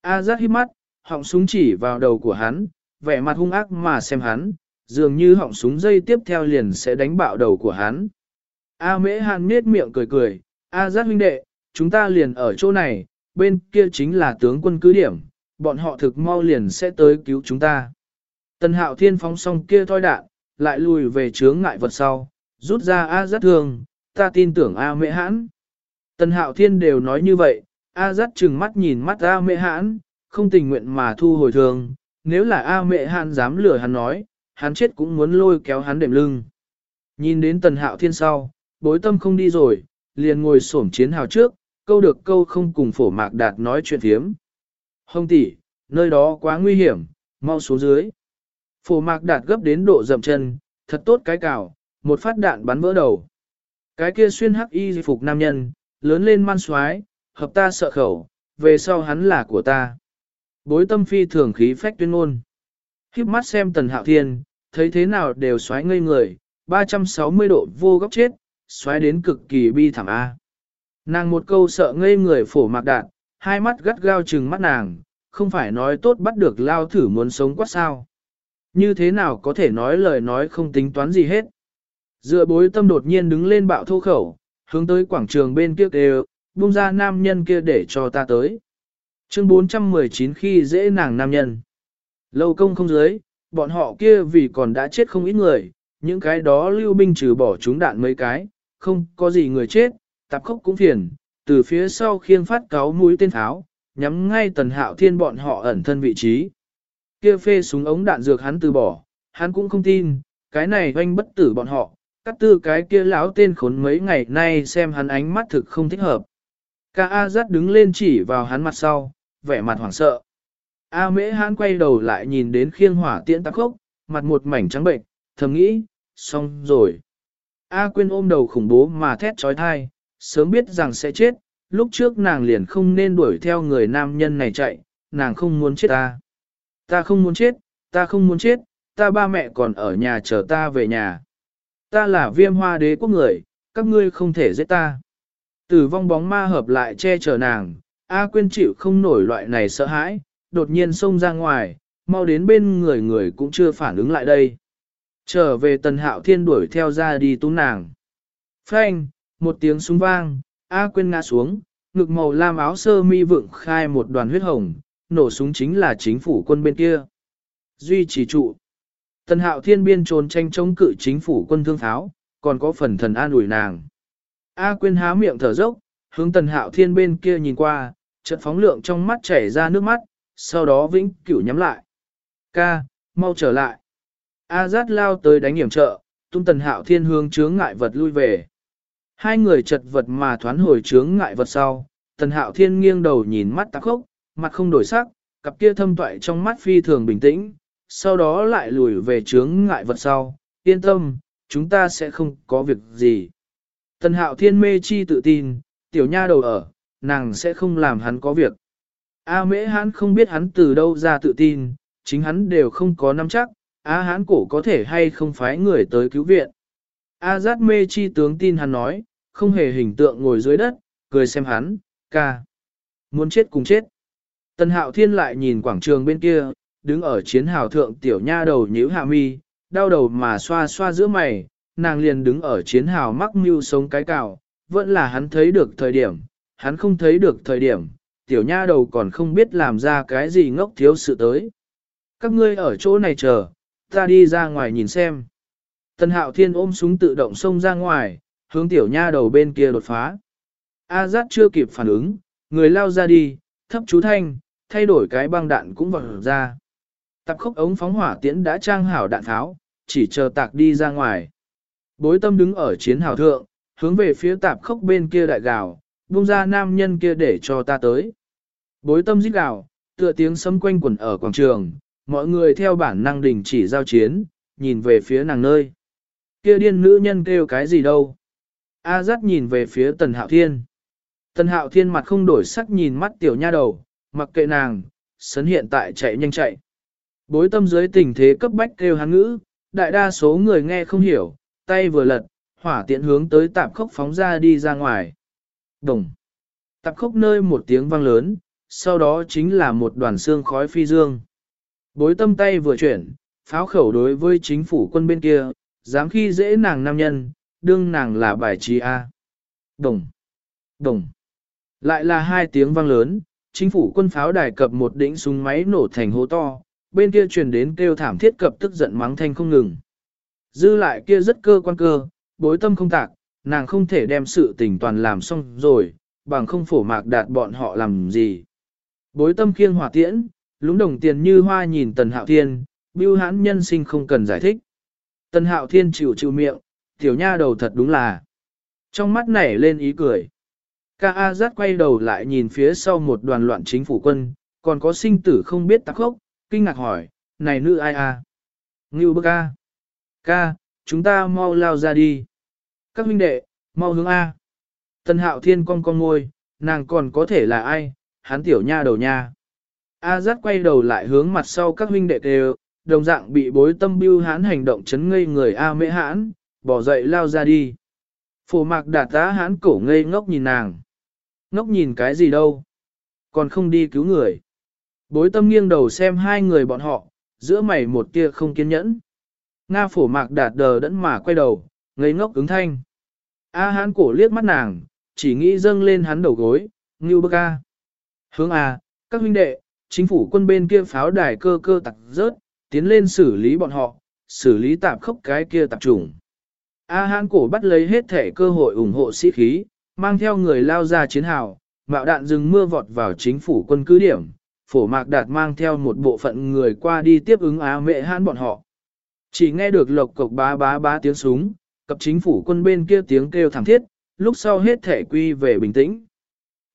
S1: A giác hít mắt, họng súng chỉ vào đầu của hắn, vẻ mặt hung ác mà xem hắn, dường như họng súng dây tiếp theo liền sẽ đánh bạo đầu của hắn. A mễ hãn nết miệng cười cười, A giác huynh đệ, chúng ta liền ở chỗ này, bên kia chính là tướng quân cứ điểm, bọn họ thực mau liền sẽ tới cứu chúng ta. Tần hạo thiên phóng xong kia thoi đạn, lại lùi về chướng ngại vật sau, rút ra A rất thường, ta tin tưởng A mệ hãn. Tần hạo thiên đều nói như vậy, A dắt chừng mắt nhìn mắt A mệ hãn, không tình nguyện mà thu hồi thường, nếu là A mệ hãn dám lừa hắn nói, hắn chết cũng muốn lôi kéo hắn đệm lưng. Nhìn đến tần hạo thiên sau, bối tâm không đi rồi, liền ngồi xổm chiến hào trước, câu được câu không cùng phổ mạc đạt nói chuyện thiếm. Hông tỷ, nơi đó quá nguy hiểm, mau xuống dưới. Phổ mạc đạt gấp đến độ dậm chân, thật tốt cái cào, một phát đạn bắn vỡ đầu. Cái kia xuyên hắc y phục nam nhân, lớn lên man xoái, hợp ta sợ khẩu, về sau hắn là của ta. Bối tâm phi thường khí phách tuyên ngôn. Khiếp mắt xem tần hạo thiên, thấy thế nào đều xoáy ngây người, 360 độ vô góc chết, xoáy đến cực kỳ bi thảm A. Nàng một câu sợ ngây người phổ mạc đạn, hai mắt gắt gao trừng mắt nàng, không phải nói tốt bắt được lao thử muốn sống quá sao. Như thế nào có thể nói lời nói không tính toán gì hết. Dựa bối tâm đột nhiên đứng lên bạo thô khẩu, hướng tới quảng trường bên kia đều, buông ra nam nhân kia để cho ta tới. Chương 419 khi dễ nàng nam nhân. Lâu công không dưới, bọn họ kia vì còn đã chết không ít người, những cái đó lưu binh trừ bỏ chúng đạn mấy cái, không có gì người chết, tạp khốc cũng phiền, từ phía sau khiêng phát cáo mũi tên tháo, nhắm ngay tần hạo thiên bọn họ ẩn thân vị trí. Kia phê súng ống đạn dược hắn từ bỏ, hắn cũng không tin, cái này oanh bất tử bọn họ, cắt tư cái kia lão tên khốn mấy ngày nay xem hắn ánh mắt thực không thích hợp. Ca A dắt đứng lên chỉ vào hắn mặt sau, vẻ mặt hoảng sợ. A mễ hắn quay đầu lại nhìn đến khiêng hỏa tiễn tắc khốc, mặt một mảnh trắng bệnh, thầm nghĩ, xong rồi. A Quyên ôm đầu khủng bố mà thét trói thai, sớm biết rằng sẽ chết, lúc trước nàng liền không nên đuổi theo người nam nhân này chạy, nàng không muốn chết ta. Ta không muốn chết, ta không muốn chết, ta ba mẹ còn ở nhà chờ ta về nhà. Ta là viêm hoa đế quốc người, các ngươi không thể giết ta. Tử vong bóng ma hợp lại che chở nàng, A Quyên chịu không nổi loại này sợ hãi, đột nhiên xông ra ngoài, mau đến bên người người cũng chưa phản ứng lại đây. Trở về tần hạo thiên đuổi theo ra đi túm nàng. Phanh, một tiếng súng vang, A Quyên ngã xuống, ngực màu lam áo sơ mi vượng khai một đoàn huyết hồng, nổ súng chính là chính phủ quân bên kia. Duy trì trụ. Tần hạo thiên biên trốn tranh chống cự chính phủ quân thương tháo, còn có phần thần an ủi nàng. A quyên há miệng thở dốc, hướng tần hạo thiên bên kia nhìn qua, trận phóng lượng trong mắt chảy ra nước mắt, sau đó vĩnh cửu nhắm lại. Ca, mau trở lại. A rát lao tới đánh hiểm trợ, tung tần hạo thiên hướng chướng ngại vật lui về. Hai người chật vật mà thoán hồi chướng ngại vật sau, tần hạo thiên nghiêng đầu nhìn mắt tạc khốc, mặt không đổi sắc, cặp kia thâm toại trong mắt phi thường bình tĩnh, sau đó lại lùi về chướng ngại vật sau, yên tâm, chúng ta sẽ không có việc gì. Tần hạo thiên mê chi tự tin, tiểu nha đầu ở, nàng sẽ không làm hắn có việc. A mễ hắn không biết hắn từ đâu ra tự tin, chính hắn đều không có nắm chắc, A hán cổ có thể hay không phái người tới cứu viện. A giác mê chi tướng tin hắn nói, không hề hình tượng ngồi dưới đất, cười xem hắn, ca. Muốn chết cùng chết. Tần hạo thiên lại nhìn quảng trường bên kia, đứng ở chiến hào thượng tiểu nha đầu nhíu hạ mi, đau đầu mà xoa xoa giữa mày, nàng liền đứng ở chiến hào mắc mưu sống cái cào, vẫn là hắn thấy được thời điểm, hắn không thấy được thời điểm, tiểu nha đầu còn không biết làm ra cái gì ngốc thiếu sự tới. Các ngươi ở chỗ này chờ, ta đi ra ngoài nhìn xem. Tần hạo thiên ôm súng tự động xông ra ngoài, hướng tiểu nha đầu bên kia đột phá. A giác chưa kịp phản ứng, người lao ra đi, thấp chú thanh, thay đổi cái băng đạn cũng vào ra. tạp khốc ống phóng hỏa tiễn đã trang hảo đạn tháo, chỉ chờ tạc đi ra ngoài. Bối tâm đứng ở chiến hào thượng, hướng về phía tạp khốc bên kia đại gào, buông ra nam nhân kia để cho ta tới. Bối tâm giết gào, tựa tiếng sấm quanh quẩn ở quảng trường, mọi người theo bản năng đình chỉ giao chiến, nhìn về phía nàng nơi. Kia điên nữ nhân kêu cái gì đâu. A dắt nhìn về phía tần hạo thiên. Tần hạo thiên mặt không đổi sắc nhìn mắt tiểu nha đầu, mặc kệ nàng, sấn hiện tại chạy nhanh chạy. Bối tâm dưới tình thế cấp bách kêu hắn ngữ, đại đa số người nghe không hiểu, tay vừa lật, hỏa tiện hướng tới tạp khốc phóng ra đi ra ngoài. Đồng. Tạp khốc nơi một tiếng vang lớn, sau đó chính là một đoàn xương khói phi dương. Bối tâm tay vừa chuyển, pháo khẩu đối với chính phủ quân bên kia, dám khi dễ nàng nam nhân, đương nàng là bài trí A. Đồng. Đồng. Lại là hai tiếng vang lớn, chính phủ quân pháo đài cập một đỉnh súng máy nổ thành hố to, bên kia truyền đến kêu thảm thiết cập tức giận mắng thanh không ngừng. Dư lại kia rất cơ quan cơ, bối tâm không tạc, nàng không thể đem sự tình toàn làm xong rồi, bằng không phổ mạc đạt bọn họ làm gì. Bối tâm khiêng hỏa tiễn, lúng đồng tiền như hoa nhìn tần hạo thiên, bưu hãn nhân sinh không cần giải thích. Tần hạo thiên chịu chịu miệng, tiểu nha đầu thật đúng là. Trong mắt nảy lên ý cười. Ca A Giác quay đầu lại nhìn phía sau một đoàn loạn chính phủ quân, còn có sinh tử không biết tắc khốc, kinh ngạc hỏi, này nữ ai a? Ngưu bức a. Ca, chúng ta mau lao ra đi. Các huynh đệ, mau hướng A. Tần hạo thiên con con ngôi, nàng còn có thể là ai, hắn tiểu nha đầu nha. A Giác quay đầu lại hướng mặt sau các huynh đệ đều đồng dạng bị bối tâm bưu hán hành động chấn ngây người A mễ hãn, bỏ dậy lao ra đi. Phổ mạc đạt tá hán cổ ngây ngốc nhìn nàng. Ngốc nhìn cái gì đâu? Còn không đi cứu người. Bối tâm nghiêng đầu xem hai người bọn họ, giữa mày một tia không kiên nhẫn. Nga phổ mạc đạt đờ đẫn mà quay đầu, ngây ngốc ứng thanh. A hán cổ liếc mắt nàng, chỉ nghĩ dâng lên hắn đầu gối, ngưu bức A. Hướng A, các huynh đệ, chính phủ quân bên kia pháo đài cơ cơ tặc rớt, tiến lên xử lý bọn họ, xử lý tạp khốc cái kia tạp trùng. A Hán cổ bắt lấy hết thể cơ hội ủng hộ sĩ khí, mang theo người lao ra chiến hào, mạo đạn rừng mưa vọt vào chính phủ quân cứ điểm, phổ mạc đạt mang theo một bộ phận người qua đi tiếp ứng á mệ hãn bọn họ. Chỉ nghe được lộc cộc bá bá bá tiếng súng, cập chính phủ quân bên kia tiếng kêu thảm thiết, lúc sau hết thể quy về bình tĩnh.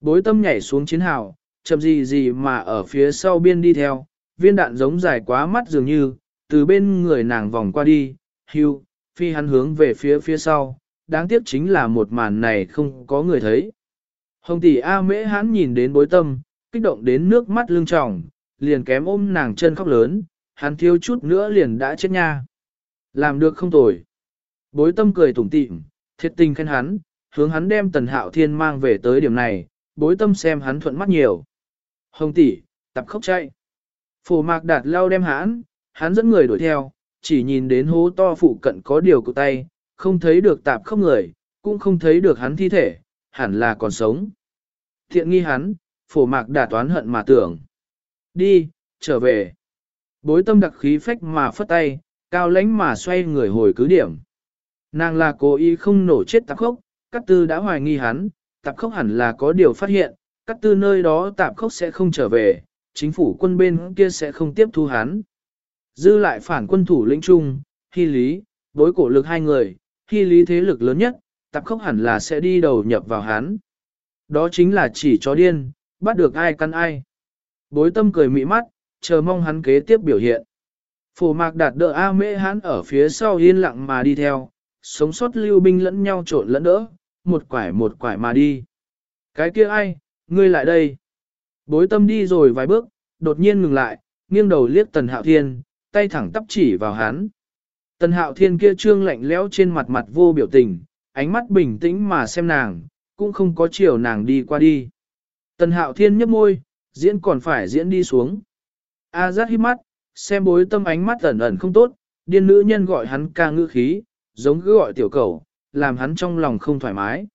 S1: Bối tâm nhảy xuống chiến hào, chậm gì gì mà ở phía sau biên đi theo, viên đạn giống dài quá mắt dường như, từ bên người nàng vòng qua đi, hưu, phi hắn hướng về phía phía sau, đáng tiếc chính là một màn này không có người thấy. Hồng tỷ A mễ hán nhìn đến bối tâm, kích động đến nước mắt lưng tròng, liền kém ôm nàng chân khóc lớn, hắn thiếu chút nữa liền đã chết nha. Làm được không tồi. Bối tâm cười tủm tỉm, thiệt tình khen hắn, hướng hắn đem tần hạo thiên mang về tới điểm này, bối tâm xem hắn thuận mắt nhiều. Hồng tỷ, tập khóc chạy. Phổ mạc đạt lao đem hắn, hắn dẫn người đuổi theo, chỉ nhìn đến hố to phụ cận có điều cụ tay, không thấy được tạp không người, cũng không thấy được hắn thi thể, hẳn là còn sống. Thiện nghi hắn, phổ mạc đạt toán hận mà tưởng. Đi, trở về. Bối tâm đặc khí phách mà phất tay, cao lãnh mà xoay người hồi cứ điểm. Nàng là cố ý không nổ chết tạp khốc, các tư đã hoài nghi hắn, tạp khốc hẳn là có điều phát hiện, các tư nơi đó tạp khốc sẽ không trở về, chính phủ quân bên kia sẽ không tiếp thu hắn. Dư lại phản quân thủ lĩnh trung, hy lý, bối cổ lực hai người, khi lý thế lực lớn nhất, tạp khốc hẳn là sẽ đi đầu nhập vào hắn. Đó chính là chỉ chó điên, bắt được ai căn ai. Bối tâm cười mị mắt, chờ mong hắn kế tiếp biểu hiện. Phổ mạc đạt đỡ A mễ hắn ở phía sau yên lặng mà đi theo, sống sót lưu binh lẫn nhau trộn lẫn đỡ, một quải một quải mà đi. Cái kia ai, ngươi lại đây. Bối tâm đi rồi vài bước, đột nhiên ngừng lại, nghiêng đầu liếc tần hạo thiên, tay thẳng tắp chỉ vào hắn. Tần hạo thiên kia trương lạnh lẽo trên mặt mặt vô biểu tình, ánh mắt bình tĩnh mà xem nàng, cũng không có chiều nàng đi qua đi. Tần hạo thiên nhấp môi, diễn còn phải diễn đi xuống. A giác hít mắt, xem bối tâm ánh mắt ẩn ẩn không tốt, điên nữ nhân gọi hắn ca ngữ khí, giống cứ gọi tiểu cầu, làm hắn trong lòng không thoải mái.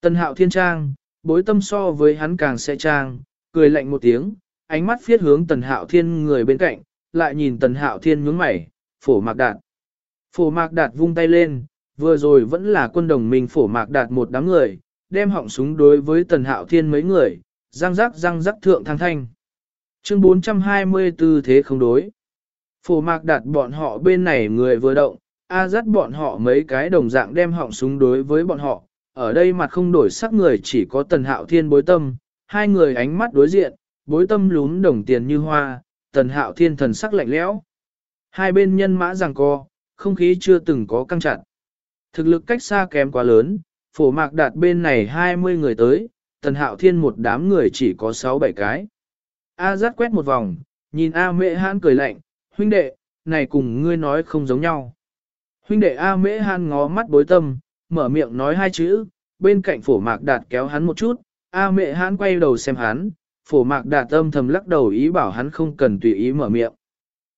S1: Tần hạo thiên trang, bối tâm so với hắn càng sẽ trang, cười lạnh một tiếng, ánh mắt phiết hướng tần hạo thiên người bên cạnh, lại nhìn tần hạo thiên nhướng mày, phổ mạc đạn. Phổ mạc đạt vung tay lên, vừa rồi vẫn là quân đồng minh phổ mạc đạt một đám người, đem họng súng đối với tần hạo thiên mấy người, răng rắc răng rắc thượng thăng thanh. Chương 424 thế không đối. Phổ mạc đạt bọn họ bên này người vừa động, A dắt bọn họ mấy cái đồng dạng đem họng súng đối với bọn họ. Ở đây mặt không đổi sắc người chỉ có tần hạo thiên bối tâm, hai người ánh mắt đối diện, bối tâm lún đồng tiền như hoa, tần hạo thiên thần sắc lạnh lẽo. Hai bên nhân mã rằng co, không khí chưa từng có căng chặt. Thực lực cách xa kém quá lớn, phổ mạc đạt bên này 20 người tới, tần hạo thiên một đám người chỉ có 6-7 cái. A dắt quét một vòng, nhìn A mệ hãn cười lạnh, huynh đệ, này cùng ngươi nói không giống nhau. Huynh đệ A mễ hãn ngó mắt bối tâm, mở miệng nói hai chữ, bên cạnh phổ mạc đạt kéo hắn một chút, A mệ hãn quay đầu xem hắn, phổ mạc đạt âm thầm lắc đầu ý bảo hắn không cần tùy ý mở miệng.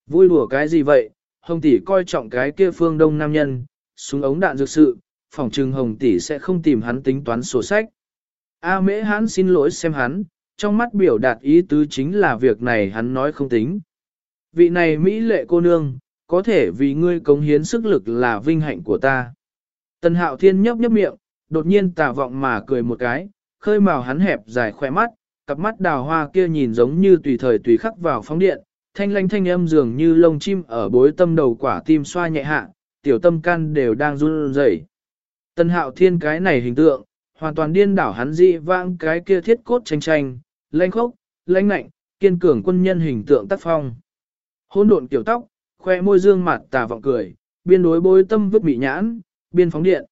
S1: Vui đùa cái gì vậy, hồng tỷ coi trọng cái kia phương đông nam nhân, súng ống đạn dược sự, phỏng trừng hồng tỷ sẽ không tìm hắn tính toán sổ sách. A mễ hắn xin lỗi xem hắn, trong mắt biểu đạt ý tứ chính là việc này hắn nói không tính. Vị này Mỹ lệ cô nương, có thể vì ngươi cống hiến sức lực là vinh hạnh của ta. Tần hạo thiên nhấp nhấp miệng, đột nhiên tà vọng mà cười một cái, khơi màu hắn hẹp dài khỏe mắt, cặp mắt đào hoa kia nhìn giống như tùy thời tùy khắc vào phóng điện, thanh lanh thanh âm dường như lông chim ở bối tâm đầu quả tim xoa nhẹ hạ, tiểu tâm can đều đang run rẩy. Tân hạo thiên cái này hình tượng, hoàn toàn điên đảo hắn dị vãng cái kia thiết cốt tranh tranh, lanh khốc, lanh lạnh, kiên cường quân nhân hình tượng tác phong. Hôn độn kiểu tóc, khoe môi dương mặt tà vọng cười, biên đối bối tâm vứt bị nhãn, biên phóng điện.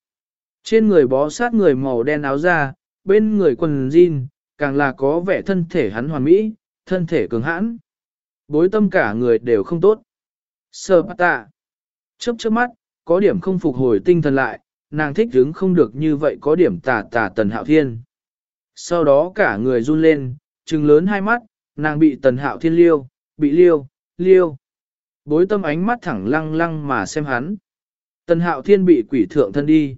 S1: Trên người bó sát người màu đen áo da, bên người quần jean, càng là có vẻ thân thể hắn hoàn mỹ, thân thể cường hãn. Bối tâm cả người đều không tốt. Sơ bát tạ. Chớp chớp mắt, có điểm không phục hồi tinh thần lại, nàng thích hứng không được như vậy có điểm tà tà tần hạo thiên. Sau đó cả người run lên, trừng lớn hai mắt, nàng bị tần hạo thiên liêu, bị liêu, liêu. Bối tâm ánh mắt thẳng lăng lăng mà xem hắn. Tần hạo thiên bị quỷ thượng thân đi.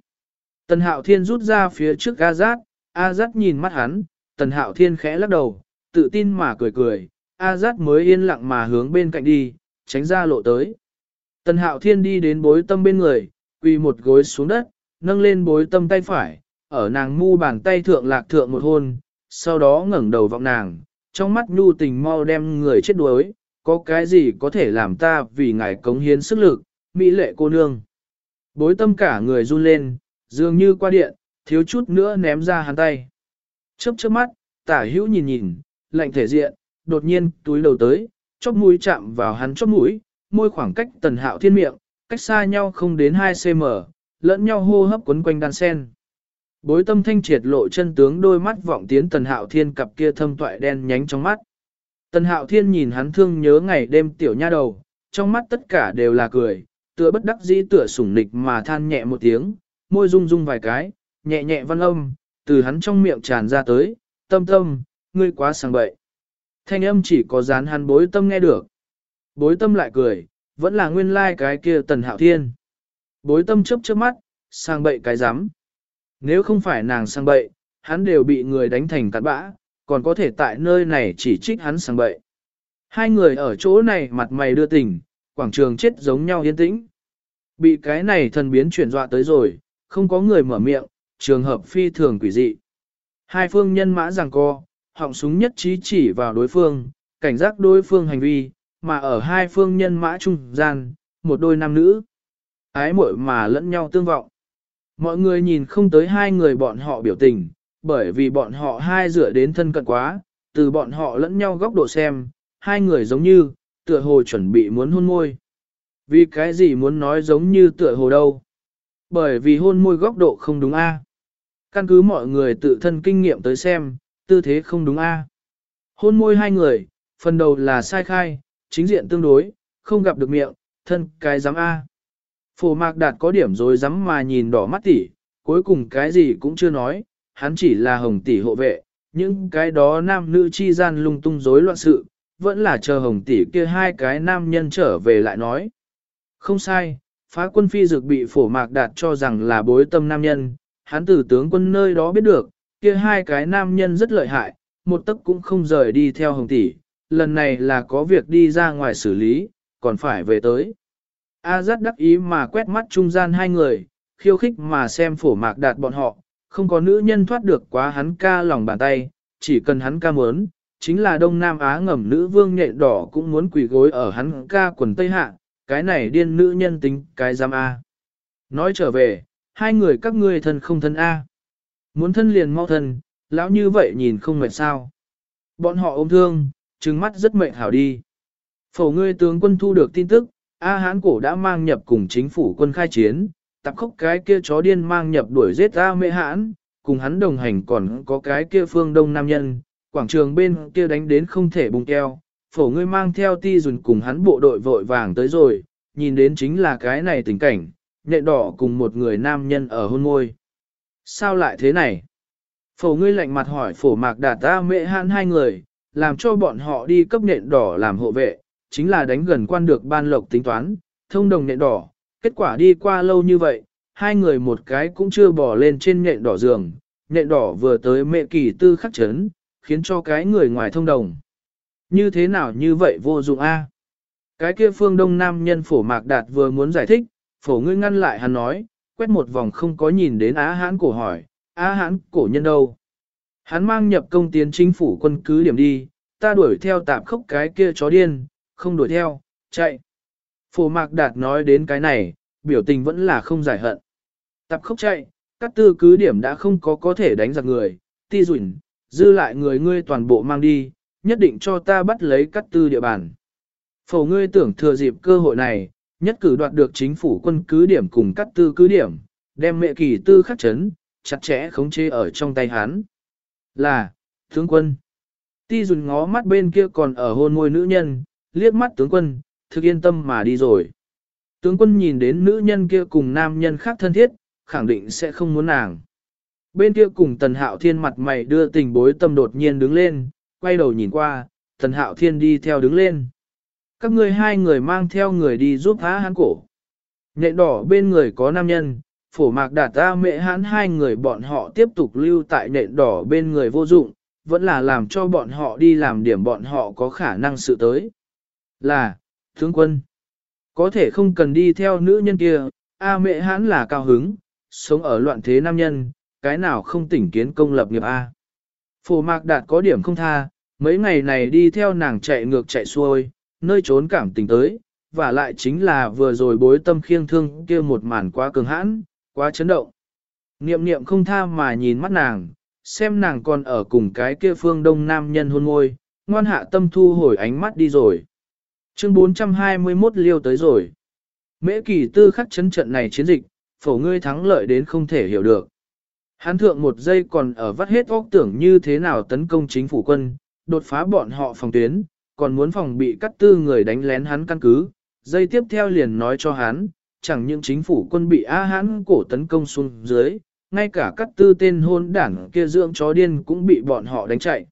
S1: Tần hạo thiên rút ra phía trước A Zát, A Zát nhìn mắt hắn, tần hạo thiên khẽ lắc đầu, tự tin mà cười cười, A Giác mới yên lặng mà hướng bên cạnh đi, tránh ra lộ tới. Tần hạo thiên đi đến bối tâm bên người, quỳ một gối xuống đất, nâng lên bối tâm tay phải, ở nàng mu bàn tay thượng lạc thượng một hôn, sau đó ngẩng đầu vọng nàng, trong mắt nhu tình mau đem người chết đuối, có cái gì có thể làm ta vì ngài cống hiến sức lực, mỹ lệ cô nương. Bối tâm cả người run lên, dường như qua điện, thiếu chút nữa ném ra hắn tay. Chớp chớp mắt, tả hữu nhìn nhìn, lạnh thể diện, đột nhiên túi đầu tới, chóp mũi chạm vào hắn chóp mũi, môi khoảng cách tần hạo thiên miệng, cách xa nhau không đến 2cm, lẫn nhau hô hấp quấn quanh đan sen. Bối tâm thanh triệt lộ chân tướng đôi mắt vọng tiến tần hạo thiên cặp kia thâm toại đen nhánh trong mắt. Tần hạo thiên nhìn hắn thương nhớ ngày đêm tiểu nha đầu, trong mắt tất cả đều là cười, tựa bất đắc dĩ tựa sủng nịch mà than nhẹ một tiếng, môi rung rung vài cái, nhẹ nhẹ văn âm, từ hắn trong miệng tràn ra tới, tâm tâm, ngươi quá sang bậy. Thanh âm chỉ có dán hắn bối tâm nghe được. Bối tâm lại cười, vẫn là nguyên lai like cái kia tần hạo thiên. Bối tâm chớp chớp mắt, sang bậy cái rắm Nếu không phải nàng sang bậy, hắn đều bị người đánh thành cặn bã, còn có thể tại nơi này chỉ trích hắn sang bậy. Hai người ở chỗ này mặt mày đưa tình, quảng trường chết giống nhau yên tĩnh. Bị cái này thần biến chuyển dọa tới rồi, không có người mở miệng, trường hợp phi thường quỷ dị. Hai phương nhân mã giằng co, họng súng nhất trí chỉ vào đối phương, cảnh giác đối phương hành vi, mà ở hai phương nhân mã trung gian, một đôi nam nữ. Ái muội mà lẫn nhau tương vọng. Mọi người nhìn không tới hai người bọn họ biểu tình, bởi vì bọn họ hai dựa đến thân cận quá, từ bọn họ lẫn nhau góc độ xem, hai người giống như, tựa hồ chuẩn bị muốn hôn môi. Vì cái gì muốn nói giống như tựa hồ đâu? Bởi vì hôn môi góc độ không đúng a. Căn cứ mọi người tự thân kinh nghiệm tới xem, tư thế không đúng a. Hôn môi hai người, phần đầu là sai khai, chính diện tương đối, không gặp được miệng, thân cái dám a. Phổ mạc đạt có điểm rồi dám mà nhìn đỏ mắt tỉ, cuối cùng cái gì cũng chưa nói, hắn chỉ là hồng tỷ hộ vệ, những cái đó nam nữ chi gian lung tung rối loạn sự, vẫn là chờ hồng tỷ kia hai cái nam nhân trở về lại nói. Không sai, phá quân phi dược bị phổ mạc đạt cho rằng là bối tâm nam nhân, hắn từ tướng quân nơi đó biết được, kia hai cái nam nhân rất lợi hại, một tấc cũng không rời đi theo hồng tỷ, lần này là có việc đi ra ngoài xử lý, còn phải về tới. A rất đắc ý mà quét mắt trung gian hai người, khiêu khích mà xem phổ mạc đạt bọn họ, không có nữ nhân thoát được quá hắn ca lòng bàn tay, chỉ cần hắn ca muốn, chính là Đông Nam Á ngầm nữ vương nhện đỏ cũng muốn quỳ gối ở hắn ca quần Tây Hạ, cái này điên nữ nhân tính cái giam A. Nói trở về, hai người các ngươi thân không thân A. Muốn thân liền mau thân, lão như vậy nhìn không mệt sao. Bọn họ ôm thương, trừng mắt rất mệt hảo đi. Phổ ngươi tướng quân thu được tin tức, A hán cổ đã mang nhập cùng chính phủ quân khai chiến, tập khốc cái kia chó điên mang nhập đuổi giết A Mê hãn, cùng hắn đồng hành còn có cái kia phương đông nam nhân, quảng trường bên kia đánh đến không thể bùng keo, phổ ngươi mang theo ti dùn cùng hắn bộ đội vội vàng tới rồi, nhìn đến chính là cái này tình cảnh, nhện đỏ cùng một người nam nhân ở hôn ngôi Sao lại thế này? Phổ ngươi lạnh mặt hỏi phổ mạc đạt ta mệ hãn hai người, làm cho bọn họ đi cấp nện đỏ làm hộ vệ, chính là đánh gần quan được ban lộc tính toán, thông đồng nện đỏ, kết quả đi qua lâu như vậy, hai người một cái cũng chưa bỏ lên trên nện đỏ giường, nện đỏ vừa tới mẹ kỳ tư khắc chấn, khiến cho cái người ngoài thông đồng. Như thế nào như vậy vô dụng a? Cái kia phương đông nam nhân phổ mạc đạt vừa muốn giải thích, phổ ngươi ngăn lại hắn nói, quét một vòng không có nhìn đến á hãn cổ hỏi, á hãn cổ nhân đâu? Hắn mang nhập công tiến chính phủ quân cứ điểm đi, ta đuổi theo tạp khốc cái kia chó điên, không đuổi theo, chạy. Phổ mạc đạt nói đến cái này, biểu tình vẫn là không giải hận. Tạp khốc chạy, các tư cứ điểm đã không có có thể đánh giặc người, ti dùn, dư lại người ngươi toàn bộ mang đi, nhất định cho ta bắt lấy cắt tư địa bàn. Phổ ngươi tưởng thừa dịp cơ hội này, nhất cử đoạt được chính phủ quân cứ điểm cùng cắt tư cứ điểm, đem mẹ kỳ tư khắc chấn, chặt chẽ khống chế ở trong tay hắn. Là, tướng quân. Ti dùn ngó mắt bên kia còn ở hôn môi nữ nhân, liếc mắt tướng quân, thực yên tâm mà đi rồi. Tướng quân nhìn đến nữ nhân kia cùng nam nhân khác thân thiết, khẳng định sẽ không muốn nàng. Bên kia cùng tần hạo thiên mặt mày đưa tình bối tâm đột nhiên đứng lên, quay đầu nhìn qua, tần hạo thiên đi theo đứng lên. Các ngươi hai người mang theo người đi giúp há hắn cổ. Nhện đỏ bên người có nam nhân, phổ mạc đạt ta mẹ hắn hai người bọn họ tiếp tục lưu tại nện đỏ bên người vô dụng, vẫn là làm cho bọn họ đi làm điểm bọn họ có khả năng sự tới. Là, tướng quân. Có thể không cần đi theo nữ nhân kia, A mẹ hắn là cao hứng, sống ở loạn thế nam nhân, cái nào không tỉnh kiến công lập nghiệp A. Phổ mạc đạt có điểm không tha, mấy ngày này đi theo nàng chạy ngược chạy xuôi, nơi trốn cảm tình tới, và lại chính là vừa rồi bối tâm khiêng thương kia một màn quá cường hãn, quá chấn động. Niệm niệm không tha mà nhìn mắt nàng, xem nàng còn ở cùng cái kia phương đông nam nhân hôn môi, ngoan hạ tâm thu hồi ánh mắt đi rồi. Chương 421 liêu tới rồi. Mễ kỳ tư khắc chấn trận này chiến dịch, phổ ngươi thắng lợi đến không thể hiểu được. Hán thượng một giây còn ở vắt hết óc tưởng như thế nào tấn công chính phủ quân, đột phá bọn họ phòng tuyến, còn muốn phòng bị cắt tư người đánh lén hắn căn cứ. dây tiếp theo liền nói cho hắn, chẳng những chính phủ quân bị A hán cổ tấn công xuống dưới, ngay cả cắt tư tên hôn đảng kia dưỡng chó điên cũng bị bọn họ đánh chạy.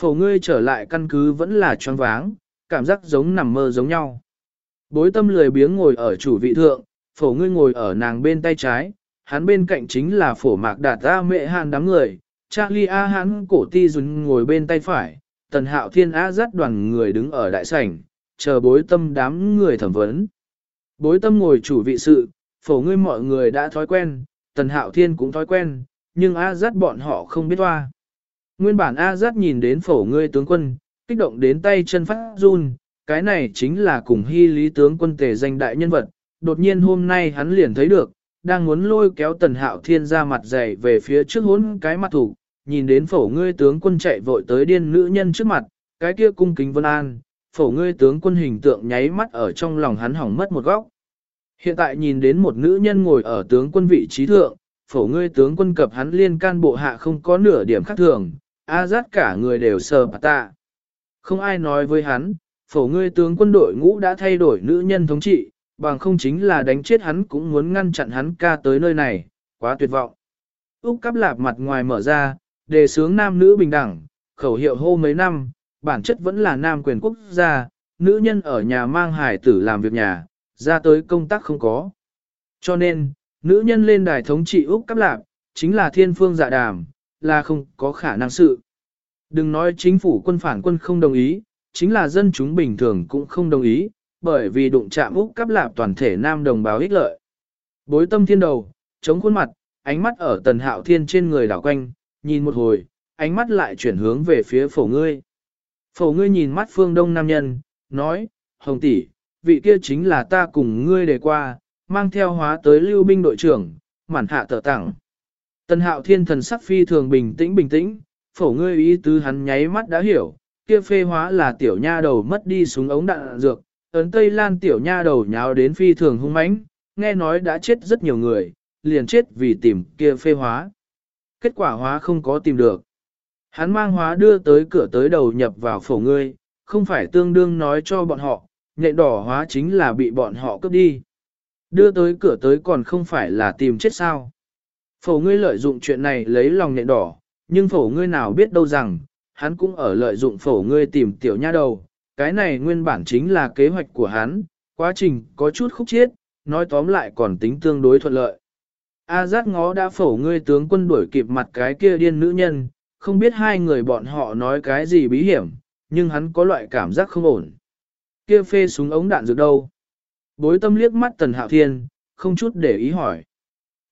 S1: Phổ ngươi trở lại căn cứ vẫn là choáng váng, cảm giác giống nằm mơ giống nhau. Bối tâm lười biếng ngồi ở chủ vị thượng, phổ ngươi ngồi ở nàng bên tay trái, hắn bên cạnh chính là phổ mạc đạt ra mệ hàn đám người, Charlie A hắn cổ ti dùn ngồi bên tay phải, tần hạo thiên A dắt đoàn người đứng ở đại sảnh, chờ bối tâm đám người thẩm vấn. Bối tâm ngồi chủ vị sự, phổ ngươi mọi người đã thói quen, tần hạo thiên cũng thói quen, nhưng A dắt bọn họ không biết hoa. Nguyên bản A dắt nhìn đến phổ ngươi tướng quân, kích động đến tay chân phát run, cái này chính là cùng hy lý tướng quân tề danh đại nhân vật, đột nhiên hôm nay hắn liền thấy được, đang muốn lôi kéo tần hạo thiên ra mặt dày về phía trước hốn cái mặt thủ, nhìn đến phổ ngươi tướng quân chạy vội tới điên nữ nhân trước mặt, cái kia cung kính vân an, phổ ngươi tướng quân hình tượng nháy mắt ở trong lòng hắn hỏng mất một góc. Hiện tại nhìn đến một nữ nhân ngồi ở tướng quân vị trí thượng, phổ ngươi tướng quân cập hắn liên can bộ hạ không có nửa điểm khác thường, a rát cả người đều sờ bà ta Không ai nói với hắn, phổ ngươi tướng quân đội ngũ đã thay đổi nữ nhân thống trị, bằng không chính là đánh chết hắn cũng muốn ngăn chặn hắn ca tới nơi này, quá tuyệt vọng. Úc cắp lạp mặt ngoài mở ra, đề sướng nam nữ bình đẳng, khẩu hiệu hô mấy năm, bản chất vẫn là nam quyền quốc gia, nữ nhân ở nhà mang hải tử làm việc nhà, ra tới công tác không có. Cho nên, nữ nhân lên đài thống trị Úc cắp lạp, chính là thiên phương dạ đàm, là không có khả năng sự. Đừng nói chính phủ quân phản quân không đồng ý, chính là dân chúng bình thường cũng không đồng ý, bởi vì đụng chạm Úc cắp lạp toàn thể nam đồng bào ích lợi. Bối tâm thiên đầu, chống khuôn mặt, ánh mắt ở tần hạo thiên trên người đảo quanh, nhìn một hồi, ánh mắt lại chuyển hướng về phía phổ ngươi. Phổ ngươi nhìn mắt phương đông nam nhân, nói, hồng tỷ, vị kia chính là ta cùng ngươi đề qua, mang theo hóa tới lưu binh đội trưởng, mản hạ tờ tặng. tân hạo thiên thần sắc phi thường bình tĩnh bình tĩnh, phổ ngươi ý tứ hắn nháy mắt đã hiểu, kia phê hóa là tiểu nha đầu mất đi súng ống đạn dược, ấn Tây Lan tiểu nha đầu nháo đến phi thường hung mãnh, nghe nói đã chết rất nhiều người, liền chết vì tìm kia phê hóa. Kết quả hóa không có tìm được. Hắn mang hóa đưa tới cửa tới đầu nhập vào phổ ngươi, không phải tương đương nói cho bọn họ, nhện đỏ hóa chính là bị bọn họ cướp đi. Đưa tới cửa tới còn không phải là tìm chết sao. Phổ ngươi lợi dụng chuyện này lấy lòng nhện đỏ, nhưng phổ ngươi nào biết đâu rằng, hắn cũng ở lợi dụng phổ ngươi tìm tiểu nha đầu, cái này nguyên bản chính là kế hoạch của hắn, quá trình có chút khúc chiết, nói tóm lại còn tính tương đối thuận lợi. A giác ngó đã phổ ngươi tướng quân đuổi kịp mặt cái kia điên nữ nhân, không biết hai người bọn họ nói cái gì bí hiểm, nhưng hắn có loại cảm giác không ổn. Kia phê súng ống đạn dược đâu? Bối tâm liếc mắt Tần Hạo Thiên, không chút để ý hỏi.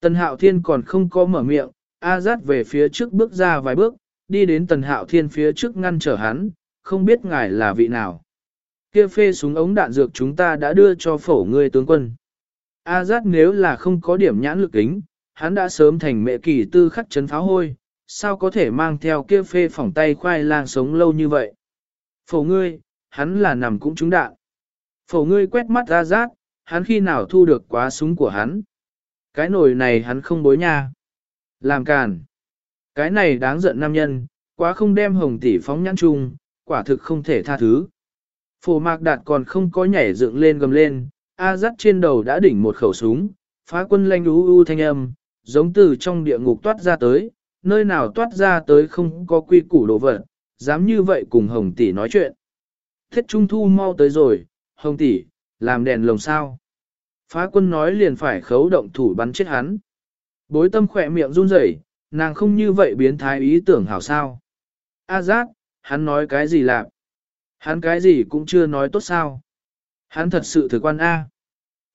S1: Tần Hạo Thiên còn không có mở miệng, A giác về phía trước bước ra vài bước, đi đến Tần Hạo Thiên phía trước ngăn trở hắn, không biết ngài là vị nào. Kia phê súng ống đạn dược chúng ta đã đưa cho phổ ngươi tướng quân. A giác nếu là không có điểm nhãn lực kính, hắn đã sớm thành mẹ kỳ tư khắc chấn pháo hôi, sao có thể mang theo kia phê phỏng tay khoai lang sống lâu như vậy. Phổ ngươi, hắn là nằm cũng trúng đạn. Phổ ngươi quét mắt ra rát hắn khi nào thu được quá súng của hắn. Cái nồi này hắn không bối nha. Làm càn. Cái này đáng giận nam nhân, quá không đem hồng tỷ phóng nhãn chung, quả thực không thể tha thứ. Phổ mạc đạt còn không có nhảy dựng lên gầm lên, A dắt trên đầu đã đỉnh một khẩu súng, phá quân lanh ú u thanh âm, giống từ trong địa ngục toát ra tới, nơi nào toát ra tới không có quy củ đồ vật, dám như vậy cùng Hồng tỷ nói chuyện. Thiết Trung Thu mau tới rồi, Hồng tỷ, làm đèn lồng sao. Phá quân nói liền phải khấu động thủ bắn chết hắn. Bối tâm khỏe miệng run rẩy, nàng không như vậy biến thái ý tưởng hảo sao. A giác, hắn nói cái gì lạc? Hắn cái gì cũng chưa nói tốt sao. Hắn thật sự thực quan A.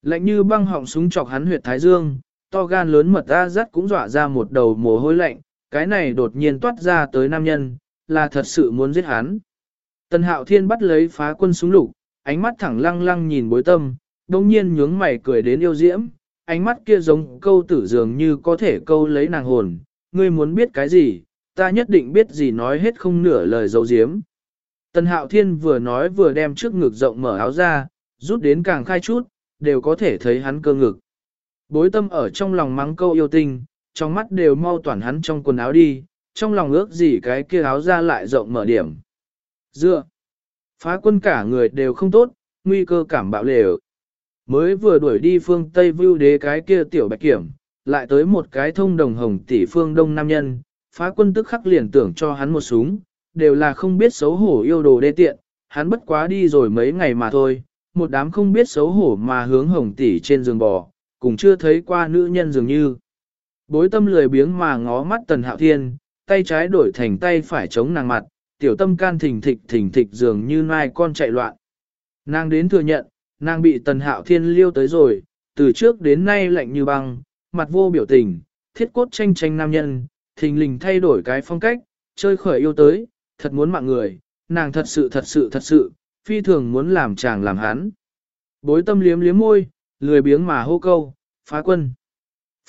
S1: Lạnh như băng họng súng chọc hắn huyệt thái dương, to gan lớn mật A dắt cũng dọa ra một đầu mồ hôi lạnh, cái này đột nhiên toát ra tới nam nhân, là thật sự muốn giết hắn. Tần hạo thiên bắt lấy phá quân súng lục, ánh mắt thẳng lăng lăng nhìn bối tâm, đồng nhiên nhướng mày cười đến yêu diễm, ánh mắt kia giống câu tử dường như có thể câu lấy nàng hồn, ngươi muốn biết cái gì, ta nhất định biết gì nói hết không nửa lời dấu diếm. Tần hạo thiên vừa nói vừa đem trước ngực rộng mở áo ra, rút đến càng khai chút, đều có thể thấy hắn cơ ngực. Bối tâm ở trong lòng mắng câu yêu tinh, trong mắt đều mau toàn hắn trong quần áo đi, trong lòng ước gì cái kia áo ra lại rộng mở điểm. Dựa, phá quân cả người đều không tốt, nguy cơ cảm bạo lều. Mới vừa đuổi đi phương Tây Vưu đế cái kia tiểu bạch kiểm, lại tới một cái thông đồng hồng tỷ phương đông nam nhân, phá quân tức khắc liền tưởng cho hắn một súng, đều là không biết xấu hổ yêu đồ đê tiện, hắn bất quá đi rồi mấy ngày mà thôi, một đám không biết xấu hổ mà hướng hồng tỷ trên giường bò, cũng chưa thấy qua nữ nhân dường như. Bối tâm lười biếng mà ngó mắt tần hạo thiên, tay trái đổi thành tay phải chống nàng mặt, tiểu tâm can thỉnh thịch thỉnh thịch dường như nai con chạy loạn. Nàng đến thừa nhận, nàng bị tần hạo thiên liêu tới rồi, từ trước đến nay lạnh như băng, mặt vô biểu tình, thiết cốt tranh tranh nam nhân, thình lình thay đổi cái phong cách, chơi khởi yêu tới, thật muốn mạng người, nàng thật sự thật sự thật sự, phi thường muốn làm chàng làm hắn. Bối tâm liếm liếm môi, lười biếng mà hô câu, phá quân.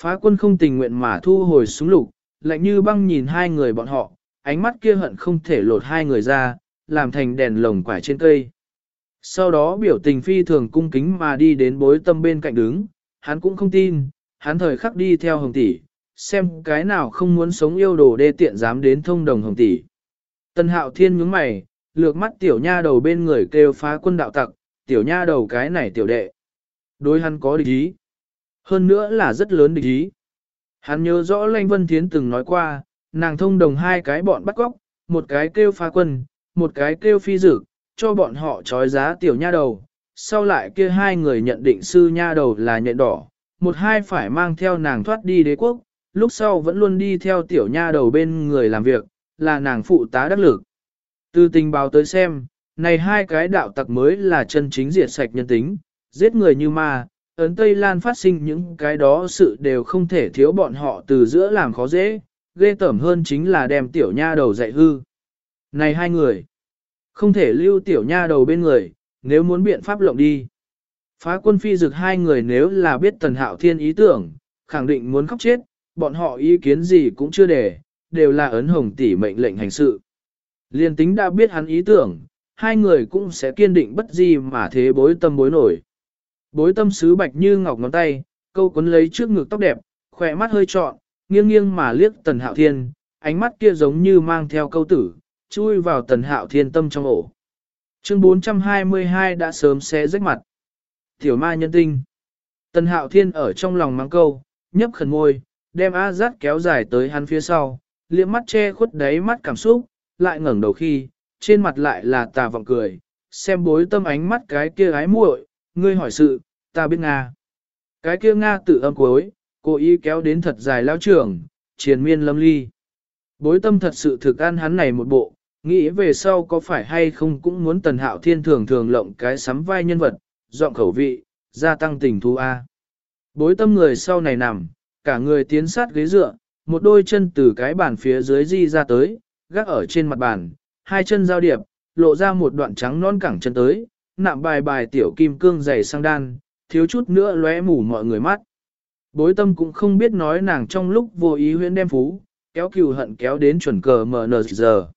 S1: Phá quân không tình nguyện mà thu hồi súng lục, lạnh như băng nhìn hai người bọn họ, ánh mắt kia hận không thể lột hai người ra, làm thành đèn lồng quải trên cây. Sau đó biểu tình phi thường cung kính mà đi đến bối tâm bên cạnh đứng, hắn cũng không tin, hắn thời khắc đi theo hồng tỷ, xem cái nào không muốn sống yêu đồ đê tiện dám đến thông đồng hồng tỷ. Tân hạo thiên nhướng mày, lược mắt tiểu nha đầu bên người kêu phá quân đạo tặc, tiểu nha đầu cái này tiểu đệ. Đối hắn có địch ý. Hơn nữa là rất lớn địch ý. Hắn nhớ rõ Lanh Vân Thiến từng nói qua, nàng thông đồng hai cái bọn bắt cóc, một cái kêu phá quân, một cái kêu phi dực, cho bọn họ trói giá tiểu nha đầu. Sau lại kia hai người nhận định sư nha đầu là nhện đỏ, một hai phải mang theo nàng thoát đi đế quốc, lúc sau vẫn luôn đi theo tiểu nha đầu bên người làm việc, là nàng phụ tá đắc lực. Từ tình báo tới xem, này hai cái đạo tặc mới là chân chính diệt sạch nhân tính, giết người như ma, ấn Tây Lan phát sinh những cái đó sự đều không thể thiếu bọn họ từ giữa làm khó dễ, ghê tởm hơn chính là đem tiểu nha đầu dạy hư. Này hai người, không thể lưu tiểu nha đầu bên người, nếu muốn biện pháp lộng đi. Phá quân phi dực hai người nếu là biết tần hạo thiên ý tưởng, khẳng định muốn khóc chết, bọn họ ý kiến gì cũng chưa để, đều là ấn hồng tỷ mệnh lệnh hành sự. Liên tính đã biết hắn ý tưởng, hai người cũng sẽ kiên định bất gì mà thế bối tâm bối nổi. Bối tâm sứ bạch như ngọc ngón tay, câu cuốn lấy trước ngực tóc đẹp, khỏe mắt hơi trọn, nghiêng nghiêng mà liếc tần hạo thiên, ánh mắt kia giống như mang theo câu tử, chui vào tần hạo thiên tâm trong ổ. Chương 422 đã sớm xé rách mặt. Tiểu ma nhân tinh. Tần hạo thiên ở trong lòng mang câu, nhấp khẩn môi, đem A dắt kéo dài tới hắn phía sau, liếc mắt che khuất đáy mắt cảm xúc, lại ngẩng đầu khi, trên mặt lại là tà vọng cười, xem bối tâm ánh mắt cái kia gái muội, ngươi hỏi sự, ta biết Nga. Cái kia Nga tự âm cuối, cố ý kéo đến thật dài lao trưởng, triền miên lâm ly. Bối tâm thật sự thực ăn hắn này một bộ, nghĩ về sau có phải hay không cũng muốn tần hạo thiên thường thường lộng cái sắm vai nhân vật, dọn khẩu vị, gia tăng tình thú A. Bối tâm người sau này nằm, cả người tiến sát ghế dựa, một đôi chân từ cái bàn phía dưới di ra tới, gác ở trên mặt bàn, hai chân giao điệp, lộ ra một đoạn trắng non cẳng chân tới, nạm bài bài tiểu kim cương dày sang đan, thiếu chút nữa lóe mù mọi người mắt. Bối tâm cũng không biết nói nàng trong lúc vô ý huyễn đem phú, kéo cừu hận kéo đến chuẩn cờ mở nờ giờ.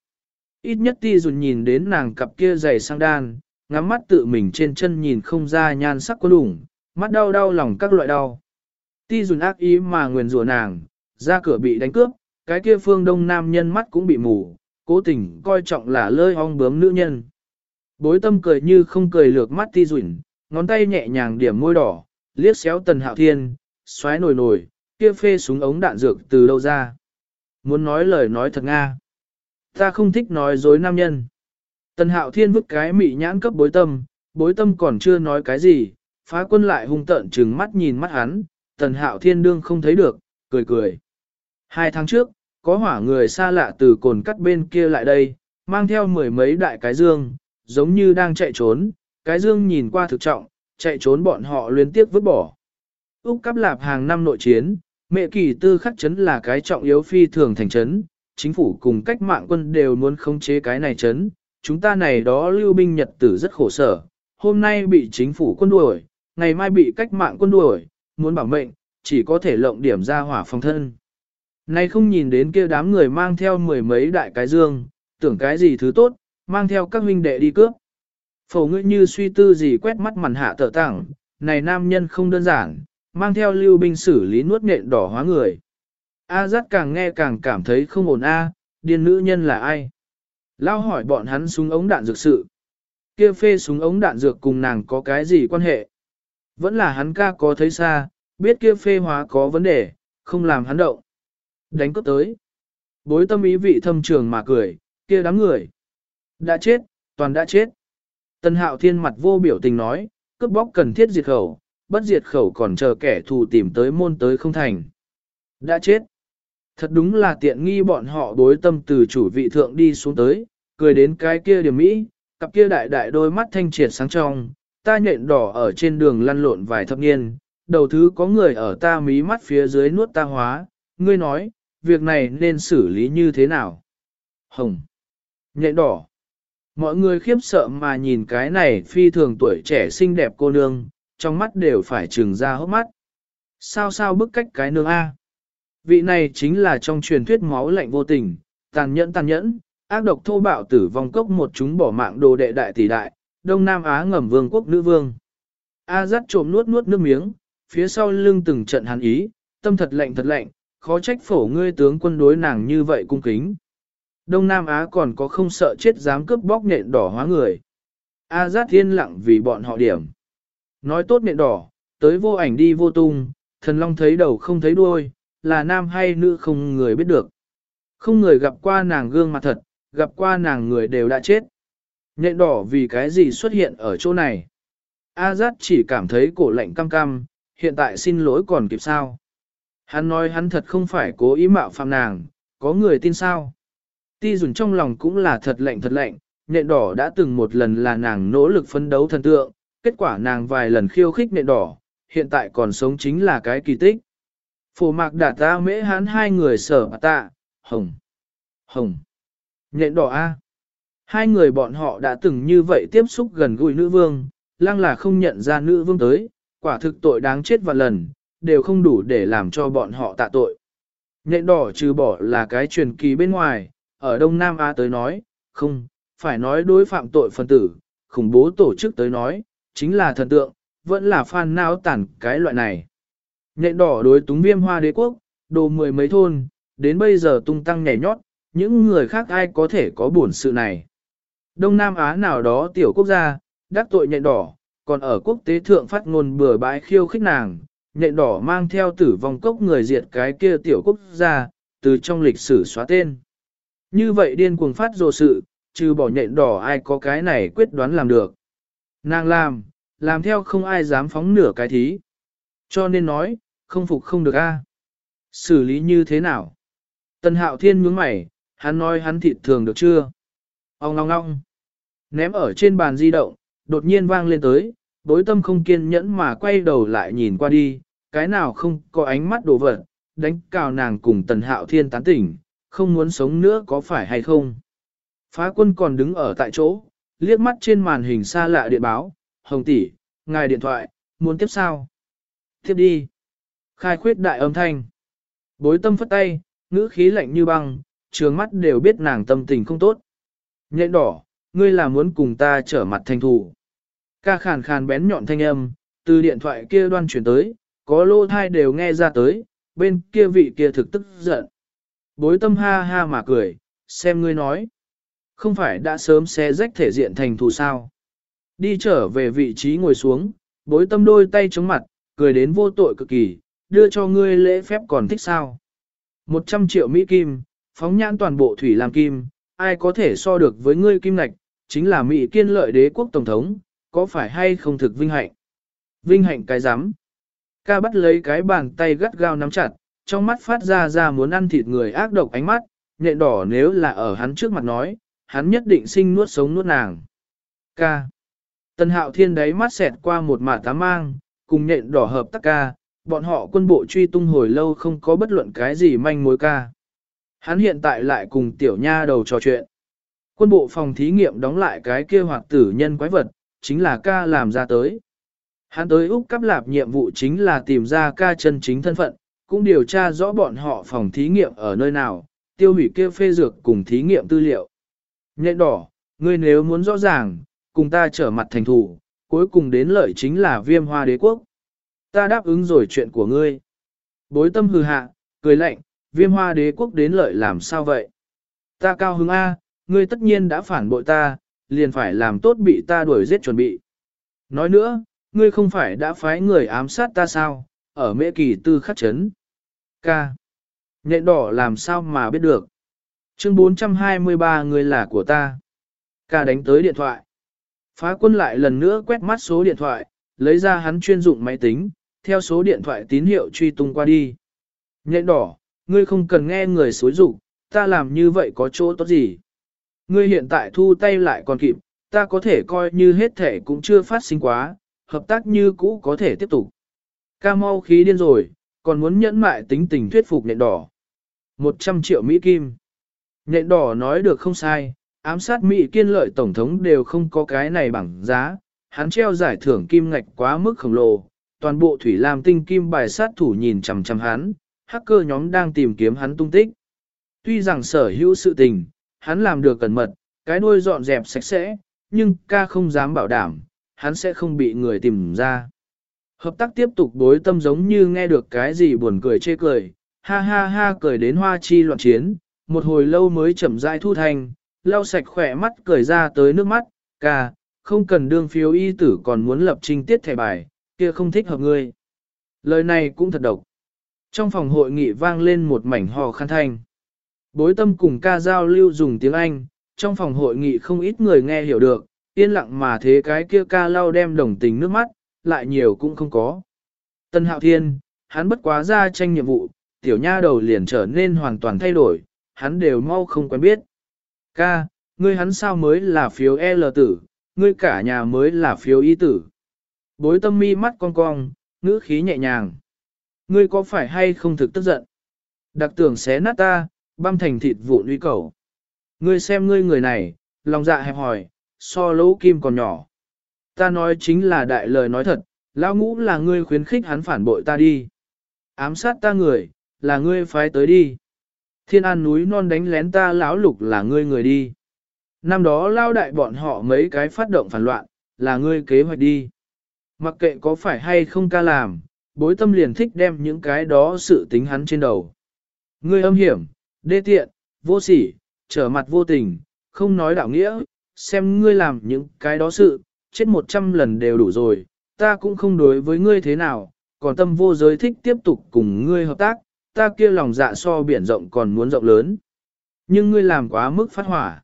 S1: Ít nhất ti dùn nhìn đến nàng cặp kia dày sang đan, ngắm mắt tự mình trên chân nhìn không ra nhan sắc có đủng, mắt đau đau lòng các loại đau. Ti dùn ác ý mà nguyền rủa nàng, ra cửa bị đánh cướp, cái kia phương đông nam nhân mắt cũng bị mù, cố tình coi trọng là lơi ong bướm nữ nhân. Bối tâm cười như không cười lược mắt ti rủn, ngón tay nhẹ nhàng điểm môi đỏ, liếc xéo tần hạo thiên, xoáy nổi nổi, kia phê súng ống đạn dược từ đâu ra. Muốn nói lời nói thật Nga. Ta không thích nói dối nam nhân. Tần hạo thiên vứt cái mị nhãn cấp bối tâm, bối tâm còn chưa nói cái gì, phá quân lại hung tợn trừng mắt nhìn mắt hắn, tần hạo thiên đương không thấy được, cười cười. Hai tháng trước, có hỏa người xa lạ từ cồn cắt bên kia lại đây, mang theo mười mấy đại cái dương, giống như đang chạy trốn, cái dương nhìn qua thực trọng, chạy trốn bọn họ liên tiếp vứt bỏ. Úc cắp lạp hàng năm nội chiến, mẹ kỳ tư khắc chấn là cái trọng yếu phi thường thành chấn, chính phủ cùng cách mạng quân đều muốn khống chế cái này chấn, chúng ta này đó lưu binh nhật tử rất khổ sở, hôm nay bị chính phủ quân đuổi, ngày mai bị cách mạng quân đuổi, muốn bảo mệnh, chỉ có thể lộng điểm ra hỏa phòng thân. Nay không nhìn đến kia đám người mang theo mười mấy đại cái dương, tưởng cái gì thứ tốt, mang theo các huynh đệ đi cướp. Phổ ngữ như suy tư gì quét mắt màn hạ tở tảng, này nam nhân không đơn giản, mang theo lưu binh xử lý nuốt nện đỏ hóa người. A dắt càng nghe càng cảm thấy không ổn a, điên nữ nhân là ai? Lao hỏi bọn hắn súng ống đạn dược sự. Kia phê súng ống đạn dược cùng nàng có cái gì quan hệ? Vẫn là hắn ca có thấy xa, biết kia phê hóa có vấn đề, không làm hắn động. Đánh cướp tới. Bối tâm ý vị thâm trường mà cười, kia đám người. Đã chết, toàn đã chết. Tân hạo thiên mặt vô biểu tình nói, cướp bóc cần thiết diệt khẩu, bất diệt khẩu còn chờ kẻ thù tìm tới môn tới không thành. Đã chết. Thật đúng là tiện nghi bọn họ đối tâm từ chủ vị thượng đi xuống tới, cười đến cái kia điểm mỹ, cặp kia đại đại đôi mắt thanh triệt sáng trong, ta nhện đỏ ở trên đường lăn lộn vài thập niên, đầu thứ có người ở ta mí mắt phía dưới nuốt ta hóa, ngươi nói, việc này nên xử lý như thế nào? Hồng. Nhện đỏ. Mọi người khiếp sợ mà nhìn cái này phi thường tuổi trẻ xinh đẹp cô nương, trong mắt đều phải trừng ra hốc mắt. Sao sao bức cách cái nương A? Vị này chính là trong truyền thuyết máu lạnh vô tình, tàn nhẫn tàn nhẫn, ác độc thô bạo tử vong cốc một chúng bỏ mạng đồ đệ đại tỷ đại, Đông Nam Á ngầm vương quốc nữ vương. A dắt trộm nuốt nuốt nước miếng, phía sau lưng từng trận hắn ý, tâm thật lạnh thật lạnh, khó trách phổ ngươi tướng quân đối nàng như vậy cung kính. Đông Nam Á còn có không sợ chết dám cướp bóc nện đỏ hóa người. A giác thiên lặng vì bọn họ điểm. Nói tốt nện đỏ, tới vô ảnh đi vô tung, thần long thấy đầu không thấy đuôi, là nam hay nữ không người biết được. Không người gặp qua nàng gương mặt thật, gặp qua nàng người đều đã chết. Nhện đỏ vì cái gì xuất hiện ở chỗ này. A giác chỉ cảm thấy cổ lạnh cam cam, hiện tại xin lỗi còn kịp sao. Hắn nói hắn thật không phải cố ý mạo phạm nàng, có người tin sao. Ti dùn trong lòng cũng là thật lạnh thật lạnh, nện đỏ đã từng một lần là nàng nỗ lực phấn đấu thần tượng, kết quả nàng vài lần khiêu khích nện đỏ, hiện tại còn sống chính là cái kỳ tích. Phổ mạc đả ta mễ hán hai người sở tạ, hồng, hồng, nện đỏ A. Hai người bọn họ đã từng như vậy tiếp xúc gần gũi nữ vương, lăng là không nhận ra nữ vương tới, quả thực tội đáng chết vạn lần, đều không đủ để làm cho bọn họ tạ tội. Nhện đỏ trừ bỏ là cái truyền kỳ bên ngoài, ở Đông Nam Á tới nói, không, phải nói đối phạm tội phân tử, khủng bố tổ chức tới nói, chính là thần tượng, vẫn là phan nao tản cái loại này. Nhện đỏ đối túng viêm hoa đế quốc, đồ mười mấy thôn, đến bây giờ tung tăng nhảy nhót, những người khác ai có thể có buồn sự này. Đông Nam Á nào đó tiểu quốc gia, đắc tội nhện đỏ, còn ở quốc tế thượng phát ngôn bừa bãi khiêu khích nàng, nhện đỏ mang theo tử vong cốc người diệt cái kia tiểu quốc gia, từ trong lịch sử xóa tên. Như vậy điên cuồng phát dồ sự, trừ bỏ nhện đỏ ai có cái này quyết đoán làm được. Nàng làm, làm theo không ai dám phóng nửa cái thí. Cho nên nói, không phục không được a. Xử lý như thế nào? Tần hạo thiên nhướng mày, hắn nói hắn thịt thường được chưa? Ông ngong ngong. Ném ở trên bàn di động, đột nhiên vang lên tới, đối tâm không kiên nhẫn mà quay đầu lại nhìn qua đi, cái nào không có ánh mắt đồ vật, đánh cào nàng cùng tần hạo thiên tán tỉnh, không muốn sống nữa có phải hay không. Phá quân còn đứng ở tại chỗ, liếc mắt trên màn hình xa lạ điện báo, hồng tỷ, ngài điện thoại, muốn tiếp sao? Tiếp đi. Khai khuyết đại âm thanh. Bối tâm phất tay, ngữ khí lạnh như băng, trường mắt đều biết nàng tâm tình không tốt. Nhện đỏ, ngươi là muốn cùng ta trở mặt thành thủ. Ca khàn khàn bén nhọn thanh âm, từ điện thoại kia đoan chuyển tới, có lô thai đều nghe ra tới, bên kia vị kia thực tức giận. Bối tâm ha ha mà cười, xem ngươi nói. Không phải đã sớm xé rách thể diện thành thù sao. Đi trở về vị trí ngồi xuống, bối tâm đôi tay chống mặt, cười đến vô tội cực kỳ, đưa cho ngươi lễ phép còn thích sao. 100 triệu Mỹ Kim, phóng nhãn toàn bộ thủy làm kim, ai có thể so được với ngươi kim ngạch, chính là Mỹ kiên lợi đế quốc tổng thống, có phải hay không thực vinh hạnh? Vinh hạnh cái giám. Ca bắt lấy cái bàn tay gắt gao nắm chặt, trong mắt phát ra ra muốn ăn thịt người ác độc ánh mắt, nhện đỏ nếu là ở hắn trước mặt nói, hắn nhất định sinh nuốt sống nuốt nàng. Ca. Tân hạo thiên đáy mắt xẹt qua một mả tá mang, cùng nhện đỏ hợp tác ca, bọn họ quân bộ truy tung hồi lâu không có bất luận cái gì manh mối ca. Hắn hiện tại lại cùng tiểu nha đầu trò chuyện. Quân bộ phòng thí nghiệm đóng lại cái kia hoạt tử nhân quái vật, chính là ca làm ra tới. Hắn tới Úc cắp lạp nhiệm vụ chính là tìm ra ca chân chính thân phận, cũng điều tra rõ bọn họ phòng thí nghiệm ở nơi nào, tiêu hủy kia phê dược cùng thí nghiệm tư liệu. Nhện đỏ, ngươi nếu muốn rõ ràng, cùng ta trở mặt thành thủ, cuối cùng đến lợi chính là viêm hoa đế quốc. Ta đáp ứng rồi chuyện của ngươi. Bối tâm hừ hạ, cười lạnh, viêm hoa đế quốc đến lợi làm sao vậy? Ta cao hứng A, ngươi tất nhiên đã phản bội ta, liền phải làm tốt bị ta đuổi giết chuẩn bị. Nói nữa, ngươi không phải đã phái người ám sát ta sao, ở mễ kỳ tư khắc chấn. Ca. Nhện đỏ làm sao mà biết được. Chương 423 người là của ta. Ca đánh tới điện thoại. Phá quân lại lần nữa quét mắt số điện thoại, lấy ra hắn chuyên dụng máy tính, theo số điện thoại tín hiệu truy tung qua đi. Nhện đỏ, ngươi không cần nghe người xối rụng, ta làm như vậy có chỗ tốt gì. Ngươi hiện tại thu tay lại còn kịp, ta có thể coi như hết thể cũng chưa phát sinh quá, hợp tác như cũ có thể tiếp tục. Ca mau khí điên rồi, còn muốn nhẫn mại tính tình thuyết phục nhện đỏ. 100 triệu Mỹ Kim. Nhện đỏ nói được không sai, ám sát Mỹ kiên lợi Tổng thống đều không có cái này bằng giá, hắn treo giải thưởng kim ngạch quá mức khổng lồ, toàn bộ thủy lam tinh kim bài sát thủ nhìn chằm chằm hắn, hacker nhóm đang tìm kiếm hắn tung tích. Tuy rằng sở hữu sự tình, hắn làm được cẩn mật, cái đuôi dọn dẹp sạch sẽ, nhưng ca không dám bảo đảm, hắn sẽ không bị người tìm ra. Hợp tác tiếp tục đối tâm giống như nghe được cái gì buồn cười chê cười, ha ha ha cười đến hoa chi loạn chiến, một hồi lâu mới chậm rãi thu thành, lau sạch khỏe mắt cười ra tới nước mắt, ca, không cần đương phiếu y tử còn muốn lập trình tiết thẻ bài, kia không thích hợp ngươi. Lời này cũng thật độc. Trong phòng hội nghị vang lên một mảnh hò khăn thanh. Bối tâm cùng ca giao lưu dùng tiếng Anh, trong phòng hội nghị không ít người nghe hiểu được, yên lặng mà thế cái kia ca lau đem đồng tình nước mắt, lại nhiều cũng không có. Tân Hạo Thiên, hắn bất quá ra tranh nhiệm vụ, tiểu nha đầu liền trở nên hoàn toàn thay đổi, hắn đều mau không quen biết. Ca, ngươi hắn sao mới là phiếu L tử, ngươi cả nhà mới là phiếu y tử. Bối tâm mi mắt cong cong, ngữ khí nhẹ nhàng. Ngươi có phải hay không thực tức giận? Đặc tưởng xé nát ta, băm thành thịt vụn uy cầu. Ngươi xem ngươi người này, lòng dạ hẹp hỏi, so lỗ kim còn nhỏ. Ta nói chính là đại lời nói thật, lão ngũ là ngươi khuyến khích hắn phản bội ta đi. Ám sát ta người, là ngươi phái tới đi. Thiên an núi non đánh lén ta lão lục là ngươi người đi. Năm đó lao đại bọn họ mấy cái phát động phản loạn, là ngươi kế hoạch đi. Mặc kệ có phải hay không ca làm, bối tâm liền thích đem những cái đó sự tính hắn trên đầu. Ngươi âm hiểm, đê tiện, vô sỉ, trở mặt vô tình, không nói đạo nghĩa, xem ngươi làm những cái đó sự, chết một trăm lần đều đủ rồi, ta cũng không đối với ngươi thế nào, còn tâm vô giới thích tiếp tục cùng ngươi hợp tác, ta kia lòng dạ so biển rộng còn muốn rộng lớn. Nhưng ngươi làm quá mức phát hỏa.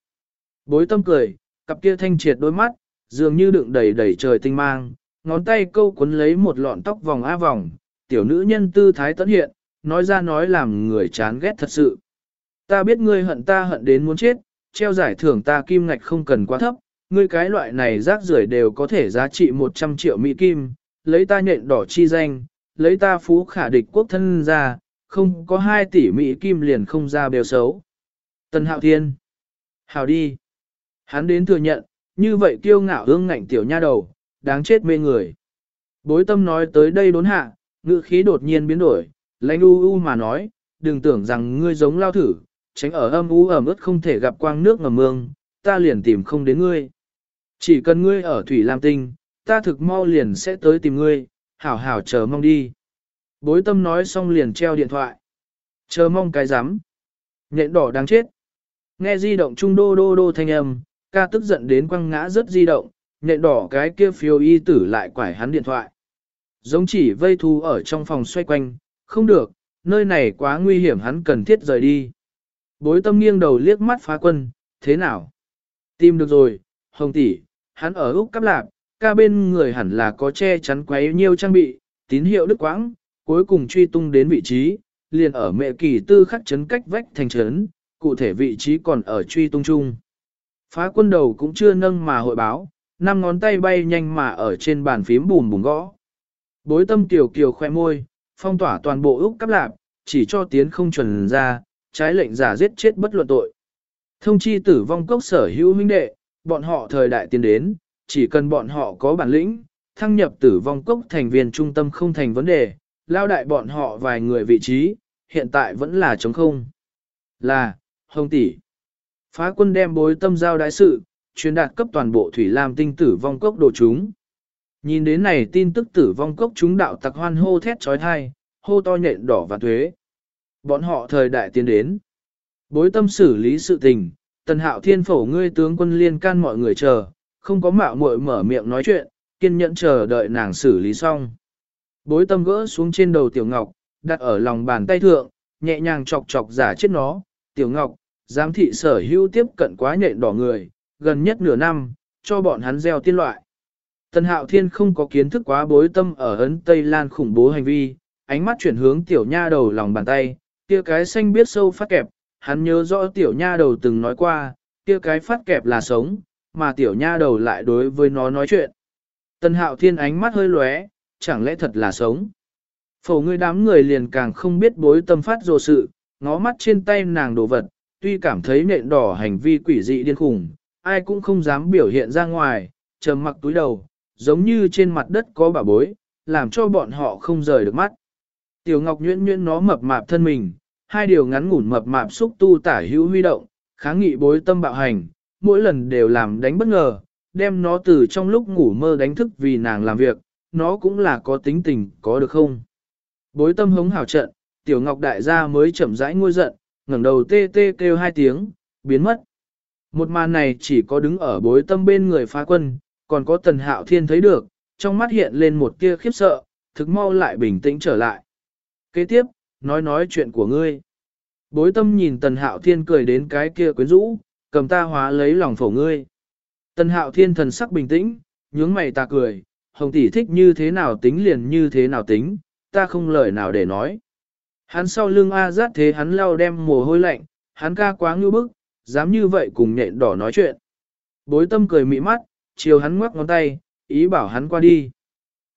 S1: Bối tâm cười, cặp kia thanh triệt đôi mắt, dường như đựng đầy đầy trời tinh mang, ngón tay câu cuốn lấy một lọn tóc vòng á vòng, tiểu nữ nhân tư thái tấn hiện, nói ra nói làm người chán ghét thật sự. Ta biết ngươi hận ta hận đến muốn chết, treo giải thưởng ta kim ngạch không cần quá thấp, ngươi cái loại này rác rưởi đều có thể giá trị 100 triệu Mỹ kim, lấy ta nhện đỏ chi danh, lấy ta phú khả địch quốc thân ra, không có 2 tỷ Mỹ kim liền không ra bèo xấu. Tân Hạo Thiên Hào đi Hắn đến thừa nhận, như vậy kiêu ngạo ương ngạnh tiểu nha đầu, đáng chết mê người. Bối tâm nói tới đây đốn hạ, ngữ khí đột nhiên biến đổi, lãnh u u mà nói, đừng tưởng rằng ngươi giống lao thử, tránh ở âm u ẩm ướt không thể gặp quang nước ngầm mương, ta liền tìm không đến ngươi. Chỉ cần ngươi ở Thủy Lam Tinh, ta thực mau liền sẽ tới tìm ngươi, hảo hảo chờ mong đi. Bối tâm nói xong liền treo điện thoại. Chờ mong cái rắm Nhện đỏ đáng chết. Nghe di động trung đô đô đô thanh âm, ca tức giận đến quăng ngã rất di động, nhện đỏ cái kia phiêu y tử lại quải hắn điện thoại. Giống chỉ vây thu ở trong phòng xoay quanh, không được, nơi này quá nguy hiểm hắn cần thiết rời đi. Bối tâm nghiêng đầu liếc mắt phá quân, thế nào? Tìm được rồi, hồng tỷ, hắn ở Úc Cáp lạp, ca bên người hẳn là có che chắn quấy nhiều trang bị, tín hiệu đức quãng, cuối cùng truy tung đến vị trí, liền ở mẹ kỳ tư khắc chấn cách vách thành trấn, cụ thể vị trí còn ở truy tung chung. Phá quân đầu cũng chưa nâng mà hội báo, năm ngón tay bay nhanh mà ở trên bàn phím bùm bùm gõ. Bối tâm tiểu kiều khoe môi, phong tỏa toàn bộ Úc Cáp lạp, chỉ cho tiến không chuẩn ra, trái lệnh giả giết chết bất luận tội. Thông chi tử vong cốc sở hữu huynh đệ, bọn họ thời đại tiến đến, chỉ cần bọn họ có bản lĩnh, thăng nhập tử vong cốc thành viên trung tâm không thành vấn đề, lao đại bọn họ vài người vị trí, hiện tại vẫn là trống không. Là, hồng tỷ. Phá quân đem bối tâm giao đại sự, truyền đạt cấp toàn bộ thủy lam tinh tử vong cốc đồ chúng. Nhìn đến này tin tức tử vong cốc chúng đạo tặc hoan hô thét trói thai, hô to nhện đỏ và thuế. Bọn họ thời đại tiến đến. Bối tâm xử lý sự tình, tần hạo thiên phổ ngươi tướng quân liên can mọi người chờ, không có mạo muội mở miệng nói chuyện, kiên nhẫn chờ đợi nàng xử lý xong. Bối tâm gỡ xuống trên đầu tiểu ngọc, đặt ở lòng bàn tay thượng, nhẹ nhàng chọc chọc giả chết nó, tiểu ngọc, giám thị sở hữu tiếp cận quá nhện đỏ người, gần nhất nửa năm, cho bọn hắn gieo tiên loại. Tần hạo thiên không có kiến thức quá bối tâm ở ấn Tây Lan khủng bố hành vi, ánh mắt chuyển hướng tiểu nha đầu lòng bàn tay, kia cái xanh biết sâu phát kẹp, hắn nhớ rõ tiểu nha đầu từng nói qua, kia cái phát kẹp là sống, mà tiểu nha đầu lại đối với nó nói chuyện. Tần hạo thiên ánh mắt hơi lóe, chẳng lẽ thật là sống. Phổ ngươi đám người liền càng không biết bối tâm phát dồ sự, ngó mắt trên tay nàng đồ vật, tuy cảm thấy nện đỏ hành vi quỷ dị điên khủng, ai cũng không dám biểu hiện ra ngoài, trầm mặc túi đầu, giống như trên mặt đất có bà bối, làm cho bọn họ không rời được mắt. Tiểu Ngọc nhuyễn nhuyễn nó mập mạp thân mình, hai điều ngắn ngủn mập mạp xúc tu tả hữu huy động, kháng nghị bối tâm bạo hành, mỗi lần đều làm đánh bất ngờ, đem nó từ trong lúc ngủ mơ đánh thức vì nàng làm việc, nó cũng là có tính tình, có được không? Bối tâm hống hào trận, tiểu ngọc đại gia mới chậm rãi ngôi giận, ngẩng đầu tê tê kêu hai tiếng, biến mất. Một màn này chỉ có đứng ở bối tâm bên người phá quân, còn có tần hạo thiên thấy được, trong mắt hiện lên một tia khiếp sợ, thực mau lại bình tĩnh trở lại. Kế tiếp, nói nói chuyện của ngươi. Bối tâm nhìn tần hạo thiên cười đến cái kia quyến rũ, cầm ta hóa lấy lòng phổ ngươi. Tần hạo thiên thần sắc bình tĩnh, nhướng mày ta cười, hồng tỷ thích như thế nào tính liền như thế nào tính, ta không lời nào để nói. Hắn sau lưng A rát thế hắn lau đem mồ hôi lạnh, hắn ca quá ngưu bức, dám như vậy cùng nhện đỏ nói chuyện. Bối tâm cười mị mắt, chiều hắn ngoắc ngón tay, ý bảo hắn qua đi.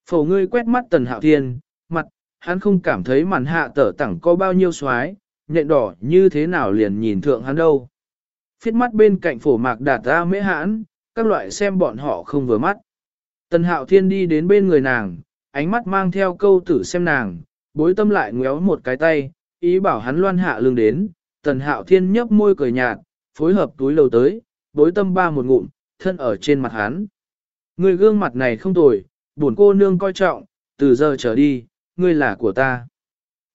S1: Phổ ngươi quét mắt tần hạo thiên, hắn không cảm thấy màn hạ tở tẳng có bao nhiêu xoái, nhện đỏ như thế nào liền nhìn thượng hắn đâu. Phiết mắt bên cạnh phổ mạc đạt ra mễ hãn, các loại xem bọn họ không vừa mắt. Tần hạo thiên đi đến bên người nàng, ánh mắt mang theo câu tử xem nàng, bối tâm lại ngéo một cái tay, ý bảo hắn loan hạ lưng đến, tần hạo thiên nhấp môi cười nhạt, phối hợp túi lầu tới, bối tâm ba một ngụm, thân ở trên mặt hắn. Người gương mặt này không tồi, buồn cô nương coi trọng, từ giờ trở đi, ngươi là của ta.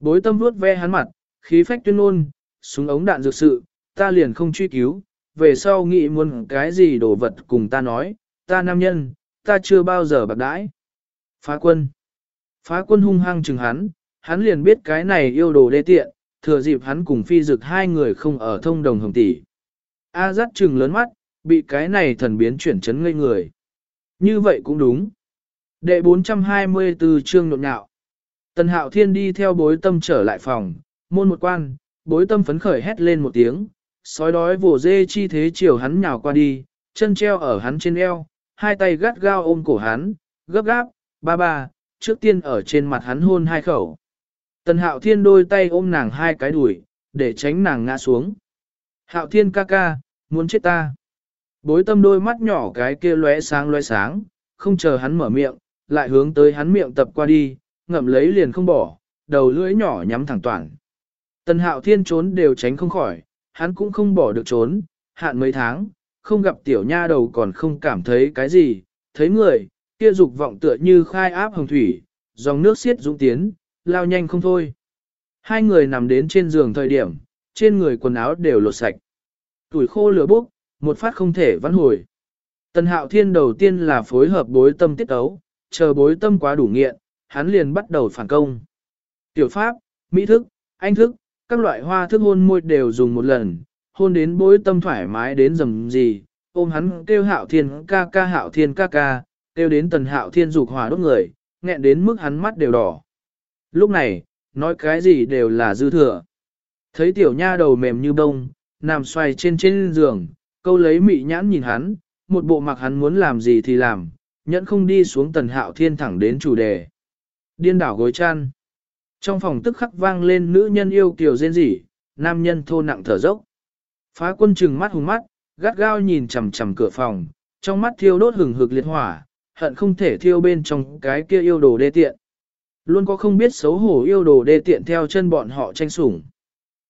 S1: Bối tâm vuốt ve hắn mặt, khí phách tuyên ôn, súng ống đạn dược sự, ta liền không truy cứu, về sau nghĩ muốn cái gì đồ vật cùng ta nói, ta nam nhân, ta chưa bao giờ bạc đãi. Phá quân. Phá quân hung hăng chừng hắn, hắn liền biết cái này yêu đồ đê tiện, thừa dịp hắn cùng phi dực hai người không ở thông đồng hồng tỷ. A dắt chừng lớn mắt, bị cái này thần biến chuyển chấn ngây người. Như vậy cũng đúng. Đệ 424 chương nhộn nhạo. Tần hạo thiên đi theo bối tâm trở lại phòng, môn một quan, bối tâm phấn khởi hét lên một tiếng, sói đói vồ dê chi thế chiều hắn nhào qua đi, chân treo ở hắn trên eo, hai tay gắt gao ôm cổ hắn, gấp gáp, ba ba, trước tiên ở trên mặt hắn hôn hai khẩu. Tần hạo thiên đôi tay ôm nàng hai cái đùi, để tránh nàng ngã xuống. Hạo thiên ca ca, muốn chết ta. Bối tâm đôi mắt nhỏ cái kia lóe sáng lóe sáng, không chờ hắn mở miệng, lại hướng tới hắn miệng tập qua đi, ngậm lấy liền không bỏ, đầu lưỡi nhỏ nhắm thẳng toàn. Tần hạo thiên trốn đều tránh không khỏi, hắn cũng không bỏ được trốn, hạn mấy tháng, không gặp tiểu nha đầu còn không cảm thấy cái gì, thấy người, kia dục vọng tựa như khai áp hồng thủy, dòng nước xiết dũng tiến, lao nhanh không thôi. Hai người nằm đến trên giường thời điểm, trên người quần áo đều lột sạch. Tuổi khô lửa bốc, một phát không thể vãn hồi. Tần hạo thiên đầu tiên là phối hợp bối tâm tiết ấu, chờ bối tâm quá đủ nghiện, hắn liền bắt đầu phản công. Tiểu pháp, mỹ thức, anh thức, các loại hoa thức hôn môi đều dùng một lần, hôn đến bối tâm thoải mái đến dầm gì, ôm hắn kêu hạo thiên ca ca hạo thiên ca ca, kêu đến tần hạo thiên dục hòa đốt người, nghẹn đến mức hắn mắt đều đỏ. Lúc này, nói cái gì đều là dư thừa. Thấy tiểu nha đầu mềm như bông, nằm xoay trên trên giường, câu lấy mị nhãn nhìn hắn, một bộ mặc hắn muốn làm gì thì làm, nhẫn không đi xuống tần hạo thiên thẳng đến chủ đề. Điên đảo gối chăn. Trong phòng tức khắc vang lên nữ nhân yêu kiều rên rỉ, nam nhân thô nặng thở dốc. Phá quân trừng mắt hùng mắt, gắt gao nhìn chằm chằm cửa phòng, trong mắt thiêu đốt hừng hực liệt hỏa, hận không thể thiêu bên trong cái kia yêu đồ đê tiện. Luôn có không biết xấu hổ yêu đồ đê tiện theo chân bọn họ tranh sủng.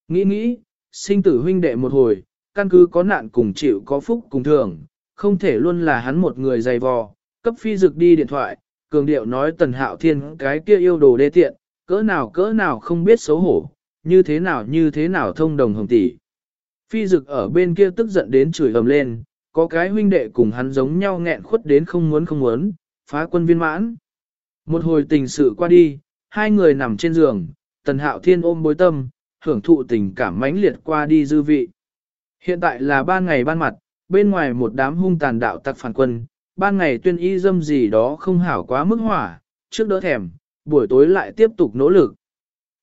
S1: Nghĩ nghĩ, sinh tử huynh đệ một hồi, căn cứ có nạn cùng chịu có phúc cùng thường, không thể luôn là hắn một người dày vò, cấp phi dực đi điện thoại, cường điệu nói tần hạo thiên cái kia yêu đồ đê tiện, cỡ nào cỡ nào không biết xấu hổ, như thế nào như thế nào thông đồng hồng tỷ. Phi dực ở bên kia tức giận đến chửi ầm lên, có cái huynh đệ cùng hắn giống nhau nghẹn khuất đến không muốn không muốn, phá quân viên mãn. Một hồi tình sự qua đi, hai người nằm trên giường, tần hạo thiên ôm bối tâm, hưởng thụ tình cảm mãnh liệt qua đi dư vị. Hiện tại là ban ngày ban mặt, bên ngoài một đám hung tàn đạo tặc phản quân, ban ngày tuyên y dâm gì đó không hảo quá mức hỏa, trước đỡ thèm, buổi tối lại tiếp tục nỗ lực.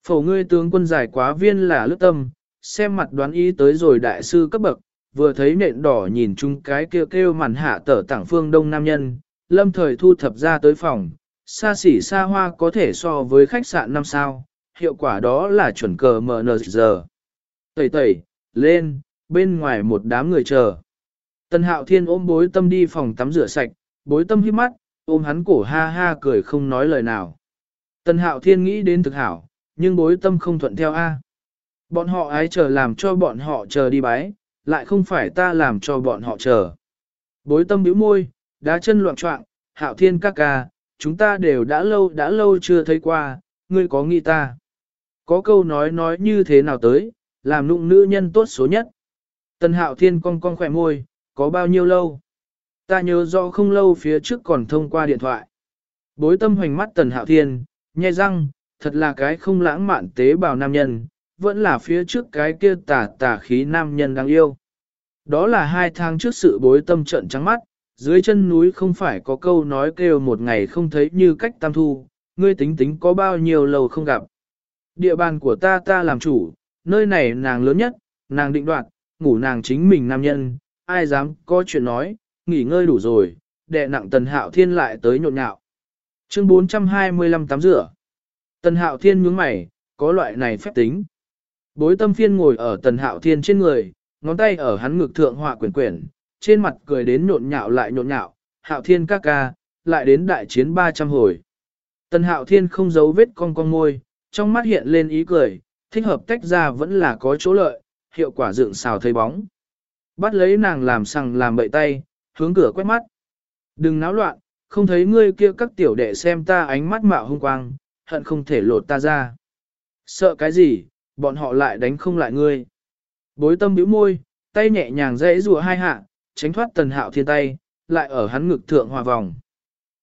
S1: Phổ ngươi tướng quân giải quá viên là lướt tâm, xem mặt đoán ý tới rồi đại sư cấp bậc, vừa thấy nện đỏ nhìn chung cái kêu kêu màn hạ tở tảng phương đông nam nhân, lâm thời thu thập ra tới phòng, xa xỉ xa hoa có thể so với khách sạn năm sao, hiệu quả đó là chuẩn cờ MNZ. Tẩy tẩy, lên, bên ngoài một đám người chờ. Tần hạo thiên ôm bối tâm đi phòng tắm rửa sạch, bối tâm hít mắt, ôm hắn cổ ha ha cười không nói lời nào. Tần hạo thiên nghĩ đến thực hảo, nhưng bối tâm không thuận theo A. Bọn họ ái chờ làm cho bọn họ chờ đi bái, lại không phải ta làm cho bọn họ chờ. Bối tâm biểu môi, đá chân loạn trọng, hạo thiên các ca, chúng ta đều đã lâu đã lâu chưa thấy qua, ngươi có nghĩ ta. Có câu nói nói như thế nào tới, làm nụng nữ nhân tốt số nhất. Tần hạo thiên cong cong khỏe môi, có bao nhiêu lâu? Ta nhớ rõ không lâu phía trước còn thông qua điện thoại. Bối tâm hoành mắt tần hạo thiên, nhai răng, thật là cái không lãng mạn tế bào nam nhân, vẫn là phía trước cái kia tà tà khí nam nhân đáng yêu. Đó là hai tháng trước sự bối tâm trận trắng mắt, dưới chân núi không phải có câu nói kêu một ngày không thấy như cách tam thu, ngươi tính tính có bao nhiêu lâu không gặp. Địa bàn của ta ta làm chủ, nơi này nàng lớn nhất, nàng định đoạt, ngủ nàng chính mình nam nhân, ai dám có chuyện nói, nghỉ ngơi đủ rồi, đệ nặng tần hạo thiên lại tới nhộn nhạo. Chương 425 tắm rửa. Tần hạo thiên nhướng mày, có loại này phép tính. Bối tâm phiên ngồi ở tần hạo thiên trên người, ngón tay ở hắn ngực thượng họa quyển quyển, trên mặt cười đến nhộn nhạo lại nhộn nhạo, hạo thiên ca ca, lại đến đại chiến 300 hồi. Tần hạo thiên không giấu vết cong cong môi, trong mắt hiện lên ý cười, thích hợp tách ra vẫn là có chỗ lợi, hiệu quả dựng xào thấy bóng. Bắt lấy nàng làm sằng làm bậy tay, hướng cửa quét mắt. Đừng náo loạn, không thấy ngươi kia các tiểu đệ xem ta ánh mắt mạo hung quang, hận không thể lột ta ra. Sợ cái gì, bọn họ lại đánh không lại ngươi. Bối tâm bĩu môi, tay nhẹ nhàng dễ rùa hai hạ, tránh thoát tần hạo thiên tay, lại ở hắn ngực thượng hòa vòng.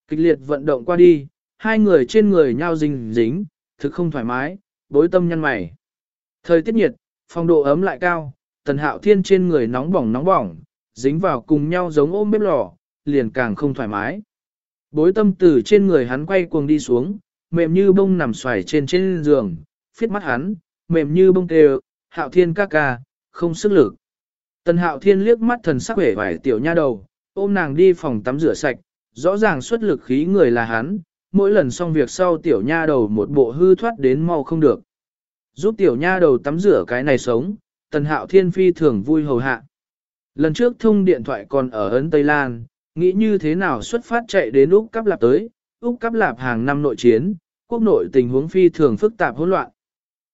S1: Kịch liệt vận động qua đi, hai người trên người nhau dính dính, thực không thoải mái, bối tâm nhăn mày. Thời tiết nhiệt, phong độ ấm lại cao, tần hạo thiên trên người nóng bỏng nóng bỏng, dính vào cùng nhau giống ôm bếp lò, liền càng không thoải mái. Bối tâm từ trên người hắn quay cuồng đi xuống, mềm như bông nằm xoài trên trên giường, phiết mắt hắn, mềm như bông kêu, hạo thiên ca ca, không sức lực. Tần hạo thiên liếc mắt thần sắc vẻ vải tiểu nha đầu, ôm nàng đi phòng tắm rửa sạch, rõ ràng xuất lực khí người là hắn, mỗi lần xong việc sau tiểu nha đầu một bộ hư thoát đến mau không được. Giúp tiểu nha đầu tắm rửa cái này sống, tần hạo thiên phi thường vui hầu hạ. Lần trước thông điện thoại còn ở Ấn Tây Lan, nghĩ như thế nào xuất phát chạy đến Úc Cắp Lạp tới, Úc Cắp Lạp hàng năm nội chiến, quốc nội tình huống phi thường phức tạp hỗn loạn.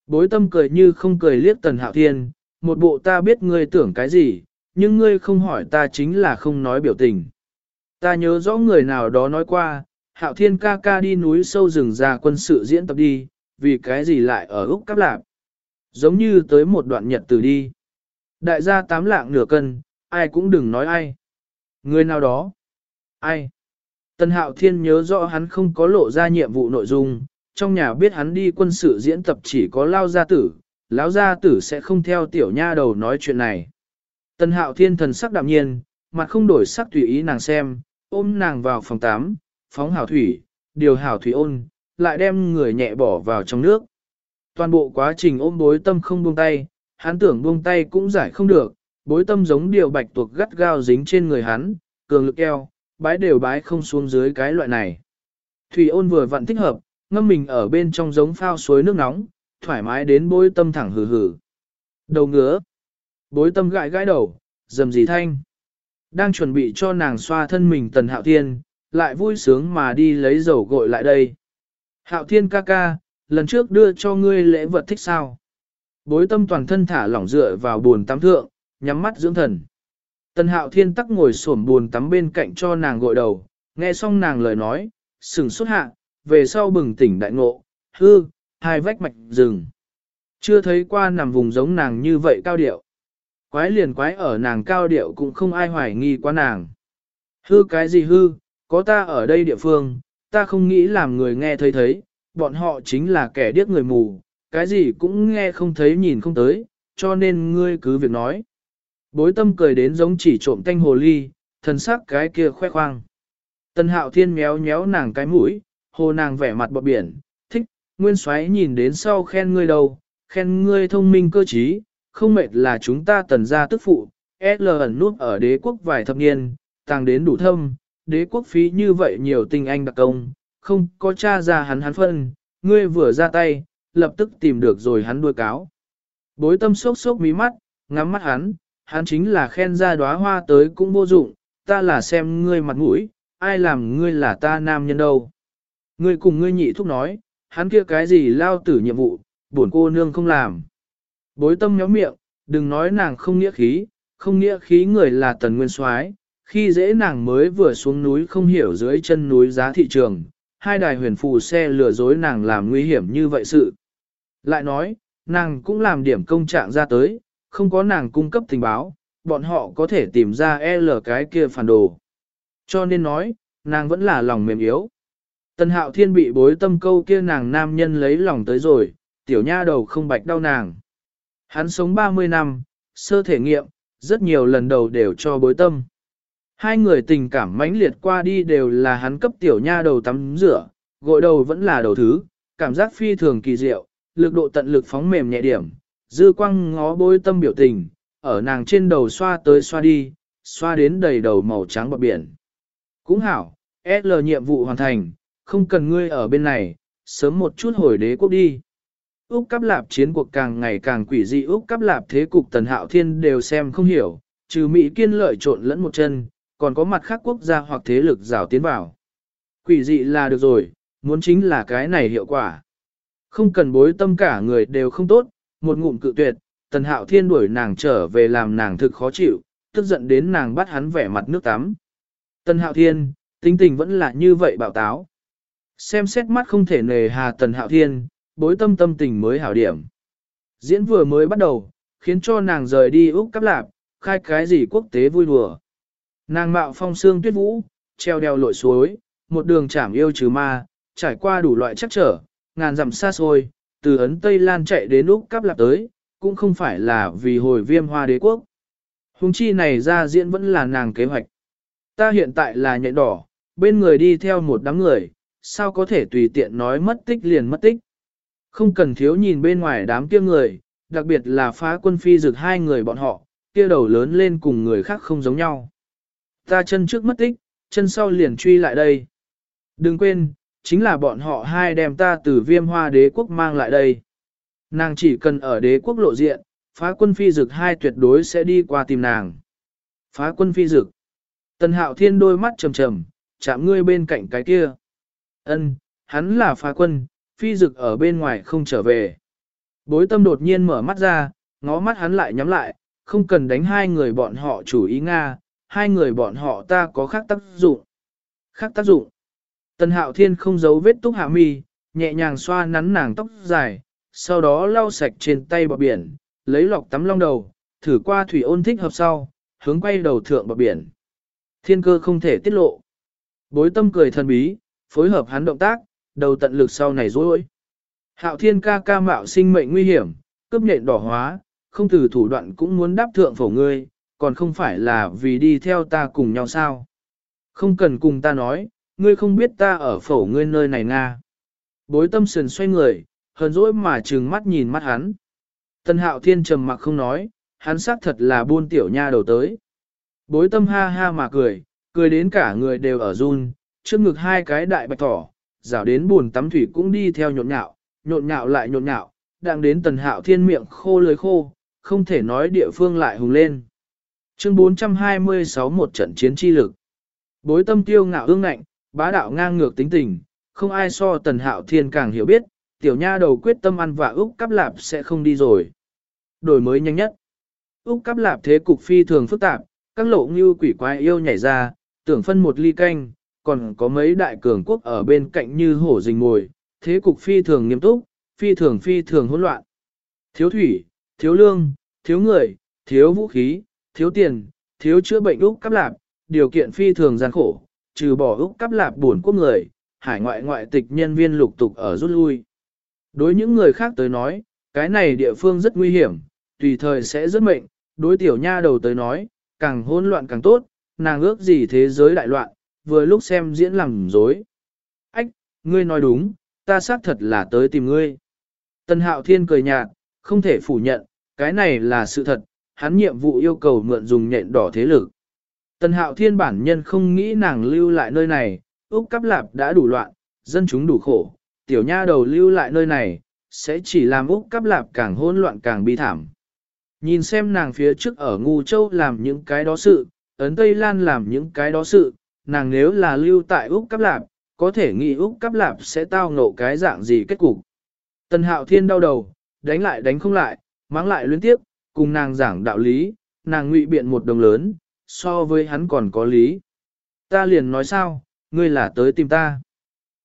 S1: Bối tâm cười như không cười liếc tần hạo thiên, một bộ ta biết ngươi tưởng cái gì, nhưng ngươi không hỏi ta chính là không nói biểu tình. Ta nhớ rõ người nào đó nói qua, hạo thiên ca ca đi núi sâu rừng ra quân sự diễn tập đi, vì cái gì lại ở Úc Cắp Lạp. Giống như tới một đoạn nhật từ đi. Đại gia tám lạng nửa cân, ai cũng đừng nói ai. Người nào đó? Ai? Tân Hạo Thiên nhớ rõ hắn không có lộ ra nhiệm vụ nội dung, trong nhà biết hắn đi quân sự diễn tập chỉ có lao gia tử, lão gia tử sẽ không theo tiểu nha đầu nói chuyện này. Tân Hạo Thiên thần sắc đạm nhiên, mặt không đổi sắc tùy ý nàng xem, ôm nàng vào phòng 8, phóng hảo thủy, điều hảo thủy ôn, lại đem người nhẹ bỏ vào trong nước. Toàn bộ quá trình ôm bối tâm không buông tay, hắn tưởng buông tay cũng giải không được, bối tâm giống điều bạch tuộc gắt gao dính trên người hắn, cường lực eo, bái đều bái không xuống dưới cái loại này. Thủy ôn vừa vặn thích hợp, ngâm mình ở bên trong giống phao suối nước nóng, thoải mái đến bối tâm thẳng hừ hừ. Đầu ngứa. Bối tâm gãi gãi đầu, dầm dì thanh. Đang chuẩn bị cho nàng xoa thân mình tần hạo thiên, lại vui sướng mà đi lấy dầu gội lại đây. Hạo thiên ca ca, lần trước đưa cho ngươi lễ vật thích sao? Bối tâm toàn thân thả lỏng dựa vào buồn tắm thượng, nhắm mắt dưỡng thần. Tần hạo thiên tắc ngồi xổm buồn tắm bên cạnh cho nàng gội đầu, nghe xong nàng lời nói, sừng xuất hạ, về sau bừng tỉnh đại ngộ, hư, hai vách mạch rừng. Chưa thấy qua nằm vùng giống nàng như vậy cao điệu. Quái liền quái ở nàng cao điệu cũng không ai hoài nghi qua nàng. Hư cái gì hư, có ta ở đây địa phương, ta không nghĩ làm người nghe thấy thấy, bọn họ chính là kẻ điếc người mù, cái gì cũng nghe không thấy nhìn không tới, cho nên ngươi cứ việc nói. Bối tâm cười đến giống chỉ trộm tanh hồ ly, thần sắc cái kia khoe khoang. Tân hạo thiên méo méo nàng cái mũi, hồ nàng vẻ mặt bọc biển, thích, nguyên xoáy nhìn đến sau khen ngươi đâu, khen ngươi thông minh cơ trí, không mệt là chúng ta tần gia tức phụ, L ẩn nút ở đế quốc vài thập niên, tàng đến đủ thâm, đế quốc phí như vậy nhiều tình anh đặc công, không có cha ra hắn hắn phân, ngươi vừa ra tay, lập tức tìm được rồi hắn đuôi cáo. Bối tâm sốc sốc mí mắt, ngắm mắt hắn, hắn chính là khen ra đóa hoa tới cũng vô dụng, ta là xem ngươi mặt mũi, ai làm ngươi là ta nam nhân đâu. Ngươi cùng ngươi nhị thúc nói, hắn kia cái gì lao tử nhiệm vụ, buồn cô nương không làm. Bối tâm nhóm miệng, đừng nói nàng không nghĩa khí, không nghĩa khí người là tần nguyên soái khi dễ nàng mới vừa xuống núi không hiểu dưới chân núi giá thị trường, hai đài huyền phù xe lừa dối nàng làm nguy hiểm như vậy sự. Lại nói, nàng cũng làm điểm công trạng ra tới, không có nàng cung cấp tình báo, bọn họ có thể tìm ra L cái kia phản đồ. Cho nên nói, nàng vẫn là lòng mềm yếu. Tần hạo thiên bị bối tâm câu kia nàng nam nhân lấy lòng tới rồi, tiểu nha đầu không bạch đau nàng. Hắn sống 30 năm, sơ thể nghiệm, rất nhiều lần đầu đều cho bối tâm. Hai người tình cảm mãnh liệt qua đi đều là hắn cấp tiểu nha đầu tắm rửa, gội đầu vẫn là đầu thứ, cảm giác phi thường kỳ diệu, lực độ tận lực phóng mềm nhẹ điểm, dư quăng ngó bôi tâm biểu tình, ở nàng trên đầu xoa tới xoa đi, xoa đến đầy đầu màu trắng bọt biển. Cũng hảo, L nhiệm vụ hoàn thành, không cần ngươi ở bên này, sớm một chút hồi đế quốc đi. Úc cắp lạp chiến cuộc càng ngày càng quỷ dị Úc cắp lạp thế cục tần hạo thiên đều xem không hiểu, trừ Mỹ kiên lợi trộn lẫn một chân, còn có mặt khác quốc gia hoặc thế lực rào tiến vào. Quỷ dị là được rồi, muốn chính là cái này hiệu quả. Không cần bối tâm cả người đều không tốt, một ngụm cự tuyệt, tần hạo thiên đuổi nàng trở về làm nàng thực khó chịu, tức giận đến nàng bắt hắn vẻ mặt nước tắm. Tần hạo thiên, tính tình vẫn là như vậy bảo táo. Xem xét mắt không thể nề hà tần hạo thiên, bối tâm tâm tình mới hảo điểm. Diễn vừa mới bắt đầu, khiến cho nàng rời đi Úc cắp lạp, khai cái gì quốc tế vui đùa. Nàng mạo phong xương tuyết vũ, treo đeo lội suối, một đường chảm yêu trừ ma, trải qua đủ loại chắc trở, ngàn dặm xa xôi, từ ấn Tây Lan chạy đến Úc Cáp lạp tới, cũng không phải là vì hồi viêm hoa đế quốc. Hùng chi này ra diễn vẫn là nàng kế hoạch. Ta hiện tại là nhện đỏ, bên người đi theo một đám người, sao có thể tùy tiện nói mất tích liền mất tích. Không cần thiếu nhìn bên ngoài đám kia người, đặc biệt là phá quân phi dược hai người bọn họ, kia đầu lớn lên cùng người khác không giống nhau. Ta chân trước mất tích, chân sau liền truy lại đây. Đừng quên, chính là bọn họ hai đem ta từ viêm hoa đế quốc mang lại đây. Nàng chỉ cần ở đế quốc lộ diện, phá quân phi dực hai tuyệt đối sẽ đi qua tìm nàng. Phá quân phi dực. Tần hạo thiên đôi mắt trầm trầm, chạm ngươi bên cạnh cái kia. Ân, hắn là phá quân, phi dực ở bên ngoài không trở về. Bối tâm đột nhiên mở mắt ra, ngó mắt hắn lại nhắm lại, không cần đánh hai người bọn họ chủ ý Nga, hai người bọn họ ta có khác tác dụng. Khác tác dụng. Tần hạo thiên không giấu vết túc hạ mi, nhẹ nhàng xoa nắn nàng tóc dài, sau đó lau sạch trên tay bọc biển, lấy lọc tắm long đầu, thử qua thủy ôn thích hợp sau, hướng quay đầu thượng bọc biển. Thiên cơ không thể tiết lộ. Bối tâm cười thần bí, phối hợp hắn động tác, đầu tận lực sau này dối. Hạo thiên ca ca mạo sinh mệnh nguy hiểm, cướp nhện đỏ hóa, không từ thủ đoạn cũng muốn đáp thượng phổ ngươi, còn không phải là vì đi theo ta cùng nhau sao. Không cần cùng ta nói, ngươi không biết ta ở phổ ngươi nơi này Nga. Bối tâm sườn xoay người, hờn dỗi mà trừng mắt nhìn mắt hắn. Tân hạo thiên trầm mặc không nói, hắn xác thật là buôn tiểu nha đầu tới. Bối tâm ha ha mà cười, cười đến cả người đều ở run, trước ngực hai cái đại bạch thỏ, rảo đến buồn tắm thủy cũng đi theo nhộn nhạo, nhộn nhạo lại nhộn nhạo, đang đến tần hạo thiên miệng khô lưới khô, không thể nói địa phương lại hùng lên. Chương 426 một trận chiến chi lực. Bối tâm tiêu ngạo ương ngạnh, bá đạo ngang ngược tính tình, không ai so tần hạo thiên càng hiểu biết, tiểu nha đầu quyết tâm ăn và Úc cắp lạp sẽ không đi rồi. Đổi mới nhanh nhất. Úc cắp lạp thế cục phi thường phức tạp, các lộ như quỷ quái yêu nhảy ra, tưởng phân một ly canh, còn có mấy đại cường quốc ở bên cạnh như hổ rình ngồi, thế cục phi thường nghiêm túc, phi thường phi thường hỗn loạn. Thiếu thủy, thiếu lương, thiếu người, thiếu vũ khí, thiếu tiền, thiếu chữa bệnh Úc Cáp lạp, điều kiện phi thường gian khổ, trừ bỏ Úc Cáp lạp buồn quốc người, hải ngoại ngoại tịch nhân viên lục tục ở rút lui. Đối những người khác tới nói, cái này địa phương rất nguy hiểm, tùy thời sẽ rất mệnh, đối tiểu nha đầu tới nói, càng hỗn loạn càng tốt, nàng ước gì thế giới đại loạn, vừa lúc xem diễn làm dối. Ách, ngươi nói đúng, ta xác thật là tới tìm ngươi. Tân hạo thiên cười nhạt, không thể phủ nhận, cái này là sự thật, hắn nhiệm vụ yêu cầu mượn dùng nhện đỏ thế lực. tần hạo thiên bản nhân không nghĩ nàng lưu lại nơi này, Úc Cắp Lạp đã đủ loạn, dân chúng đủ khổ, tiểu nha đầu lưu lại nơi này, sẽ chỉ làm Úc Cắp Lạp càng hỗn loạn càng bi thảm. Nhìn xem nàng phía trước ở Ngu Châu làm những cái đó sự, ấn Tây Lan làm những cái đó sự, nàng nếu là lưu tại Úc Cắp Lạp, có thể nghĩ Úc Cắp Lạp sẽ tao ngộ cái dạng gì kết cục. Tần Hạo Thiên đau đầu, đánh lại đánh không lại, mắng lại luyến tiếp, cùng nàng giảng đạo lý, nàng ngụy biện một đồng lớn, so với hắn còn có lý. Ta liền nói sao, ngươi là tới tìm ta.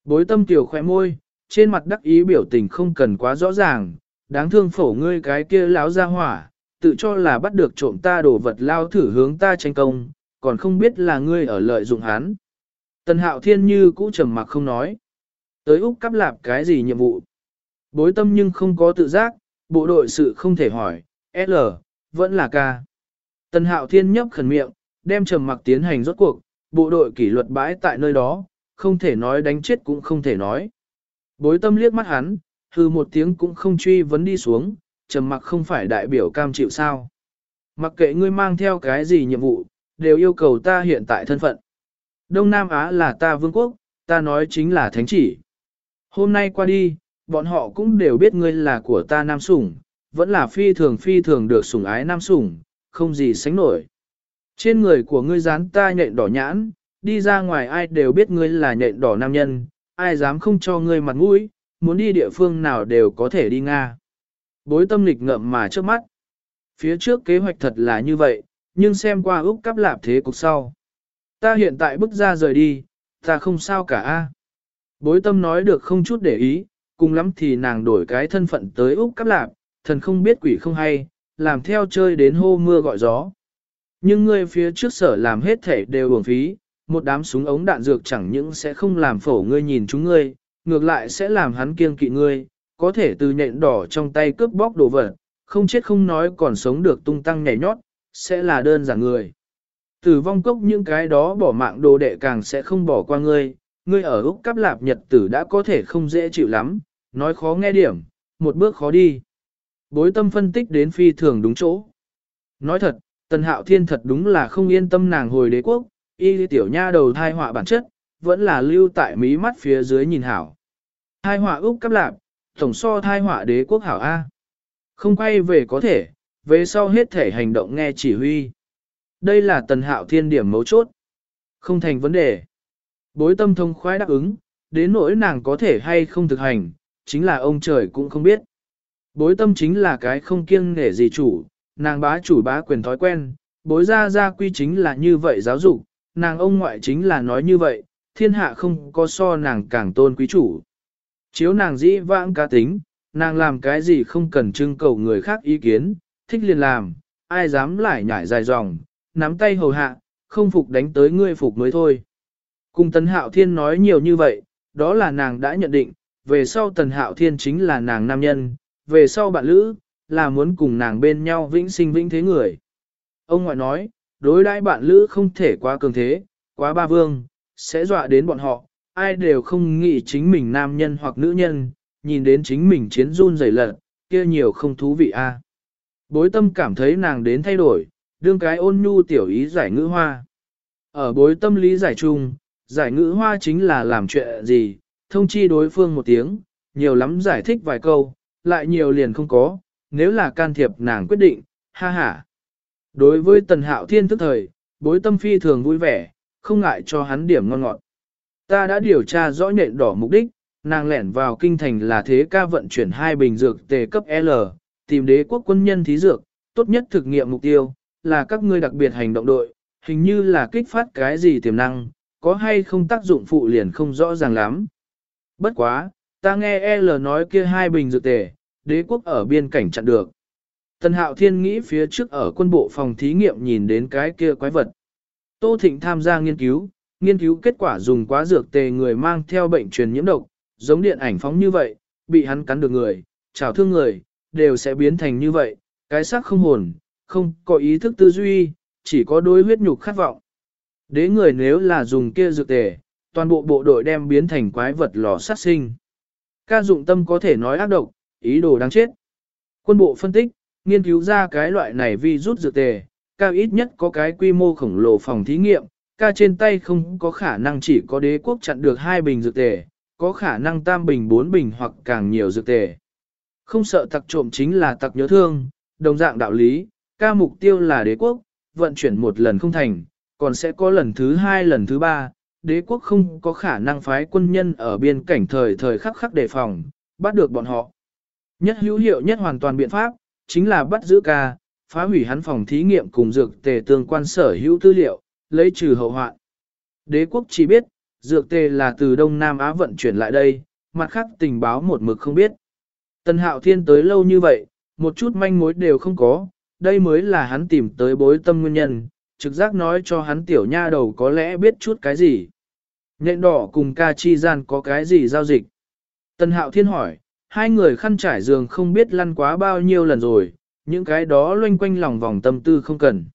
S1: Bối tâm tiểu khỏe môi, trên mặt đắc ý biểu tình không cần quá rõ ràng, đáng thương phổ ngươi cái kia láo ra hỏa, tự cho là bắt được trộm ta đồ vật lao thử hướng ta tranh công, còn không biết là ngươi ở lợi dụng hắn. Tần hạo thiên như cũ trầm mặc không nói. Tới Úc cắp lạp cái gì nhiệm vụ? Bối tâm nhưng không có tự giác, bộ đội sự không thể hỏi, L, vẫn là K. Tần hạo thiên nhấp khẩn miệng, đem trầm mặc tiến hành rốt cuộc, bộ đội kỷ luật bãi tại nơi đó, không thể nói đánh chết cũng không thể nói. Bối tâm liếc mắt hắn, hư một tiếng cũng không truy vấn đi xuống, trầm mặc không phải đại biểu cam chịu sao. Mặc kệ ngươi mang theo cái gì nhiệm vụ, đều yêu cầu ta hiện tại thân phận. Đông Nam Á là ta vương quốc, ta nói chính là thánh chỉ. Hôm nay qua đi, bọn họ cũng đều biết ngươi là của ta nam sủng, vẫn là phi thường phi thường được sủng ái nam sủng, không gì sánh nổi. Trên người của ngươi dán ta nhện đỏ nhãn, đi ra ngoài ai đều biết ngươi là nhện đỏ nam nhân, ai dám không cho ngươi mặt mũi, muốn đi địa phương nào đều có thể đi Nga. Bối tâm lịch ngậm mà trước mắt. Phía trước kế hoạch thật là như vậy, nhưng xem qua Úc cắp lạp thế cục sau. Ta hiện tại bước ra rời đi, ta không sao cả a. Bối tâm nói được không chút để ý, cùng lắm thì nàng đổi cái thân phận tới Úc cắp lạp, thần không biết quỷ không hay, làm theo chơi đến hô mưa gọi gió. Nhưng ngươi phía trước sở làm hết thể đều uổng phí, một đám súng ống đạn dược chẳng những sẽ không làm phổ ngươi nhìn chúng ngươi, ngược lại sẽ làm hắn kiêng kỵ ngươi, có thể từ nhện đỏ trong tay cướp bóc đồ vật, không chết không nói còn sống được tung tăng nhảy nhót, sẽ là đơn giản người. Tử vong cốc những cái đó bỏ mạng đồ đệ càng sẽ không bỏ qua ngươi, ngươi ở Úc Cáp Lạp Nhật tử đã có thể không dễ chịu lắm, nói khó nghe điểm, một bước khó đi. Bối tâm phân tích đến phi thường đúng chỗ. Nói thật, Tần Hạo Thiên thật đúng là không yên tâm nàng hồi đế quốc, y tiểu nha đầu thai họa bản chất, vẫn là lưu tại mí mắt phía dưới nhìn hảo. Thai họa Úc cấp Lạp, tổng so thai họa đế quốc hảo A. Không quay về có thể, về sau hết thể hành động nghe chỉ huy. Đây là tần hạo thiên điểm mấu chốt. Không thành vấn đề. Bối tâm thông khoái đáp ứng, đến nỗi nàng có thể hay không thực hành, chính là ông trời cũng không biết. Bối tâm chính là cái không kiêng nể gì chủ, nàng bá chủ bá quyền thói quen, bối ra ra quy chính là như vậy giáo dục, nàng ông ngoại chính là nói như vậy, thiên hạ không có so nàng càng tôn quý chủ. Chiếu nàng dĩ vãng cá tính, nàng làm cái gì không cần trưng cầu người khác ý kiến, thích liền làm, ai dám lại nhảy dài dòng, nắm tay hầu hạ, không phục đánh tới ngươi phục mới thôi. Cùng Tần Hạo Thiên nói nhiều như vậy, đó là nàng đã nhận định, về sau Tần Hạo Thiên chính là nàng nam nhân, về sau bạn lữ, là muốn cùng nàng bên nhau vĩnh sinh vĩnh thế người. Ông ngoại nói, đối đãi bạn lữ không thể quá cường thế, quá ba vương, sẽ dọa đến bọn họ, ai đều không nghĩ chính mình nam nhân hoặc nữ nhân, nhìn đến chính mình chiến run rẩy lật, kia nhiều không thú vị a. Bối tâm cảm thấy nàng đến thay đổi, đương cái ôn nhu tiểu ý giải ngữ hoa. Ở bối tâm lý giải chung, giải ngữ hoa chính là làm chuyện gì, thông chi đối phương một tiếng, nhiều lắm giải thích vài câu, lại nhiều liền không có, nếu là can thiệp nàng quyết định, ha ha. Đối với tần hạo thiên thức thời, bối tâm phi thường vui vẻ, không ngại cho hắn điểm ngon ngọt. Ta đã điều tra rõ nện đỏ mục đích, nàng lẻn vào kinh thành là thế ca vận chuyển hai bình dược tề cấp L, tìm đế quốc quân nhân thí dược, tốt nhất thực nghiệm mục tiêu, là các ngươi đặc biệt hành động đội, hình như là kích phát cái gì tiềm năng, có hay không tác dụng phụ liền không rõ ràng lắm. Bất quá, ta nghe L nói kia hai bình dược tề, đế quốc ở biên cảnh chặn được. Tần Hạo Thiên nghĩ phía trước ở quân bộ phòng thí nghiệm nhìn đến cái kia quái vật. Tô Thịnh tham gia nghiên cứu, nghiên cứu kết quả dùng quá dược tề người mang theo bệnh truyền nhiễm độc, giống điện ảnh phóng như vậy, bị hắn cắn được người, trào thương người, đều sẽ biến thành như vậy, cái xác không hồn, không có ý thức tư duy, chỉ có đối huyết nhục khát vọng. Đế người nếu là dùng kia dược tề, toàn bộ bộ đội đem biến thành quái vật lò sát sinh. Ca dụng tâm có thể nói ác độc, ý đồ đáng chết. Quân bộ phân tích, nghiên cứu ra cái loại này vi rút dược tề, cao ít nhất có cái quy mô khổng lồ phòng thí nghiệm, ca trên tay không có khả năng chỉ có đế quốc chặn được hai bình dược tề, có khả năng tam bình bốn bình hoặc càng nhiều dược tề. Không sợ tặc trộm chính là tặc nhớ thương, đồng dạng đạo lý, ca mục tiêu là đế quốc, vận chuyển một lần không thành, còn sẽ có lần thứ hai lần thứ ba, đế quốc không có khả năng phái quân nhân ở biên cảnh thời thời khắc khắc đề phòng, bắt được bọn họ. Nhất hữu hiệu nhất hoàn toàn biện pháp, chính là bắt giữ ca, phá hủy hắn phòng thí nghiệm cùng dược tề tương quan sở hữu tư liệu, lấy trừ hậu hoạn. Đế quốc chỉ biết, dược tề là từ Đông Nam Á vận chuyển lại đây, mặt khác tình báo một mực không biết. Tân hạo thiên tới lâu như vậy, một chút manh mối đều không có, đây mới là hắn tìm tới bối tâm nguyên nhân, trực giác nói cho hắn tiểu nha đầu có lẽ biết chút cái gì. Nhện đỏ cùng ca chi gian có cái gì giao dịch. Tân hạo thiên hỏi, hai người khăn trải giường không biết lăn quá bao nhiêu lần rồi, những cái đó loanh quanh lòng vòng tâm tư không cần.